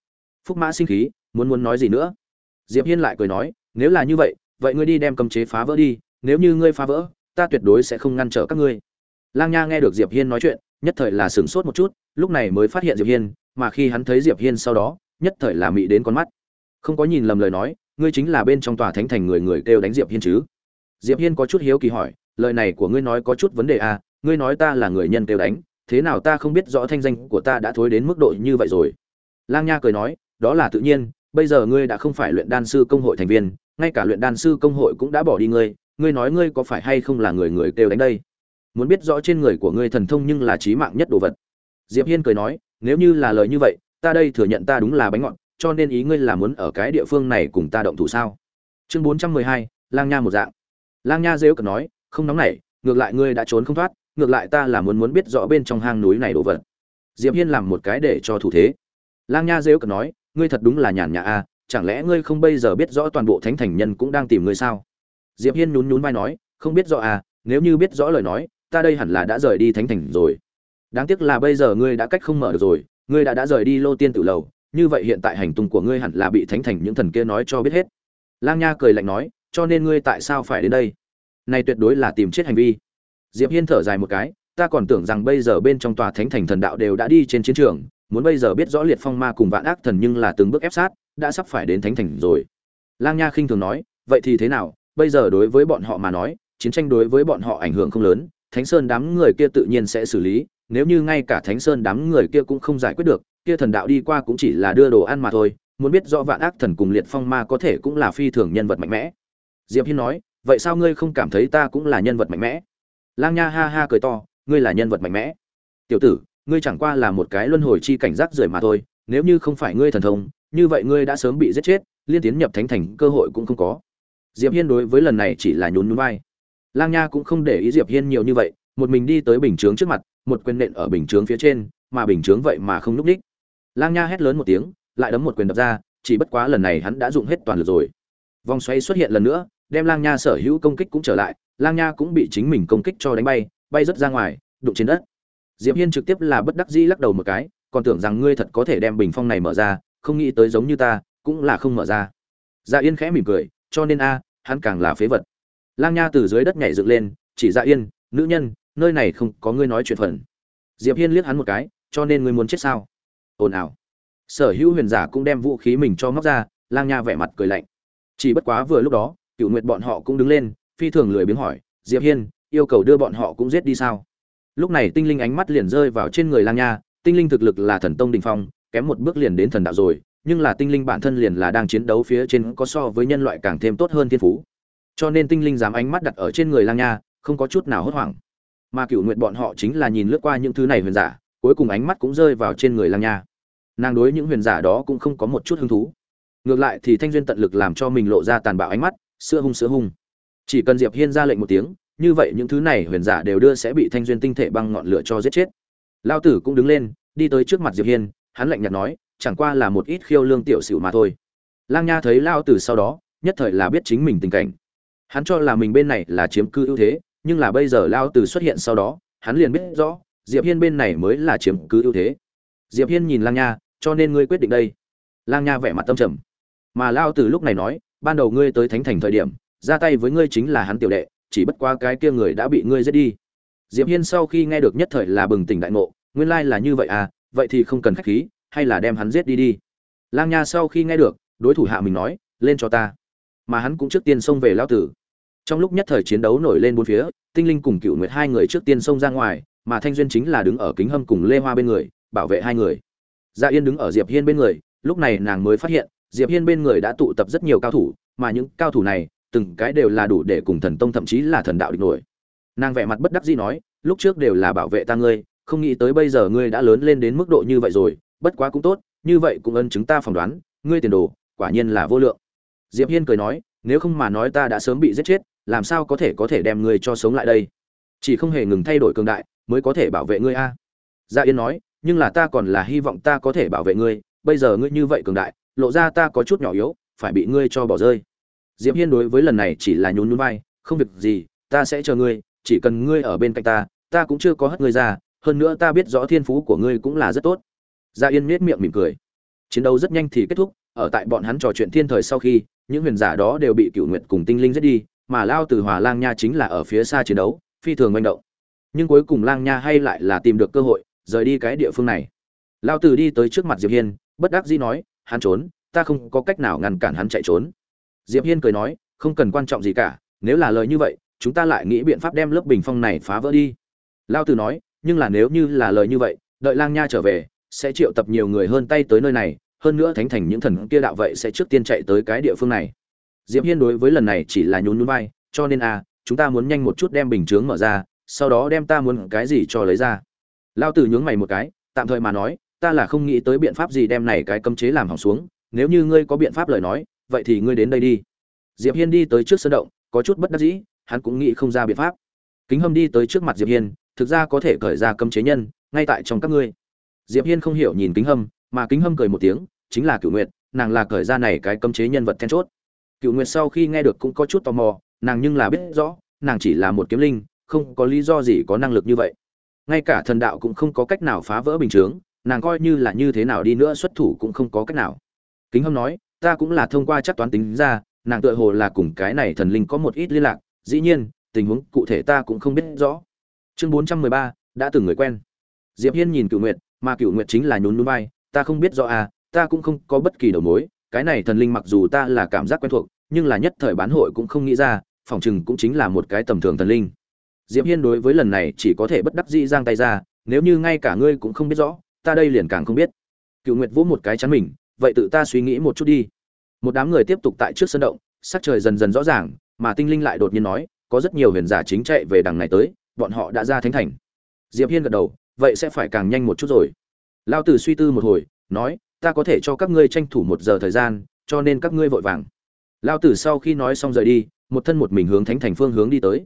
Phúc mã sinh khí, muốn muốn nói gì nữa? Diệp hiên lại cười nói, nếu là như vậy vậy ngươi đi đem cấm chế phá vỡ đi, nếu như ngươi phá vỡ, ta tuyệt đối sẽ không ngăn trở các ngươi. Lang nha nghe được diệp hiên nói chuyện, nhất thời là sửng sốt một chút, lúc này mới phát hiện diệp hiên, mà khi hắn thấy diệp hiên sau đó, nhất thời là mị đến con mắt. Không có nhìn lầm lời nói, ngươi chính là bên trong tòa thánh thành người người kêu đánh diệp hiên chứ? Diệp hiên có chút hiếu kỳ hỏi, lời này của ngươi nói có chút vấn đề à ngươi nói ta là người nhân kêu đánh, thế nào ta không biết rõ thanh danh của ta đã thối đến mức độ như vậy rồi? Lang nha cười nói đó là tự nhiên, bây giờ ngươi đã không phải luyện đan sư công hội thành viên, ngay cả luyện đan sư công hội cũng đã bỏ đi ngươi ngươi nói ngươi có phải hay không là người người kêu đánh đây? Muốn biết rõ trên người của ngươi thần thông nhưng là trí mạng nhất đồ vật. Diệp hiên cười nói, nếu như là lời như vậy, ta đây thừa nhận ta đúng là bánh ngọt, cho nên ý ngươi là muốn ở cái địa phương này cùng ta động thủ sao? Chương bốn trăm mười hai, lang nha một dạng. Lang nha rêu cần nói, không nóng nảy, ngược lại ngươi đã trốn không thoát, ngược lại ta là muốn muốn biết rõ bên trong hang núi này đồ vật. Diệp hiên làm một cái để cho thủ thế. Lang nha rêu cần nói ngươi thật đúng là nhàn nhã a chẳng lẽ ngươi không bây giờ biết rõ toàn bộ thánh thành nhân cũng đang tìm ngươi sao? Diệp hiên nhún nhún vai nói, không biết rõ à nếu như biết rõ lời nói, ta đây hẳn là đã rời đi thánh thành rồi. Đáng tiếc là bây giờ ngươi đã cách không mở được rồi, ngươi đã đã rời đi lô tiên tử lầu, như vậy hiện tại hành tung của ngươi hẳn là bị thánh thành những thần kia nói cho biết hết. Lang nha cười lạnh nói, cho nên ngươi tại sao phải đến đây? Này tuyệt đối là tìm chết hành vi. Diệp hiên thở dài một cái, ta còn tưởng rằng bây giờ bên trong tòa thánh thành thần đạo đều đã đi trên chiến trường muốn bây giờ biết rõ liệt phong ma cùng vạn ác thần nhưng là từng bước ép sát, đã sắp phải đến thánh thành rồi. Lang nha khinh thường nói, vậy thì thế nào? Bây giờ đối với bọn họ mà nói, chiến tranh đối với bọn họ ảnh hưởng không lớn, thánh sơn đám người kia tự nhiên sẽ xử lý, nếu như ngay cả thánh sơn đám người kia cũng không giải quyết được, kia thần đạo đi qua cũng chỉ là đưa đồ ăn mà thôi, muốn biết rõ vạn ác thần cùng liệt phong ma có thể cũng là phi thường nhân vật mạnh mẽ. Diệp hiên nói, vậy sao ngươi không cảm thấy ta cũng là nhân vật mạnh mẽ? Lang nha ha ha cười to, ngươi là nhân vật mạnh mẽ. Tiểu tử ngươi chẳng qua là một cái luân hồi chi cảnh giác rời mà thôi, nếu như không phải ngươi thần thông, như vậy ngươi đã sớm bị giết chết, liên tiến nhập thánh thành cơ hội cũng không có. Diệp hiên đối với lần này chỉ là nhún nhún vai. Lang nha cũng không để ý diệp hiên nhiều như vậy, một mình đi tới bình chướng trước mặt, một quyền nện ở bình chướng phía trên, mà bình chướng vậy mà không núp đích lang nha hét lớn một tiếng, lại đấm một quyền đập ra, chỉ bất quá lần này hắn đã dụng hết toàn lực rồi. Vòng xoay xuất hiện lần nữa, đem lang nha sở hữu công kích cũng trở lại, lang nha cũng bị chính mình công kích cho đánh bay bay rất ra ngoài, đụng trên đất diệp hiên trực tiếp là bất đắc dĩ lắc đầu một cái, còn tưởng rằng ngươi thật có thể đem bình phong này mở ra, không nghĩ tới giống như ta, cũng là không mở ra. Dạ yên khẽ mỉm cười, cho nên a, hắn càng là phế vật. Lang nha từ dưới đất nhảy dựng lên, chỉ dạ yên, nữ nhân, nơi này không có ngươi nói chuyện phần. Diệp hiên liếc hắn một cái, cho nên ngươi muốn chết sao? Ồn ào. Sở hữu huyền giả cũng đem vũ khí mình cho móc ra, lang nha vẻ mặt cười lạnh. Chỉ bất quá vừa lúc đó cựu nguyệt bọn họ cũng đứng lên, phi thường lười biếng hỏi, diệp hiên, yêu cầu đưa bọn họ cũng giết đi sao? Lúc này tinh linh ánh mắt liền rơi vào trên người lang nha, tinh linh thực lực là thần tông đình phong, kém một bước liền đến thần đạo rồi, nhưng là tinh linh bản thân liền là đang chiến đấu phía trên có so với nhân loại càng thêm tốt hơn thiên phú. Cho nên tinh linh dám ánh mắt đặt ở trên người lang nha, không có chút nào hốt hoảng. Mà cựu nguyện bọn họ chính là nhìn lướt qua những thứ này huyền giả, cuối cùng ánh mắt cũng rơi vào trên người lang nha. Nàng đối những huyền giả đó cũng không có một chút hứng thú. Ngược lại thì thanh duyên tận lực làm cho mình lộ ra tàn bạo ánh mắt, sữa hung sữa hung. Chỉ cần diệp hiên ra lệnh một tiếng như vậy những thứ này huyền giả đều đưa sẽ bị thanh duyên tinh thể băng ngọn lửa cho giết chết. Lao tử cũng đứng lên, đi tới trước mặt diệp hiên, hắn lạnh nhạt nói, chẳng qua là một ít khiêu lương tiểu xỉu mà thôi. Lang nha thấy lao tử sau đó, nhất thời là biết chính mình tình cảnh. Hắn cho là mình bên này là chiếm cư ưu thế, nhưng là bây giờ lao tử xuất hiện sau đó, hắn liền biết rõ, diệp hiên bên này mới là chiếm cứ ưu thế. Diệp hiên nhìn lang nha, cho nên ngươi quyết định đây. Lang nha vẻ mặt tâm trầm. Mà lao tử lúc này nói, ban đầu ngươi tới thánh thành thời điểm, ra tay với ngươi chính là hắn tiểu đệ chỉ bất qua cái kia người đã bị ngươi giết đi. Diệp hiên sau khi nghe được nhất thời là bừng tỉnh đại ngộ, nguyên lai là như vậy à vậy thì không cần khách khí, hay là đem hắn giết đi đi. Lang nha sau khi nghe được, đối thủ hạ mình nói, lên cho ta. Mà hắn cũng trước tiên xông về lao tử. Trong lúc nhất thời chiến đấu nổi lên bốn phía, tinh linh cùng cựu nguyệt hai người trước tiên xông ra ngoài, mà thanh duyên chính là đứng ở kính hâm cùng lê hoa bên người, bảo vệ hai người. Dạ yên đứng ở diệp hiên bên người, lúc này nàng mới phát hiện, diệp hiên bên người đã tụ tập rất nhiều cao thủ, mà những cao thủ này từng cái đều là đủ để cùng thần tông thậm chí là thần đạo địch nổi. Nàng vẻ mặt bất đắc dĩ nói, lúc trước đều là bảo vệ ta ngươi, không nghĩ tới bây giờ ngươi đã lớn lên đến mức độ như vậy rồi, bất quá cũng tốt, như vậy cũng ân chứng ta phỏng đoán, ngươi tiền đồ, quả nhiên là vô lượng. Diệp hiên cười nói, nếu không mà nói ta đã sớm bị giết chết, làm sao có thể có thể đem ngươi cho sống lại đây? Chỉ không hề ngừng thay đổi cường đại, mới có thể bảo vệ ngươi a. Gia yên nói, nhưng là ta còn là hy vọng ta có thể bảo vệ ngươi, bây giờ ngươi như vậy cường đại, lộ ra ta có chút nhỏ yếu, phải bị ngươi cho bỏ rơi diệp hiên đối với lần này chỉ là nhún nhún vai, không việc gì, ta sẽ chờ ngươi, chỉ cần ngươi ở bên cạnh ta ta cũng chưa có hất ngươi ra, hơn nữa ta biết rõ thiên phú của ngươi cũng là rất tốt. Gia yên nết miệng mỉm cười. Chiến đấu rất nhanh thì kết thúc, ở tại bọn hắn trò chuyện thiên thời sau khi, những huyền giả đó đều bị cựu nguyện cùng tinh linh giết đi, mà lao từ hòa lang nha chính là ở phía xa chiến đấu, phi thường manh động. Nhưng cuối cùng lang nha hay lại là tìm được cơ hội, rời đi cái địa phương này. Lao từ đi tới trước mặt diệp hiên, bất đắc dĩ nói, hắn trốn, ta không có cách nào ngăn cản hắn chạy trốn diệp hiên cười nói không cần quan trọng gì cả nếu là lời như vậy chúng ta lại nghĩ biện pháp đem lớp bình phong này phá vỡ đi. Lao Tử nói nhưng là nếu như là lời như vậy đợi lang nha trở về sẽ triệu tập nhiều người hơn tay tới nơi này hơn nữa thánh thành những thần kia đạo vậy sẽ trước tiên chạy tới cái địa phương này. Diệp hiên đối với lần này chỉ là nhún nhún vai cho nên à, chúng ta muốn nhanh một chút đem bình chướng mở ra sau đó đem ta muốn cái gì cho lấy ra. Lao tử nhướng mày một cái tạm thời mà nói ta là không nghĩ tới biện pháp gì đem này cái cấm chế làm hỏng xuống nếu như ngươi có biện pháp lời nói vậy thì ngươi đến đây đi. Diệp hiên đi tới trước sân động, có chút bất đắc dĩ, hắn cũng nghĩ không ra biện pháp. Kính hâm đi tới trước mặt diệp hiên, thực ra có thể cởi ra cấm chế nhân, ngay tại trong các ngươi. Diệp hiên không hiểu nhìn kính hâm, mà kính hâm cười một tiếng, chính là cựu nguyệt, nàng là cởi ra này cái cấm chế nhân vật then chốt. Cựu nguyệt sau khi nghe được cũng có chút tò mò, nàng nhưng là biết rõ, nàng chỉ là một kiếm linh, không có lý do gì có năng lực như vậy. Ngay cả thần đạo cũng không có cách nào phá vỡ bình chướng, nàng coi như là như thế nào đi nữa xuất thủ cũng không có cách nào. Kính hâm nói ta cũng là thông qua chắc toán tính ra, nàng tựa hồ là cùng cái này thần linh có một ít liên lạc, dĩ nhiên, tình huống cụ thể ta cũng không biết rõ. Chương bốn trăm mười ba, đã từng người quen. Diệp hiên nhìn cựu nguyệt, mà cựu nguyệt chính là nhún núi vai, ta không biết rõ à ta cũng không có bất kỳ đầu mối, cái này thần linh mặc dù ta là cảm giác quen thuộc, nhưng là nhất thời bán hội cũng không nghĩ ra phỏng chừng cũng chính là một cái tầm thường thần linh. Diệp hiên đối với lần này chỉ có thể bất đắc dĩ giang tay ra, nếu như ngay cả ngươi cũng không biết rõ, ta đây liền càng không biết. Cựu nguyệt vỗ một cái chắn mình vậy tự ta suy nghĩ một chút đi. Một đám người tiếp tục tại trước sân động, sắc trời dần dần rõ ràng, mà tinh linh lại đột nhiên nói, có rất nhiều huyền giả chính chạy về đằng này tới, bọn họ đã ra thánh thành. Diệp hiên gật đầu, vậy sẽ phải càng nhanh một chút rồi. Lao tử suy tư một hồi, nói, ta có thể cho các ngươi tranh thủ một giờ thời gian, cho nên các ngươi vội vàng. Lao tử sau khi nói xong rời đi, một thân một mình hướng thánh thành phương hướng đi tới.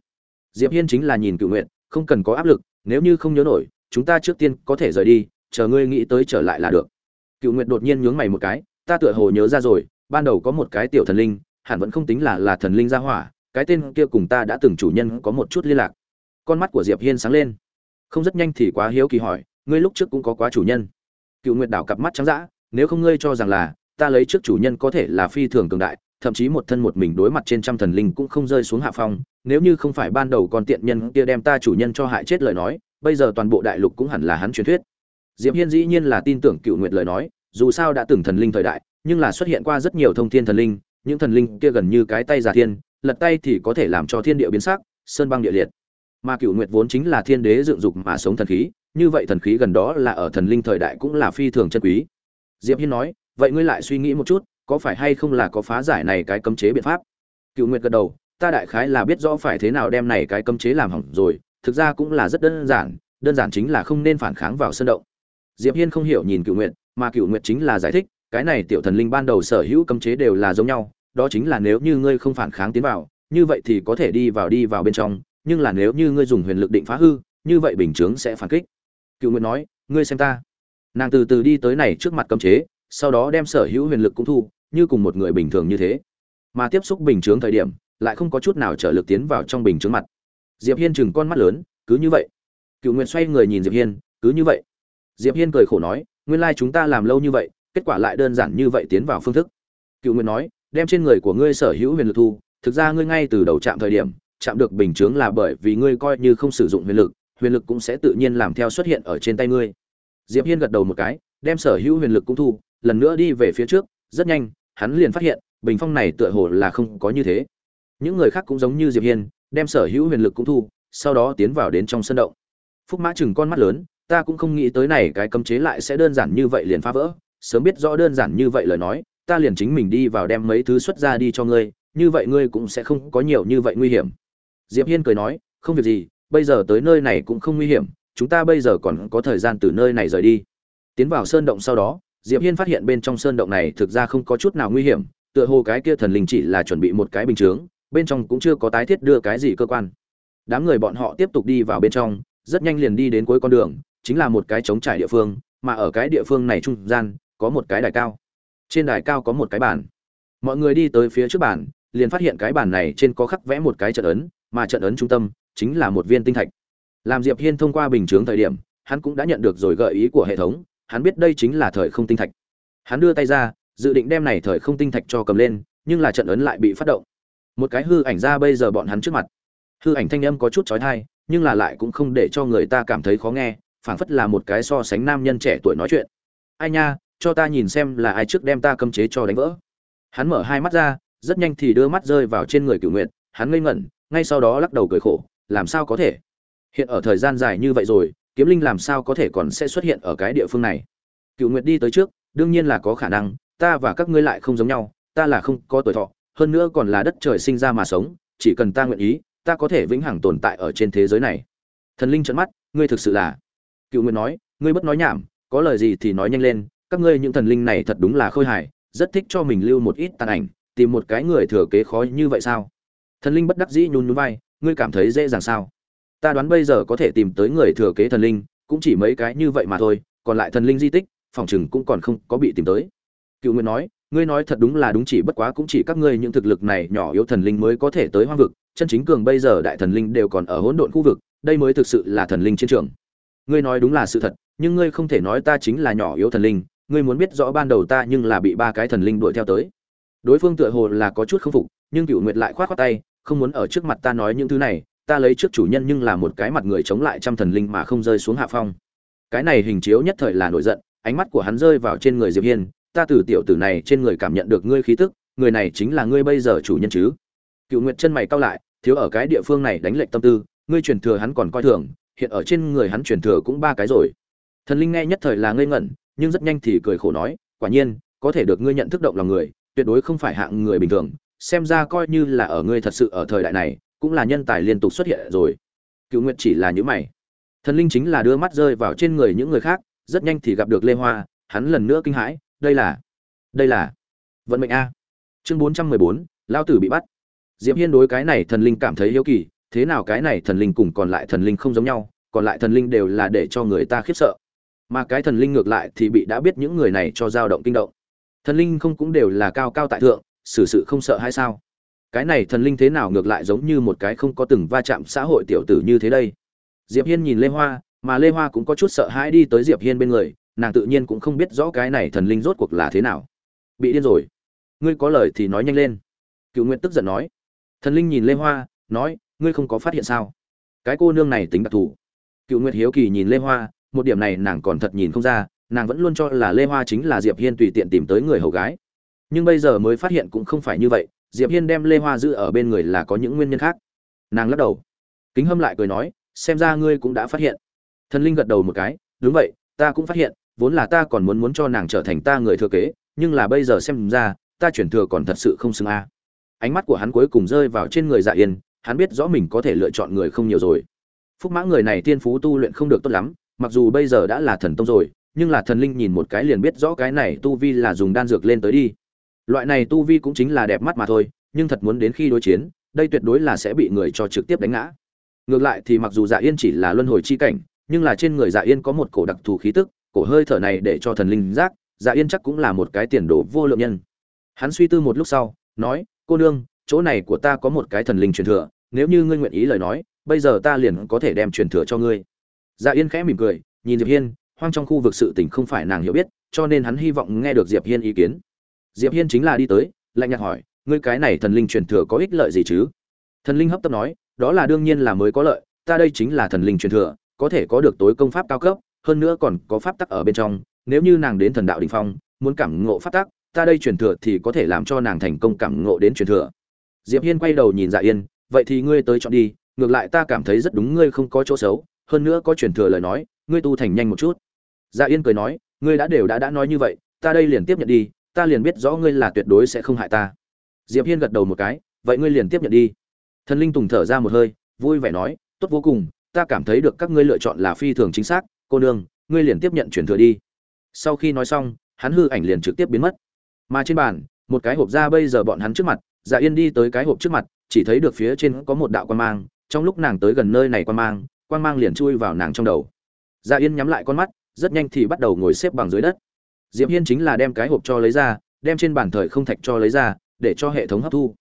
Diệp hiên chính là nhìn cựu nguyện, không cần có áp lực, nếu như không nhớ nổi, chúng ta trước tiên có thể rời đi, chờ ngươi nghĩ tới trở lại là được cựu nguyệt đột nhiên nhướng mày một cái, ta tựa hồ nhớ ra rồi, ban đầu có một cái tiểu thần linh, hẳn vẫn không tính là là thần linh gia hỏa, cái tên kia cùng ta đã từng chủ nhân có một chút liên lạc. Con mắt của diệp hiên sáng lên. Không rất nhanh thì quá hiếu kỳ hỏi, ngươi lúc trước cũng có quá chủ nhân? Cựu nguyệt đảo cặp mắt trắng dã, nếu không ngươi cho rằng là, ta lấy trước chủ nhân có thể là phi thường cường đại, thậm chí một thân một mình đối mặt trên trăm thần linh cũng không rơi xuống hạ phong, nếu như không phải ban đầu con tiện nhân kia đem ta chủ nhân cho hại chết lời nói, bây giờ toàn bộ đại lục cũng hẳn là hắn truyền thuyết. Diệp hiên dĩ nhiên là tin tưởng cựu nguyệt lời nói dù sao đã từng thần linh thời đại, nhưng là xuất hiện qua rất nhiều thông thiên thần linh, những thần linh kia gần như cái tay giả thiên, lật tay thì có thể làm cho thiên địa biến sắc, sơn băng địa liệt. Mà cựu nguyệt vốn chính là thiên đế dựng dục mà sống thần khí, như vậy thần khí gần đó là ở thần linh thời đại cũng là phi thường chân quý. Diệp hiên nói, vậy ngươi lại suy nghĩ một chút, có phải hay không là có phá giải này cái cấm chế biện pháp? Cựu nguyệt gật đầu, ta đại khái là biết rõ phải thế nào đem này cái cấm chế làm hỏng rồi, thực ra cũng là rất đơn giản đơn giản chính là không nên phản kháng vào sân động. Diệp hiên không hiểu nhìn cựu nguyệt mà cựu nguyệt chính là giải thích, cái này tiểu thần linh ban đầu sở hữu cấm chế đều là giống nhau, đó chính là nếu như ngươi không phản kháng tiến vào, như vậy thì có thể đi vào đi vào bên trong, nhưng là nếu như ngươi dùng huyền lực định phá hư, như vậy bình chướng sẽ phản kích. Cựu nguyệt nói, ngươi xem ta. Nàng từ từ đi tới này trước mặt cấm chế, sau đó đem sở hữu huyền lực cũng thu, như cùng một người bình thường như thế. Mà tiếp xúc bình chướng thời điểm, lại không có chút nào trở lực tiến vào trong bình chướng mặt. Diệp hiên chừng con mắt lớn, cứ như vậy. Cựu nguyệt xoay người nhìn diệp hiên, cứ như vậy. Diệp hiên cười khổ nói nguyên lai chúng ta làm lâu như vậy, kết quả lại đơn giản như vậy tiến vào phương thức. Cựu nguyên nói, đem trên người của ngươi sở hữu huyền lực thu, thực ra ngươi ngay từ đầu chạm thời điểm, chạm được bình chướng là bởi vì ngươi coi như không sử dụng huyền lực huyền lực cũng sẽ tự nhiên làm theo xuất hiện ở trên tay ngươi. Diệp hiên gật đầu một cái, đem sở hữu huyền lực cũng thu, lần nữa đi về phía trước, rất nhanh, hắn liền phát hiện, bình phong này tựa hồ là không có như thế. Những người khác cũng giống như diệp hiên, đem sở hữu huyền lực cũng thu, sau đó tiến vào đến trong sân động. Phúc mã chừng con mắt lớn ta cũng không nghĩ tới này cái cấm chế lại sẽ đơn giản như vậy liền phá vỡ. Sớm biết rõ đơn giản như vậy lời nói, ta liền chính mình đi vào đem mấy thứ xuất ra đi cho ngươi, như vậy ngươi cũng sẽ không có nhiều như vậy nguy hiểm. Diệp hiên cười nói, không việc gì, bây giờ tới nơi này cũng không nguy hiểm, chúng ta bây giờ còn có thời gian từ nơi này rời đi. Tiến vào sơn động sau đó, diệp hiên phát hiện bên trong sơn động này thực ra không có chút nào nguy hiểm, tựa hồ cái kia thần linh chỉ là chuẩn bị một cái bình chướng, bên trong cũng chưa có tái thiết đưa cái gì cơ quan. Đám người bọn họ tiếp tục đi vào bên trong, rất nhanh liền đi đến cuối con đường chính là một cái trống trải địa phương mà ở cái địa phương này trung gian có một cái đài cao. Trên đài cao có một cái bàn. Mọi người đi tới phía trước bàn liền phát hiện cái bàn này trên có khắc vẽ một cái trận ấn mà trận ấn trung tâm chính là một viên tinh thạch. Làm diệp hiên thông qua bình chướng thời điểm hắn cũng đã nhận được rồi gợi ý của hệ thống hắn biết đây chính là thời không tinh thạch. Hắn đưa tay ra dự định đem này thời không tinh thạch cho cầm lên nhưng là trận ấn lại bị phát động. Một cái hư ảnh ra bây giờ bọn hắn trước mặt. Hư ảnh thanh âm có chút chói tai, nhưng là lại cũng không để cho người ta cảm thấy khó nghe phảng phất là một cái so sánh nam nhân trẻ tuổi nói chuyện. Ai nha, cho ta nhìn xem là ai trước đem ta cấm chế cho đánh vỡ. Hắn mở hai mắt ra, rất nhanh thì đưa mắt rơi vào trên người cửu nguyện hắn ngây ngẩn, ngay sau đó lắc đầu cười khổ, làm sao có thể? Hiện ở thời gian dài như vậy rồi, kiếm linh làm sao có thể còn sẽ xuất hiện ở cái địa phương này? Cựu nguyệt đi tới trước, đương nhiên là có khả năng, ta và các ngươi lại không giống nhau, ta là không có tuổi thọ, hơn nữa còn là đất trời sinh ra mà sống, chỉ cần ta nguyện ý, ta có thể vĩnh hằng tồn tại ở trên thế giới này. Thần linh trợn mắt, ngươi thực sự là cựu nguyện nói, ngươi bất nói nhảm, có lời gì thì nói nhanh lên, các ngươi những thần linh này thật đúng là khôi hài, rất thích cho mình lưu một ít tàn ảnh, tìm một cái người thừa kế khó như vậy sao? Thần linh bất đắc dĩ nhún nhún vai, ngươi cảm thấy dễ dàng sao? Ta đoán bây giờ có thể tìm tới người thừa kế thần linh, cũng chỉ mấy cái như vậy mà thôi, còn lại thần linh di tích, phòng chừng cũng còn không có bị tìm tới. Cựu nguyên nói, ngươi nói thật đúng là đúng chỉ bất quá cũng chỉ các ngươi những thực lực này nhỏ yếu thần linh mới có thể tới hoang vực, chân chính cường bây giờ đại thần linh đều còn ở hỗn độn khu vực, đây mới thực sự là thần linh chiến trường ngươi nói đúng là sự thật, nhưng ngươi không thể nói ta chính là nhỏ yếu thần linh, ngươi muốn biết rõ ban đầu ta nhưng là bị ba cái thần linh đuổi theo tới. Đối phương tựa hồ là có chút không phục, nhưng cựu nguyệt lại khoát khoác tay, không muốn ở trước mặt ta nói những thứ này, ta lấy trước chủ nhân nhưng là một cái mặt người chống lại trăm thần linh mà không rơi xuống hạ phong. Cái này hình chiếu nhất thời là nổi giận, ánh mắt của hắn rơi vào trên người diệp hiên, ta từ tiểu tử này trên người cảm nhận được ngươi khí tức, người này chính là ngươi bây giờ chủ nhân chứ. Cựu nguyệt chân mày cau lại, thiếu ở cái địa phương này đánh lệch tâm tư, ngươi truyền thừa hắn còn coi thường hiện ở trên người hắn truyền thừa cũng ba cái rồi. Thần linh nghe nhất thời là ngây ngẩn, nhưng rất nhanh thì cười khổ nói, quả nhiên, có thể được ngươi nhận thức động lòng người, tuyệt đối không phải hạng người bình thường, xem ra coi như là ở ngươi thật sự ở thời đại này, cũng là nhân tài liên tục xuất hiện rồi. Cựu nguyệt chỉ là những mày. Thần linh chính là đưa mắt rơi vào trên người những người khác, rất nhanh thì gặp được lê hoa, hắn lần nữa kinh hãi, đây là đây là vận mệnh a. Chương bốn trăm mười bốn lao tử bị bắt. Diệp hiên đối cái này thần linh cảm thấy hiếu kỳ thế nào cái này thần linh cùng còn lại thần linh không giống nhau, còn lại thần linh đều là để cho người ta khiếp sợ. Mà cái thần linh ngược lại thì bị đã biết những người này cho dao động kinh động. Thần linh không cũng đều là cao cao tại thượng, xử sự không sợ hay sao? Cái này thần linh thế nào ngược lại giống như một cái không có từng va chạm xã hội tiểu tử như thế đây? Diệp hiên nhìn lê hoa, mà lê hoa cũng có chút sợ hãi đi tới diệp hiên bên người, nàng tự nhiên cũng không biết rõ cái này thần linh rốt cuộc là thế nào. Bị điên rồi. Ngươi có lời thì nói nhanh lên. Cựu nguyện tức giận nói. Thần linh nhìn lê hoa, nói ngươi không có phát hiện sao? Cái cô nương này tính đặc thù. Cựu nguyệt hiếu kỳ nhìn lê hoa, một điểm này nàng còn thật nhìn không ra, nàng vẫn luôn cho là lê hoa chính là diệp hiên tùy tiện tìm tới người hầu gái. Nhưng bây giờ mới phát hiện cũng không phải như vậy, diệp hiên đem lê hoa giữ ở bên người là có những nguyên nhân khác. Nàng lắc đầu. Kính hâm lại cười nói, xem ra ngươi cũng đã phát hiện. Thần linh gật đầu một cái, đúng vậy, ta cũng phát hiện, vốn là ta còn muốn muốn cho nàng trở thành ta người thừa kế, nhưng là bây giờ xem ra, ta chuyển thừa còn thật sự không xứng a. Ánh mắt của hắn cuối cùng rơi vào trên người dạ yên hắn biết rõ mình có thể lựa chọn người không nhiều rồi. Phúc mã người này tiên phú tu luyện không được tốt lắm, mặc dù bây giờ đã là thần tông rồi, nhưng là thần linh nhìn một cái liền biết rõ cái này tu vi là dùng đan dược lên tới đi. Loại này tu vi cũng chính là đẹp mắt mà thôi, nhưng thật muốn đến khi đối chiến, đây tuyệt đối là sẽ bị người cho trực tiếp đánh ngã. Ngược lại thì mặc dù dạ yên chỉ là luân hồi chi cảnh, nhưng là trên người dạ yên có một cổ đặc thù khí tức, cổ hơi thở này để cho thần linh giác dạ yên chắc cũng là một cái tiền đồ vô lượng nhân. Hắn suy tư một lúc sau, nói, cô nương, chỗ này của ta có một cái thần linh truyền thừa nếu như ngươi nguyện ý lời nói, bây giờ ta liền có thể đem truyền thừa cho ngươi. Dạ yên khẽ mỉm cười, nhìn diệp hiên, hoang trong khu vực sự tình không phải nàng hiểu biết, cho nên hắn hy vọng nghe được diệp hiên ý kiến. Diệp hiên chính là đi tới, lạnh nhạt hỏi, ngươi cái này thần linh truyền thừa có ích lợi gì chứ? Thần linh hấp tấp nói, đó là đương nhiên là mới có lợi, ta đây chính là thần linh truyền thừa, có thể có được tối công pháp cao cấp, hơn nữa còn có pháp tắc ở bên trong, nếu như nàng đến thần đạo đỉnh phong, muốn cảm ngộ pháp tắc, ta đây truyền thừa thì có thể làm cho nàng thành công cảm ngộ đến truyền thừa. Diệp hiên quay đầu nhìn dạ yên vậy thì ngươi tới chọn đi, ngược lại ta cảm thấy rất đúng ngươi không có chỗ xấu, hơn nữa có truyền thừa lời nói, ngươi tu thành nhanh một chút. Dạ yên cười nói, ngươi đã đều đã đã nói như vậy, ta đây liền tiếp nhận đi, ta liền biết rõ ngươi là tuyệt đối sẽ không hại ta. Diệp hiên gật đầu một cái, vậy ngươi liền tiếp nhận đi. Thần linh tùng thở ra một hơi, vui vẻ nói, tốt vô cùng, ta cảm thấy được các ngươi lựa chọn là phi thường chính xác, cô nương, ngươi liền tiếp nhận truyền thừa đi. Sau khi nói xong, hắn hư ảnh liền trực tiếp biến mất. Mà trên bàn, một cái hộp ra bây giờ bọn hắn trước mặt dạ yên đi tới cái hộp trước mặt chỉ thấy được phía trên có một đạo quan mang, trong lúc nàng tới gần nơi này quan mang quan mang liền chui vào nàng trong đầu. Dạ yên nhắm lại con mắt, rất nhanh thì bắt đầu ngồi xếp bằng dưới đất. Diệp hiên chính là đem cái hộp cho lấy ra, đem trên bàn thời không thạch cho lấy ra, để cho hệ thống hấp thu.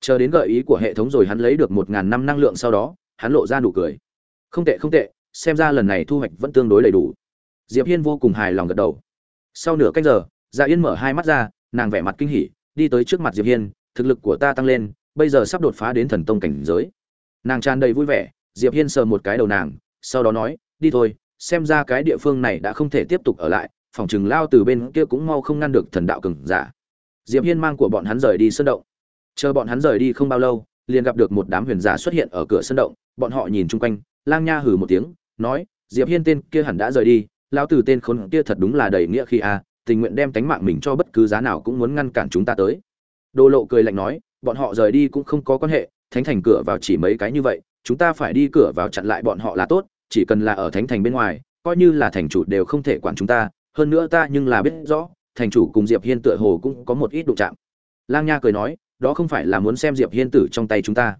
Chờ đến gợi ý của hệ thống rồi hắn lấy được một ngàn năm năng lượng sau đó, hắn lộ ra nụ cười. Không tệ không tệ, xem ra lần này thu hoạch vẫn tương đối đầy đủ. Diệp hiên vô cùng hài lòng gật đầu. Sau nửa cách giờ dạ yên mở hai mắt ra, nàng vẻ mặt kinh hỉ, đi tới trước mặt diệp hiên, thực lực của ta tăng lên bây giờ sắp đột phá đến thần tông cảnh giới. Nàng tràn đầy vui vẻ diệp hiên sờ một cái đầu nàng sau đó nói đi thôi xem ra cái địa phương này đã không thể tiếp tục ở lại phòng chừng lao từ bên kia cũng mau không ngăn được thần đạo cường giả. Diệp hiên mang của bọn hắn rời đi sơn động. Chờ bọn hắn rời đi không bao lâu liền gặp được một đám huyền giả xuất hiện ở cửa sơn động. Bọn họ nhìn chung quanh lang nha hừ một tiếng nói diệp hiên tên kia hẳn đã rời đi lao từ tên khốn kia thật đúng là đầy nghĩa khi a tình nguyện đem tánh mạng mình cho bất cứ giá nào cũng muốn ngăn cản chúng ta tới. Đồ Lộ cười lạnh nói, bọn họ rời đi cũng không có quan hệ, thánh thành cửa vào chỉ mấy cái như vậy, chúng ta phải đi cửa vào chặn lại bọn họ là tốt, chỉ cần là ở thánh thành bên ngoài, coi như là thành chủ đều không thể quản chúng ta, hơn nữa ta nhưng là biết rõ, thành chủ cùng Diệp Hiên tựa hồ cũng có một ít đụng chạm. Lang Nha cười nói, đó không phải là muốn xem Diệp Hiên tử trong tay chúng ta.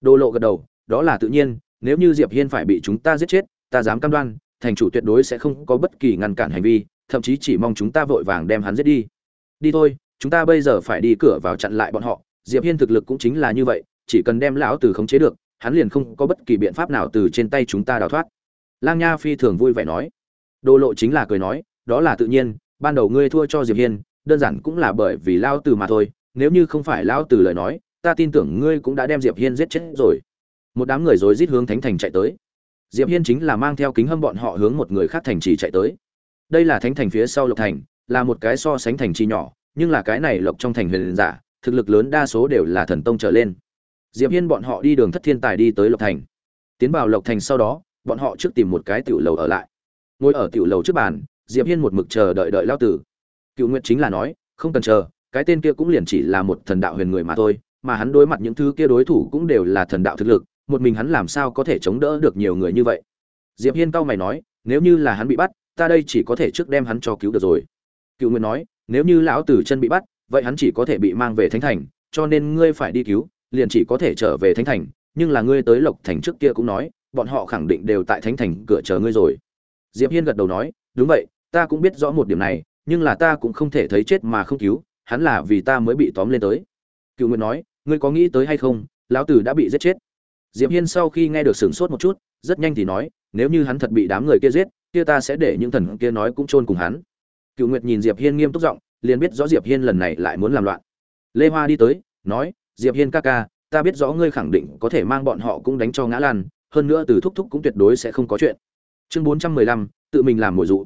Đồ Lộ gật đầu, đó là tự nhiên, nếu như Diệp Hiên phải bị chúng ta giết chết, ta dám cam đoan, thành chủ tuyệt đối sẽ không có bất kỳ ngăn cản hành vi, thậm chí chỉ mong chúng ta vội vàng đem hắn giết đi. Đi thôi, chúng ta bây giờ phải đi cửa vào chặn lại bọn họ diệp hiên thực lực cũng chính là như vậy, chỉ cần đem lão Tử khống chế được, hắn liền không có bất kỳ biện pháp nào từ trên tay chúng ta đào thoát. Lang nha phi thường vui vẻ nói. Đồ lộ chính là cười nói, đó là tự nhiên, ban đầu ngươi thua cho diệp hiên, đơn giản cũng là bởi vì lao Tử mà thôi, nếu như không phải lao Tử lời nói, ta tin tưởng ngươi cũng đã đem diệp hiên giết chết rồi. Một đám người rối rít hướng thánh thành chạy tới. Diệp hiên chính là mang theo kính hâm bọn họ hướng một người khác thành trì chạy tới. Đây là thánh thành phía sau lộc thành, là một cái so sánh thành trì nhỏ, nhưng là cái này lộc trong thành huyền giả thực lực lớn đa số đều là thần tông trở lên. Diệp hiên bọn họ đi đường thất thiên tài đi tới lộc thành. Tiến vào lộc thành sau đó, bọn họ trước tìm một cái tiểu lầu ở lại. Ngồi ở tiểu lầu trước bàn, diệp hiên một mực chờ đợi đợi lao tử. Cựu nguyệt chính là nói, không cần chờ, cái tên kia cũng liền chỉ là một thần đạo huyền người mà thôi, mà hắn đối mặt những thứ kia đối thủ cũng đều là thần đạo thực lực, một mình hắn làm sao có thể chống đỡ được nhiều người như vậy? Diệp hiên cau mày nói, nếu như là hắn bị bắt, ta đây chỉ có thể trước đem hắn cho cứu được rồi. Cựu nguyệt nói, nếu như lão tử chân bị bắt vậy hắn chỉ có thể bị mang về thánh thành, cho nên ngươi phải đi cứu, liền chỉ có thể trở về thánh thành. Nhưng là ngươi tới lộc thành trước kia cũng nói, bọn họ khẳng định đều tại thánh thành cửa chờ ngươi rồi. Diệp hiên gật đầu nói, đúng vậy, ta cũng biết rõ một điểm này, nhưng là ta cũng không thể thấy chết mà không cứu, hắn là vì ta mới bị tóm lên tới. Cựu nguyệt nói, ngươi có nghĩ tới hay không, lão tử đã bị giết chết. Diệp hiên sau khi nghe được sửng sốt một chút, rất nhanh thì nói, nếu như hắn thật bị đám người kia giết, kia ta sẽ để những thần kia nói cũng chôn cùng hắn. Cựu nguyệt nhìn diệp hiên nghiêm túc giọng liền biết rõ diệp hiên lần này lại muốn làm loạn. Lê hoa đi tới, nói, diệp hiên ca ca, ta biết rõ ngươi khẳng định có thể mang bọn họ cũng đánh cho ngã lan hơn nữa từ thúc thúc cũng tuyệt đối sẽ không có chuyện. Chương bốn trăm mười lăm, tự mình làm mồi dụ.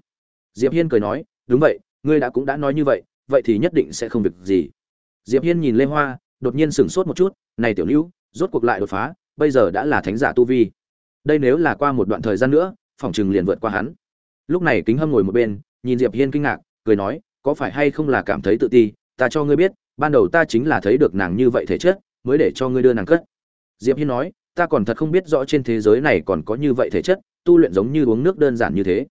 Diệp hiên cười nói, đúng vậy, ngươi đã cũng đã nói như vậy vậy thì nhất định sẽ không việc gì. Diệp hiên nhìn lê hoa, đột nhiên sửng sốt một chút, này tiểu lưu, rốt cuộc lại đột phá, bây giờ đã là thánh giả tu vi. Đây nếu là qua một đoạn thời gian nữa, phòng chừng liền vượt qua hắn. Lúc này kính hâm ngồi một bên, nhìn diệp hiên kinh ngạc, cười nói có phải hay không là cảm thấy tự ti? Ta cho ngươi biết, ban đầu ta chính là thấy được nàng như vậy thể chất, mới để cho ngươi đưa nàng cất. Diệp hiên nói, ta còn thật không biết rõ trên thế giới này còn có như vậy thể chất, tu luyện giống như uống nước đơn giản như thế.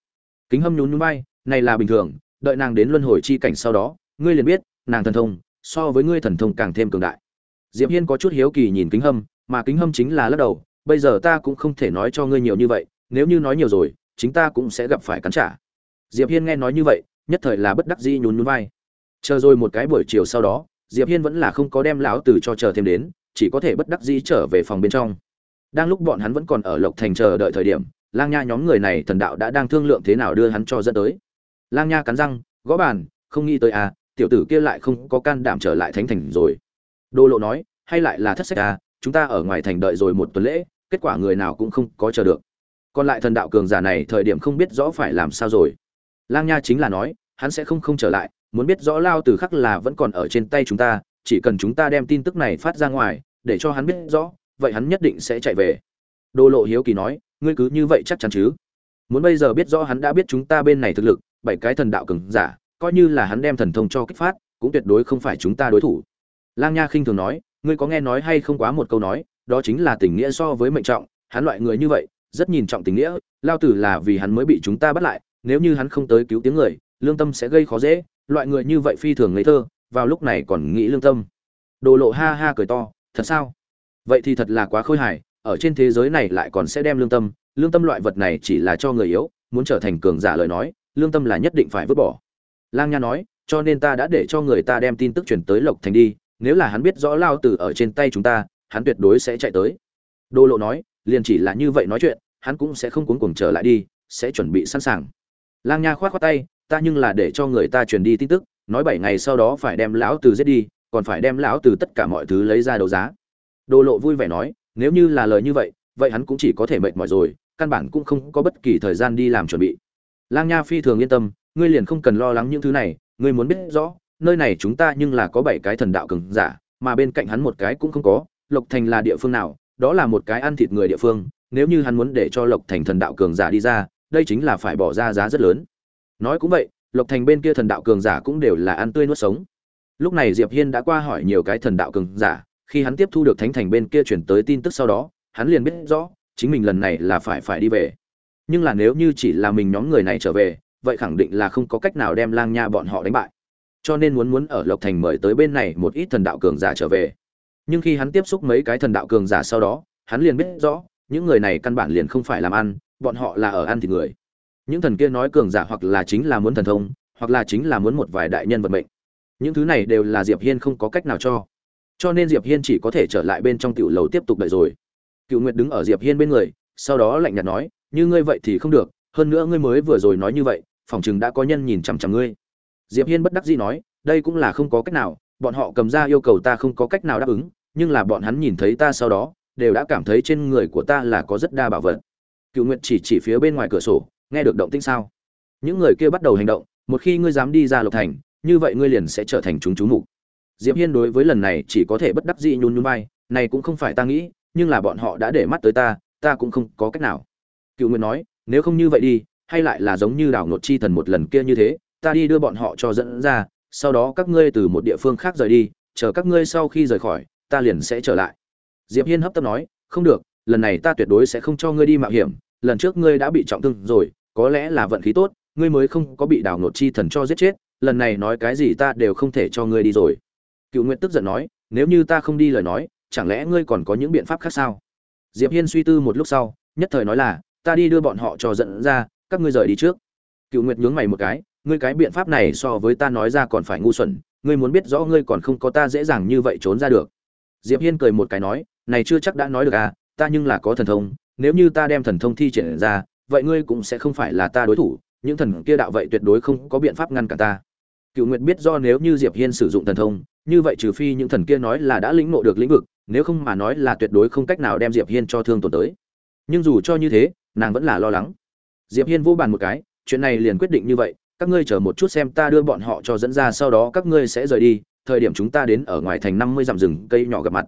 Kính hâm nhún nhún vai, này là bình thường, đợi nàng đến luân hồi chi cảnh sau đó, ngươi liền biết, nàng thần thông, so với ngươi thần thông càng thêm cường đại. Diệp hiên có chút hiếu kỳ nhìn kính hâm, mà kính hâm chính là lắc đầu, bây giờ ta cũng không thể nói cho ngươi nhiều như vậy, nếu như nói nhiều rồi, chính ta cũng sẽ gặp phải cắn trả. Diệp hiên nghe nói như vậy nhất thời là bất đắc dĩ nhún nhún vai. Chờ rồi một cái buổi chiều sau đó, diệp hiên vẫn là không có đem lão tử cho chờ thêm đến, chỉ có thể bất đắc dĩ trở về phòng bên trong. Đang lúc bọn hắn vẫn còn ở lộc thành chờ đợi thời điểm, lang nha nhóm người này thần đạo đã đang thương lượng thế nào đưa hắn cho dẫn tới. Lang nha cắn răng, gõ bàn, không nghĩ tới à tiểu tử kia lại không có can đảm trở lại thánh thành rồi. Đô lộ nói, hay lại là thất sách à chúng ta ở ngoài thành đợi rồi một tuần lễ, kết quả người nào cũng không có chờ được. Còn lại thần đạo cường giả này thời điểm không biết rõ phải làm sao rồi. Lang nha chính là nói hắn sẽ không không trở lại, muốn biết rõ lao từ khắc là vẫn còn ở trên tay chúng ta, chỉ cần chúng ta đem tin tức này phát ra ngoài, để cho hắn biết rõ, vậy hắn nhất định sẽ chạy về. Đô lộ hiếu kỳ nói, ngươi cứ như vậy chắc chắn chứ? Muốn bây giờ biết rõ hắn đã biết chúng ta bên này thực lực, bảy cái thần đạo cường giả, coi như là hắn đem thần thông cho kích phát, cũng tuyệt đối không phải chúng ta đối thủ. Lang nha khinh thường nói, ngươi có nghe nói hay không quá một câu nói, đó chính là tình nghĩa so với mệnh trọng, hắn loại người như vậy, rất nhìn trọng tình nghĩa, lao tử là vì hắn mới bị chúng ta bắt lại, nếu như hắn không tới cứu tiếng người lương tâm sẽ gây khó dễ, loại người như vậy phi thường ngây thơ, vào lúc này còn nghĩ lương tâm. Đồ lộ ha ha cười to, thật sao? Vậy thì thật là quá khôi hài, ở trên thế giới này lại còn sẽ đem lương tâm lương tâm loại vật này chỉ là cho người yếu, muốn trở thành cường giả lời nói, lương tâm là nhất định phải vứt bỏ. Lang nha nói, cho nên ta đã để cho người ta đem tin tức truyền tới lộc thành đi, nếu là hắn biết rõ lao tử ở trên tay chúng ta, hắn tuyệt đối sẽ chạy tới. Đô lộ nói, liền chỉ là như vậy nói chuyện, hắn cũng sẽ không cuống cuồng trở lại đi, sẽ chuẩn bị sẵn sàng. Lang nha khoát khoát tay ta nhưng là để cho người ta truyền đi tin tức, nói bảy ngày sau đó phải đem lão từ giết đi, còn phải đem lão từ tất cả mọi thứ lấy ra đấu giá. Đồ lộ vui vẻ nói, nếu như là lời như vậy vậy hắn cũng chỉ có thể mệt mỏi rồi, căn bản cũng không có bất kỳ thời gian đi làm chuẩn bị. Lang nha phi thường yên tâm, ngươi liền không cần lo lắng những thứ này, ngươi muốn biết rõ, nơi này chúng ta nhưng là có bảy cái thần đạo cường giả, mà bên cạnh hắn một cái cũng không có, lộc thành là địa phương nào, đó là một cái ăn thịt người địa phương, nếu như hắn muốn để cho lộc thành thần đạo cường giả đi ra, đây chính là phải bỏ ra giá rất lớn nói cũng vậy, lộc thành bên kia thần đạo cường giả cũng đều là ăn tươi nuốt sống. Lúc này diệp hiên đã qua hỏi nhiều cái thần đạo cường giả, khi hắn tiếp thu được thánh thành bên kia chuyển tới tin tức sau đó, hắn liền biết rõ, chính mình lần này là phải phải đi về. Nhưng là nếu như chỉ là mình nhóm người này trở về, vậy khẳng định là không có cách nào đem lang nha bọn họ đánh bại. Cho nên muốn muốn ở lộc thành mời tới bên này một ít thần đạo cường giả trở về. Nhưng khi hắn tiếp xúc mấy cái thần đạo cường giả sau đó, hắn liền biết rõ, những người này căn bản liền không phải làm ăn, bọn họ là ở ăn thịt người những thần kia nói cường giả hoặc là chính là muốn thần thông, hoặc là chính là muốn một vài đại nhân vận mệnh. Những thứ này đều là diệp hiên không có cách nào cho. Cho nên diệp hiên chỉ có thể trở lại bên trong tiểu lầu tiếp tục đợi rồi. Cựu nguyệt đứng ở diệp hiên bên người, sau đó lạnh nhạt nói, như ngươi vậy thì không được, hơn nữa ngươi mới vừa rồi nói như vậy, phòng chừng đã có nhân nhìn chằm chằm ngươi. Diệp hiên bất đắc dĩ nói, đây cũng là không có cách nào, bọn họ cầm ra yêu cầu ta không có cách nào đáp ứng, nhưng là bọn hắn nhìn thấy ta sau đó, đều đã cảm thấy trên người của ta là có rất đa bảo vật. Cựu nguyệt chỉ chỉ phía bên ngoài cửa sổ nghe được động tĩnh sao? Những người kia bắt đầu hành động, một khi ngươi dám đi ra lộc thành, như vậy ngươi liền sẽ trở thành chúng chú mục. Diệp hiên đối với lần này chỉ có thể bất đắc dĩ nhún nhún vai, này cũng không phải ta nghĩ, nhưng là bọn họ đã để mắt tới ta ta cũng không có cách nào. Cựu nguyên nói, nếu không như vậy đi, hay lại là giống như đảo nột chi thần một lần kia như thế, ta đi đưa bọn họ cho dẫn ra, sau đó các ngươi từ một địa phương khác rời đi, chờ các ngươi sau khi rời khỏi, ta liền sẽ trở lại. Diệp hiên hấp tấp nói, không được, lần này ta tuyệt đối sẽ không cho ngươi đi mạo hiểm, lần trước ngươi đã bị trọng thương rồi có lẽ là vận khí tốt, ngươi mới không có bị đào nột chi thần cho giết chết, lần này nói cái gì ta đều không thể cho ngươi đi rồi. Cựu nguyện tức giận nói, nếu như ta không đi lời nói, chẳng lẽ ngươi còn có những biện pháp khác sao? Diệp hiên suy tư một lúc sau, nhất thời nói là, ta đi đưa bọn họ cho dẫn ra, các ngươi rời đi trước. Cựu nguyệt nhướng mày một cái, ngươi cái biện pháp này so với ta nói ra còn phải ngu xuẩn, ngươi muốn biết rõ ngươi còn không có ta dễ dàng như vậy trốn ra được. Diệp hiên cười một cái nói, này chưa chắc đã nói được à ta nhưng là có thần thông, nếu như ta đem thần thông thi triển ra vậy ngươi cũng sẽ không phải là ta đối thủ, những thần kia đạo vậy tuyệt đối không có biện pháp ngăn cản ta. Cựu nguyệt biết do nếu như diệp hiên sử dụng thần thông, như vậy trừ phi những thần kia nói là đã lĩnh ngộ được lĩnh vực, nếu không mà nói là tuyệt đối không cách nào đem diệp hiên cho thương tổn tới. Nhưng dù cho như thế, nàng vẫn là lo lắng. Diệp hiên vô bàn một cái, chuyện này liền quyết định như vậy, các ngươi chờ một chút xem ta đưa bọn họ cho dẫn ra sau đó các ngươi sẽ rời đi, thời điểm chúng ta đến ở ngoài thành năm mươi dặm rừng cây nhỏ gặp mặt.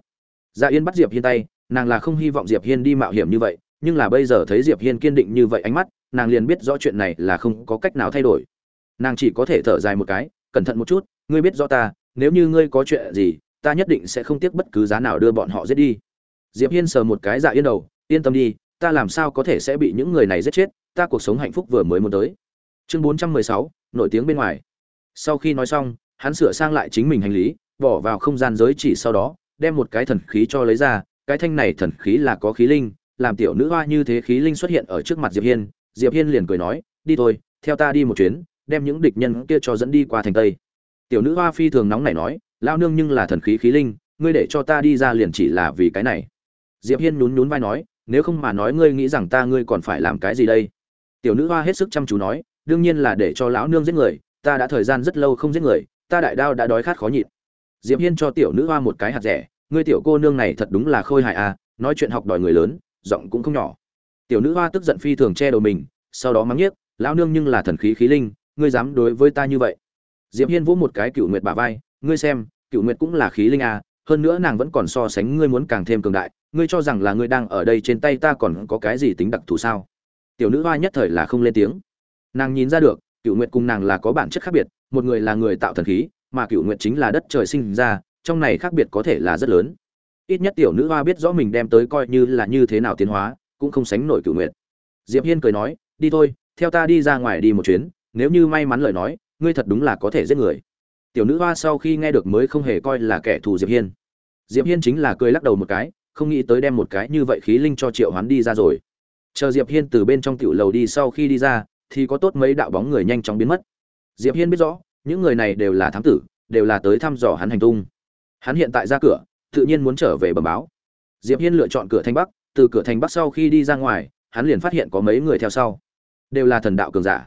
Dạ yên bắt diệp hiên tay, nàng là không hy vọng diệp hiên đi mạo hiểm như vậy nhưng là bây giờ thấy diệp hiên kiên định như vậy ánh mắt nàng liền biết rõ chuyện này là không có cách nào thay đổi. Nàng chỉ có thể thở dài một cái cẩn thận một chút ngươi biết rõ ta nếu như ngươi có chuyện gì ta nhất định sẽ không tiếc bất cứ giá nào đưa bọn họ giết đi. Diệp hiên sờ một cái dạ yên đầu yên tâm đi ta làm sao có thể sẽ bị những người này giết chết ta cuộc sống hạnh phúc vừa mới muốn tới. Chương 416, nổi tiếng bên ngoài. Sau khi nói xong hắn sửa sang lại chính mình hành lý bỏ vào không gian giới chỉ sau đó đem một cái thần khí cho lấy ra cái thanh này thần khí là có khí linh làm tiểu nữ hoa như thế khí linh xuất hiện ở trước mặt diệp hiên diệp hiên liền cười nói, đi thôi, theo ta đi một chuyến, đem những địch nhân kia cho dẫn đi qua thành tây. Tiểu nữ hoa phi thường nóng này nói lao nương nhưng là thần khí khí linh, ngươi để cho ta đi ra liền chỉ là vì cái này. Diệp hiên nhún nhún vai nói, nếu không mà nói ngươi nghĩ rằng ta ngươi còn phải làm cái gì đây? Tiểu nữ hoa hết sức chăm chú nói, đương nhiên là để cho lão nương giết người, ta đã thời gian rất lâu không giết người, ta đại đao đã đói khát khó nhịn. Diệp hiên cho tiểu nữ hoa một cái hạt rẻ, ngươi tiểu cô nương này thật đúng là khôi hài à nói chuyện học đòi người lớn giọng cũng không nhỏ. Tiểu nữ hoa tức giận phi thường che đầu mình, sau đó mắng nhiếc, lão nương nhưng là thần khí khí linh, ngươi dám đối với ta như vậy? Diệp hiên vỗ một cái cựu nguyệt bả vai, ngươi xem cựu nguyệt cũng là khí linh à hơn nữa nàng vẫn còn so sánh ngươi muốn càng thêm cường đại, ngươi cho rằng là ngươi đang ở đây trên tay ta còn có cái gì tính đặc thù sao? Tiểu nữ hoa nhất thời là không lên tiếng. Nàng nhìn ra được cựu nguyệt cùng nàng là có bản chất khác biệt, một người là người tạo thần khí, mà cựu nguyệt chính là đất trời sinh ra, trong này khác biệt có thể là rất lớn ít nhất tiểu nữ hoa biết rõ mình đem tới coi như là như thế nào tiến hóa, cũng không sánh nổi cựu nguyệt. Diệp hiên cười nói, đi thôi, theo ta đi ra ngoài đi một chuyến, nếu như may mắn lời nói, ngươi thật đúng là có thể giết người. Tiểu nữ hoa sau khi nghe được mới không hề coi là kẻ thù diệp hiên. Diệp hiên chính là cười lắc đầu một cái, không nghĩ tới đem một cái như vậy khí linh cho triệu hoán đi ra rồi. Chờ diệp hiên từ bên trong tiểu lầu đi sau khi đi ra, thì có tốt mấy đạo bóng người nhanh chóng biến mất. Diệp hiên biết rõ, những người này đều là thám tử, đều là tới thăm dò hắn hành tung. Hắn hiện tại ra cửa tự nhiên muốn trở về bẩm báo. Diệp hiên lựa chọn cửa thành bắc, từ cửa thành bắc sau khi đi ra ngoài, hắn liền phát hiện có mấy người theo sau. Đều là thần đạo cường giả.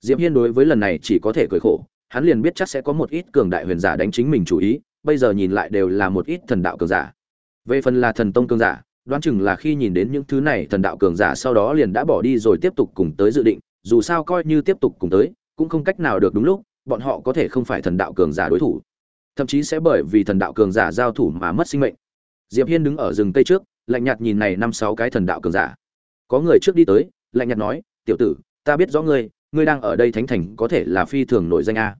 Diệp hiên đối với lần này chỉ có thể cười khổ, hắn liền biết chắc sẽ có một ít cường đại huyền giả đánh chính mình chủ ý, bây giờ nhìn lại đều là một ít thần đạo cường giả. Về phần là thần tông cường giả, đoán chừng là khi nhìn đến những thứ này thần đạo cường giả sau đó liền đã bỏ đi rồi tiếp tục cùng tới dự định, dù sao coi như tiếp tục cùng tới, cũng không cách nào được đúng lúc, bọn họ có thể không phải thần đạo cường giả đối thủ thậm chí sẽ bởi vì thần đạo cường giả giao thủ mà mất sinh mệnh. Diệp hiên đứng ở rừng cây trước, lạnh nhạt nhìn này năm sáu cái thần đạo cường giả. Có người trước đi tới, lạnh nhạt nói, tiểu tử, ta biết rõ ngươi ngươi đang ở đây thánh thành có thể là phi thường nổi danh a.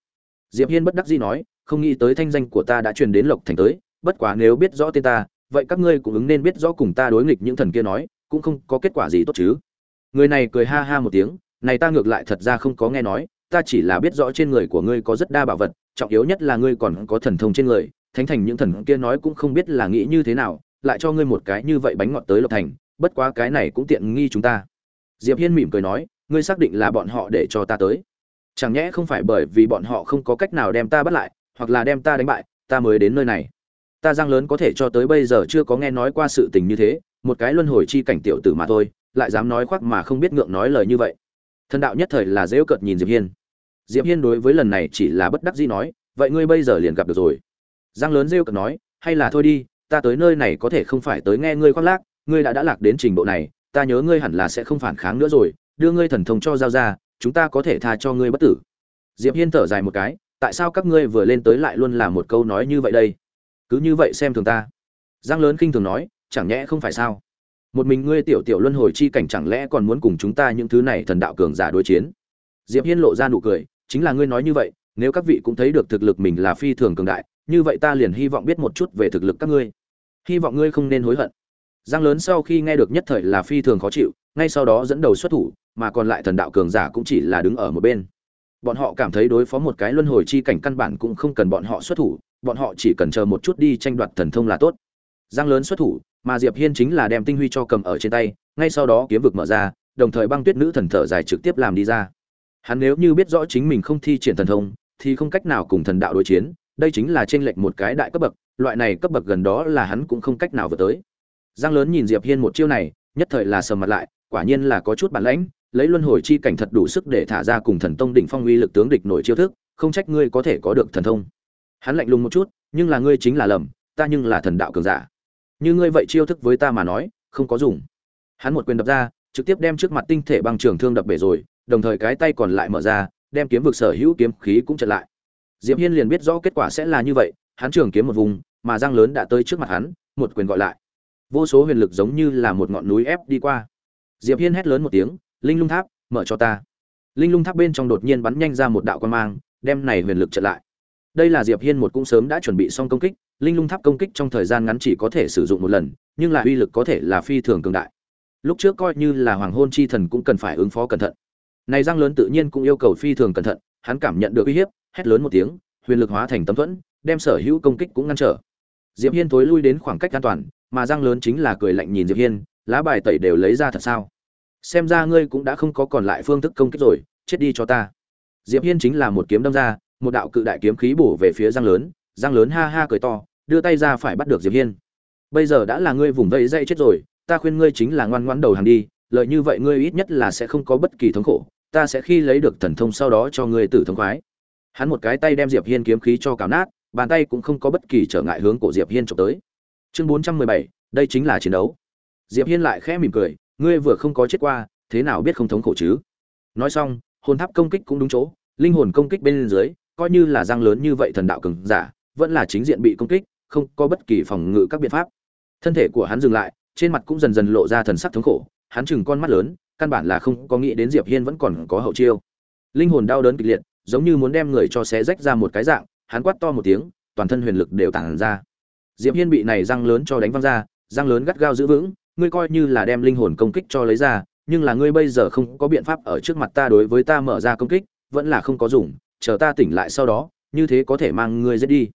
Diệp hiên bất đắc dĩ nói, không nghĩ tới thanh danh của ta đã truyền đến lộc thành tới, bất quá nếu biết rõ tên ta, vậy các ngươi cũng ứng nên biết rõ cùng ta đối nghịch những thần kia nói, cũng không có kết quả gì tốt chứ. Người này cười ha ha một tiếng, này ta ngược lại thật ra không có nghe nói ta chỉ là biết rõ trên người của ngươi có rất đa bảo vật, trọng yếu nhất là ngươi còn có thần thông trên người, thánh thành những thần kia nói cũng không biết là nghĩ như thế nào, lại cho ngươi một cái như vậy bánh ngọt tới lộc thành, bất quá cái này cũng tiện nghi chúng ta. Diệp hiên mỉm cười nói, ngươi xác định là bọn họ để cho ta tới. Chẳng nhẽ không phải bởi vì bọn họ không có cách nào đem ta bắt lại, hoặc là đem ta đánh bại, ta mới đến nơi này. Ta giang lớn có thể cho tới bây giờ chưa có nghe nói qua sự tình như thế, một cái luân hồi chi cảnh tiểu tử mà thôi, lại dám nói khoác mà không biết ngượng nói lời như vậy. Thần đạo nhất thời là dễ cợt nhìn diệp hiên diệp hiên đối với lần này chỉ là bất đắc dĩ nói, vậy ngươi bây giờ liền gặp được rồi. Giang lớn rêu cợt nói, hay là thôi đi, ta tới nơi này có thể không phải tới nghe ngươi khoác lác, ngươi đã đã lạc đến trình độ này, ta nhớ ngươi hẳn là sẽ không phản kháng nữa rồi, đưa ngươi thần thông cho giao ra, chúng ta có thể tha cho ngươi bất tử. Diệp hiên thở dài một cái, tại sao các ngươi vừa lên tới lại luôn là một câu nói như vậy đây? Cứ như vậy xem thường ta. Giang lớn kinh thường nói, chẳng nhẽ không phải sao? Một mình ngươi tiểu tiểu luân hồi chi cảnh chẳng lẽ còn muốn cùng chúng ta những thứ này thần đạo cường giả đối chiến? Diệp hiên lộ ra nụ cười chính là ngươi nói như vậy, nếu các vị cũng thấy được thực lực mình là phi thường cường đại, như vậy ta liền hy vọng biết một chút về thực lực các ngươi. Hy vọng ngươi không nên hối hận. Giang lớn sau khi nghe được nhất thời là phi thường khó chịu, ngay sau đó dẫn đầu xuất thủ, mà còn lại thần đạo cường giả cũng chỉ là đứng ở một bên. Bọn họ cảm thấy đối phó một cái luân hồi chi cảnh căn bản cũng không cần bọn họ xuất thủ, bọn họ chỉ cần chờ một chút đi tranh đoạt thần thông là tốt. Giang lớn xuất thủ, mà diệp hiên chính là đem tinh huy cho cầm ở trên tay, ngay sau đó kiếm vực mở ra, đồng thời băng tuyết nữ thần thở dài trực tiếp làm đi ra hắn nếu như biết rõ chính mình không thi triển thần thông, thì không cách nào cùng thần đạo đối chiến, đây chính là trên lệnh một cái đại cấp bậc, loại này cấp bậc gần đó là hắn cũng không cách nào vượt tới. Giang lớn nhìn diệp hiên một chiêu này, nhất thời là sầm mặt lại, quả nhiên là có chút bản lãnh, lấy luân hồi chi cảnh thật đủ sức để thả ra cùng thần tông đỉnh phong uy lực tướng địch nổi chiêu thức, không trách ngươi có thể có được thần thông. Hắn lạnh lùng một chút, nhưng là ngươi chính là lầm, ta nhưng là thần đạo cường giả. Như ngươi vậy chiêu thức với ta mà nói, không có dùng. Hắn một quyền đập ra, trực tiếp đem trước mặt tinh thể băng trường thương đập bể rồi đồng thời cái tay còn lại mở ra, đem kiếm vực sở hữu kiếm khí cũng chặn lại. Diệp hiên liền biết rõ kết quả sẽ là như vậy, hắn trường kiếm một vùng, mà răng lớn đã tới trước mặt hắn, một quyền gọi lại. Vô số huyền lực giống như là một ngọn núi ép đi qua. Diệp hiên hét lớn một tiếng, linh lung tháp, mở cho ta. Linh lung tháp bên trong đột nhiên bắn nhanh ra một đạo quan mang, đem này huyền lực chặn lại. Đây là diệp hiên một cũng sớm đã chuẩn bị xong công kích, linh lung tháp công kích trong thời gian ngắn chỉ có thể sử dụng một lần, nhưng là uy lực có thể là phi thường cường đại. Lúc trước coi như là hoàng hôn chi thần cũng cần phải ứng phó cẩn thận này răng lớn tự nhiên cũng yêu cầu phi thường cẩn thận, hắn cảm nhận được uy hiếp, hét lớn một tiếng, huyền lực hóa thành tấm thuẫn, đem sở hữu công kích cũng ngăn trở. Diệp hiên tối lui đến khoảng cách an toàn, mà răng lớn chính là cười lạnh nhìn diệp hiên, lá bài tẩy đều lấy ra thật sao? Xem ra ngươi cũng đã không có còn lại phương thức công kích rồi, chết đi cho ta. Diệp hiên chính là một kiếm đâm ra, một đạo cự đại kiếm khí bổ về phía răng lớn răng lớn ha ha cười to, đưa tay ra phải bắt được diệp hiên. Bây giờ đã là ngươi vùng vẫy dây chết rồi, ta khuyên ngươi chính là ngoan ngoãn đầu hàng đi, lợi như vậy ngươi ít nhất là sẽ không có bất kỳ thống khổ ta sẽ khi lấy được thần thông sau đó cho ngươi tử thông khoái. Hắn một cái tay đem diệp hiên kiếm khí cho cào nát bàn tay cũng không có bất kỳ trở ngại hướng cổ diệp hiên trộm tới. Chương 417, đây chính là chiến đấu. Diệp hiên lại khẽ mỉm cười ngươi vừa không có chết qua thế nào biết không thống khổ chứ? Nói xong hồn tháp công kích cũng đúng chỗ linh hồn công kích bên dưới coi như là răng lớn như vậy thần đạo cường giả vẫn là chính diện bị công kích không có bất kỳ phòng ngự các biện pháp. Thân thể của hắn dừng lại trên mặt cũng dần dần lộ ra thần sắc thống khổ hắn chừng con mắt lớn căn bản là không có nghĩ đến diệp hiên vẫn còn có hậu chiêu. Linh hồn đau đớn kịch liệt, giống như muốn đem người cho xé rách ra một cái dạng, hắn quát to một tiếng, toàn thân huyền lực đều tản ra. Diệp hiên bị này răng lớn cho đánh văng ra, răng lớn gắt gao giữ vững, ngươi coi như là đem linh hồn công kích cho lấy ra, nhưng là ngươi bây giờ không có biện pháp ở trước mặt ta đối với ta mở ra công kích, vẫn là không có dùng, chờ ta tỉnh lại sau đó, như thế có thể mang ngươi giết đi.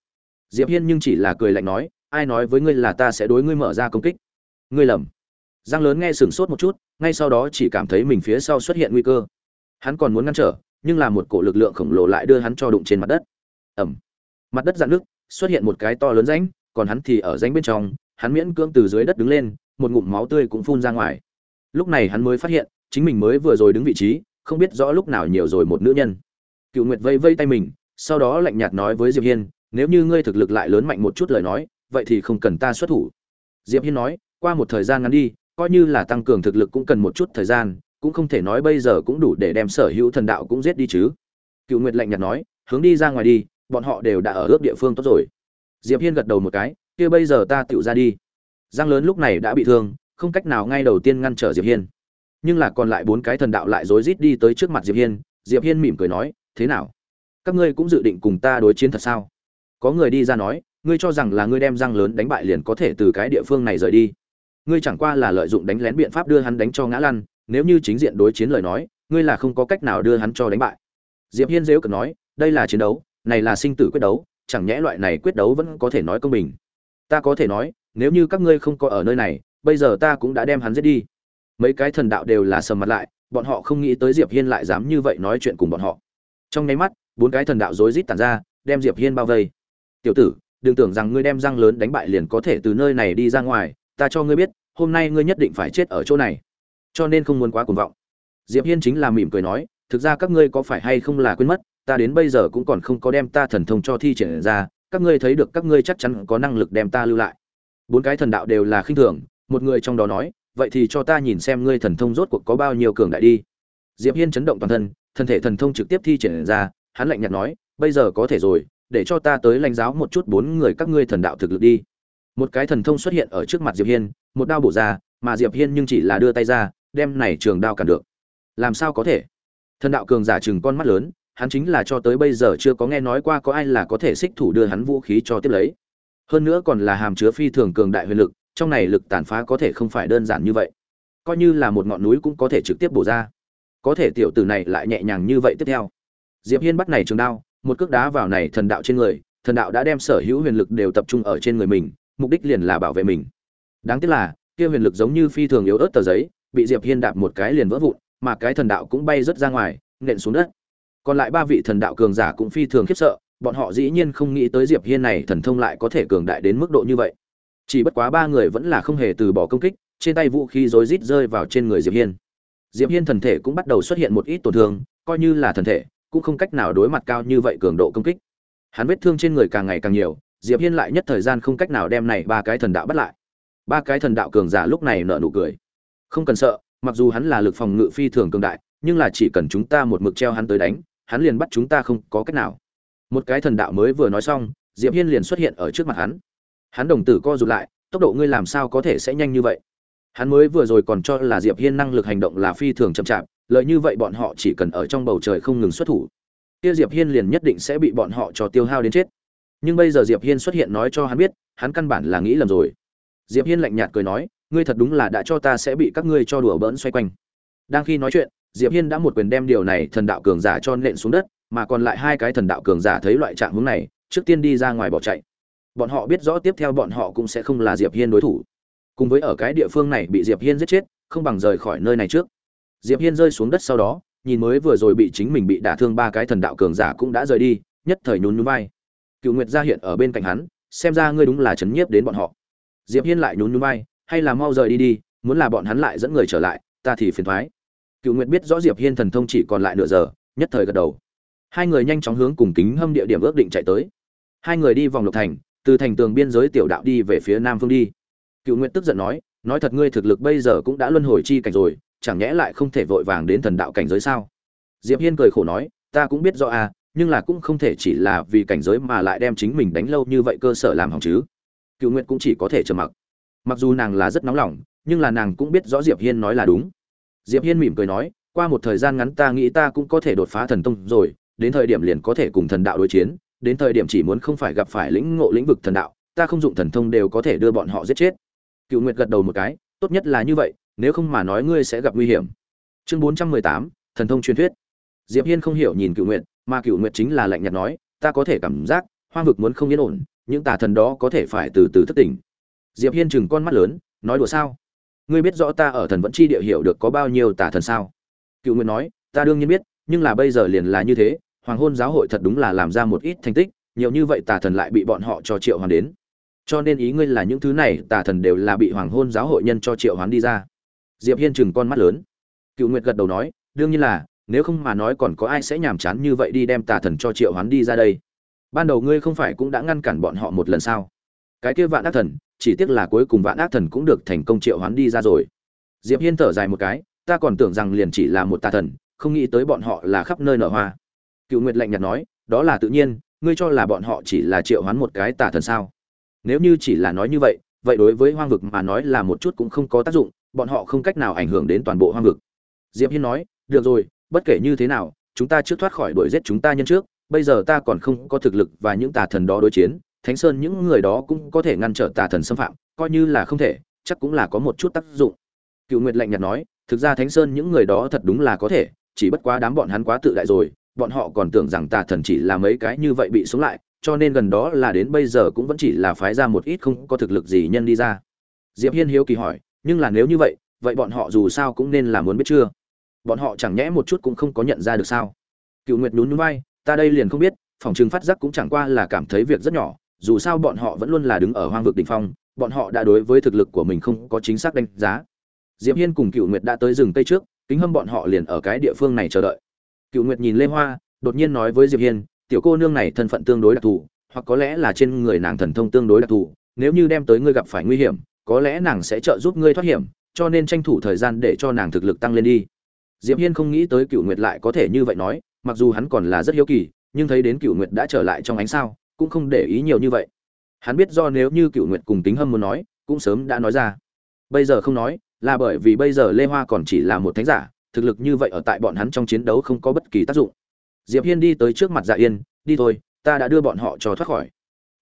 Diệp hiên nhưng chỉ là cười lạnh nói, ai nói với ngươi là ta sẽ đối ngươi mở ra công kích? Ngươi lầm giang lớn nghe sửng sốt một chút, ngay sau đó chỉ cảm thấy mình phía sau xuất hiện nguy cơ. Hắn còn muốn ngăn trở, nhưng là một cổ lực lượng khổng lồ lại đưa hắn cho đụng trên mặt đất. Ẩm mặt đất dạn nước xuất hiện một cái to lớn rãnh, còn hắn thì ở rãnh bên trong, hắn miễn cưỡng từ dưới đất đứng lên, một ngụm máu tươi cũng phun ra ngoài. Lúc này hắn mới phát hiện, chính mình mới vừa rồi đứng vị trí, không biết rõ lúc nào nhiều rồi một nữ nhân. Cựu nguyệt vây vây tay mình, sau đó lạnh nhạt nói với diệp hiên, nếu như ngươi thực lực lại lớn mạnh một chút lời nói, vậy thì không cần ta xuất thủ. Diệp hiên nói, qua một thời gian ngắn đi coi như là tăng cường thực lực cũng cần một chút thời gian, cũng không thể nói bây giờ cũng đủ để đem sở hữu thần đạo cũng giết đi chứ. Cựu nguyệt lạnh nhạt nói, hướng đi ra ngoài đi, bọn họ đều đã ở ước địa phương tốt rồi. Diệp hiên gật đầu một cái, kia bây giờ ta tựu ra đi. Giang lớn lúc này đã bị thương, không cách nào ngay đầu tiên ngăn trở diệp hiên. Nhưng là còn lại bốn cái thần đạo lại rối rít đi tới trước mặt diệp hiên diệp hiên mỉm cười nói, thế nào? Các ngươi cũng dự định cùng ta đối chiến thật sao? Có người đi ra nói, ngươi cho rằng là ngươi đem răng lớn đánh bại liền có thể từ cái địa phương này rời đi? Ngươi chẳng qua là lợi dụng đánh lén biện pháp đưa hắn đánh cho ngã lăn, nếu như chính diện đối chiến lời nói, ngươi là không có cách nào đưa hắn cho đánh bại. Diệp hiên dễu cực nói, đây là chiến đấu, này là sinh tử quyết đấu, chẳng nhẽ loại này quyết đấu vẫn có thể nói công bình? Ta có thể nói, nếu như các ngươi không có ở nơi này, bây giờ ta cũng đã đem hắn giết đi. Mấy cái thần đạo đều là sầm mặt lại, bọn họ không nghĩ tới diệp hiên lại dám như vậy nói chuyện cùng bọn họ. Trong nháy mắt, bốn cái thần đạo rối rít tàn ra, đem diệp hiên bao vây. Tiểu tử, đừng tưởng rằng ngươi đem răng lớn đánh bại liền có thể từ nơi này đi ra ngoài ta cho ngươi biết, hôm nay ngươi nhất định phải chết ở chỗ này. Cho nên không muốn quá cuồng vọng. Diệp hiên chính là mỉm cười nói, thực ra các ngươi có phải hay không là quên mất, ta đến bây giờ cũng còn không có đem ta thần thông cho thi triển ra, các ngươi thấy được các ngươi chắc chắn có năng lực đem ta lưu lại. Bốn cái thần đạo đều là khinh thường, một người trong đó nói, vậy thì cho ta nhìn xem ngươi thần thông rốt cuộc có bao nhiêu cường đại đi. Diệp hiên chấn động toàn thân thân thể thần thông trực tiếp thi triển ra, hắn lạnh nhạt nói, bây giờ có thể rồi, để cho ta tới lãnh giáo một chút bốn người các ngươi thần đạo thực lực đi một cái thần thông xuất hiện ở trước mặt diệp hiên, một đao bổ ra, mà diệp hiên nhưng chỉ là đưa tay ra, đem này trường đao cản được. Làm sao có thể? Thần đạo cường giả chừng con mắt lớn, hắn chính là cho tới bây giờ chưa có nghe nói qua có ai là có thể xích thủ đưa hắn vũ khí cho tiếp lấy. Hơn nữa còn là hàm chứa phi thường cường đại huyền lực, trong này lực tàn phá có thể không phải đơn giản như vậy. Coi như là một ngọn núi cũng có thể trực tiếp bổ ra. Có thể tiểu tử này lại nhẹ nhàng như vậy tiếp theo. Diệp hiên bắt này trường đao, một cước đá vào này thần đạo trên người, thần đạo đã đem sở hữu huyền lực đều tập trung ở trên người mình mục đích liền là bảo vệ mình. Đáng tiếc là, kia huyền lực giống như phi thường yếu ớt tờ giấy, bị diệp hiên đạp một cái liền vỡ vụn, mà cái thần đạo cũng bay rất ra ngoài, nện xuống đất. Còn lại ba vị thần đạo cường giả cũng phi thường khiếp sợ, bọn họ dĩ nhiên không nghĩ tới diệp hiên này thần thông lại có thể cường đại đến mức độ như vậy. Chỉ bất quá ba người vẫn là không hề từ bỏ công kích, trên tay vũ khí rối rít rơi vào trên người diệp hiên. Diệp hiên thần thể cũng bắt đầu xuất hiện một ít tổn thương, coi như là thần thể, cũng không cách nào đối mặt cao như vậy cường độ công kích. Hắn vết thương trên người càng ngày càng nhiều diệp hiên lại nhất thời gian không cách nào đem này ba cái thần đạo bắt lại. Ba cái thần đạo cường giả lúc này nở nụ cười. Không cần sợ, mặc dù hắn là lực phòng ngự phi thường cường đại, nhưng là chỉ cần chúng ta một mực treo hắn tới đánh, hắn liền bắt chúng ta không có cách nào. Một cái thần đạo mới vừa nói xong, diệp hiên liền xuất hiện ở trước mặt hắn. Hắn đồng tử co rụt lại, tốc độ ngươi làm sao có thể sẽ nhanh như vậy? Hắn mới vừa rồi còn cho là diệp hiên năng lực hành động là phi thường chậm chạp, lợi như vậy bọn họ chỉ cần ở trong bầu trời không ngừng xuất thủ, kia diệp hiên liền nhất định sẽ bị bọn họ cho tiêu hao đến chết nhưng bây giờ diệp hiên xuất hiện nói cho hắn biết, hắn căn bản là nghĩ lầm rồi. Diệp hiên lạnh nhạt cười nói, ngươi thật đúng là đã cho ta sẽ bị các ngươi cho đùa bỡn xoay quanh. Đang khi nói chuyện, diệp hiên đã một quyền đem điều này thần đạo cường giả cho nện xuống đất, mà còn lại hai cái thần đạo cường giả thấy loại trạng hướng này, trước tiên đi ra ngoài bỏ chạy. Bọn họ biết rõ tiếp theo bọn họ cũng sẽ không là diệp hiên đối thủ. Cùng với ở cái địa phương này bị diệp hiên giết chết, không bằng rời khỏi nơi này trước. Diệp hiên rơi xuống đất sau đó, nhìn mới vừa rồi bị chính mình bị đả thương ba cái thần đạo cường giả cũng đã rời đi, nhất thời nhún nhún vai cựu nguyệt ra hiện ở bên cạnh hắn, xem ra ngươi đúng là chấn nhiếp đến bọn họ. Diệp hiên lại nhún nhún vai, hay là mau rời đi đi, muốn là bọn hắn lại dẫn người trở lại, ta thì phiền thoái. Cựu nguyệt biết rõ diệp hiên thần thông chỉ còn lại nửa giờ, nhất thời gật đầu. Hai người nhanh chóng hướng cùng kính hâm địa điểm ước định chạy tới. Hai người đi vòng lục thành, từ thành tường biên giới tiểu đạo đi về phía nam phương đi. Cựu nguyệt tức giận nói nói thật ngươi thực lực bây giờ cũng đã luân hồi chi cảnh rồi, chẳng nhẽ lại không thể vội vàng đến thần đạo cảnh giới sao? Diệp hiên cười khổ nói, ta cũng biết rõ à nhưng là cũng không thể chỉ là vì cảnh giới mà lại đem chính mình đánh lâu như vậy cơ sở làm hỏng chứ. Cựu nguyệt cũng chỉ có thể trầm mặc. Mặc dù nàng là rất nóng lòng, nhưng là nàng cũng biết rõ diệp hiên nói là đúng. Diệp hiên mỉm cười nói, qua một thời gian ngắn ta nghĩ ta cũng có thể đột phá thần tông rồi, đến thời điểm liền có thể cùng thần đạo đối chiến, đến thời điểm chỉ muốn không phải gặp phải lĩnh ngộ lĩnh vực thần đạo, ta không dụng thần thông đều có thể đưa bọn họ giết chết. Cựu nguyệt gật đầu một cái, tốt nhất là như vậy, nếu không mà nói ngươi sẽ gặp nguy hiểm. Chương bốn trăm mười tám, thần thông truyền thuyết. Diệp hiên không hiểu nhìn cựu nguyệt mà cựu nguyệt chính là lạnh nhạt nói, ta có thể cảm giác, hoang vực muốn không yên ổn, những tà thần đó có thể phải từ từ thất tỉnh. Diệp hiên chừng con mắt lớn, nói đùa sao? Ngươi biết rõ ta ở thần vẫn chi địa hiểu được có bao nhiêu tà thần sao? Cựu nguyệt nói, ta đương nhiên biết, nhưng là bây giờ liền là như thế, hoàng hôn giáo hội thật đúng là làm ra một ít thành tích, nhiều như vậy tà thần lại bị bọn họ cho triệu hoàng đến. Cho nên ý ngươi là những thứ này tà thần đều là bị hoàng hôn giáo hội nhân cho triệu hoán đi ra. Diệp hiên chừng con mắt lớn. Cựu nguyệt gật đầu nói, đương nhiên là nếu không mà nói còn có ai sẽ nhàm chán như vậy đi đem tà thần cho triệu hoán đi ra đây? Ban đầu ngươi không phải cũng đã ngăn cản bọn họ một lần sao? Cái kia vạn ác thần, chỉ tiếc là cuối cùng vạn ác thần cũng được thành công triệu hoán đi ra rồi. Diệp hiên thở dài một cái, ta còn tưởng rằng liền chỉ là một tà thần, không nghĩ tới bọn họ là khắp nơi nở hoa. Cựu nguyệt lạnh nhạt nói, đó là tự nhiên, ngươi cho là bọn họ chỉ là triệu hoán một cái tà thần sao? Nếu như chỉ là nói như vậy vậy đối với hoang vực mà nói là một chút cũng không có tác dụng, bọn họ không cách nào ảnh hưởng đến toàn bộ hoang vực. Diệp hiên nói, được rồi bất kể như thế nào, chúng ta trước thoát khỏi đuổi giết chúng ta nhân trước, bây giờ ta còn không có thực lực và những tà thần đó đối chiến, thánh sơn những người đó cũng có thể ngăn trở tà thần xâm phạm, coi như là không thể, chắc cũng là có một chút tác dụng. Cựu nguyệt lạnh nhạt nói, thực ra thánh sơn những người đó thật đúng là có thể, chỉ bất quá đám bọn hắn quá tự đại rồi, bọn họ còn tưởng rằng tà thần chỉ là mấy cái như vậy bị sống lại, cho nên gần đó là đến bây giờ cũng vẫn chỉ là phái ra một ít không có thực lực gì nhân đi ra. Diệp hiên hiếu kỳ hỏi, nhưng là nếu như vậy vậy bọn họ dù sao cũng nên là muốn biết chưa? Bọn họ chẳng nhẽ một chút cũng không có nhận ra được sao? Cựu nguyệt nhún nhún vai, ta đây liền không biết, phòng trường phát giác cũng chẳng qua là cảm thấy việc rất nhỏ, dù sao bọn họ vẫn luôn là đứng ở hoang vực đỉnh phong, bọn họ đã đối với thực lực của mình không có chính xác đánh giá. Diệp hiên cùng cựu nguyệt đã tới rừng tây trước, kính hâm bọn họ liền ở cái địa phương này chờ đợi. Cựu nguyệt nhìn lê hoa, đột nhiên nói với diệp hiên, tiểu cô nương này thân phận tương đối đặc thù, hoặc có lẽ là trên người nàng thần thông tương đối đặc thù, nếu như đem tới ngươi gặp phải nguy hiểm, có lẽ nàng sẽ trợ giúp ngươi thoát hiểm, cho nên tranh thủ thời gian để cho nàng thực lực tăng lên đi diệp hiên không nghĩ tới cựu nguyệt lại có thể như vậy nói, mặc dù hắn còn là rất hiếu kỳ, nhưng thấy đến cựu nguyệt đã trở lại trong ánh sao, cũng không để ý nhiều như vậy. Hắn biết do nếu như cựu nguyệt cùng tính hâm muốn nói, cũng sớm đã nói ra. Bây giờ không nói, là bởi vì bây giờ lê hoa còn chỉ là một thánh giả, thực lực như vậy ở tại bọn hắn trong chiến đấu không có bất kỳ tác dụng. Diệp hiên đi tới trước mặt dạ yên, đi thôi, ta đã đưa bọn họ cho thoát khỏi.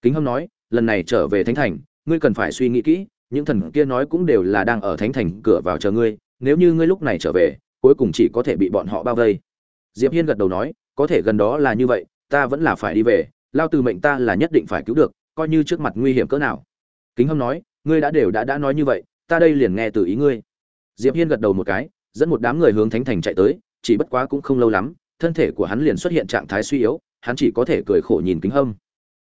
Kính hâm nói, lần này trở về thánh thành, ngươi cần phải suy nghĩ kỹ, những thần kia nói cũng đều là đang ở thánh thành cửa vào chờ ngươi, nếu như ngươi lúc này trở về cuối cùng chỉ có thể bị bọn họ bao vây. Diệp hiên gật đầu nói, có thể gần đó là như vậy, ta vẫn là phải đi về, lao từ mệnh ta là nhất định phải cứu được, coi như trước mặt nguy hiểm cỡ nào. Kính hâm nói, ngươi đã đều đã đã nói như vậy, ta đây liền nghe từ ý ngươi. Diệp hiên gật đầu một cái, dẫn một đám người hướng thánh thành chạy tới, chỉ bất quá cũng không lâu lắm, thân thể của hắn liền xuất hiện trạng thái suy yếu, hắn chỉ có thể cười khổ nhìn kính hâm.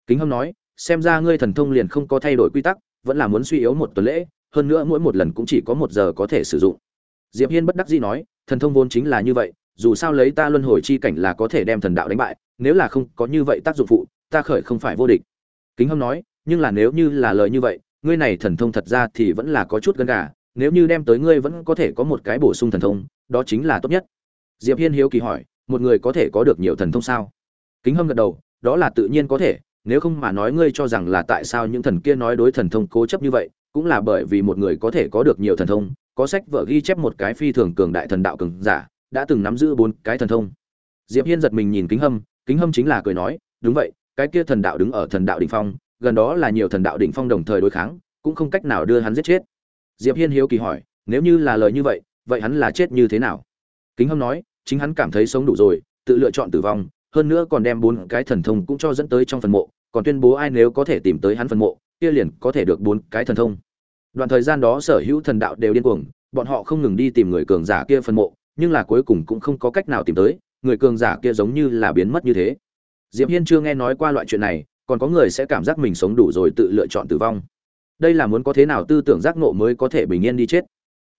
Kính hâm nói, xem ra ngươi thần thông liền không có thay đổi quy tắc, vẫn là muốn suy yếu một tuần lễ, hơn nữa mỗi một lần cũng chỉ có một giờ có thể sử dụng diệp hiên bất đắc dĩ nói, thần thông vốn chính là như vậy, dù sao lấy ta luân hồi chi cảnh là có thể đem thần đạo đánh bại, nếu là không có như vậy tác dụng phụ, ta khởi không phải vô địch. Kính hâm nói, nhưng là nếu như là lời như vậy, ngươi này thần thông thật ra thì vẫn là có chút gân gà, nếu như đem tới ngươi vẫn có thể có một cái bổ sung thần thông, đó chính là tốt nhất. Diệp hiên hiếu kỳ hỏi, một người có thể có được nhiều thần thông sao? Kính hâm gật đầu, đó là tự nhiên có thể, nếu không mà nói ngươi cho rằng là tại sao những thần kia nói đối thần thông cố chấp như vậy, cũng là bởi vì một người có thể có được nhiều thần thông có sách vợ ghi chép một cái phi thường cường đại thần đạo cường giả, đã từng nắm giữ bốn cái thần thông. Diệp hiên giật mình nhìn kính hâm kính hâm chính là cười nói, đúng vậy, cái kia thần đạo đứng ở thần đạo đỉnh phong, gần đó là nhiều thần đạo đỉnh phong đồng thời đối kháng, cũng không cách nào đưa hắn giết chết. Diệp hiên hiếu kỳ hỏi, nếu như là lời như vậy vậy hắn là chết như thế nào? Kính hâm nói, chính hắn cảm thấy sống đủ rồi, tự lựa chọn tử vong, hơn nữa còn đem bốn cái thần thông cũng cho dẫn tới trong phần mộ, còn tuyên bố ai nếu có thể tìm tới hắn phần mộ, kia liền có thể được bốn cái thần thông đoạn thời gian đó sở hữu thần đạo đều điên cuồng, bọn họ không ngừng đi tìm người cường giả kia phần mộ, nhưng là cuối cùng cũng không có cách nào tìm tới, người cường giả kia giống như là biến mất như thế. Diệp hiên chưa nghe nói qua loại chuyện này, còn có người sẽ cảm giác mình sống đủ rồi tự lựa chọn tử vong. Đây là muốn có thế nào tư tưởng giác ngộ mới có thể bình yên đi chết?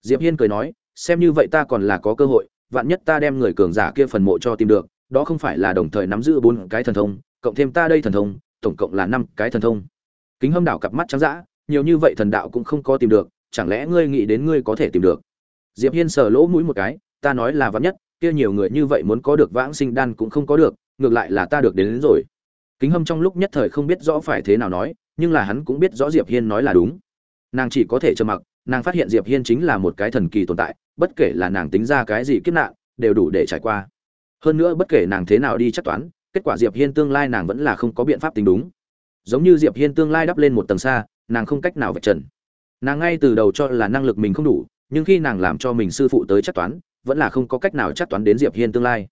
Diệp hiên cười nói, xem như vậy ta còn là có cơ hội, vạn nhất ta đem người cường giả kia phần mộ cho tìm được, đó không phải là đồng thời nắm giữ bốn cái thần thông, cộng thêm ta đây thần thông, tổng cộng là năm cái thần thông. Kính hâm đảo cặp mắt trắng dã nhiều như vậy thần đạo cũng không có tìm được chẳng lẽ ngươi nghĩ đến ngươi có thể tìm được? Diệp hiên sờ lỗ mũi một cái ta nói là vất nhất kia nhiều người như vậy muốn có được vãng sinh đan cũng không có được ngược lại là ta được đến, đến rồi. Kính hâm trong lúc nhất thời không biết rõ phải thế nào nói nhưng là hắn cũng biết rõ diệp hiên nói là đúng. Nàng chỉ có thể trầm mặc nàng phát hiện diệp hiên chính là một cái thần kỳ tồn tại bất kể là nàng tính ra cái gì kiếp nạn đều đủ để trải qua. Hơn nữa bất kể nàng thế nào đi chắc toán kết quả diệp hiên tương lai nàng vẫn là không có biện pháp tính đúng. Giống như diệp hiên tương lai đắp lên một tầng xa nàng không cách nào vạch trần. Nàng ngay từ đầu cho là năng lực mình không đủ, nhưng khi nàng làm cho mình sư phụ tới chắc toán, vẫn là không có cách nào chắc toán đến diệp hiên tương lai.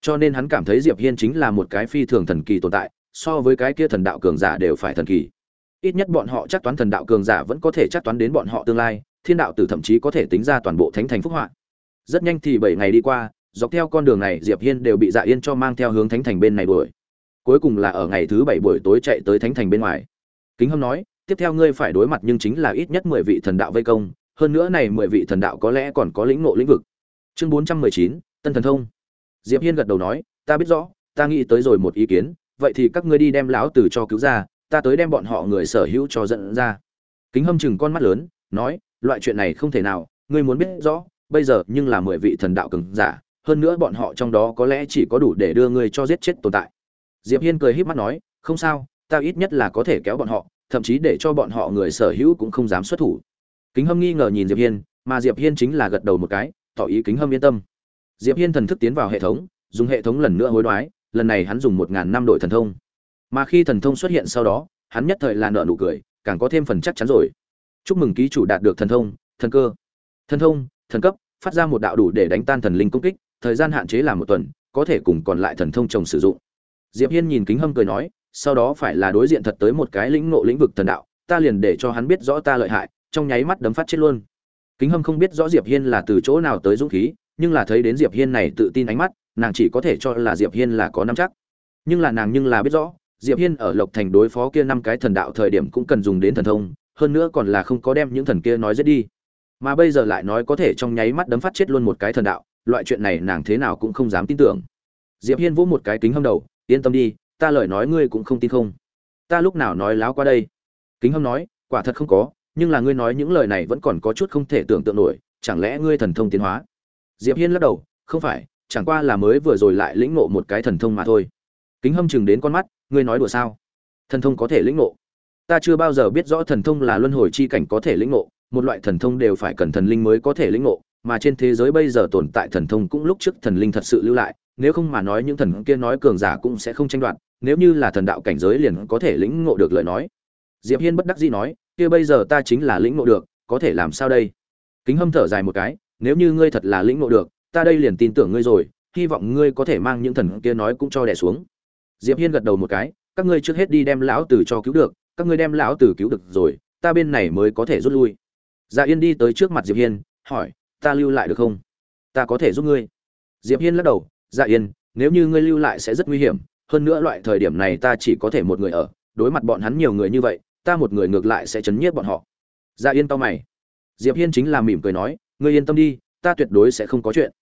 Cho nên hắn cảm thấy diệp hiên chính là một cái phi thường thần kỳ tồn tại, so với cái kia thần đạo cường giả đều phải thần kỳ. Ít nhất bọn họ chắc toán thần đạo cường giả vẫn có thể chắc toán đến bọn họ tương lai, thiên đạo tử thậm chí có thể tính ra toàn bộ thánh thành phúc họa. Rất nhanh thì bảy ngày đi qua, dọc theo con đường này diệp hiên đều bị dạ yên cho mang theo hướng thánh thành bên này đuổi. Cuối cùng là ở ngày thứ bảy buổi tối chạy tới thánh thành bên ngoài. Kính hâm nói tiếp theo ngươi phải đối mặt nhưng chính là ít nhất mười vị thần đạo vây công, hơn nữa này mười vị thần đạo có lẽ còn có lĩnh ngộ lĩnh vực. Chương bốn trăm mười chín, tân thần thông. Diệp hiên gật đầu nói, ta biết rõ, ta nghĩ tới rồi một ý kiến, vậy thì các ngươi đi đem lão tử cho cứu ra, ta tới đem bọn họ người sở hữu cho dẫn ra. Kính hâm chừng con mắt lớn, nói, loại chuyện này không thể nào, ngươi muốn biết rõ, bây giờ nhưng là mười vị thần đạo cường giả, hơn nữa bọn họ trong đó có lẽ chỉ có đủ để đưa ngươi cho giết chết tồn tại. Diệp hiên cười híp mắt nói, không sao, ta ít nhất là có thể kéo bọn họ thậm chí để cho bọn họ người sở hữu cũng không dám xuất thủ. Kính hâm nghi ngờ nhìn diệp hiên, mà diệp hiên chính là gật đầu một cái, tỏ ý kính hâm yên tâm. Diệp hiên thần thức tiến vào hệ thống, dùng hệ thống lần nữa hối đoái, lần này hắn dùng một ngàn năm đội thần thông. Mà khi thần thông xuất hiện sau đó, hắn nhất thời là nợ nụ cười, càng có thêm phần chắc chắn rồi. Chúc mừng ký chủ đạt được thần thông, thần cơ. Thần thông, thần cấp, phát ra một đạo đủ để đánh tan thần linh công kích, thời gian hạn chế là một tuần, có thể cùng còn lại thần thông chồng sử dụng. Diệp hiên nhìn kính hâm cười nói sau đó phải là đối diện thật tới một cái lĩnh ngộ lĩnh vực thần đạo, ta liền để cho hắn biết rõ ta lợi hại, trong nháy mắt đấm phát chết luôn. Kính hâm không biết rõ diệp hiên là từ chỗ nào tới dũng khí, nhưng là thấy đến diệp hiên này tự tin ánh mắt, nàng chỉ có thể cho là diệp hiên là có nắm chắc. Nhưng là nàng nhưng là biết rõ, diệp hiên ở lộc thành đối phó kia năm cái thần đạo thời điểm cũng cần dùng đến thần thông, hơn nữa còn là không có đem những thần kia nói giết đi. Mà bây giờ lại nói có thể trong nháy mắt đấm phát chết luôn một cái thần đạo, loại chuyện này nàng thế nào cũng không dám tin tưởng. Diệp hiên vỗ một cái kính hâm đầu, yên tâm đi ta lời nói ngươi cũng không tin không? Ta lúc nào nói láo qua đây? Kính hâm nói, quả thật không có, nhưng là ngươi nói những lời này vẫn còn có chút không thể tưởng tượng nổi, chẳng lẽ ngươi thần thông tiến hóa? Diệp hiên lắc đầu, không phải, chẳng qua là mới vừa rồi lại lĩnh ngộ một cái thần thông mà thôi. Kính hâm chừng đến con mắt, ngươi nói đùa sao? Thần thông có thể lĩnh ngộ? Ta chưa bao giờ biết rõ thần thông là luân hồi chi cảnh có thể lĩnh ngộ, một loại thần thông đều phải cần thần linh mới có thể lĩnh ngộ, mà trên thế giới bây giờ tồn tại thần thông cũng lúc trước thần linh thật sự lưu lại, nếu không mà nói những thần kia nói cường giả cũng sẽ không tranh đoạt nếu như là thần đạo cảnh giới liền có thể lĩnh ngộ được lời nói. Diệp hiên bất đắc dĩ nói, kia bây giờ ta chính là lĩnh ngộ được, có thể làm sao đây? Kính hâm thở dài một cái, nếu như ngươi thật là lĩnh ngộ được, ta đây liền tin tưởng ngươi rồi, hy vọng ngươi có thể mang những thần kia nói cũng cho đè xuống. Diệp hiên gật đầu một cái, các ngươi trước hết đi đem lão tử cho cứu được, các ngươi đem lão tử cứu được rồi, ta bên này mới có thể rút lui. Dạ yên đi tới trước mặt diệp hiên, hỏi, ta lưu lại được không? Ta có thể giúp ngươi. Diệp hiên lắc đầu dạ yên, nếu như ngươi lưu lại sẽ rất nguy hiểm hơn nữa loại thời điểm này ta chỉ có thể một người ở, đối mặt bọn hắn nhiều người như vậy, ta một người ngược lại sẽ chấn nhiếp bọn họ. Dạ yên tao mày. Diệp hiên chính là mỉm cười nói, ngươi yên tâm đi, ta tuyệt đối sẽ không có chuyện.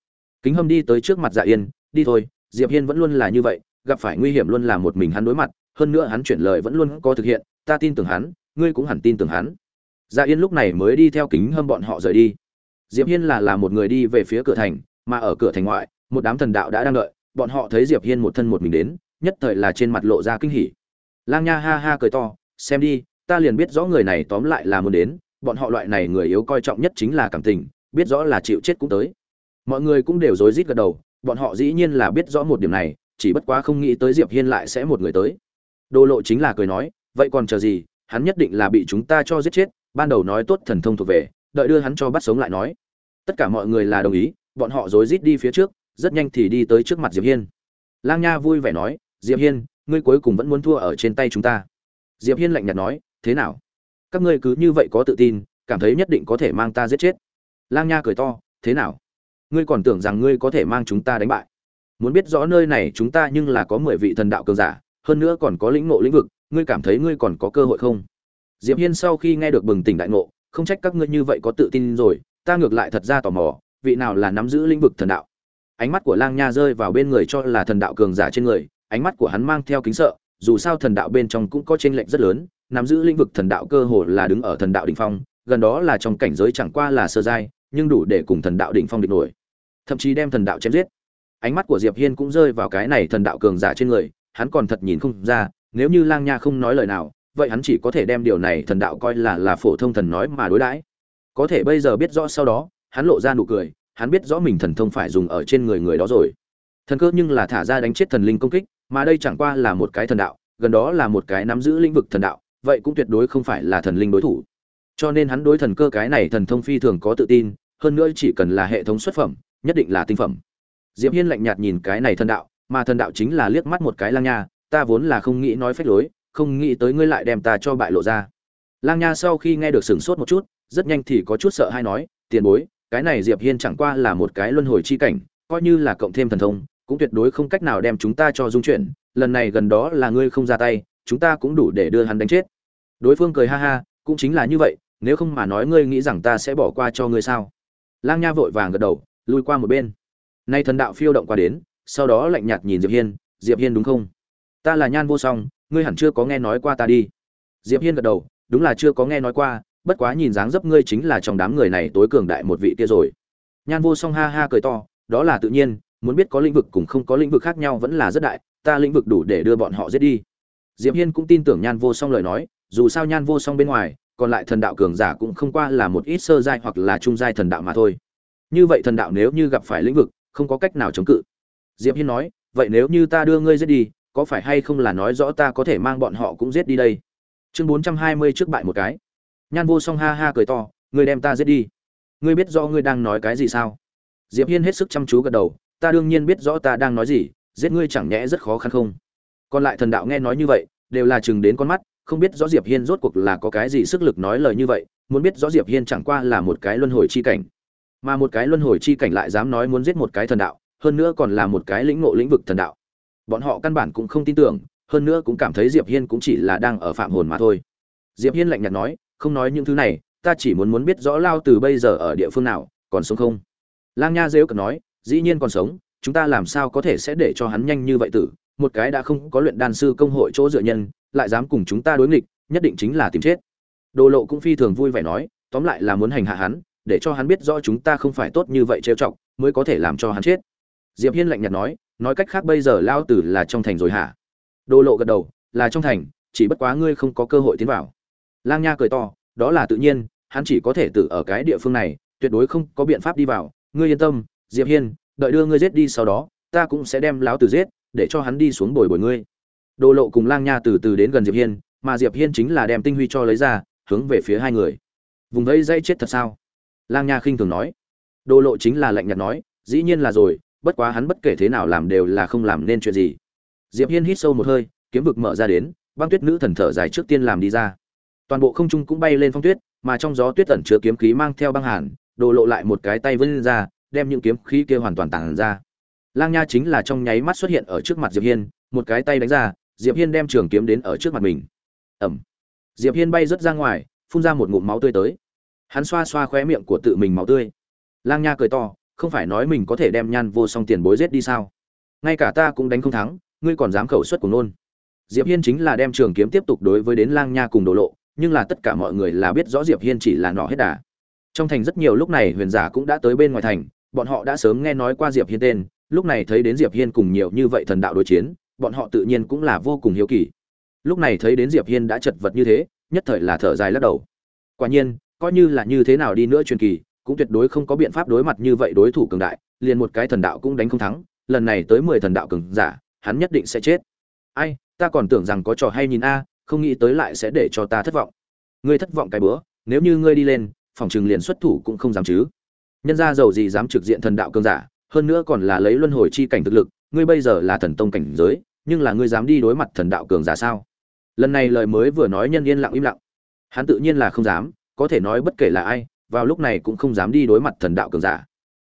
Kính hâm đi tới trước mặt dạ yên, đi thôi, diệp hiên vẫn luôn là như vậy, gặp phải nguy hiểm luôn là một mình hắn đối mặt, hơn nữa hắn chuyển lời vẫn luôn có thực hiện, ta tin tưởng hắn, ngươi cũng hẳn tin tưởng hắn. Dạ yên lúc này mới đi theo kính hâm bọn họ rời đi. Diệp hiên là là một người đi về phía cửa thành, mà ở cửa thành ngoại, một đám thần đạo đã đang đợi, bọn họ thấy diệp hiên một thân một mình đến nhất thời là trên mặt lộ ra kinh hỉ. Lang nha ha ha cười to, xem đi, ta liền biết rõ người này tóm lại là muốn đến, bọn họ loại này người yếu coi trọng nhất chính là cảm tình, biết rõ là chịu chết cũng tới. Mọi người cũng đều rối rít gật đầu, bọn họ dĩ nhiên là biết rõ một điểm này, chỉ bất quá không nghĩ tới diệp hiên lại sẽ một người tới. Đô lộ chính là cười nói, vậy còn chờ gì, hắn nhất định là bị chúng ta cho giết chết, ban đầu nói tốt thần thông thuộc về, đợi đưa hắn cho bắt sống lại nói. Tất cả mọi người là đồng ý, bọn họ rối rít đi phía trước, rất nhanh thì đi tới trước mặt diệp hiên. Lang nha vui vẻ nói diệp hiên, ngươi cuối cùng vẫn muốn thua ở trên tay chúng ta. Diệp hiên lạnh nhạt nói, thế nào? Các ngươi cứ như vậy có tự tin, cảm thấy nhất định có thể mang ta giết chết. Lang nha cười to, thế nào? Ngươi còn tưởng rằng ngươi có thể mang chúng ta đánh bại. Muốn biết rõ nơi này chúng ta nhưng là có mười vị thần đạo cường giả, hơn nữa còn có lĩnh ngộ lĩnh vực, ngươi cảm thấy ngươi còn có cơ hội không? Diệp hiên sau khi nghe được bừng tỉnh đại ngộ, không trách các ngươi như vậy có tự tin rồi, ta ngược lại thật ra tò mò, vị nào là nắm giữ lĩnh vực thần đạo? Ánh mắt của lang nha rơi vào bên người cho là thần đạo cường giả trên người ánh mắt của hắn mang theo kính sợ, dù sao thần đạo bên trong cũng có chênh lệch rất lớn, nắm giữ lĩnh vực thần đạo cơ hồ là đứng ở thần đạo đỉnh phong, gần đó là trong cảnh giới chẳng qua là sơ giai, nhưng đủ để cùng thần đạo đỉnh phong địch nổi. Thậm chí đem thần đạo chém giết. Ánh mắt của diệp hiên cũng rơi vào cái này thần đạo cường giả trên người, hắn còn thật nhìn không ra, nếu như lang nha không nói lời nào, vậy hắn chỉ có thể đem điều này thần đạo coi là là phổ thông thần nói mà đối đãi. Có thể bây giờ biết rõ sau đó, hắn lộ ra nụ cười, hắn biết rõ mình thần thông phải dùng ở trên người người đó rồi. Thần cơ nhưng là thả ra đánh chết thần linh công kích mà đây chẳng qua là một cái thần đạo, gần đó là một cái nắm giữ lĩnh vực thần đạo, vậy cũng tuyệt đối không phải là thần linh đối thủ. Cho nên hắn đối thần cơ cái này thần thông phi thường có tự tin, hơn nữa chỉ cần là hệ thống xuất phẩm, nhất định là tinh phẩm. Diệp hiên lạnh nhạt nhìn cái này thần đạo, mà thần đạo chính là liếc mắt một cái lang nha, ta vốn là không nghĩ nói phách lối, không nghĩ tới ngươi lại đem ta cho bại lộ ra. Lang nha sau khi nghe được sửng sốt một chút, rất nhanh thì có chút sợ hay nói, tiền bối, cái này diệp hiên chẳng qua là một cái luân hồi chi cảnh, coi như là cộng thêm thần thông cũng tuyệt đối không cách nào đem chúng ta cho dung chuyển, lần này gần đó là ngươi không ra tay, chúng ta cũng đủ để đưa hắn đánh chết. Đối phương cười ha ha, cũng chính là như vậy, nếu không mà nói ngươi nghĩ rằng ta sẽ bỏ qua cho ngươi sao? Lang nha vội vàng gật đầu, lui qua một bên. Nay thần đạo phiêu động qua đến, sau đó lạnh nhạt nhìn diệp hiên diệp hiên đúng không? Ta là nhan vô song, ngươi hẳn chưa có nghe nói qua ta đi. Diệp hiên gật đầu, đúng là chưa có nghe nói qua, bất quá nhìn dáng dấp ngươi chính là trong đám người này tối cường đại một vị kia rồi. Nhan vô song ha ha cười to, đó là tự nhiên muốn biết có lĩnh vực cùng không có lĩnh vực khác nhau vẫn là rất đại, ta lĩnh vực đủ để đưa bọn họ giết đi. Diệp hiên cũng tin tưởng nhan vô song lời nói, dù sao nhan vô song bên ngoài, còn lại thần đạo cường giả cũng không qua là một ít sơ giai hoặc là trung giai thần đạo mà thôi. Như vậy thần đạo nếu như gặp phải lĩnh vực, không có cách nào chống cự. Diệp hiên nói, vậy nếu như ta đưa ngươi giết đi, có phải hay không là nói rõ ta có thể mang bọn họ cũng giết đi đây? Chương 420 trước bại một cái. Nhan vô song ha ha cười to, ngươi đem ta giết đi. Ngươi biết rõ ngươi đang nói cái gì sao? Diệp hiên hết sức chăm chú gật đầu ta đương nhiên biết rõ ta đang nói gì, giết ngươi chẳng nhẽ rất khó khăn không? Còn lại thần đạo nghe nói như vậy, đều là chừng đến con mắt, không biết rõ diệp hiên rốt cuộc là có cái gì sức lực nói lời như vậy, muốn biết rõ diệp hiên chẳng qua là một cái luân hồi chi cảnh. Mà một cái luân hồi chi cảnh lại dám nói muốn giết một cái thần đạo, hơn nữa còn là một cái lĩnh ngộ lĩnh vực thần đạo. Bọn họ căn bản cũng không tin tưởng, hơn nữa cũng cảm thấy diệp hiên cũng chỉ là đang ở phạm hồn mà thôi. Diệp hiên lạnh nhạt nói, không nói những thứ này, ta chỉ muốn muốn biết rõ lao từ bây giờ ở địa phương nào, còn sống không? Lang nha dếu cần nói dĩ nhiên còn sống, chúng ta làm sao có thể sẽ để cho hắn nhanh như vậy tử? Một cái đã không có luyện đan sư công hội chỗ dựa nhân, lại dám cùng chúng ta đối nghịch, nhất định chính là tìm chết. Đồ lộ cũng phi thường vui vẻ nói, tóm lại là muốn hành hạ hắn, để cho hắn biết rõ chúng ta không phải tốt như vậy trêu chọc, mới có thể làm cho hắn chết. Diệp hiên lạnh nhạt nói nói cách khác bây giờ lao tử là trong thành rồi hả? Đồ lộ gật đầu, là trong thành, chỉ bất quá ngươi không có cơ hội tiến vào. Lang nha cười to, đó là tự nhiên, hắn chỉ có thể tử ở cái địa phương này, tuyệt đối không có biện pháp đi vào, ngươi yên tâm diệp hiên, đợi đưa ngươi giết đi sau đó, ta cũng sẽ đem láo tử giết, để cho hắn đi xuống bồi bồi ngươi. Đồ lộ cùng lang nha từ từ đến gần diệp hiên, mà diệp hiên chính là đem tinh huy cho lấy ra, hướng về phía hai người. Vùng vẫy dây chết thật sao? Lang nha khinh thường nói. Đồ lộ chính là lạnh nhạt nói, dĩ nhiên là rồi, bất quá hắn bất kể thế nào làm đều là không làm nên chuyện gì. Diệp hiên hít sâu một hơi, kiếm vực mở ra đến, băng tuyết nữ thần thở dài trước tiên làm đi ra. Toàn bộ không trung cũng bay lên phong tuyết, mà trong gió tuyết tẩn chứa kiếm khí mang theo băng hàn, đồ lộ lại một cái tay vươn ra đem những kiếm khí kia hoàn toàn tản ra. Lang nha chính là trong nháy mắt xuất hiện ở trước mặt diệp hiên một cái tay đánh ra diệp hiên đem trường kiếm đến ở trước mặt mình. Ầm, diệp hiên bay rất ra ngoài phun ra một ngụm máu tươi tới. Hắn xoa xoa khóe miệng của tự mình máu tươi. Lang nha cười to không phải nói mình có thể đem nhan vô song tiền bối giết đi sao? Ngay cả ta cũng đánh không thắng ngươi còn dám khẩu xuất của nôn. Diệp hiên chính là đem trường kiếm tiếp tục đối với đến lang nha cùng đổ lộ nhưng là tất cả mọi người là biết rõ diệp hiên chỉ là nọ hết đà. Trong thành rất nhiều lúc này huyền giả cũng đã tới bên ngoài thành bọn họ đã sớm nghe nói qua diệp hiên tên, lúc này thấy đến diệp hiên cùng nhiều như vậy thần đạo đối chiến, bọn họ tự nhiên cũng là vô cùng hiếu kỳ. Lúc này thấy đến diệp hiên đã chật vật như thế, nhất thời là thở dài lắc đầu. Quả nhiên, coi như là như thế nào đi nữa truyền kỳ, cũng tuyệt đối không có biện pháp đối mặt như vậy đối thủ cường đại, liền một cái thần đạo cũng đánh không thắng, lần này tới mười thần đạo cường giả, hắn nhất định sẽ chết. Ai, ta còn tưởng rằng có trò hay nhìn a, không nghĩ tới lại sẽ để cho ta thất vọng. Ngươi thất vọng cái bữa, nếu như ngươi đi lên, phòng trường liền xuất thủ cũng không dám chứ nhân gia giàu gì dám trực diện thần đạo cường giả, hơn nữa còn là lấy luân hồi chi cảnh thực lực, ngươi bây giờ là thần tông cảnh giới, nhưng là ngươi dám đi đối mặt thần đạo cường giả sao? Lần này lời mới vừa nói nhân yên lặng im lặng. Hắn tự nhiên là không dám, có thể nói bất kể là ai, vào lúc này cũng không dám đi đối mặt thần đạo cường giả.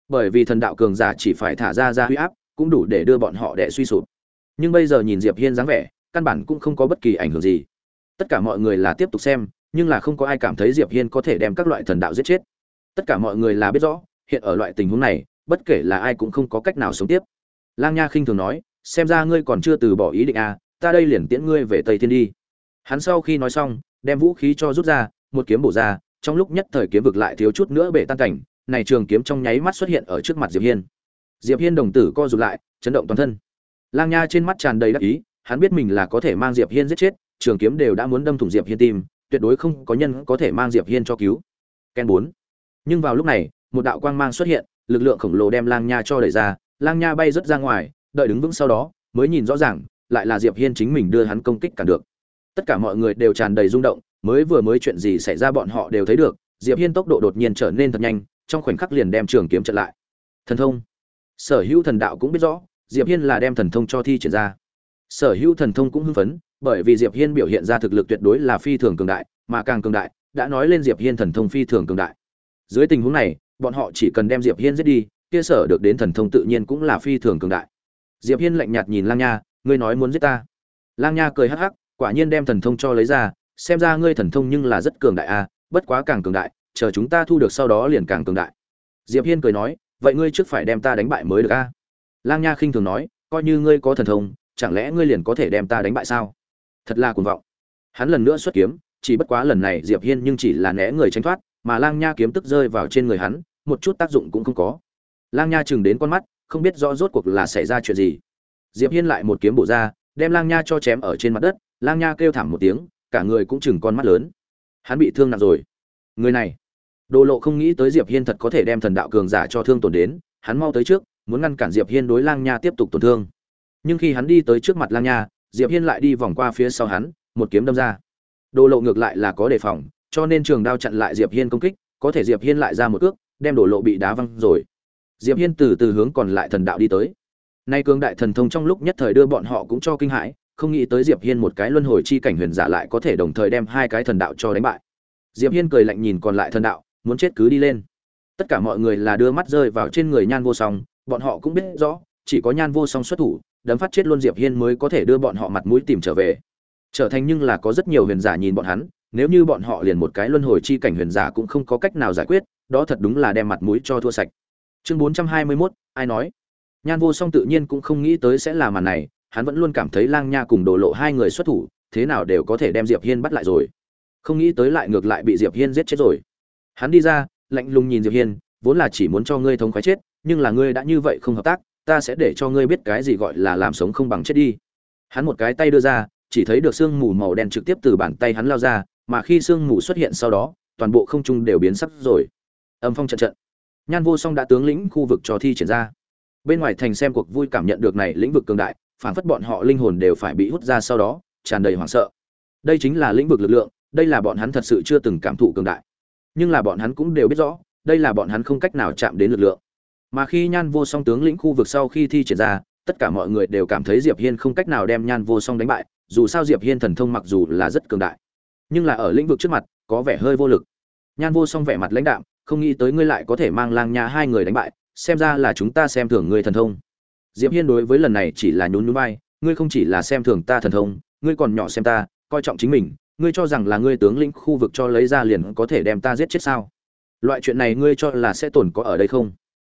Bởi vì thần đạo cường giả chỉ phải thả ra ra huy áp, cũng đủ để đưa bọn họ đẻ suy sụp. Nhưng bây giờ nhìn diệp hiên dáng vẻ, căn bản cũng không có bất kỳ ảnh hưởng gì. Tất cả mọi người là tiếp tục xem, nhưng là không có ai cảm thấy diệp hiên có thể đem các loại thần đạo giết chết tất cả mọi người là biết rõ, hiện ở loại tình huống này, bất kể là ai cũng không có cách nào sống tiếp. Lang nha khinh thường nói, xem ra ngươi còn chưa từ bỏ ý định à ta đây liền tiễn ngươi về tây thiên đi. Hắn sau khi nói xong, đem vũ khí cho rút ra, một kiếm bổ ra, trong lúc nhất thời kiếm vực lại thiếu chút nữa bể tan cảnh, này trường kiếm trong nháy mắt xuất hiện ở trước mặt diệp hiên. Diệp hiên đồng tử co rụt lại, chấn động toàn thân. Lang nha trên mắt tràn đầy đắc ý, hắn biết mình là có thể mang diệp hiên giết chết, trường kiếm đều đã muốn đâm thủng diệp hiên tim, tuyệt đối không có nhân có thể mang diệp hiên cho cứu. Ken bốn nhưng vào lúc này, một đạo quang mang xuất hiện, lực lượng khổng lồ đem lang nha cho đẩy ra. Lang nha bay rất ra ngoài, đợi đứng vững sau đó, mới nhìn rõ ràng, lại là diệp hiên chính mình đưa hắn công kích cản được. Tất cả mọi người đều tràn đầy rung động, mới vừa mới chuyện gì xảy ra bọn họ đều thấy được, diệp hiên tốc độ đột nhiên trở nên thật nhanh, trong khoảnh khắc liền đem trường kiếm chặn lại. Thần thông. Sở hữu thần đạo cũng biết rõ, diệp hiên là đem thần thông cho thi triển ra. Sở hữu thần thông cũng hưng phấn, bởi vì diệp hiên biểu hiện ra thực lực tuyệt đối là phi thường cường đại, mà càng cường đại, đã nói lên diệp hiên thần thông phi thường cường đại dưới tình huống này bọn họ chỉ cần đem diệp hiên giết đi kia sở được đến thần thông tự nhiên cũng là phi thường cường đại. Diệp hiên lạnh nhạt nhìn lang nha ngươi nói muốn giết ta? Lang nha cười hắc hắc quả nhiên đem thần thông cho lấy ra xem ra ngươi thần thông nhưng là rất cường đại a à, bất quá càng cường đại chờ chúng ta thu được sau đó liền càng cường đại. Diệp hiên cười nói vậy ngươi trước phải đem ta đánh bại mới được a lang nha khinh thường nói coi như ngươi có thần thông chẳng lẽ ngươi liền có thể đem ta đánh bại sao? Thật là cuồng vọng. Hắn lần nữa xuất kiếm chỉ bất quá lần này diệp hiên nhưng chỉ là né người tránh thoát mà lang nha kiếm tức rơi vào trên người hắn, một chút tác dụng cũng không có. Lang nha chừng đến con mắt, không biết rõ rốt cuộc là xảy ra chuyện gì. Diệp hiên lại một kiếm bổ ra, đem lang nha cho chém ở trên mặt đất, lang nha kêu thảm một tiếng, cả người cũng chừng con mắt lớn. Hắn bị thương nặng rồi. Người này đồ lộ không nghĩ tới diệp hiên thật có thể đem thần đạo cường giả cho thương tổn đến, hắn mau tới trước, muốn ngăn cản diệp hiên đối lang nha tiếp tục tổn thương. Nhưng khi hắn đi tới trước mặt lang nha, diệp hiên lại đi vòng qua phía sau hắn, một kiếm đâm ra. Đồ lộ ngược lại là có đề phòng cho nên trường đao chặn lại diệp hiên công kích, có thể diệp hiên lại ra một cước, đem đổ lộ bị đá văng rồi. Diệp hiên từ từ hướng còn lại thần đạo đi tới. Nay cường đại thần thông trong lúc nhất thời đưa bọn họ cũng cho kinh hãi, không nghĩ tới diệp hiên một cái luân hồi chi cảnh huyền giả lại có thể đồng thời đem hai cái thần đạo cho đánh bại. Diệp hiên cười lạnh nhìn còn lại thần đạo, muốn chết cứ đi lên. Tất cả mọi người là đưa mắt rơi vào trên người nhan vô song, bọn họ cũng biết rõ, chỉ có nhan vô song xuất thủ, đấm phát chết luôn diệp hiên mới có thể đưa bọn họ mặt mũi tìm trở về. Trở thành nhưng là có rất nhiều huyền giả nhìn bọn hắn nếu như bọn họ liền một cái luân hồi chi cảnh huyền giả cũng không có cách nào giải quyết đó thật đúng là đem mặt mũi cho thua sạch. Chương 421, ai nói? Nhan vô song tự nhiên cũng không nghĩ tới sẽ là màn này hắn vẫn luôn cảm thấy lang nha cùng đồ lộ hai người xuất thủ thế nào đều có thể đem diệp hiên bắt lại rồi. Không nghĩ tới lại ngược lại bị diệp hiên giết chết rồi. Hắn đi ra lạnh lùng nhìn diệp hiên vốn là chỉ muốn cho ngươi thống khoái chết nhưng là ngươi đã như vậy không hợp tác ta sẽ để cho ngươi biết cái gì gọi là làm sống không bằng chết đi. Hắn một cái tay đưa ra chỉ thấy được xương mù màu đen trực tiếp từ bàn tay hắn lao ra mà khi sương mù xuất hiện sau đó, toàn bộ không trung đều biến sắc rồi. Âm phong trận trận. Nhan vô song đã tướng lĩnh khu vực cho thi triển ra. Bên ngoài thành xem cuộc vui cảm nhận được này lĩnh vực cường đại phản phất bọn họ linh hồn đều phải bị hút ra sau đó, tràn đầy hoảng sợ. Đây chính là lĩnh vực lực lượng, đây là bọn hắn thật sự chưa từng cảm thụ cường đại. Nhưng là bọn hắn cũng đều biết rõ, đây là bọn hắn không cách nào chạm đến lực lượng. Mà khi nhan vô song tướng lĩnh khu vực sau khi thi triển ra, tất cả mọi người đều cảm thấy diệp hiên không cách nào đem nhan vô song đánh bại, dù sao diệp hiên thần thông mặc dù là rất cường đại nhưng là ở lĩnh vực trước mặt, có vẻ hơi vô lực. Nhan vô song vẻ mặt lãnh đạm, không nghĩ tới ngươi lại có thể mang lang nhà hai người đánh bại, xem ra là chúng ta xem thường ngươi thần thông. Diệp hiên đối với lần này chỉ là nhún nhún vai, ngươi không chỉ là xem thường ta thần thông, ngươi còn nhỏ xem ta, coi trọng chính mình, ngươi cho rằng là ngươi tướng lĩnh khu vực cho lấy ra liền có thể đem ta giết chết sao? Loại chuyện này ngươi cho là sẽ tồn có ở đây không?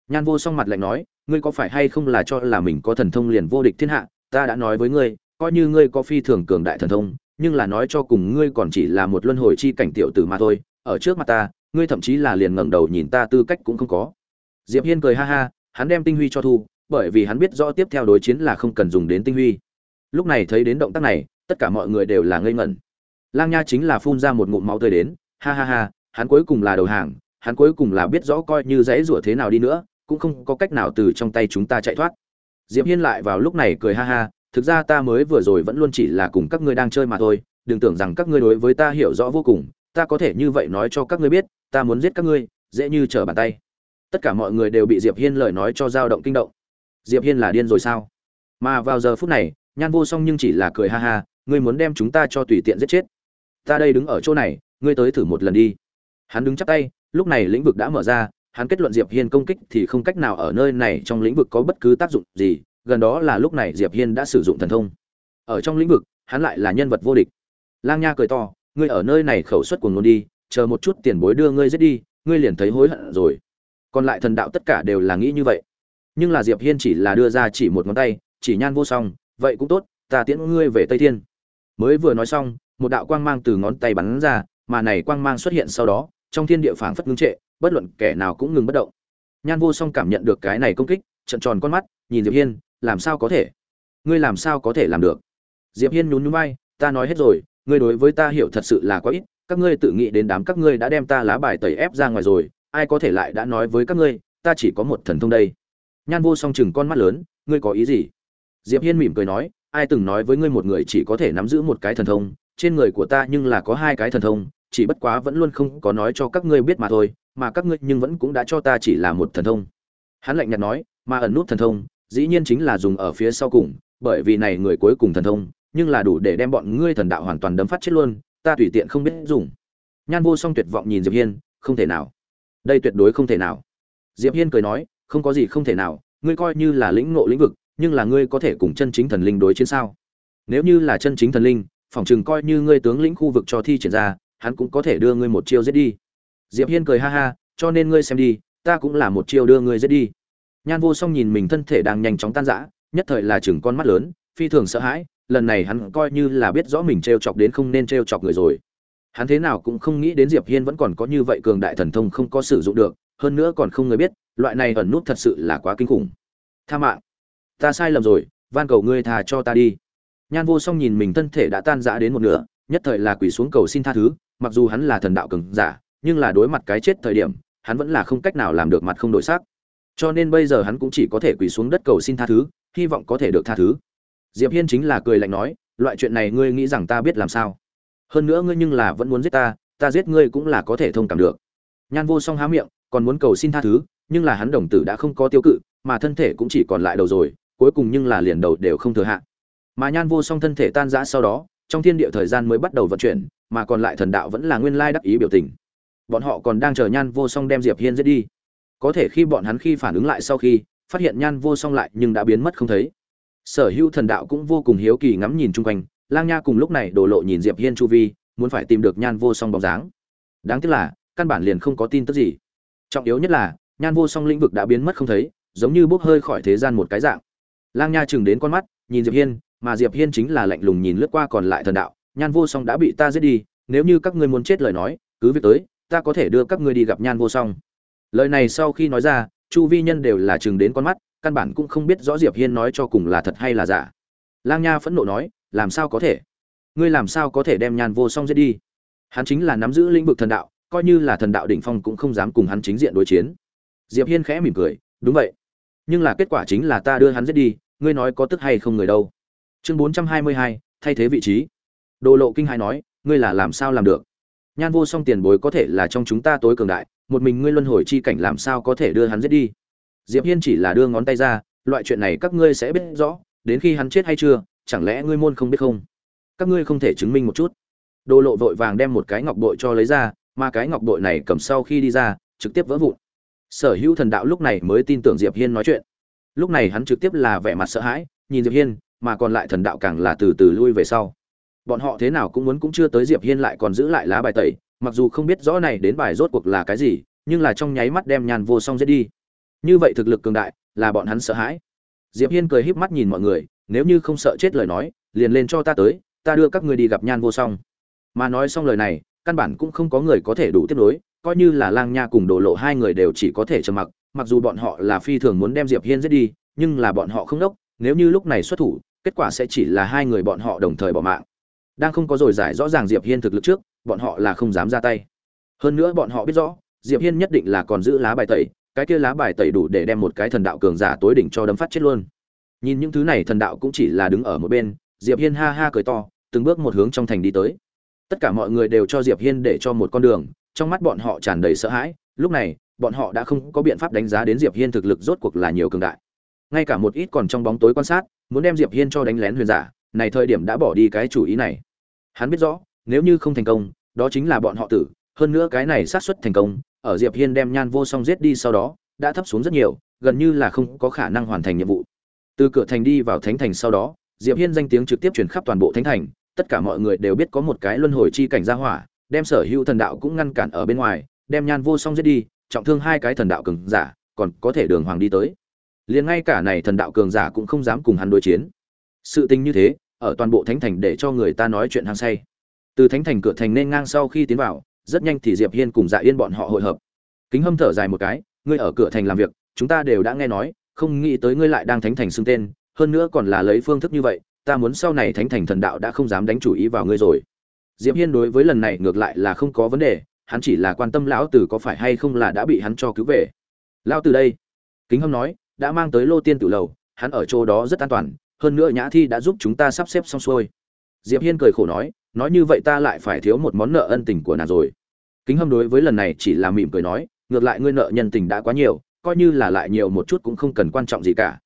Nhan vô song mặt lạnh nói, ngươi có phải hay không là cho là mình có thần thông liền vô địch thiên hạ? Ta đã nói với ngươi, coi như ngươi có phi thường cường đại thần thông nhưng là nói cho cùng ngươi còn chỉ là một luân hồi chi cảnh tiểu tử mà thôi, ở trước mặt ta, ngươi thậm chí là liền ngẩng đầu nhìn ta tư cách cũng không có. Diệp hiên cười ha ha, hắn đem tinh huy cho thu, bởi vì hắn biết rõ tiếp theo đối chiến là không cần dùng đến tinh huy. Lúc này thấy đến động tác này, tất cả mọi người đều là ngây ngẩn. Lang nha chính là phun ra một ngụm máu tươi đến, ha ha ha, hắn cuối cùng là đầu hàng, hắn cuối cùng là biết rõ coi như dễ rủa thế nào đi nữa, cũng không có cách nào từ trong tay chúng ta chạy thoát. Diệp hiên lại vào lúc này cười ha ha thực ra ta mới vừa rồi vẫn luôn chỉ là cùng các ngươi đang chơi mà thôi, đừng tưởng rằng các ngươi đối với ta hiểu rõ vô cùng, ta có thể như vậy nói cho các ngươi biết, ta muốn giết các ngươi, dễ như trở bàn tay. Tất cả mọi người đều bị diệp hiên lời nói cho dao động kinh động. Diệp hiên là điên rồi sao? Mà vào giờ phút này, nhan vô song nhưng chỉ là cười ha ha, ngươi muốn đem chúng ta cho tùy tiện giết chết. Ta đây đứng ở chỗ này, ngươi tới thử một lần đi. Hắn đứng chắp tay, lúc này lĩnh vực đã mở ra, hắn kết luận diệp hiên công kích thì không cách nào ở nơi này trong lĩnh vực có bất cứ tác dụng gì gần đó là lúc này diệp hiên đã sử dụng thần thông. Ở trong lĩnh vực, hắn lại là nhân vật vô địch. Lang nha cười to, ngươi ở nơi này khẩu suất của ngôn đi, chờ một chút tiền bối đưa ngươi giết đi, ngươi liền thấy hối hận rồi. Còn lại thần đạo tất cả đều là nghĩ như vậy. Nhưng là diệp hiên chỉ là đưa ra chỉ một ngón tay, chỉ nhan vô song, vậy cũng tốt, ta tiễn ngươi về tây thiên. Mới vừa nói xong, một đạo quang mang từ ngón tay bắn ra, mà này quang mang xuất hiện sau đó, trong thiên địa phảng phất ngưng trệ, bất luận kẻ nào cũng ngừng bất động. Nhan vô song cảm nhận được cái này công kích trận tròn con mắt, nhìn diệp hiên làm sao có thể? Ngươi làm sao có thể làm được? Diệp hiên nhún nhún vai, ta nói hết rồi, ngươi đối với ta hiểu thật sự là quá ít, các ngươi tự nghĩ đến đám các ngươi đã đem ta lá bài tẩy ép ra ngoài rồi, ai có thể lại đã nói với các ngươi, ta chỉ có một thần thông đây. Nhan vô song chừng con mắt lớn, ngươi có ý gì? Diệp hiên mỉm cười nói, ai từng nói với ngươi một người chỉ có thể nắm giữ một cái thần thông, trên người của ta nhưng là có hai cái thần thông, chỉ bất quá vẫn luôn không có nói cho các ngươi biết mà thôi, mà các ngươi nhưng vẫn cũng đã cho ta chỉ là một thần thông. Hắn lạnh nhạt nói, mà ẩn nút thần thông dĩ nhiên chính là dùng ở phía sau cùng, bởi vì này người cuối cùng thần thông, nhưng là đủ để đem bọn ngươi thần đạo hoàn toàn đấm phát chết luôn, ta tùy tiện không biết dùng. Nhan vô song tuyệt vọng nhìn diệp hiên, không thể nào. Đây tuyệt đối không thể nào. Diệp hiên cười nói, không có gì không thể nào, ngươi coi như là lĩnh ngộ lĩnh vực, nhưng là ngươi có thể cùng chân chính thần linh đối chiến sao? Nếu như là chân chính thần linh phòng trường coi như ngươi tướng lĩnh khu vực cho thi triển ra, hắn cũng có thể đưa ngươi một chiêu giết đi. Diệp hiên cười ha ha, cho nên ngươi xem đi, ta cũng là một chiêu đưa ngươi giết đi nhan vô song nhìn mình thân thể đang nhanh chóng tan rã, nhất thời là chừng con mắt lớn, phi thường sợ hãi, lần này hắn coi như là biết rõ mình trêu chọc đến không nên trêu chọc người rồi. Hắn thế nào cũng không nghĩ đến diệp hiên vẫn còn có như vậy cường đại thần thông không có sử dụng được, hơn nữa còn không người biết, loại này ẩn nút thật sự là quá kinh khủng. Tha mạng. Ta sai lầm rồi, van cầu ngươi thà cho ta đi. Nhan vô song nhìn mình thân thể đã tan rã đến một nửa, nhất thời là quỳ xuống cầu xin tha thứ, mặc dù hắn là thần đạo cường giả, nhưng là đối mặt cái chết thời điểm, hắn vẫn là không cách nào làm được mặt không đổi sắc cho nên bây giờ hắn cũng chỉ có thể quỳ xuống đất cầu xin tha thứ, hy vọng có thể được tha thứ. Diệp hiên chính là cười lạnh nói, loại chuyện này ngươi nghĩ rằng ta biết làm sao? Hơn nữa ngươi nhưng là vẫn muốn giết ta ta giết ngươi cũng là có thể thông cảm được. Nhan vô song há miệng, còn muốn cầu xin tha thứ, nhưng là hắn đồng tử đã không có tiêu cự, mà thân thể cũng chỉ còn lại đầu rồi, cuối cùng nhưng là liền đầu đều không thừa hạ. Mà nhan vô song thân thể tan rã sau đó, trong thiên địa thời gian mới bắt đầu vận chuyển, mà còn lại thần đạo vẫn là nguyên lai đắc ý biểu tình. Bọn họ còn đang chờ nhan vô song đem diệp hiên giết đi có thể khi bọn hắn khi phản ứng lại sau khi, phát hiện nhan vô song lại nhưng đã biến mất không thấy. Sở hữu thần đạo cũng vô cùng hiếu kỳ ngắm nhìn chung quanh, lang nha cùng lúc này đổ lộ nhìn diệp hiên chu vi, muốn phải tìm được nhan vô song bóng dáng. Đáng tiếc là, căn bản liền không có tin tức gì. Trọng yếu nhất là, nhan vô song lĩnh vực đã biến mất không thấy, giống như bốc hơi khỏi thế gian một cái dạng. Lang nha chừng đến con mắt, nhìn diệp hiên, mà diệp hiên chính là lạnh lùng nhìn lướt qua còn lại thần đạo, nhan vô song đã bị ta giết đi, nếu như các ngươi muốn chết lời nói, cứ việc tới, ta có thể đưa các ngươi đi gặp nhan vô song lời này sau khi nói ra chu vi nhân đều là chừng đến con mắt căn bản cũng không biết rõ diệp hiên nói cho cùng là thật hay là giả. Lang nha phẫn nộ nói làm sao có thể? Ngươi làm sao có thể đem nhan vô song giết đi? Hắn chính là nắm giữ lĩnh vực thần đạo coi như là thần đạo đỉnh phong cũng không dám cùng hắn chính diện đối chiến. Diệp hiên khẽ mỉm cười đúng vậy. Nhưng là kết quả chính là ta đưa hắn giết đi ngươi nói có tức hay không người đâu? Chương 422, thay thế vị trí. Đồ lộ kinh hai nói ngươi là làm sao làm được? Nhan vô song tiền bối có thể là trong chúng ta tối cường đại một mình ngươi luân hồi chi cảnh làm sao có thể đưa hắn giết đi? Diệp hiên chỉ là đưa ngón tay ra, loại chuyện này các ngươi sẽ biết rõ, đến khi hắn chết hay chưa, chẳng lẽ ngươi môn không biết không? Các ngươi không thể chứng minh một chút. Đồ lộ vội vàng đem một cái ngọc bội cho lấy ra, mà cái ngọc bội này cầm sau khi đi ra, trực tiếp vỡ vụn. Sở hữu thần đạo lúc này mới tin tưởng diệp hiên nói chuyện. Lúc này hắn trực tiếp là vẻ mặt sợ hãi, nhìn diệp hiên, mà còn lại thần đạo càng là từ từ lui về sau. Bọn họ thế nào cũng muốn cũng chưa tới diệp hiên lại còn giữ lại lá bài tẩy mặc dù không biết rõ này đến bài rốt cuộc là cái gì, nhưng là trong nháy mắt đem nhàn vô song giết đi. Như vậy thực lực cường đại, là bọn hắn sợ hãi. Diệp hiên cười híp mắt nhìn mọi người, nếu như không sợ chết lời nói, liền lên cho ta tới, ta đưa các ngươi đi gặp nhan vô song. Mà nói xong lời này, căn bản cũng không có người có thể đủ tiếp nối, coi như là lang nha cùng đổ lộ hai người đều chỉ có thể trầm mặc mặc dù bọn họ là phi thường muốn đem diệp hiên giết đi, nhưng là bọn họ không đốc, nếu như lúc này xuất thủ, kết quả sẽ chỉ là hai người bọn họ đồng thời bỏ mạng. Đang không có rồi giải rõ ràng diệp hiên thực lực trước bọn họ là không dám ra tay. Hơn nữa bọn họ biết rõ, diệp hiên nhất định là còn giữ lá bài tẩy, cái kia lá bài tẩy đủ để đem một cái thần đạo cường giả tối đỉnh cho đấm phát chết luôn. Nhìn những thứ này thần đạo cũng chỉ là đứng ở một bên, diệp hiên ha ha cười to, từng bước một hướng trong thành đi tới. Tất cả mọi người đều cho diệp hiên để cho một con đường, trong mắt bọn họ tràn đầy sợ hãi, lúc này, bọn họ đã không có biện pháp đánh giá đến diệp hiên thực lực rốt cuộc là nhiều cường đại. Ngay cả một ít còn trong bóng tối quan sát, muốn đem diệp hiên cho đánh lén huyền giả, này thời điểm đã bỏ đi cái chủ ý này. Hắn biết rõ, nếu như không thành công đó chính là bọn họ tử, hơn nữa cái này sát suất thành công, ở diệp hiên đem nhan vô song giết đi sau đó, đã thấp xuống rất nhiều, gần như là không có khả năng hoàn thành nhiệm vụ. Từ cửa thành đi vào thánh thành sau đó, diệp hiên danh tiếng trực tiếp truyền khắp toàn bộ thánh thành, tất cả mọi người đều biết có một cái luân hồi chi cảnh gia hỏa, đem sở hữu thần đạo cũng ngăn cản ở bên ngoài, đem nhan vô song giết đi, trọng thương hai cái thần đạo cường giả, còn có thể đường hoàng đi tới. Liền ngay cả này thần đạo cường giả cũng không dám cùng hắn đối chiến. Sự tình như thế, ở toàn bộ thánh thành để cho người ta nói chuyện hăng say từ thánh thành cửa thành nên ngang sau khi tiến vào, rất nhanh thì diệp hiên cùng dạ yên bọn họ hội hợp. Kính hâm thở dài một cái, ngươi ở cửa thành làm việc, chúng ta đều đã nghe nói, không nghĩ tới ngươi lại đang thánh thành xưng tên, hơn nữa còn là lấy phương thức như vậy, ta muốn sau này thánh thành thần đạo đã không dám đánh chủ ý vào ngươi rồi. Diệp hiên đối với lần này ngược lại là không có vấn đề, hắn chỉ là quan tâm lão tử có phải hay không là đã bị hắn cho cứu về. Lão tử đây. Kính hâm nói, đã mang tới lô tiên tử lầu, hắn ở chỗ đó rất an toàn, hơn nữa nhã thi đã giúp chúng ta sắp xếp xong xuôi. Diệp hiên cười khổ nói nói như vậy ta lại phải thiếu một món nợ ân tình của nàng rồi. Kính hâm đối với lần này chỉ là mỉm cười nói, ngược lại ngươi nợ nhân tình đã quá nhiều, coi như là lại nhiều một chút cũng không cần quan trọng gì cả.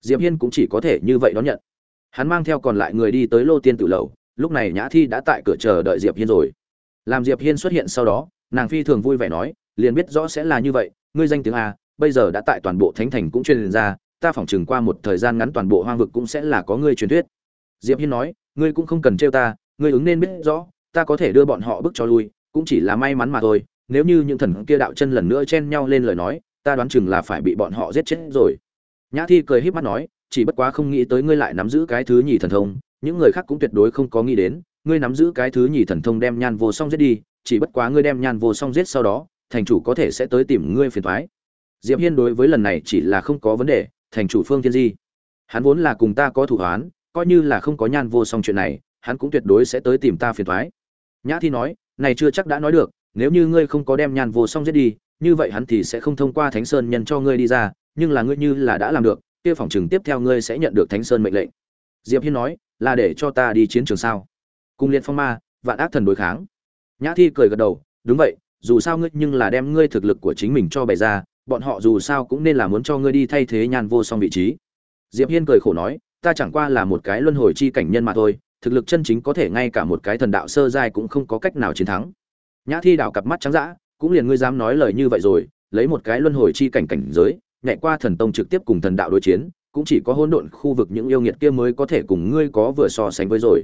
Diệp hiên cũng chỉ có thể như vậy đón nhận. Hắn mang theo còn lại người đi tới lô tiên tử lầu, lúc này nhã thi đã tại cửa chờ đợi diệp hiên rồi. Làm diệp hiên xuất hiện sau đó, nàng phi thường vui vẻ nói, liền biết rõ sẽ là như vậy, ngươi danh tiếng a, bây giờ đã tại toàn bộ thánh thành cũng truyền ra, ta phỏng chừng qua một thời gian ngắn toàn bộ hoang vực cũng sẽ là có ngươi truyền thuyết. Diệp hiên nói, ngươi cũng không cần trêu ta ngươi ứng nên biết rõ ta có thể đưa bọn họ bước cho lui cũng chỉ là may mắn mà thôi. Nếu như những thần kia đạo chân lần nữa chen nhau lên lời nói ta đoán chừng là phải bị bọn họ giết chết rồi. Nhã thi cười híp mắt nói chỉ bất quá không nghĩ tới ngươi lại nắm giữ cái thứ nhì thần thông những người khác cũng tuyệt đối không có nghĩ đến ngươi nắm giữ cái thứ nhì thần thông đem nhan vô song giết đi chỉ bất quá ngươi đem nhan vô song giết sau đó thành chủ có thể sẽ tới tìm ngươi phiền toái. diệp hiên đối với lần này chỉ là không có vấn đề thành chủ phương thiên di. Hắn vốn là cùng ta có thủ án, coi như là không có nhan vô song chuyện này hắn cũng tuyệt đối sẽ tới tìm ta phiền toái. nhã thi nói, này chưa chắc đã nói được, nếu như ngươi không có đem nhan vô song giết đi, như vậy hắn thì sẽ không thông qua thánh sơn nhân cho ngươi đi ra, nhưng là ngươi như là đã làm được, kia phòng trường tiếp theo ngươi sẽ nhận được thánh sơn mệnh lệnh. Diệp hiên nói, là để cho ta đi chiến trường sao? Cùng liệt phong ma, vạn ác thần đối kháng. Nhã thi cười gật đầu, đúng vậy, dù sao ngươi nhưng là đem ngươi thực lực của chính mình cho bày ra, bọn họ dù sao cũng nên là muốn cho ngươi đi thay thế nhan vô song vị trí. Diệp hiên cười khổ nói, ta chẳng qua là một cái luân hồi chi cảnh nhân mà thôi thực lực chân chính có thể ngay cả một cái thần đạo sơ giai cũng không có cách nào chiến thắng. Nhã thi đảo cặp mắt trắng dã, cũng liền ngươi dám nói lời như vậy rồi, lấy một cái luân hồi chi cảnh cảnh giới nhẹ qua thần tông trực tiếp cùng thần đạo đối chiến, cũng chỉ có hỗn độn khu vực những yêu nghiệt kia mới có thể cùng ngươi có vừa so sánh với rồi.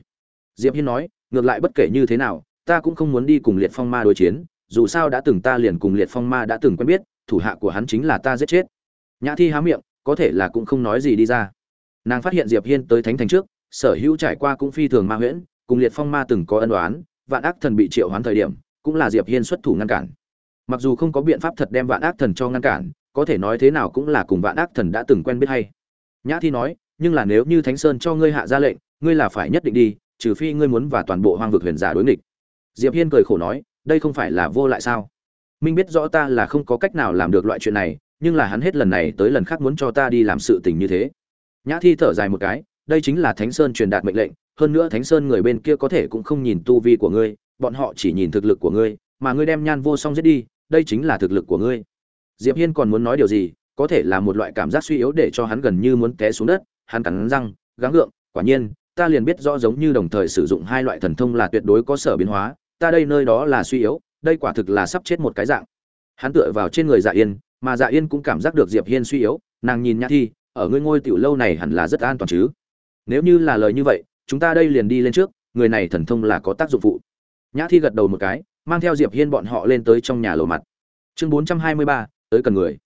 Diệp hiên nói, ngược lại bất kể như thế nào, ta cũng không muốn đi cùng liệt phong ma đối chiến, dù sao đã từng ta liền cùng liệt phong ma đã từng quen biết, thủ hạ của hắn chính là ta giết chết. Nhã thi há miệng, có thể là cũng không nói gì đi ra. Nàng phát hiện diệp hiên tới thánh thành trước sở hữu trải qua cũng phi thường ma huyễn, cùng liệt phong ma từng có ân oán, vạn ác thần bị triệu hoán thời điểm, cũng là diệp hiên xuất thủ ngăn cản. Mặc dù không có biện pháp thật đem vạn ác thần cho ngăn cản, có thể nói thế nào cũng là cùng vạn ác thần đã từng quen biết hay. Nhã thi nói, nhưng là nếu như thánh sơn cho ngươi hạ ra lệnh, ngươi là phải nhất định đi, trừ phi ngươi muốn và toàn bộ hoang vực huyền giả đối nghịch. Diệp hiên cười khổ nói, đây không phải là vô lại sao? Minh biết rõ ta là không có cách nào làm được loại chuyện này, nhưng là hắn hết lần này tới lần khác muốn cho ta đi làm sự tình như thế. Nhã thi thở dài một cái đây chính là thánh sơn truyền đạt mệnh lệnh, hơn nữa thánh sơn người bên kia có thể cũng không nhìn tu vi của ngươi, bọn họ chỉ nhìn thực lực của ngươi, mà ngươi đem nhan vô song giết đi, đây chính là thực lực của ngươi. Diệp hiên còn muốn nói điều gì, có thể là một loại cảm giác suy yếu để cho hắn gần như muốn té xuống đất, hắn cắn răng, gắng gượng, quả nhiên, ta liền biết rõ giống như đồng thời sử dụng hai loại thần thông là tuyệt đối có sở biến hóa, ta đây nơi đó là suy yếu, đây quả thực là sắp chết một cái dạng. Hắn tựa vào trên người dạ yên, mà dạ yên cũng cảm giác được diệp hiên suy yếu, nàng nhìn nhã thi, ở ngươi ngôi tiểu lâu này hẳn là rất an toàn chứ? Nếu như là lời như vậy chúng ta đây liền đi lên trước người này thần thông là có tác dụng phụ. Nhã thi gật đầu một cái mang theo diệp hiên bọn họ lên tới trong nhà lầu mặt. Chương 423, tới cần người.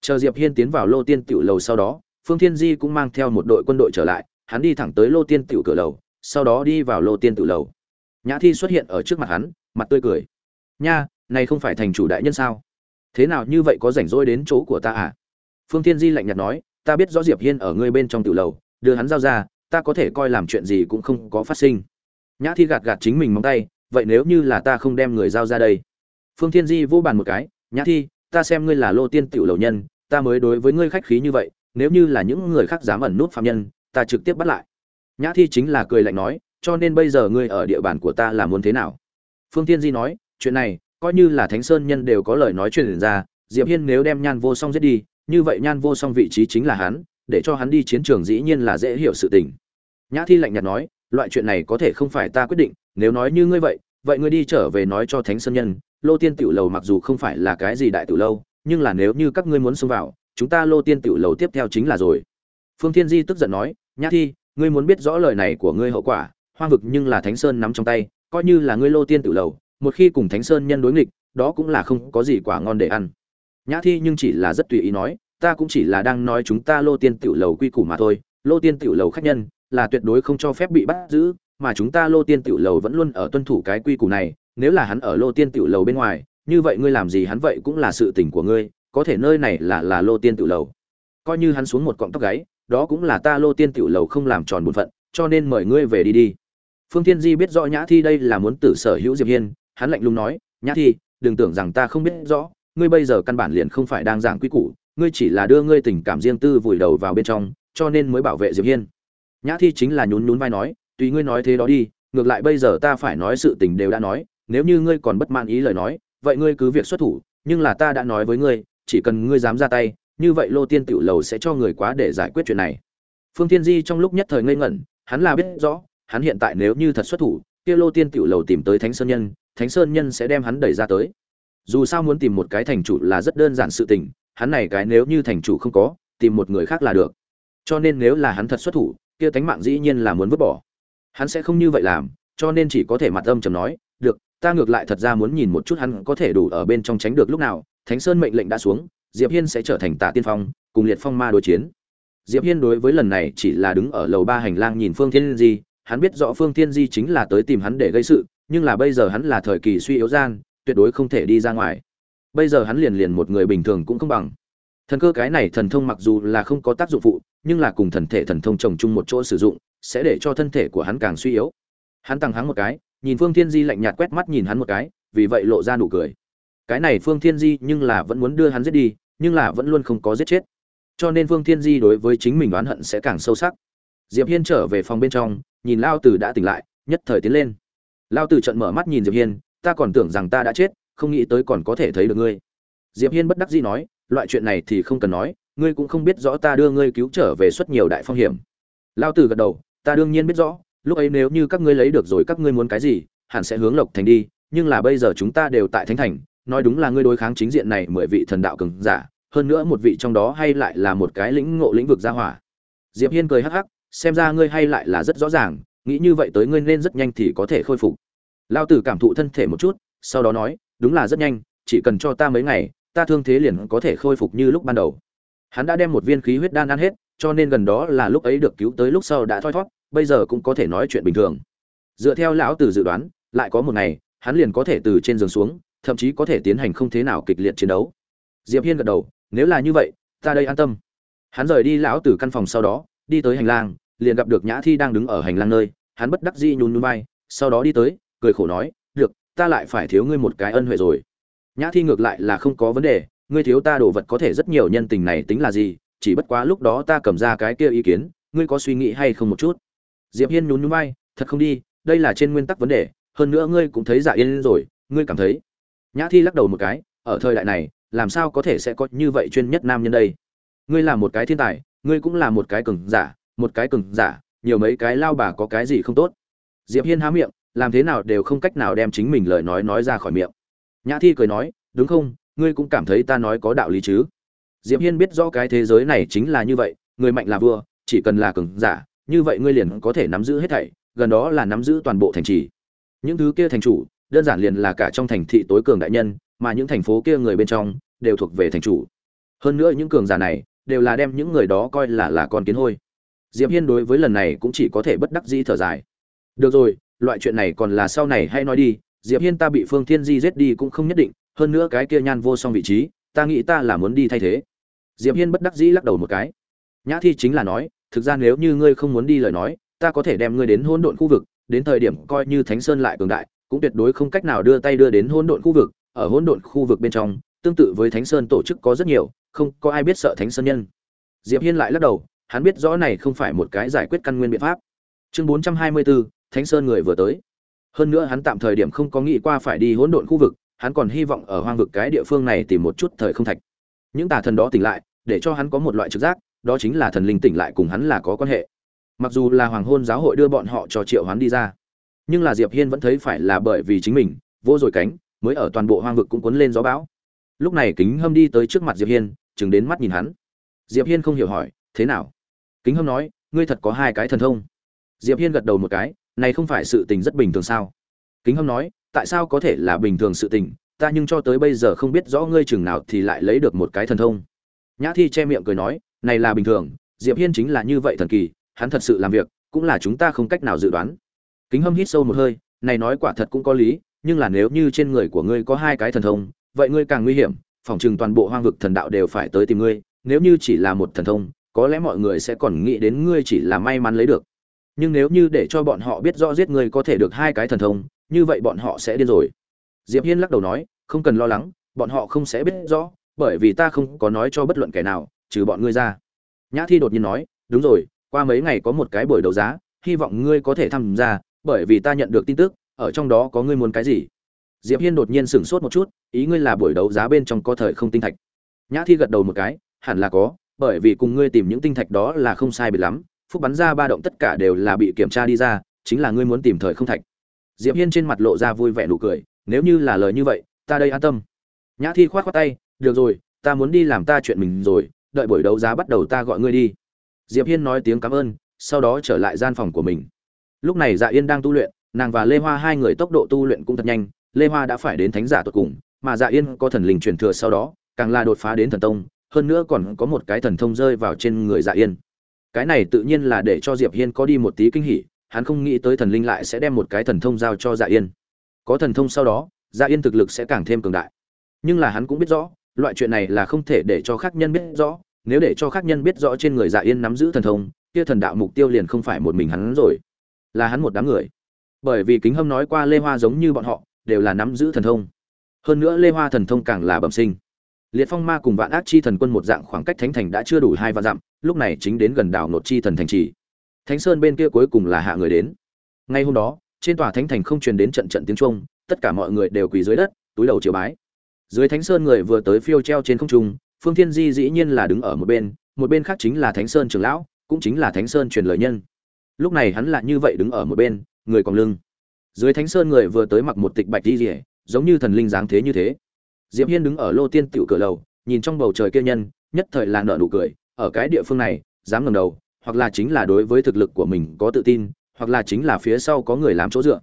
Chờ diệp hiên tiến vào lô tiên tiểu lầu sau đó phương thiên di cũng mang theo một đội quân đội trở lại hắn đi thẳng tới lô tiên tiểu cửa lầu sau đó đi vào lô tiên tiểu lầu. Nhã thi xuất hiện ở trước mặt hắn mặt tươi cười. Nha này không phải thành chủ đại nhân sao? Thế nào như vậy có rảnh rỗi đến chỗ của ta à? Phương thiên di lạnh nhạt nói ta biết rõ diệp hiên ở ngươi bên trong tiểu lầu đưa hắn giao ra ta có thể coi làm chuyện gì cũng không có phát sinh. Nhã thi gạt gạt chính mình móng tay, vậy nếu như là ta không đem người giao ra đây? Phương thiên di vô bàn một cái, nhã thi, ta xem ngươi là lô tiên tiểu lầu nhân, ta mới đối với ngươi khách khí như vậy, nếu như là những người khác dám ẩn nút phạm nhân, ta trực tiếp bắt lại. Nhã thi chính là cười lạnh nói, cho nên bây giờ ngươi ở địa bàn của ta là muốn thế nào? Phương tiên di nói, chuyện này, coi như là thánh sơn nhân đều có lời nói chuyện ra, diệp hiên nếu đem nhan vô song giết đi, như vậy nhan vô song vị trí chính là hắn, để cho hắn đi chiến trường dĩ nhiên là dễ hiểu sự tình nhã thi lạnh nhạt nói, loại chuyện này có thể không phải ta quyết định, nếu nói như ngươi vậy vậy ngươi đi trở về nói cho thánh sơn nhân, lô tiên tiểu lầu mặc dù không phải là cái gì đại tiểu lâu, nhưng là nếu như các ngươi muốn xông vào, chúng ta lô tiên tiểu lầu tiếp theo chính là rồi. Phương thiên di tức giận nói, nhã thi, ngươi muốn biết rõ lời này của ngươi hậu quả, hoang vực nhưng là thánh sơn nắm trong tay, coi như là ngươi lô tiên tiểu lầu, một khi cùng thánh sơn nhân đối nghịch, đó cũng là không có gì quả ngon để ăn. Nhã thi nhưng chỉ là rất tùy ý nói, ta cũng chỉ là đang nói chúng ta lô tiên tiểu lầu quy củ mà thôi, lô tiên tiểu lầu khách nhân là tuyệt đối không cho phép bị bắt giữ, mà chúng ta lô tiên tiểu lầu vẫn luôn ở tuân thủ cái quy củ này, nếu là hắn ở lô tiên tiểu lầu bên ngoài, như vậy ngươi làm gì hắn vậy cũng là sự tình của ngươi, có thể nơi này là là lô tiên tiểu lầu. Coi như hắn xuống một cọng tóc gáy, đó cũng là ta lô tiên tiểu lầu không làm tròn bổn phận, cho nên mời ngươi về đi đi. Phương thiên di biết rõ nhã thi đây là muốn tử sở hữu diệp hiên, hắn lạnh lùng nói, nhã thi, đừng tưởng rằng ta không biết rõ, ngươi bây giờ căn bản liền không phải đang giảng quy củ, ngươi chỉ là đưa ngươi tình cảm riêng tư vùi đầu vào bên trong, cho nên mới bảo vệ diệp hiên nhã thi chính là nhún nhún vai nói, tùy ngươi nói thế đó đi, ngược lại bây giờ ta phải nói sự tình đều đã nói, nếu như ngươi còn bất mãn ý lời nói, vậy ngươi cứ việc xuất thủ, nhưng là ta đã nói với ngươi, chỉ cần ngươi dám ra tay, như vậy lô tiên tiểu lầu sẽ cho người quá để giải quyết chuyện này. Phương tiên di trong lúc nhất thời ngây ngẩn, hắn là biết rõ, hắn hiện tại nếu như thật xuất thủ, kia lô tiên tiểu lầu tìm tới thánh sơn nhân, thánh sơn nhân sẽ đem hắn đẩy ra tới. Dù sao muốn tìm một cái thành chủ là rất đơn giản sự tình, hắn này cái nếu như thành chủ không có, tìm một người khác là được. Cho nên nếu là hắn thật xuất thủ kia tánh mạng dĩ nhiên là muốn vứt bỏ. Hắn sẽ không như vậy làm, cho nên chỉ có thể mặt âm trầm nói, được, ta ngược lại thật ra muốn nhìn một chút hắn có thể đủ ở bên trong tránh được lúc nào. Thánh sơn mệnh lệnh đã xuống, diệp hiên sẽ trở thành tà tiên phong, cùng liệt phong ma đối chiến. Diệp hiên đối với lần này chỉ là đứng ở lầu ba hành lang nhìn phương thiên di. Hắn biết rõ phương thiên di chính là tới tìm hắn để gây sự, nhưng là bây giờ hắn là thời kỳ suy yếu gian, tuyệt đối không thể đi ra ngoài. Bây giờ hắn liền liền một người bình thường cũng không bằng. Thần cơ cái này thần thông mặc dù là không có tác dụng phụ nhưng là cùng thần thể thần thông trồng chung một chỗ sử dụng, sẽ để cho thân thể của hắn càng suy yếu. Hắn tăng hắn một cái, nhìn phương thiên di lạnh nhạt quét mắt nhìn hắn một cái, vì vậy lộ ra nụ cười. Cái này phương thiên di nhưng là vẫn muốn đưa hắn giết đi, nhưng là vẫn luôn không có giết chết. Cho nên phương thiên di đối với chính mình oán hận sẽ càng sâu sắc. Diệp hiên trở về phòng bên trong, nhìn lao tử đã tỉnh lại, nhất thời tiến lên. Lao tử trận mở mắt nhìn diệp hiên, ta còn tưởng rằng ta đã chết, không nghĩ tới còn có thể thấy được ngươi. Diệp hiên bất đắc dĩ nói, loại chuyện này thì không cần nói ngươi cũng không biết rõ ta đưa ngươi cứu trở về suất nhiều đại phong hiểm. Lao tử gật đầu, ta đương nhiên biết rõ, lúc ấy nếu như các ngươi lấy được rồi các ngươi muốn cái gì, hẳn sẽ hướng lộc thành đi, nhưng là bây giờ chúng ta đều tại thánh thành, nói đúng là ngươi đối kháng chính diện này mười vị thần đạo cường giả, hơn nữa một vị trong đó hay lại là một cái lĩnh ngộ lĩnh vực gia hỏa. Diệp hiên cười hắc hắc, xem ra ngươi hay lại là rất rõ ràng, nghĩ như vậy tới ngươi nên rất nhanh thì có thể khôi phục. Lao tử cảm thụ thân thể một chút, sau đó nói, đúng là rất nhanh, chỉ cần cho ta mấy ngày, ta thương thế liền có thể khôi phục như lúc ban đầu hắn đã đem một viên khí huyết đan ăn hết, cho nên gần đó là lúc ấy được cứu tới lúc sau đã thoi thót bây giờ cũng có thể nói chuyện bình thường. Dựa theo lão tử dự đoán, lại có một ngày, hắn liền có thể từ trên giường xuống, thậm chí có thể tiến hành không thế nào kịch liệt chiến đấu. Diệp hiên gật đầu, nếu là như vậy, ta đây an tâm. Hắn rời đi lão tử căn phòng sau đó, đi tới hành lang, liền gặp được nhã thi đang đứng ở hành lang nơi, hắn bất đắc dĩ nhún nhún vai, sau đó đi tới, cười khổ nói, được, ta lại phải thiếu ngươi một cái ân huệ rồi. Nhã thi ngược lại là không có vấn đề ngươi thiếu ta đồ vật có thể rất nhiều nhân tình này tính là gì, chỉ bất quá lúc đó ta cầm ra cái kia ý kiến, ngươi có suy nghĩ hay không một chút? Diệp hiên nhún nhún vai, thật không đi, đây là trên nguyên tắc vấn đề, hơn nữa ngươi cũng thấy dạ yên rồi, ngươi cảm thấy? Nhã thi lắc đầu một cái, ở thời đại này, làm sao có thể sẽ có như vậy chuyên nhất nam nhân đây? Ngươi là một cái thiên tài, ngươi cũng là một cái cường giả, một cái cường giả, nhiều mấy cái lao bà có cái gì không tốt? Diệp hiên há miệng, làm thế nào đều không cách nào đem chính mình lời nói nói ra khỏi miệng. Nhã thi cười nói, đúng không ngươi cũng cảm thấy ta nói có đạo lý chứ? Diệp hiên biết rõ cái thế giới này chính là như vậy, người mạnh là vua, chỉ cần là cường giả, như vậy ngươi liền có thể nắm giữ hết thảy, gần đó là nắm giữ toàn bộ thành trì. Những thứ kia thành chủ, đơn giản liền là cả trong thành thị tối cường đại nhân, mà những thành phố kia người bên trong, đều thuộc về thành chủ. Hơn nữa những cường giả này, đều là đem những người đó coi là là con kiến hôi. Diệp hiên đối với lần này cũng chỉ có thể bất đắc dĩ thở dài. Được rồi, loại chuyện này còn là sau này hay nói đi, diệp hiên ta bị phương thiên di giết đi cũng không nhất định hơn nữa cái kia nhan vô song vị trí ta nghĩ ta là muốn đi thay thế. Diệp hiên bất đắc dĩ lắc đầu một cái. Nhã thi chính là nói thực ra nếu như ngươi không muốn đi lời nói ta có thể đem ngươi đến hỗn độn khu vực đến thời điểm coi như thánh sơn lại cường đại cũng tuyệt đối không cách nào đưa tay đưa đến hỗn độn khu vực. Ở hỗn độn khu vực bên trong tương tự với thánh sơn tổ chức có rất nhiều không có ai biết sợ thánh sơn nhân. Diệp hiên lại lắc đầu hắn biết rõ này không phải một cái giải quyết căn nguyên biện pháp. Chương 424, thánh sơn người vừa tới. Hơn nữa hắn tạm thời điểm không có nghĩ qua phải đi hỗn độn khu vực hắn còn hy vọng ở hoang vực cái địa phương này tìm một chút thời không thạch. Những tà thần đó tỉnh lại, để cho hắn có một loại trực giác, đó chính là thần linh tỉnh lại cùng hắn là có quan hệ. Mặc dù là hoàng hôn giáo hội đưa bọn họ cho triệu hắn đi ra, nhưng là diệp hiên vẫn thấy phải là bởi vì chính mình, vô rồi cánh, mới ở toàn bộ hoang vực cũng cuốn lên gió bão. Lúc này kính hâm đi tới trước mặt diệp hiên, chừng đến mắt nhìn hắn. Diệp hiên không hiểu hỏi, thế nào? Kính hâm nói, ngươi thật có hai cái thần thông. Diệp hiên gật đầu một cái, này không phải sự tình rất bình thường sao? Kính hâm nói tại sao có thể là bình thường sự tình, ta nhưng cho tới bây giờ không biết rõ ngươi chừng nào thì lại lấy được một cái thần thông. Nhã thi che miệng cười nói, này là bình thường, diệp hiên chính là như vậy thần kỳ, hắn thật sự làm việc, cũng là chúng ta không cách nào dự đoán. Kính hâm hít sâu một hơi, này nói quả thật cũng có lý, nhưng là nếu như trên người của ngươi có hai cái thần thông, vậy ngươi càng nguy hiểm phòng chừng toàn bộ hoang vực thần đạo đều phải tới tìm ngươi, nếu như chỉ là một thần thông, có lẽ mọi người sẽ còn nghĩ đến ngươi chỉ là may mắn lấy được. Nhưng nếu như để cho bọn họ biết rõ giết ngươi có thể được hai cái thần thông như vậy bọn họ sẽ điên rồi. Diệp hiên lắc đầu nói, không cần lo lắng, bọn họ không sẽ biết rõ, bởi vì ta không có nói cho bất luận kẻ nào, trừ bọn ngươi ra. Nhã thi đột nhiên nói, đúng rồi, qua mấy ngày có một cái buổi đấu giá, hy vọng ngươi có thể tham gia, bởi vì ta nhận được tin tức, ở trong đó có ngươi muốn cái gì. Diệp hiên đột nhiên sửng sốt một chút, ý ngươi là buổi đấu giá bên trong có thời không tinh thạch. Nhã thi gật đầu một cái, hẳn là có, bởi vì cùng ngươi tìm những tinh thạch đó là không sai biệt lắm, phúc bắn ra ba động tất cả đều là bị kiểm tra đi ra, chính là ngươi muốn tìm thời không thạch diệp hiên trên mặt lộ ra vui vẻ nụ cười, nếu như là lời như vậy, ta đây an tâm. Nhã thi khoát khoát tay, được rồi, ta muốn đi làm ta chuyện mình rồi, đợi buổi đấu giá bắt đầu ta gọi ngươi đi. Diệp hiên nói tiếng cảm ơn, sau đó trở lại gian phòng của mình. Lúc này dạ yên đang tu luyện, nàng và lê hoa hai người tốc độ tu luyện cũng thật nhanh, lê hoa đã phải đến thánh giả tột cùng, mà dạ yên có thần linh truyền thừa sau đó, càng là đột phá đến thần tông, hơn nữa còn có một cái thần thông rơi vào trên người dạ yên. Cái này tự nhiên là để cho diệp hiên có đi một tí kinh hỉ hắn không nghĩ tới thần linh lại sẽ đem một cái thần thông giao cho dạ yên. Có thần thông sau đó dạ yên thực lực sẽ càng thêm cường đại. Nhưng là hắn cũng biết rõ, loại chuyện này là không thể để cho khác nhân biết rõ. Nếu để cho khác nhân biết rõ trên người dạ yên nắm giữ thần thông, kia thần đạo mục tiêu liền không phải một mình hắn rồi. Là hắn một đám người. Bởi vì kính hâm nói qua lê hoa giống như bọn họ, đều là nắm giữ thần thông. Hơn nữa lê hoa thần thông càng là bẩm sinh. Liệt phong ma cùng vạn ác chi thần quân một dạng khoảng cách thánh thành đã chưa đủ hai vạn dặm, lúc này chính đến gần đảo nột chi thần thành trì thánh sơn bên kia cuối cùng là hạ người đến. Ngay hôm đó, trên tòa thánh thành không truyền đến trận trận tiếng trung tất cả mọi người đều quỳ dưới đất, túi đầu chiều bái. Dưới thánh sơn người vừa tới phiêu treo trên không trung, phương thiên di dĩ nhiên là đứng ở một bên một bên khác chính là thánh sơn trưởng lão, cũng chính là thánh sơn truyền lời nhân. Lúc này hắn lại như vậy đứng ở một bên, người còn lưng. Dưới thánh sơn người vừa tới mặc một tịch bạch đi rỉa giống như thần linh dáng thế như thế. Diệp hiên đứng ở lô tiên tiểu cửa lầu, nhìn trong bầu trời kia nhân, nhất thời là nở nụ cười, ở cái địa phương này, dám ngẩng đầu hoặc là chính là đối với thực lực của mình có tự tin, hoặc là chính là phía sau có người làm chỗ dựa.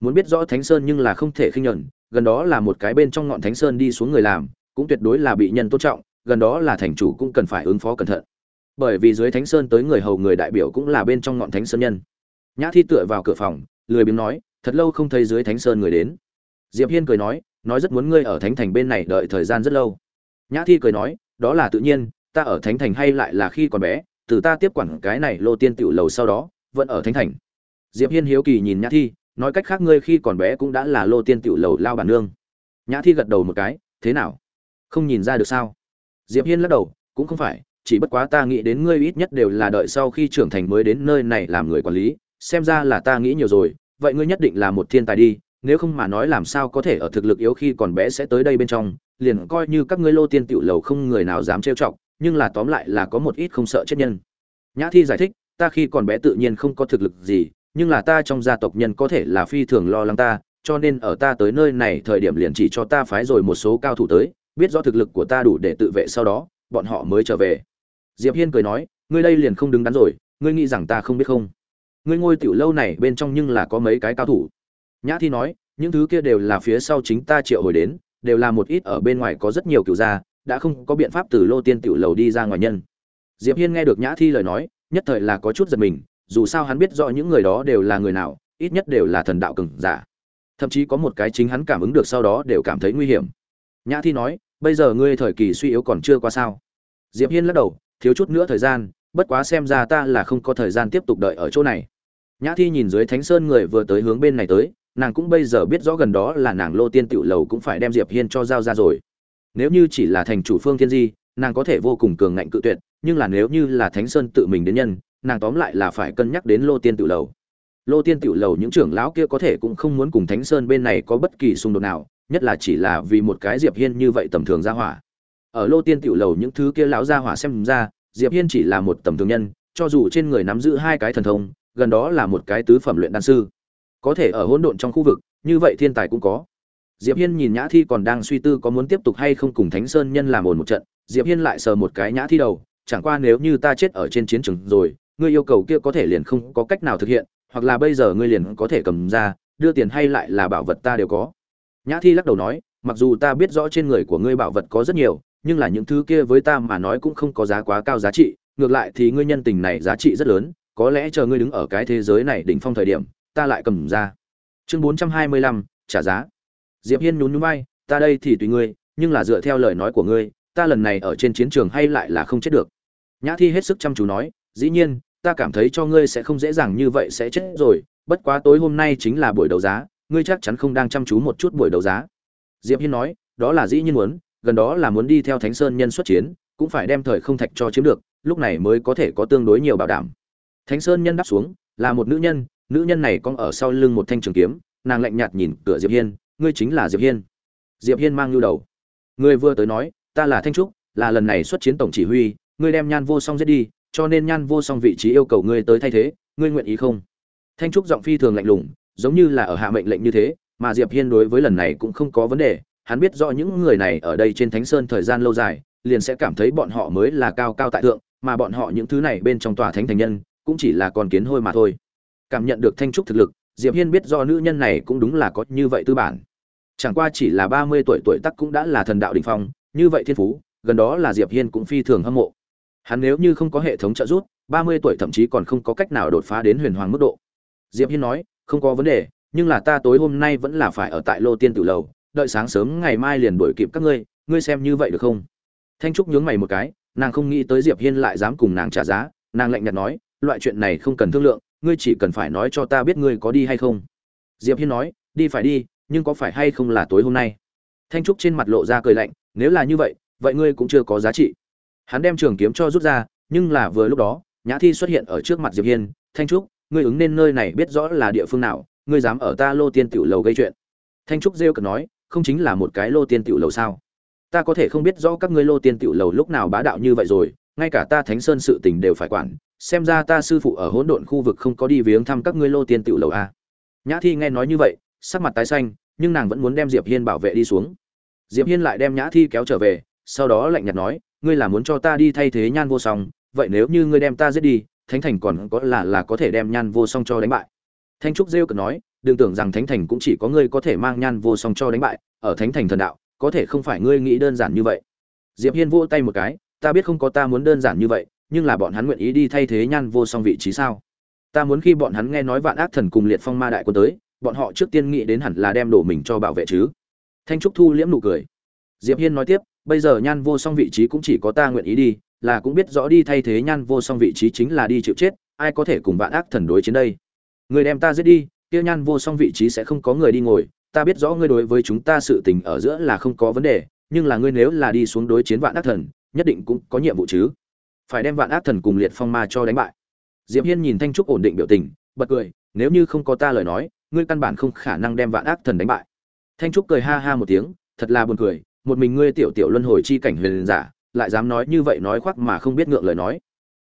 Muốn biết rõ thánh sơn nhưng là không thể khinh nhẫn gần đó là một cái bên trong ngọn thánh sơn đi xuống người làm, cũng tuyệt đối là bị nhân tôn trọng, gần đó là thành chủ cũng cần phải ứng phó cẩn thận. Bởi vì dưới thánh sơn tới người hầu người đại biểu cũng là bên trong ngọn thánh sơn nhân. Nhã thi tựa vào cửa phòng, lười biếng nói, thật lâu không thấy dưới thánh sơn người đến. Diệp hiên cười nói nói rất muốn ngươi ở thánh thành bên này đợi thời gian rất lâu. Nhã thi cười nói, đó là tự nhiên, ta ở thánh thành hay lại là khi còn bé từ ta tiếp quản cái này lô tiên tiểu lầu sau đó, vẫn ở thánh thành. Diệp hiên hiếu kỳ nhìn nhã thi, nói cách khác ngươi khi còn bé cũng đã là lô tiên tiểu lầu lao bản nương. Nhã thi gật đầu một cái, thế nào? Không nhìn ra được sao? Diệp hiên lắc đầu, cũng không phải, chỉ bất quá ta nghĩ đến ngươi ít nhất đều là đợi sau khi trưởng thành mới đến nơi này làm người quản lý, xem ra là ta nghĩ nhiều rồi, vậy ngươi nhất định là một thiên tài đi, nếu không mà nói làm sao có thể ở thực lực yếu khi còn bé sẽ tới đây bên trong, liền coi như các ngươi lô tiên tiểu lầu không người nào dám trêu chọc nhưng là tóm lại là có một ít không sợ chết nhân. Nhã thi giải thích, ta khi còn bé tự nhiên không có thực lực gì, nhưng là ta trong gia tộc nhân có thể là phi thường lo lắng ta, cho nên ở ta tới nơi này thời điểm liền chỉ cho ta phái rồi một số cao thủ tới, biết rõ thực lực của ta đủ để tự vệ sau đó, bọn họ mới trở về. Diệp hiên cười nói, ngươi đây liền không đứng đắn rồi, ngươi nghĩ rằng ta không biết không? Ngươi ngôi tiểu lâu này bên trong nhưng là có mấy cái cao thủ. Nhã thi nói, những thứ kia đều là phía sau chính ta triệu hồi đến, đều là một ít ở bên ngoài có rất nhiều cựu gia đã không có biện pháp từ lô tiên tiểu lầu đi ra ngoài nhân. Diệp hiên nghe được nhã thi lời nói, nhất thời là có chút giật mình, dù sao hắn biết rõ những người đó đều là người nào, ít nhất đều là thần đạo cường giả. Thậm chí có một cái chính hắn cảm ứng được sau đó đều cảm thấy nguy hiểm. Nhã thi nói, bây giờ ngươi thời kỳ suy yếu còn chưa qua sao? Diệp hiên lắc đầu, thiếu chút nữa thời gian, bất quá xem ra ta là không có thời gian tiếp tục đợi ở chỗ này. Nhã thi nhìn dưới thánh sơn người vừa tới hướng bên này tới, nàng cũng bây giờ biết rõ gần đó là nàng lô tiên tiểu lầu cũng phải đem diệp hiên cho giao ra rồi nếu như chỉ là thành chủ phương thiên di, nàng có thể vô cùng cường ngạnh cự tuyệt, nhưng là nếu như là thánh sơn tự mình đến nhân, nàng tóm lại là phải cân nhắc đến lô tiên tự lầu. Lô tiên tự lầu những trưởng lão kia có thể cũng không muốn cùng thánh sơn bên này có bất kỳ xung đột nào, nhất là chỉ là vì một cái diệp hiên như vậy tầm thường ra hỏa. Ở lô tiên tiểu lầu những thứ kia lão ra hỏa xem ra, diệp hiên chỉ là một tầm thường nhân, cho dù trên người nắm giữ hai cái thần thông, gần đó là một cái tứ phẩm luyện đan sư. Có thể ở hỗn độn trong khu vực, như vậy thiên tài cũng có diệp hiên nhìn nhã thi còn đang suy tư có muốn tiếp tục hay không cùng thánh sơn nhân làm ồn một trận, diệp hiên lại sờ một cái nhã thi đầu, chẳng qua nếu như ta chết ở trên chiến trường rồi, ngươi yêu cầu kia có thể liền không có cách nào thực hiện, hoặc là bây giờ ngươi liền có thể cầm ra, đưa tiền hay lại là bảo vật ta đều có. Nhã thi lắc đầu nói, mặc dù ta biết rõ trên người của ngươi bảo vật có rất nhiều, nhưng là những thứ kia với ta mà nói cũng không có giá quá cao giá trị, ngược lại thì ngươi nhân tình này giá trị rất lớn, có lẽ chờ ngươi đứng ở cái thế giới này đỉnh phong thời điểm, ta lại cầm ra. Chương bốn trăm hai mươi lăm, trả giá diệp hiên nhún nhún vai, ta đây thì tùy ngươi, nhưng là dựa theo lời nói của ngươi, ta lần này ở trên chiến trường hay lại là không chết được. Nhã thi hết sức chăm chú nói, dĩ nhiên, ta cảm thấy cho ngươi sẽ không dễ dàng như vậy sẽ chết rồi, bất quá tối hôm nay chính là buổi đấu giá, ngươi chắc chắn không đang chăm chú một chút buổi đấu giá. Diệp hiên nói, đó là dĩ nhiên muốn, gần đó là muốn đi theo thánh sơn nhân xuất chiến, cũng phải đem thời không thạch cho chiếm được, lúc này mới có thể có tương đối nhiều bảo đảm. Thánh sơn nhân đáp xuống, là một nữ nhân nữ nhân này cong ở sau lưng một thanh trường kiếm, nàng lạnh nhạt nhìn cửa diệp hiên ngươi chính là diệp hiên. Diệp hiên mang nhu đầu. Ngươi vừa tới nói, ta là thanh trúc, là lần này xuất chiến tổng chỉ huy, ngươi đem nhan vô song giết đi, cho nên nhan vô song vị trí yêu cầu ngươi tới thay thế, ngươi nguyện ý không? Thanh trúc giọng phi thường lạnh lùng, giống như là ở hạ mệnh lệnh như thế, mà diệp hiên đối với lần này cũng không có vấn đề, hắn biết rõ những người này ở đây trên thánh sơn thời gian lâu dài, liền sẽ cảm thấy bọn họ mới là cao cao tại thượng, mà bọn họ những thứ này bên trong tòa thánh thành nhân, cũng chỉ là con kiến hôi mà thôi. Cảm nhận được thanh trúc thực lực, diệp hiên biết do nữ nhân này cũng đúng là có như vậy tư bản chẳng qua chỉ là ba mươi tuổi tuổi tác cũng đã là thần đạo đỉnh phong, như vậy thiên phú, gần đó là diệp hiên cũng phi thường hâm mộ. Hắn nếu như không có hệ thống trợ giúp, ba mươi tuổi thậm chí còn không có cách nào đột phá đến huyền hoàng mức độ. Diệp hiên nói, không có vấn đề, nhưng là ta tối hôm nay vẫn là phải ở tại lô tiên tử lầu, đợi sáng sớm ngày mai liền đuổi kịp các ngươi ngươi xem như vậy được không? Thanh trúc nhướng mày một cái, nàng không nghĩ tới diệp hiên lại dám cùng nàng trả giá, nàng lạnh nhạt nói, loại chuyện này không cần thương lượng, ngươi chỉ cần phải nói cho ta biết ngươi có đi hay không. Diệp hiên nói, đi phải đi nhưng có phải hay không là tối hôm nay? Thanh trúc trên mặt lộ ra cười lạnh, nếu là như vậy vậy ngươi cũng chưa có giá trị. Hắn đem trường kiếm cho rút ra, nhưng là vừa lúc đó, nhã thi xuất hiện ở trước mặt diệp hiên, thanh trúc, ngươi ứng nên nơi này biết rõ là địa phương nào, ngươi dám ở ta lô tiên tiểu lầu gây chuyện. Thanh trúc rêu cợt nói, không chính là một cái lô tiên tiểu lầu sao? Ta có thể không biết rõ các ngươi lô tiên tiểu lầu lúc nào bá đạo như vậy rồi, ngay cả ta thánh sơn sự tình đều phải quản, xem ra ta sư phụ ở hỗn độn khu vực không có đi viếng thăm các ngươi lô tiên tiểu lầu a à. nhã thi nghe nói như vậy sắc mặt tái xanh, nhưng nàng vẫn muốn đem diệp hiên bảo vệ đi xuống. Diệp hiên lại đem nhã thi kéo trở về, sau đó lạnh nhạt nói, ngươi là muốn cho ta đi thay thế nhan vô song, vậy nếu như ngươi đem ta giết đi, thánh thành còn có là là có thể đem nhan vô song cho đánh bại. Thanh trúc rêu cực nói, đừng tưởng rằng thánh thành cũng chỉ có ngươi có thể mang nhan vô song cho đánh bại, ở thánh thành thần đạo, có thể không phải ngươi nghĩ đơn giản như vậy. Diệp hiên vỗ tay một cái, ta biết không có ta muốn đơn giản như vậy, nhưng là bọn hắn nguyện ý đi thay thế nhan vô song vị trí sao? Ta muốn khi bọn hắn nghe nói vạn ác thần cùng liệt phong ma đại quân tới bọn họ trước tiên nghĩ đến hẳn là đem đồ mình cho bảo vệ chứ. Thanh trúc thu liễm nụ cười. Diệp hiên nói tiếp, bây giờ nhan vô song vị trí cũng chỉ có ta nguyện ý đi, là cũng biết rõ đi thay thế nhan vô song vị trí chính là đi chịu chết, ai có thể cùng vạn ác thần đối chiến đây? Người đem ta giết đi tiêu nhan vô song vị trí sẽ không có người đi ngồi, ta biết rõ ngươi đối với chúng ta sự tình ở giữa là không có vấn đề, nhưng là ngươi nếu là đi xuống đối chiến vạn ác thần, nhất định cũng có nhiệm vụ chứ. Phải đem vạn ác thần cùng liệt phong ma cho đánh bại. Diệp hiên nhìn thanh trúc ổn định biểu tình, bật cười, nếu như không có ta lời nói ngươi căn bản không khả năng đem vạn ác thần đánh bại. Thanh trúc cười ha ha một tiếng, thật là buồn cười, một mình ngươi tiểu tiểu luân hồi chi cảnh huyền giả, lại dám nói như vậy nói khoác mà không biết ngượng lời nói.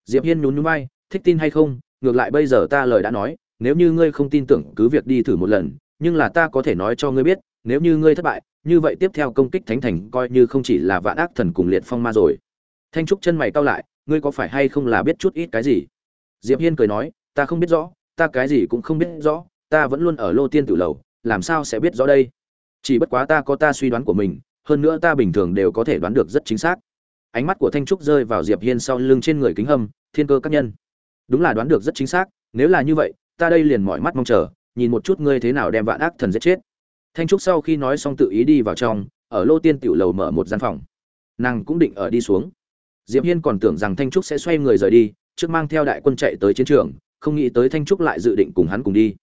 Diệp hiên nhún nhún vai, thích tin hay không? Ngược lại bây giờ ta lời đã nói, nếu như ngươi không tin tưởng cứ việc đi thử một lần, nhưng là ta có thể nói cho ngươi biết, nếu như ngươi thất bại, như vậy tiếp theo công kích thánh thành coi như không chỉ là vạn ác thần cùng liệt phong ma rồi. Thanh trúc chân mày cau lại, ngươi có phải hay không là biết chút ít cái gì? Diệp hiên cười nói, ta không biết rõ, ta cái gì cũng không biết rõ ta vẫn luôn ở lô tiên tử lầu, làm sao sẽ biết rõ đây? Chỉ bất quá ta có ta suy đoán của mình, hơn nữa ta bình thường đều có thể đoán được rất chính xác. Ánh mắt của thanh trúc rơi vào diệp hiên sau lưng trên người kính hâm, thiên cơ các nhân. Đúng là đoán được rất chính xác, nếu là như vậy, ta đây liền mỏi mắt mong chờ, nhìn một chút ngươi thế nào đem vạn ác thần giết chết. Thanh trúc sau khi nói xong tự ý đi vào trong, ở lô tiên tiểu lầu mở một gian phòng. Nàng cũng định ở đi xuống. Diệp hiên còn tưởng rằng thanh trúc sẽ xoay người rời đi, trước mang theo đại quân chạy tới chiến trường, không nghĩ tới thanh trúc lại dự định cùng hắn cùng đi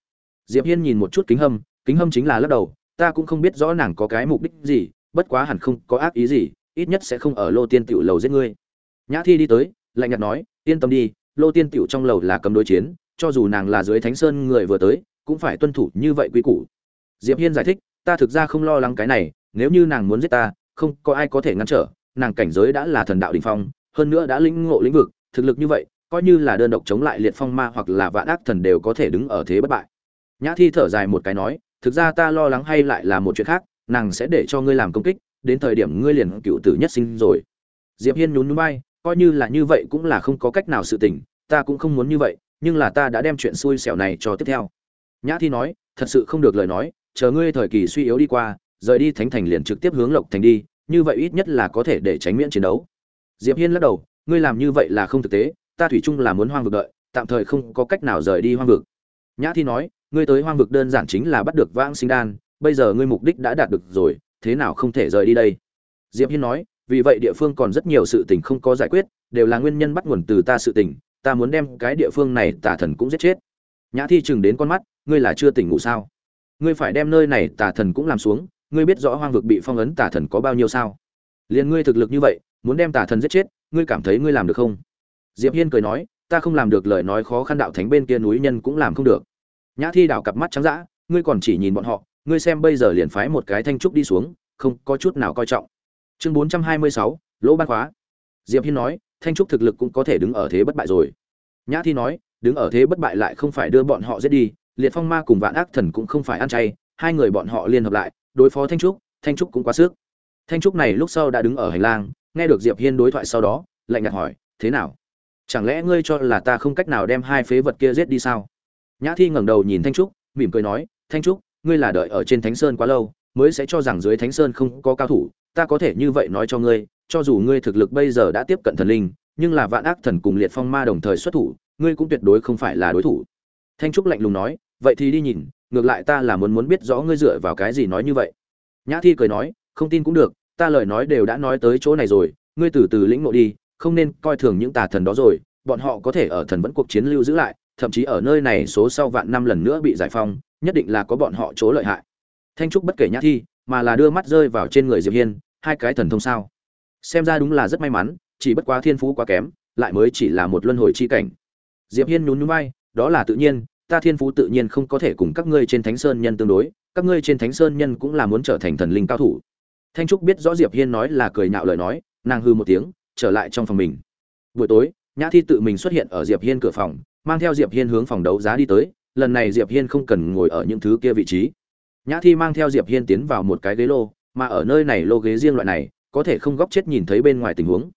diệp hiên nhìn một chút kính hâm kính hâm chính là lắc đầu, ta cũng không biết rõ nàng có cái mục đích gì, bất quá hẳn không có ác ý gì, ít nhất sẽ không ở lô tiên tiểu lầu giết ngươi. Nhã thi đi tới, lạnh nhạt nói, yên tâm đi, lô tiên tiểu trong lầu là cấm đối chiến, cho dù nàng là dưới thánh sơn người vừa tới, cũng phải tuân thủ như vậy quy củ. Diệp hiên giải thích, ta thực ra không lo lắng cái này, nếu như nàng muốn giết ta, không có ai có thể ngăn trở, nàng cảnh giới đã là thần đạo đỉnh phong, hơn nữa đã lĩnh ngộ lĩnh vực, thực lực như vậy, coi như là đơn độc chống lại liệt phong ma hoặc là vạn ác thần đều có thể đứng ở thế bất bại nhã thi thở dài một cái nói, thực ra ta lo lắng hay lại là một chuyện khác, nàng sẽ để cho ngươi làm công kích, đến thời điểm ngươi liền cựu tử nhất sinh rồi. Diệp hiên nhún nhún vai, coi như là như vậy cũng là không có cách nào sự tình, ta cũng không muốn như vậy, nhưng là ta đã đem chuyện xui xẻo này cho tiếp theo. Nhã thi nói, thật sự không được lời nói, chờ ngươi thời kỳ suy yếu đi qua, rời đi thánh thành liền trực tiếp hướng lộc thành đi, như vậy ít nhất là có thể để tránh miễn chiến đấu. Diệp hiên lắc đầu, ngươi làm như vậy là không thực tế, ta thủy chung là muốn hoang vực đợi, tạm thời không có cách nào rời đi hoang vực. Nhã thi nói ngươi tới hoang vực đơn giản chính là bắt được vãng sinh đan, bây giờ ngươi mục đích đã đạt được rồi, thế nào không thể rời đi đây? Diệp hiên nói, vì vậy địa phương còn rất nhiều sự tình không có giải quyết, đều là nguyên nhân bắt nguồn từ ta sự tình, ta muốn đem cái địa phương này tà thần cũng giết chết. Nhã thi chừng đến con mắt, ngươi là chưa tỉnh ngủ sao? Ngươi phải đem nơi này tà thần cũng làm xuống, ngươi biết rõ hoang vực bị phong ấn tà thần có bao nhiêu sao? Liền ngươi thực lực như vậy, muốn đem tà thần giết chết, ngươi cảm thấy ngươi làm được không? Diệp hiên cười nói, ta không làm được lời nói khó khăn đạo thánh bên kia núi nhân cũng làm không được nhã thi đào cặp mắt trắng dã ngươi còn chỉ nhìn bọn họ ngươi xem bây giờ liền phái một cái thanh trúc đi xuống không có chút nào coi trọng. Chương 426, lỗ ban khóa. Diệp hiên nói thanh trúc thực lực cũng có thể đứng ở thế bất bại rồi. Nhã thi nói đứng ở thế bất bại lại không phải đưa bọn họ giết đi liệt phong ma cùng vạn ác thần cũng không phải ăn chay hai người bọn họ liên hợp lại đối phó thanh trúc thanh trúc cũng quá sức. Thanh trúc này lúc sau đã đứng ở hành lang nghe được diệp hiên đối thoại sau đó lạnh nhạt hỏi thế nào? Chẳng lẽ ngươi cho là ta không cách nào đem hai phế vật kia giết đi sao? Nhã thi ngẩng đầu nhìn thanh trúc, mỉm cười nói, thanh trúc, ngươi là đợi ở trên thánh sơn quá lâu, mới sẽ cho rằng dưới thánh sơn không có cao thủ, ta có thể như vậy nói cho ngươi, cho dù ngươi thực lực bây giờ đã tiếp cận thần linh, nhưng là vạn ác thần cùng liệt phong ma đồng thời xuất thủ, ngươi cũng tuyệt đối không phải là đối thủ. Thanh trúc lạnh lùng nói, vậy thì đi nhìn, ngược lại ta là muốn muốn biết rõ ngươi dựa vào cái gì nói như vậy. Nhã thi cười nói, không tin cũng được, ta lời nói đều đã nói tới chỗ này rồi, ngươi từ từ lĩnh ngộ đi, không nên coi thường những tà thần đó rồi, bọn họ có thể ở thần vẫn cuộc chiến lưu giữ lại thậm chí ở nơi này số sau vạn năm lần nữa bị giải phong nhất định là có bọn họ chỗ lợi hại. Thanh trúc bất kể nhã thi, mà là đưa mắt rơi vào trên người diệp hiên, hai cái thần thông sao? Xem ra đúng là rất may mắn, chỉ bất quá thiên phú quá kém, lại mới chỉ là một luân hồi chi cảnh. Diệp hiên nhún nhún vai, đó là tự nhiên, ta thiên phú tự nhiên không có thể cùng các ngươi trên thánh sơn nhân tương đối, các ngươi trên thánh sơn nhân cũng là muốn trở thành thần linh cao thủ. Thanh trúc biết rõ diệp hiên nói là cười nhạo lời nói, nàng hư một tiếng, trở lại trong phòng mình. Buổi tối, nhã thi tự mình xuất hiện ở diệp hiên cửa phòng mang theo diệp hiên hướng phòng đấu giá đi tới, lần này diệp hiên không cần ngồi ở những thứ kia vị trí. Nhã thi mang theo diệp hiên tiến vào một cái ghế lô, mà ở nơi này lô ghế riêng loại này, có thể không góc chết nhìn thấy bên ngoài tình huống.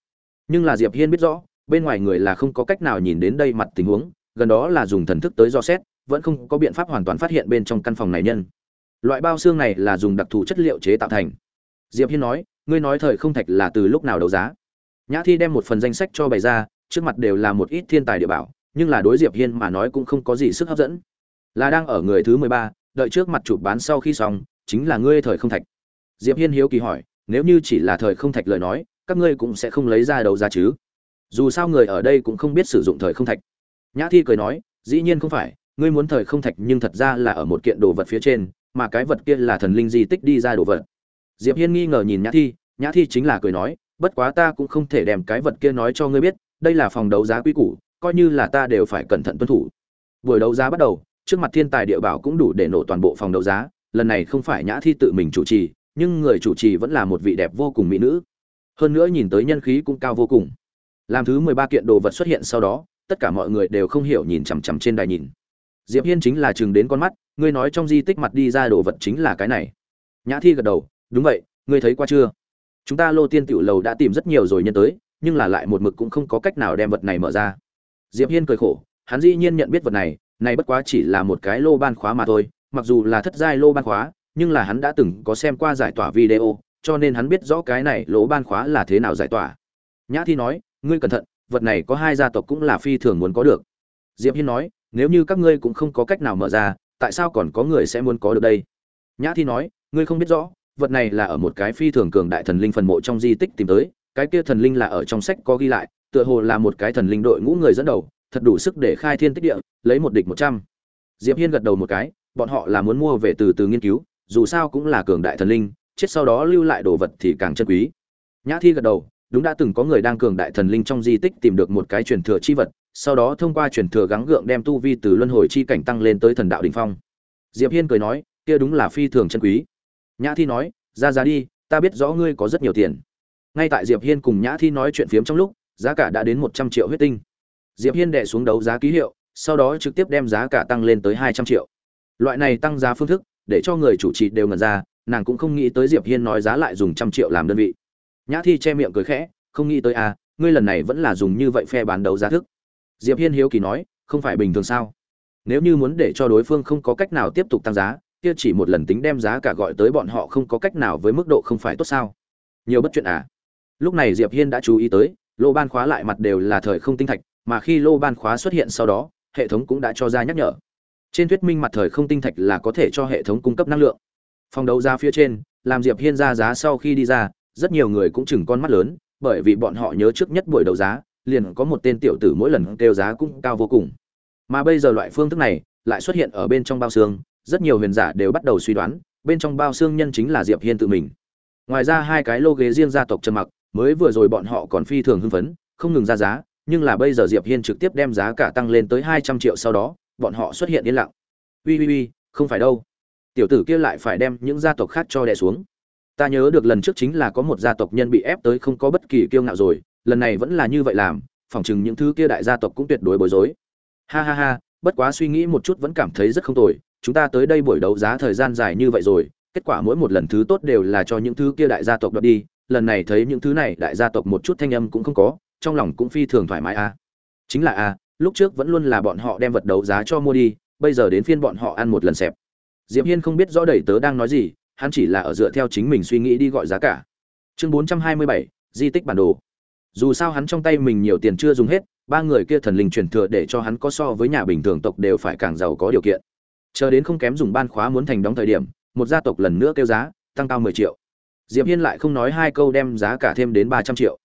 Nhưng là diệp hiên biết rõ, bên ngoài người là không có cách nào nhìn đến đây mặt tình huống, gần đó là dùng thần thức tới do xét, vẫn không có biện pháp hoàn toàn phát hiện bên trong căn phòng này nhân. Loại bao xương này là dùng đặc thù chất liệu chế tạo thành. Diệp hiên nói, ngươi nói thời không thạch là từ lúc nào đấu giá? Nhã thi đem một phần danh sách cho bày ra, trước mặt đều là một ít thiên tài địa bảo nhưng là đối diệp hiên mà nói cũng không có gì sức hấp dẫn. Là đang ở người thứ mười ba, đợi trước mặt chụp bán sau khi xong, chính là ngươi thời không thạch. Diệp hiên hiếu kỳ hỏi, nếu như chỉ là thời không thạch lời nói, các ngươi cũng sẽ không lấy ra đầu ra chứ? Dù sao người ở đây cũng không biết sử dụng thời không thạch. Nhã thi cười nói, dĩ nhiên không phải, ngươi muốn thời không thạch nhưng thật ra là ở một kiện đồ vật phía trên, mà cái vật kia là thần linh di tích đi ra đồ vật. Diệp hiên nghi ngờ nhìn nhã thi nhã thi chính là cười nói, bất quá ta cũng không thể đem cái vật kia nói cho ngươi biết, đây là phòng đấu giá quý củ coi như là ta đều phải cẩn thận tuân thủ. Buổi đấu giá bắt đầu, trước mặt thiên tài địa bảo cũng đủ để nổ toàn bộ phòng đấu giá, lần này không phải nhã thi tự mình chủ trì, nhưng người chủ trì vẫn là một vị đẹp vô cùng mỹ nữ. Hơn nữa nhìn tới nhân khí cũng cao vô cùng. Làm thứ mười ba kiện đồ vật xuất hiện sau đó, tất cả mọi người đều không hiểu nhìn chằm chằm trên đài nhìn. Diệp hiên chính là chừng đến con mắt, ngươi nói trong di tích mặt đi ra đồ vật chính là cái này. Nhã thi gật đầu, đúng vậy, ngươi thấy qua chưa? Chúng ta lô tiên tiểu lầu đã tìm rất nhiều rồi nhân tới, nhưng là lại một mực cũng không có cách nào đem vật này mở ra diệp hiên cười khổ, hắn dĩ nhiên nhận biết vật này này bất quá chỉ là một cái lô ban khóa mà thôi, mặc dù là thất giai lô ban khóa, nhưng là hắn đã từng có xem qua giải tỏa video, cho nên hắn biết rõ cái này lỗ ban khóa là thế nào giải tỏa. Nhã thi nói, ngươi cẩn thận, vật này có hai gia tộc cũng là phi thường muốn có được. Diệp hiên nói, nếu như các ngươi cũng không có cách nào mở ra, tại sao còn có người sẽ muốn có được đây? Nhã thi nói, ngươi không biết rõ, vật này là ở một cái phi thường cường đại thần linh phần mộ trong di tích tìm tới, cái kia thần linh là ở trong sách có ghi lại tựa hồ là một cái thần linh đội ngũ người dẫn đầu, thật đủ sức để khai thiên tích địa, lấy một địch một trăm. Diệp hiên gật đầu một cái, bọn họ là muốn mua về từ từ nghiên cứu, dù sao cũng là cường đại thần linh, chết sau đó lưu lại đồ vật thì càng chân quý. Nhã thi gật đầu, đúng đã từng có người đang cường đại thần linh trong di tích tìm được một cái truyền thừa chi vật, sau đó thông qua truyền thừa gắng gượng đem tu vi từ luân hồi chi cảnh tăng lên tới thần đạo đỉnh phong. Diệp hiên cười nói, kia đúng là phi thường chân quý. Nhã thi nói, ra ra đi, ta biết rõ ngươi có rất nhiều tiền. Ngay tại diệp hiên cùng nhã thi nói chuyện phiếm trong lúc giá cả đã đến một trăm triệu huyết tinh. Diệp hiên đệ xuống đấu giá ký hiệu, sau đó trực tiếp đem giá cả tăng lên tới hai trăm triệu. Loại này tăng giá phương thức, để cho người chủ trì đều ngẩn ra, nàng cũng không nghĩ tới diệp hiên nói giá lại dùng trăm triệu làm đơn vị. Nhã thi che miệng cười khẽ, không nghĩ tới à ngươi lần này vẫn là dùng như vậy phe bán đấu giá thức. Diệp hiên hiếu kỳ nói, không phải bình thường sao? Nếu như muốn để cho đối phương không có cách nào tiếp tục tăng giá, kia chỉ một lần tính đem giá cả gọi tới bọn họ không có cách nào với mức độ không phải tốt sao? Nhiều bất chuyện à. Lúc này diệp hiên đã chú ý tới lô ban khóa lại mặt đều là thời không tinh thạch, mà khi lô ban khóa xuất hiện sau đó, hệ thống cũng đã cho ra nhắc nhở. Trên thuyết minh mặt thời không tinh thạch là có thể cho hệ thống cung cấp năng lượng. Phòng đấu giá phía trên, làm diệp hiên ra giá sau khi đi ra, rất nhiều người cũng chừng con mắt lớn, bởi vì bọn họ nhớ trước nhất buổi đấu giá, liền có một tên tiểu tử mỗi lần kêu giá cũng cao vô cùng. Mà bây giờ loại phương thức này lại xuất hiện ở bên trong bao xương, rất nhiều huyền giả đều bắt đầu suy đoán, bên trong bao xương nhân chính là diệp hiên tự mình. Ngoài ra hai cái lô ghế riêng gia tộc trần mặc mới vừa rồi bọn họ còn phi thường hưng phấn không ngừng ra giá nhưng là bây giờ diệp hiên trực tiếp đem giá cả tăng lên tới hai trăm triệu sau đó bọn họ xuất hiện yên lặng. "Uy uy uy, không phải đâu. Tiểu tử kia lại phải đem những gia tộc khác cho đè xuống. Ta nhớ được lần trước chính là có một gia tộc nhân bị ép tới không có bất kỳ kiêu ngạo rồi lần này vẫn là như vậy làm phỏng chừng những thứ kia đại gia tộc cũng tuyệt đối bối rối. Ha ha ha bất quá suy nghĩ một chút vẫn cảm thấy rất không tồi chúng ta tới đây buổi đấu giá thời gian dài như vậy rồi kết quả mỗi một lần thứ tốt đều là cho những thứ kia đại gia tộc đoạt đi lần này thấy những thứ này đại gia tộc một chút thanh âm cũng không có trong lòng cũng phi thường thoải mái a chính là a lúc trước vẫn luôn là bọn họ đem vật đấu giá cho mua đi bây giờ đến phiên bọn họ ăn một lần xẹp. Diệp hiên không biết rõ đầy tớ đang nói gì hắn chỉ là ở dựa theo chính mình suy nghĩ đi gọi giá cả. Chương 427, di tích bản đồ. Dù sao hắn trong tay mình nhiều tiền chưa dùng hết ba người kia thần linh truyền thừa để cho hắn có so với nhà bình thường tộc đều phải càng giàu có điều kiện. Chờ đến không kém dùng ban khóa muốn thành đóng thời điểm một gia tộc lần nữa kêu giá tăng cao mười triệu diệp hiên lại không nói hai câu đem giá cả thêm đến ba trăm triệu.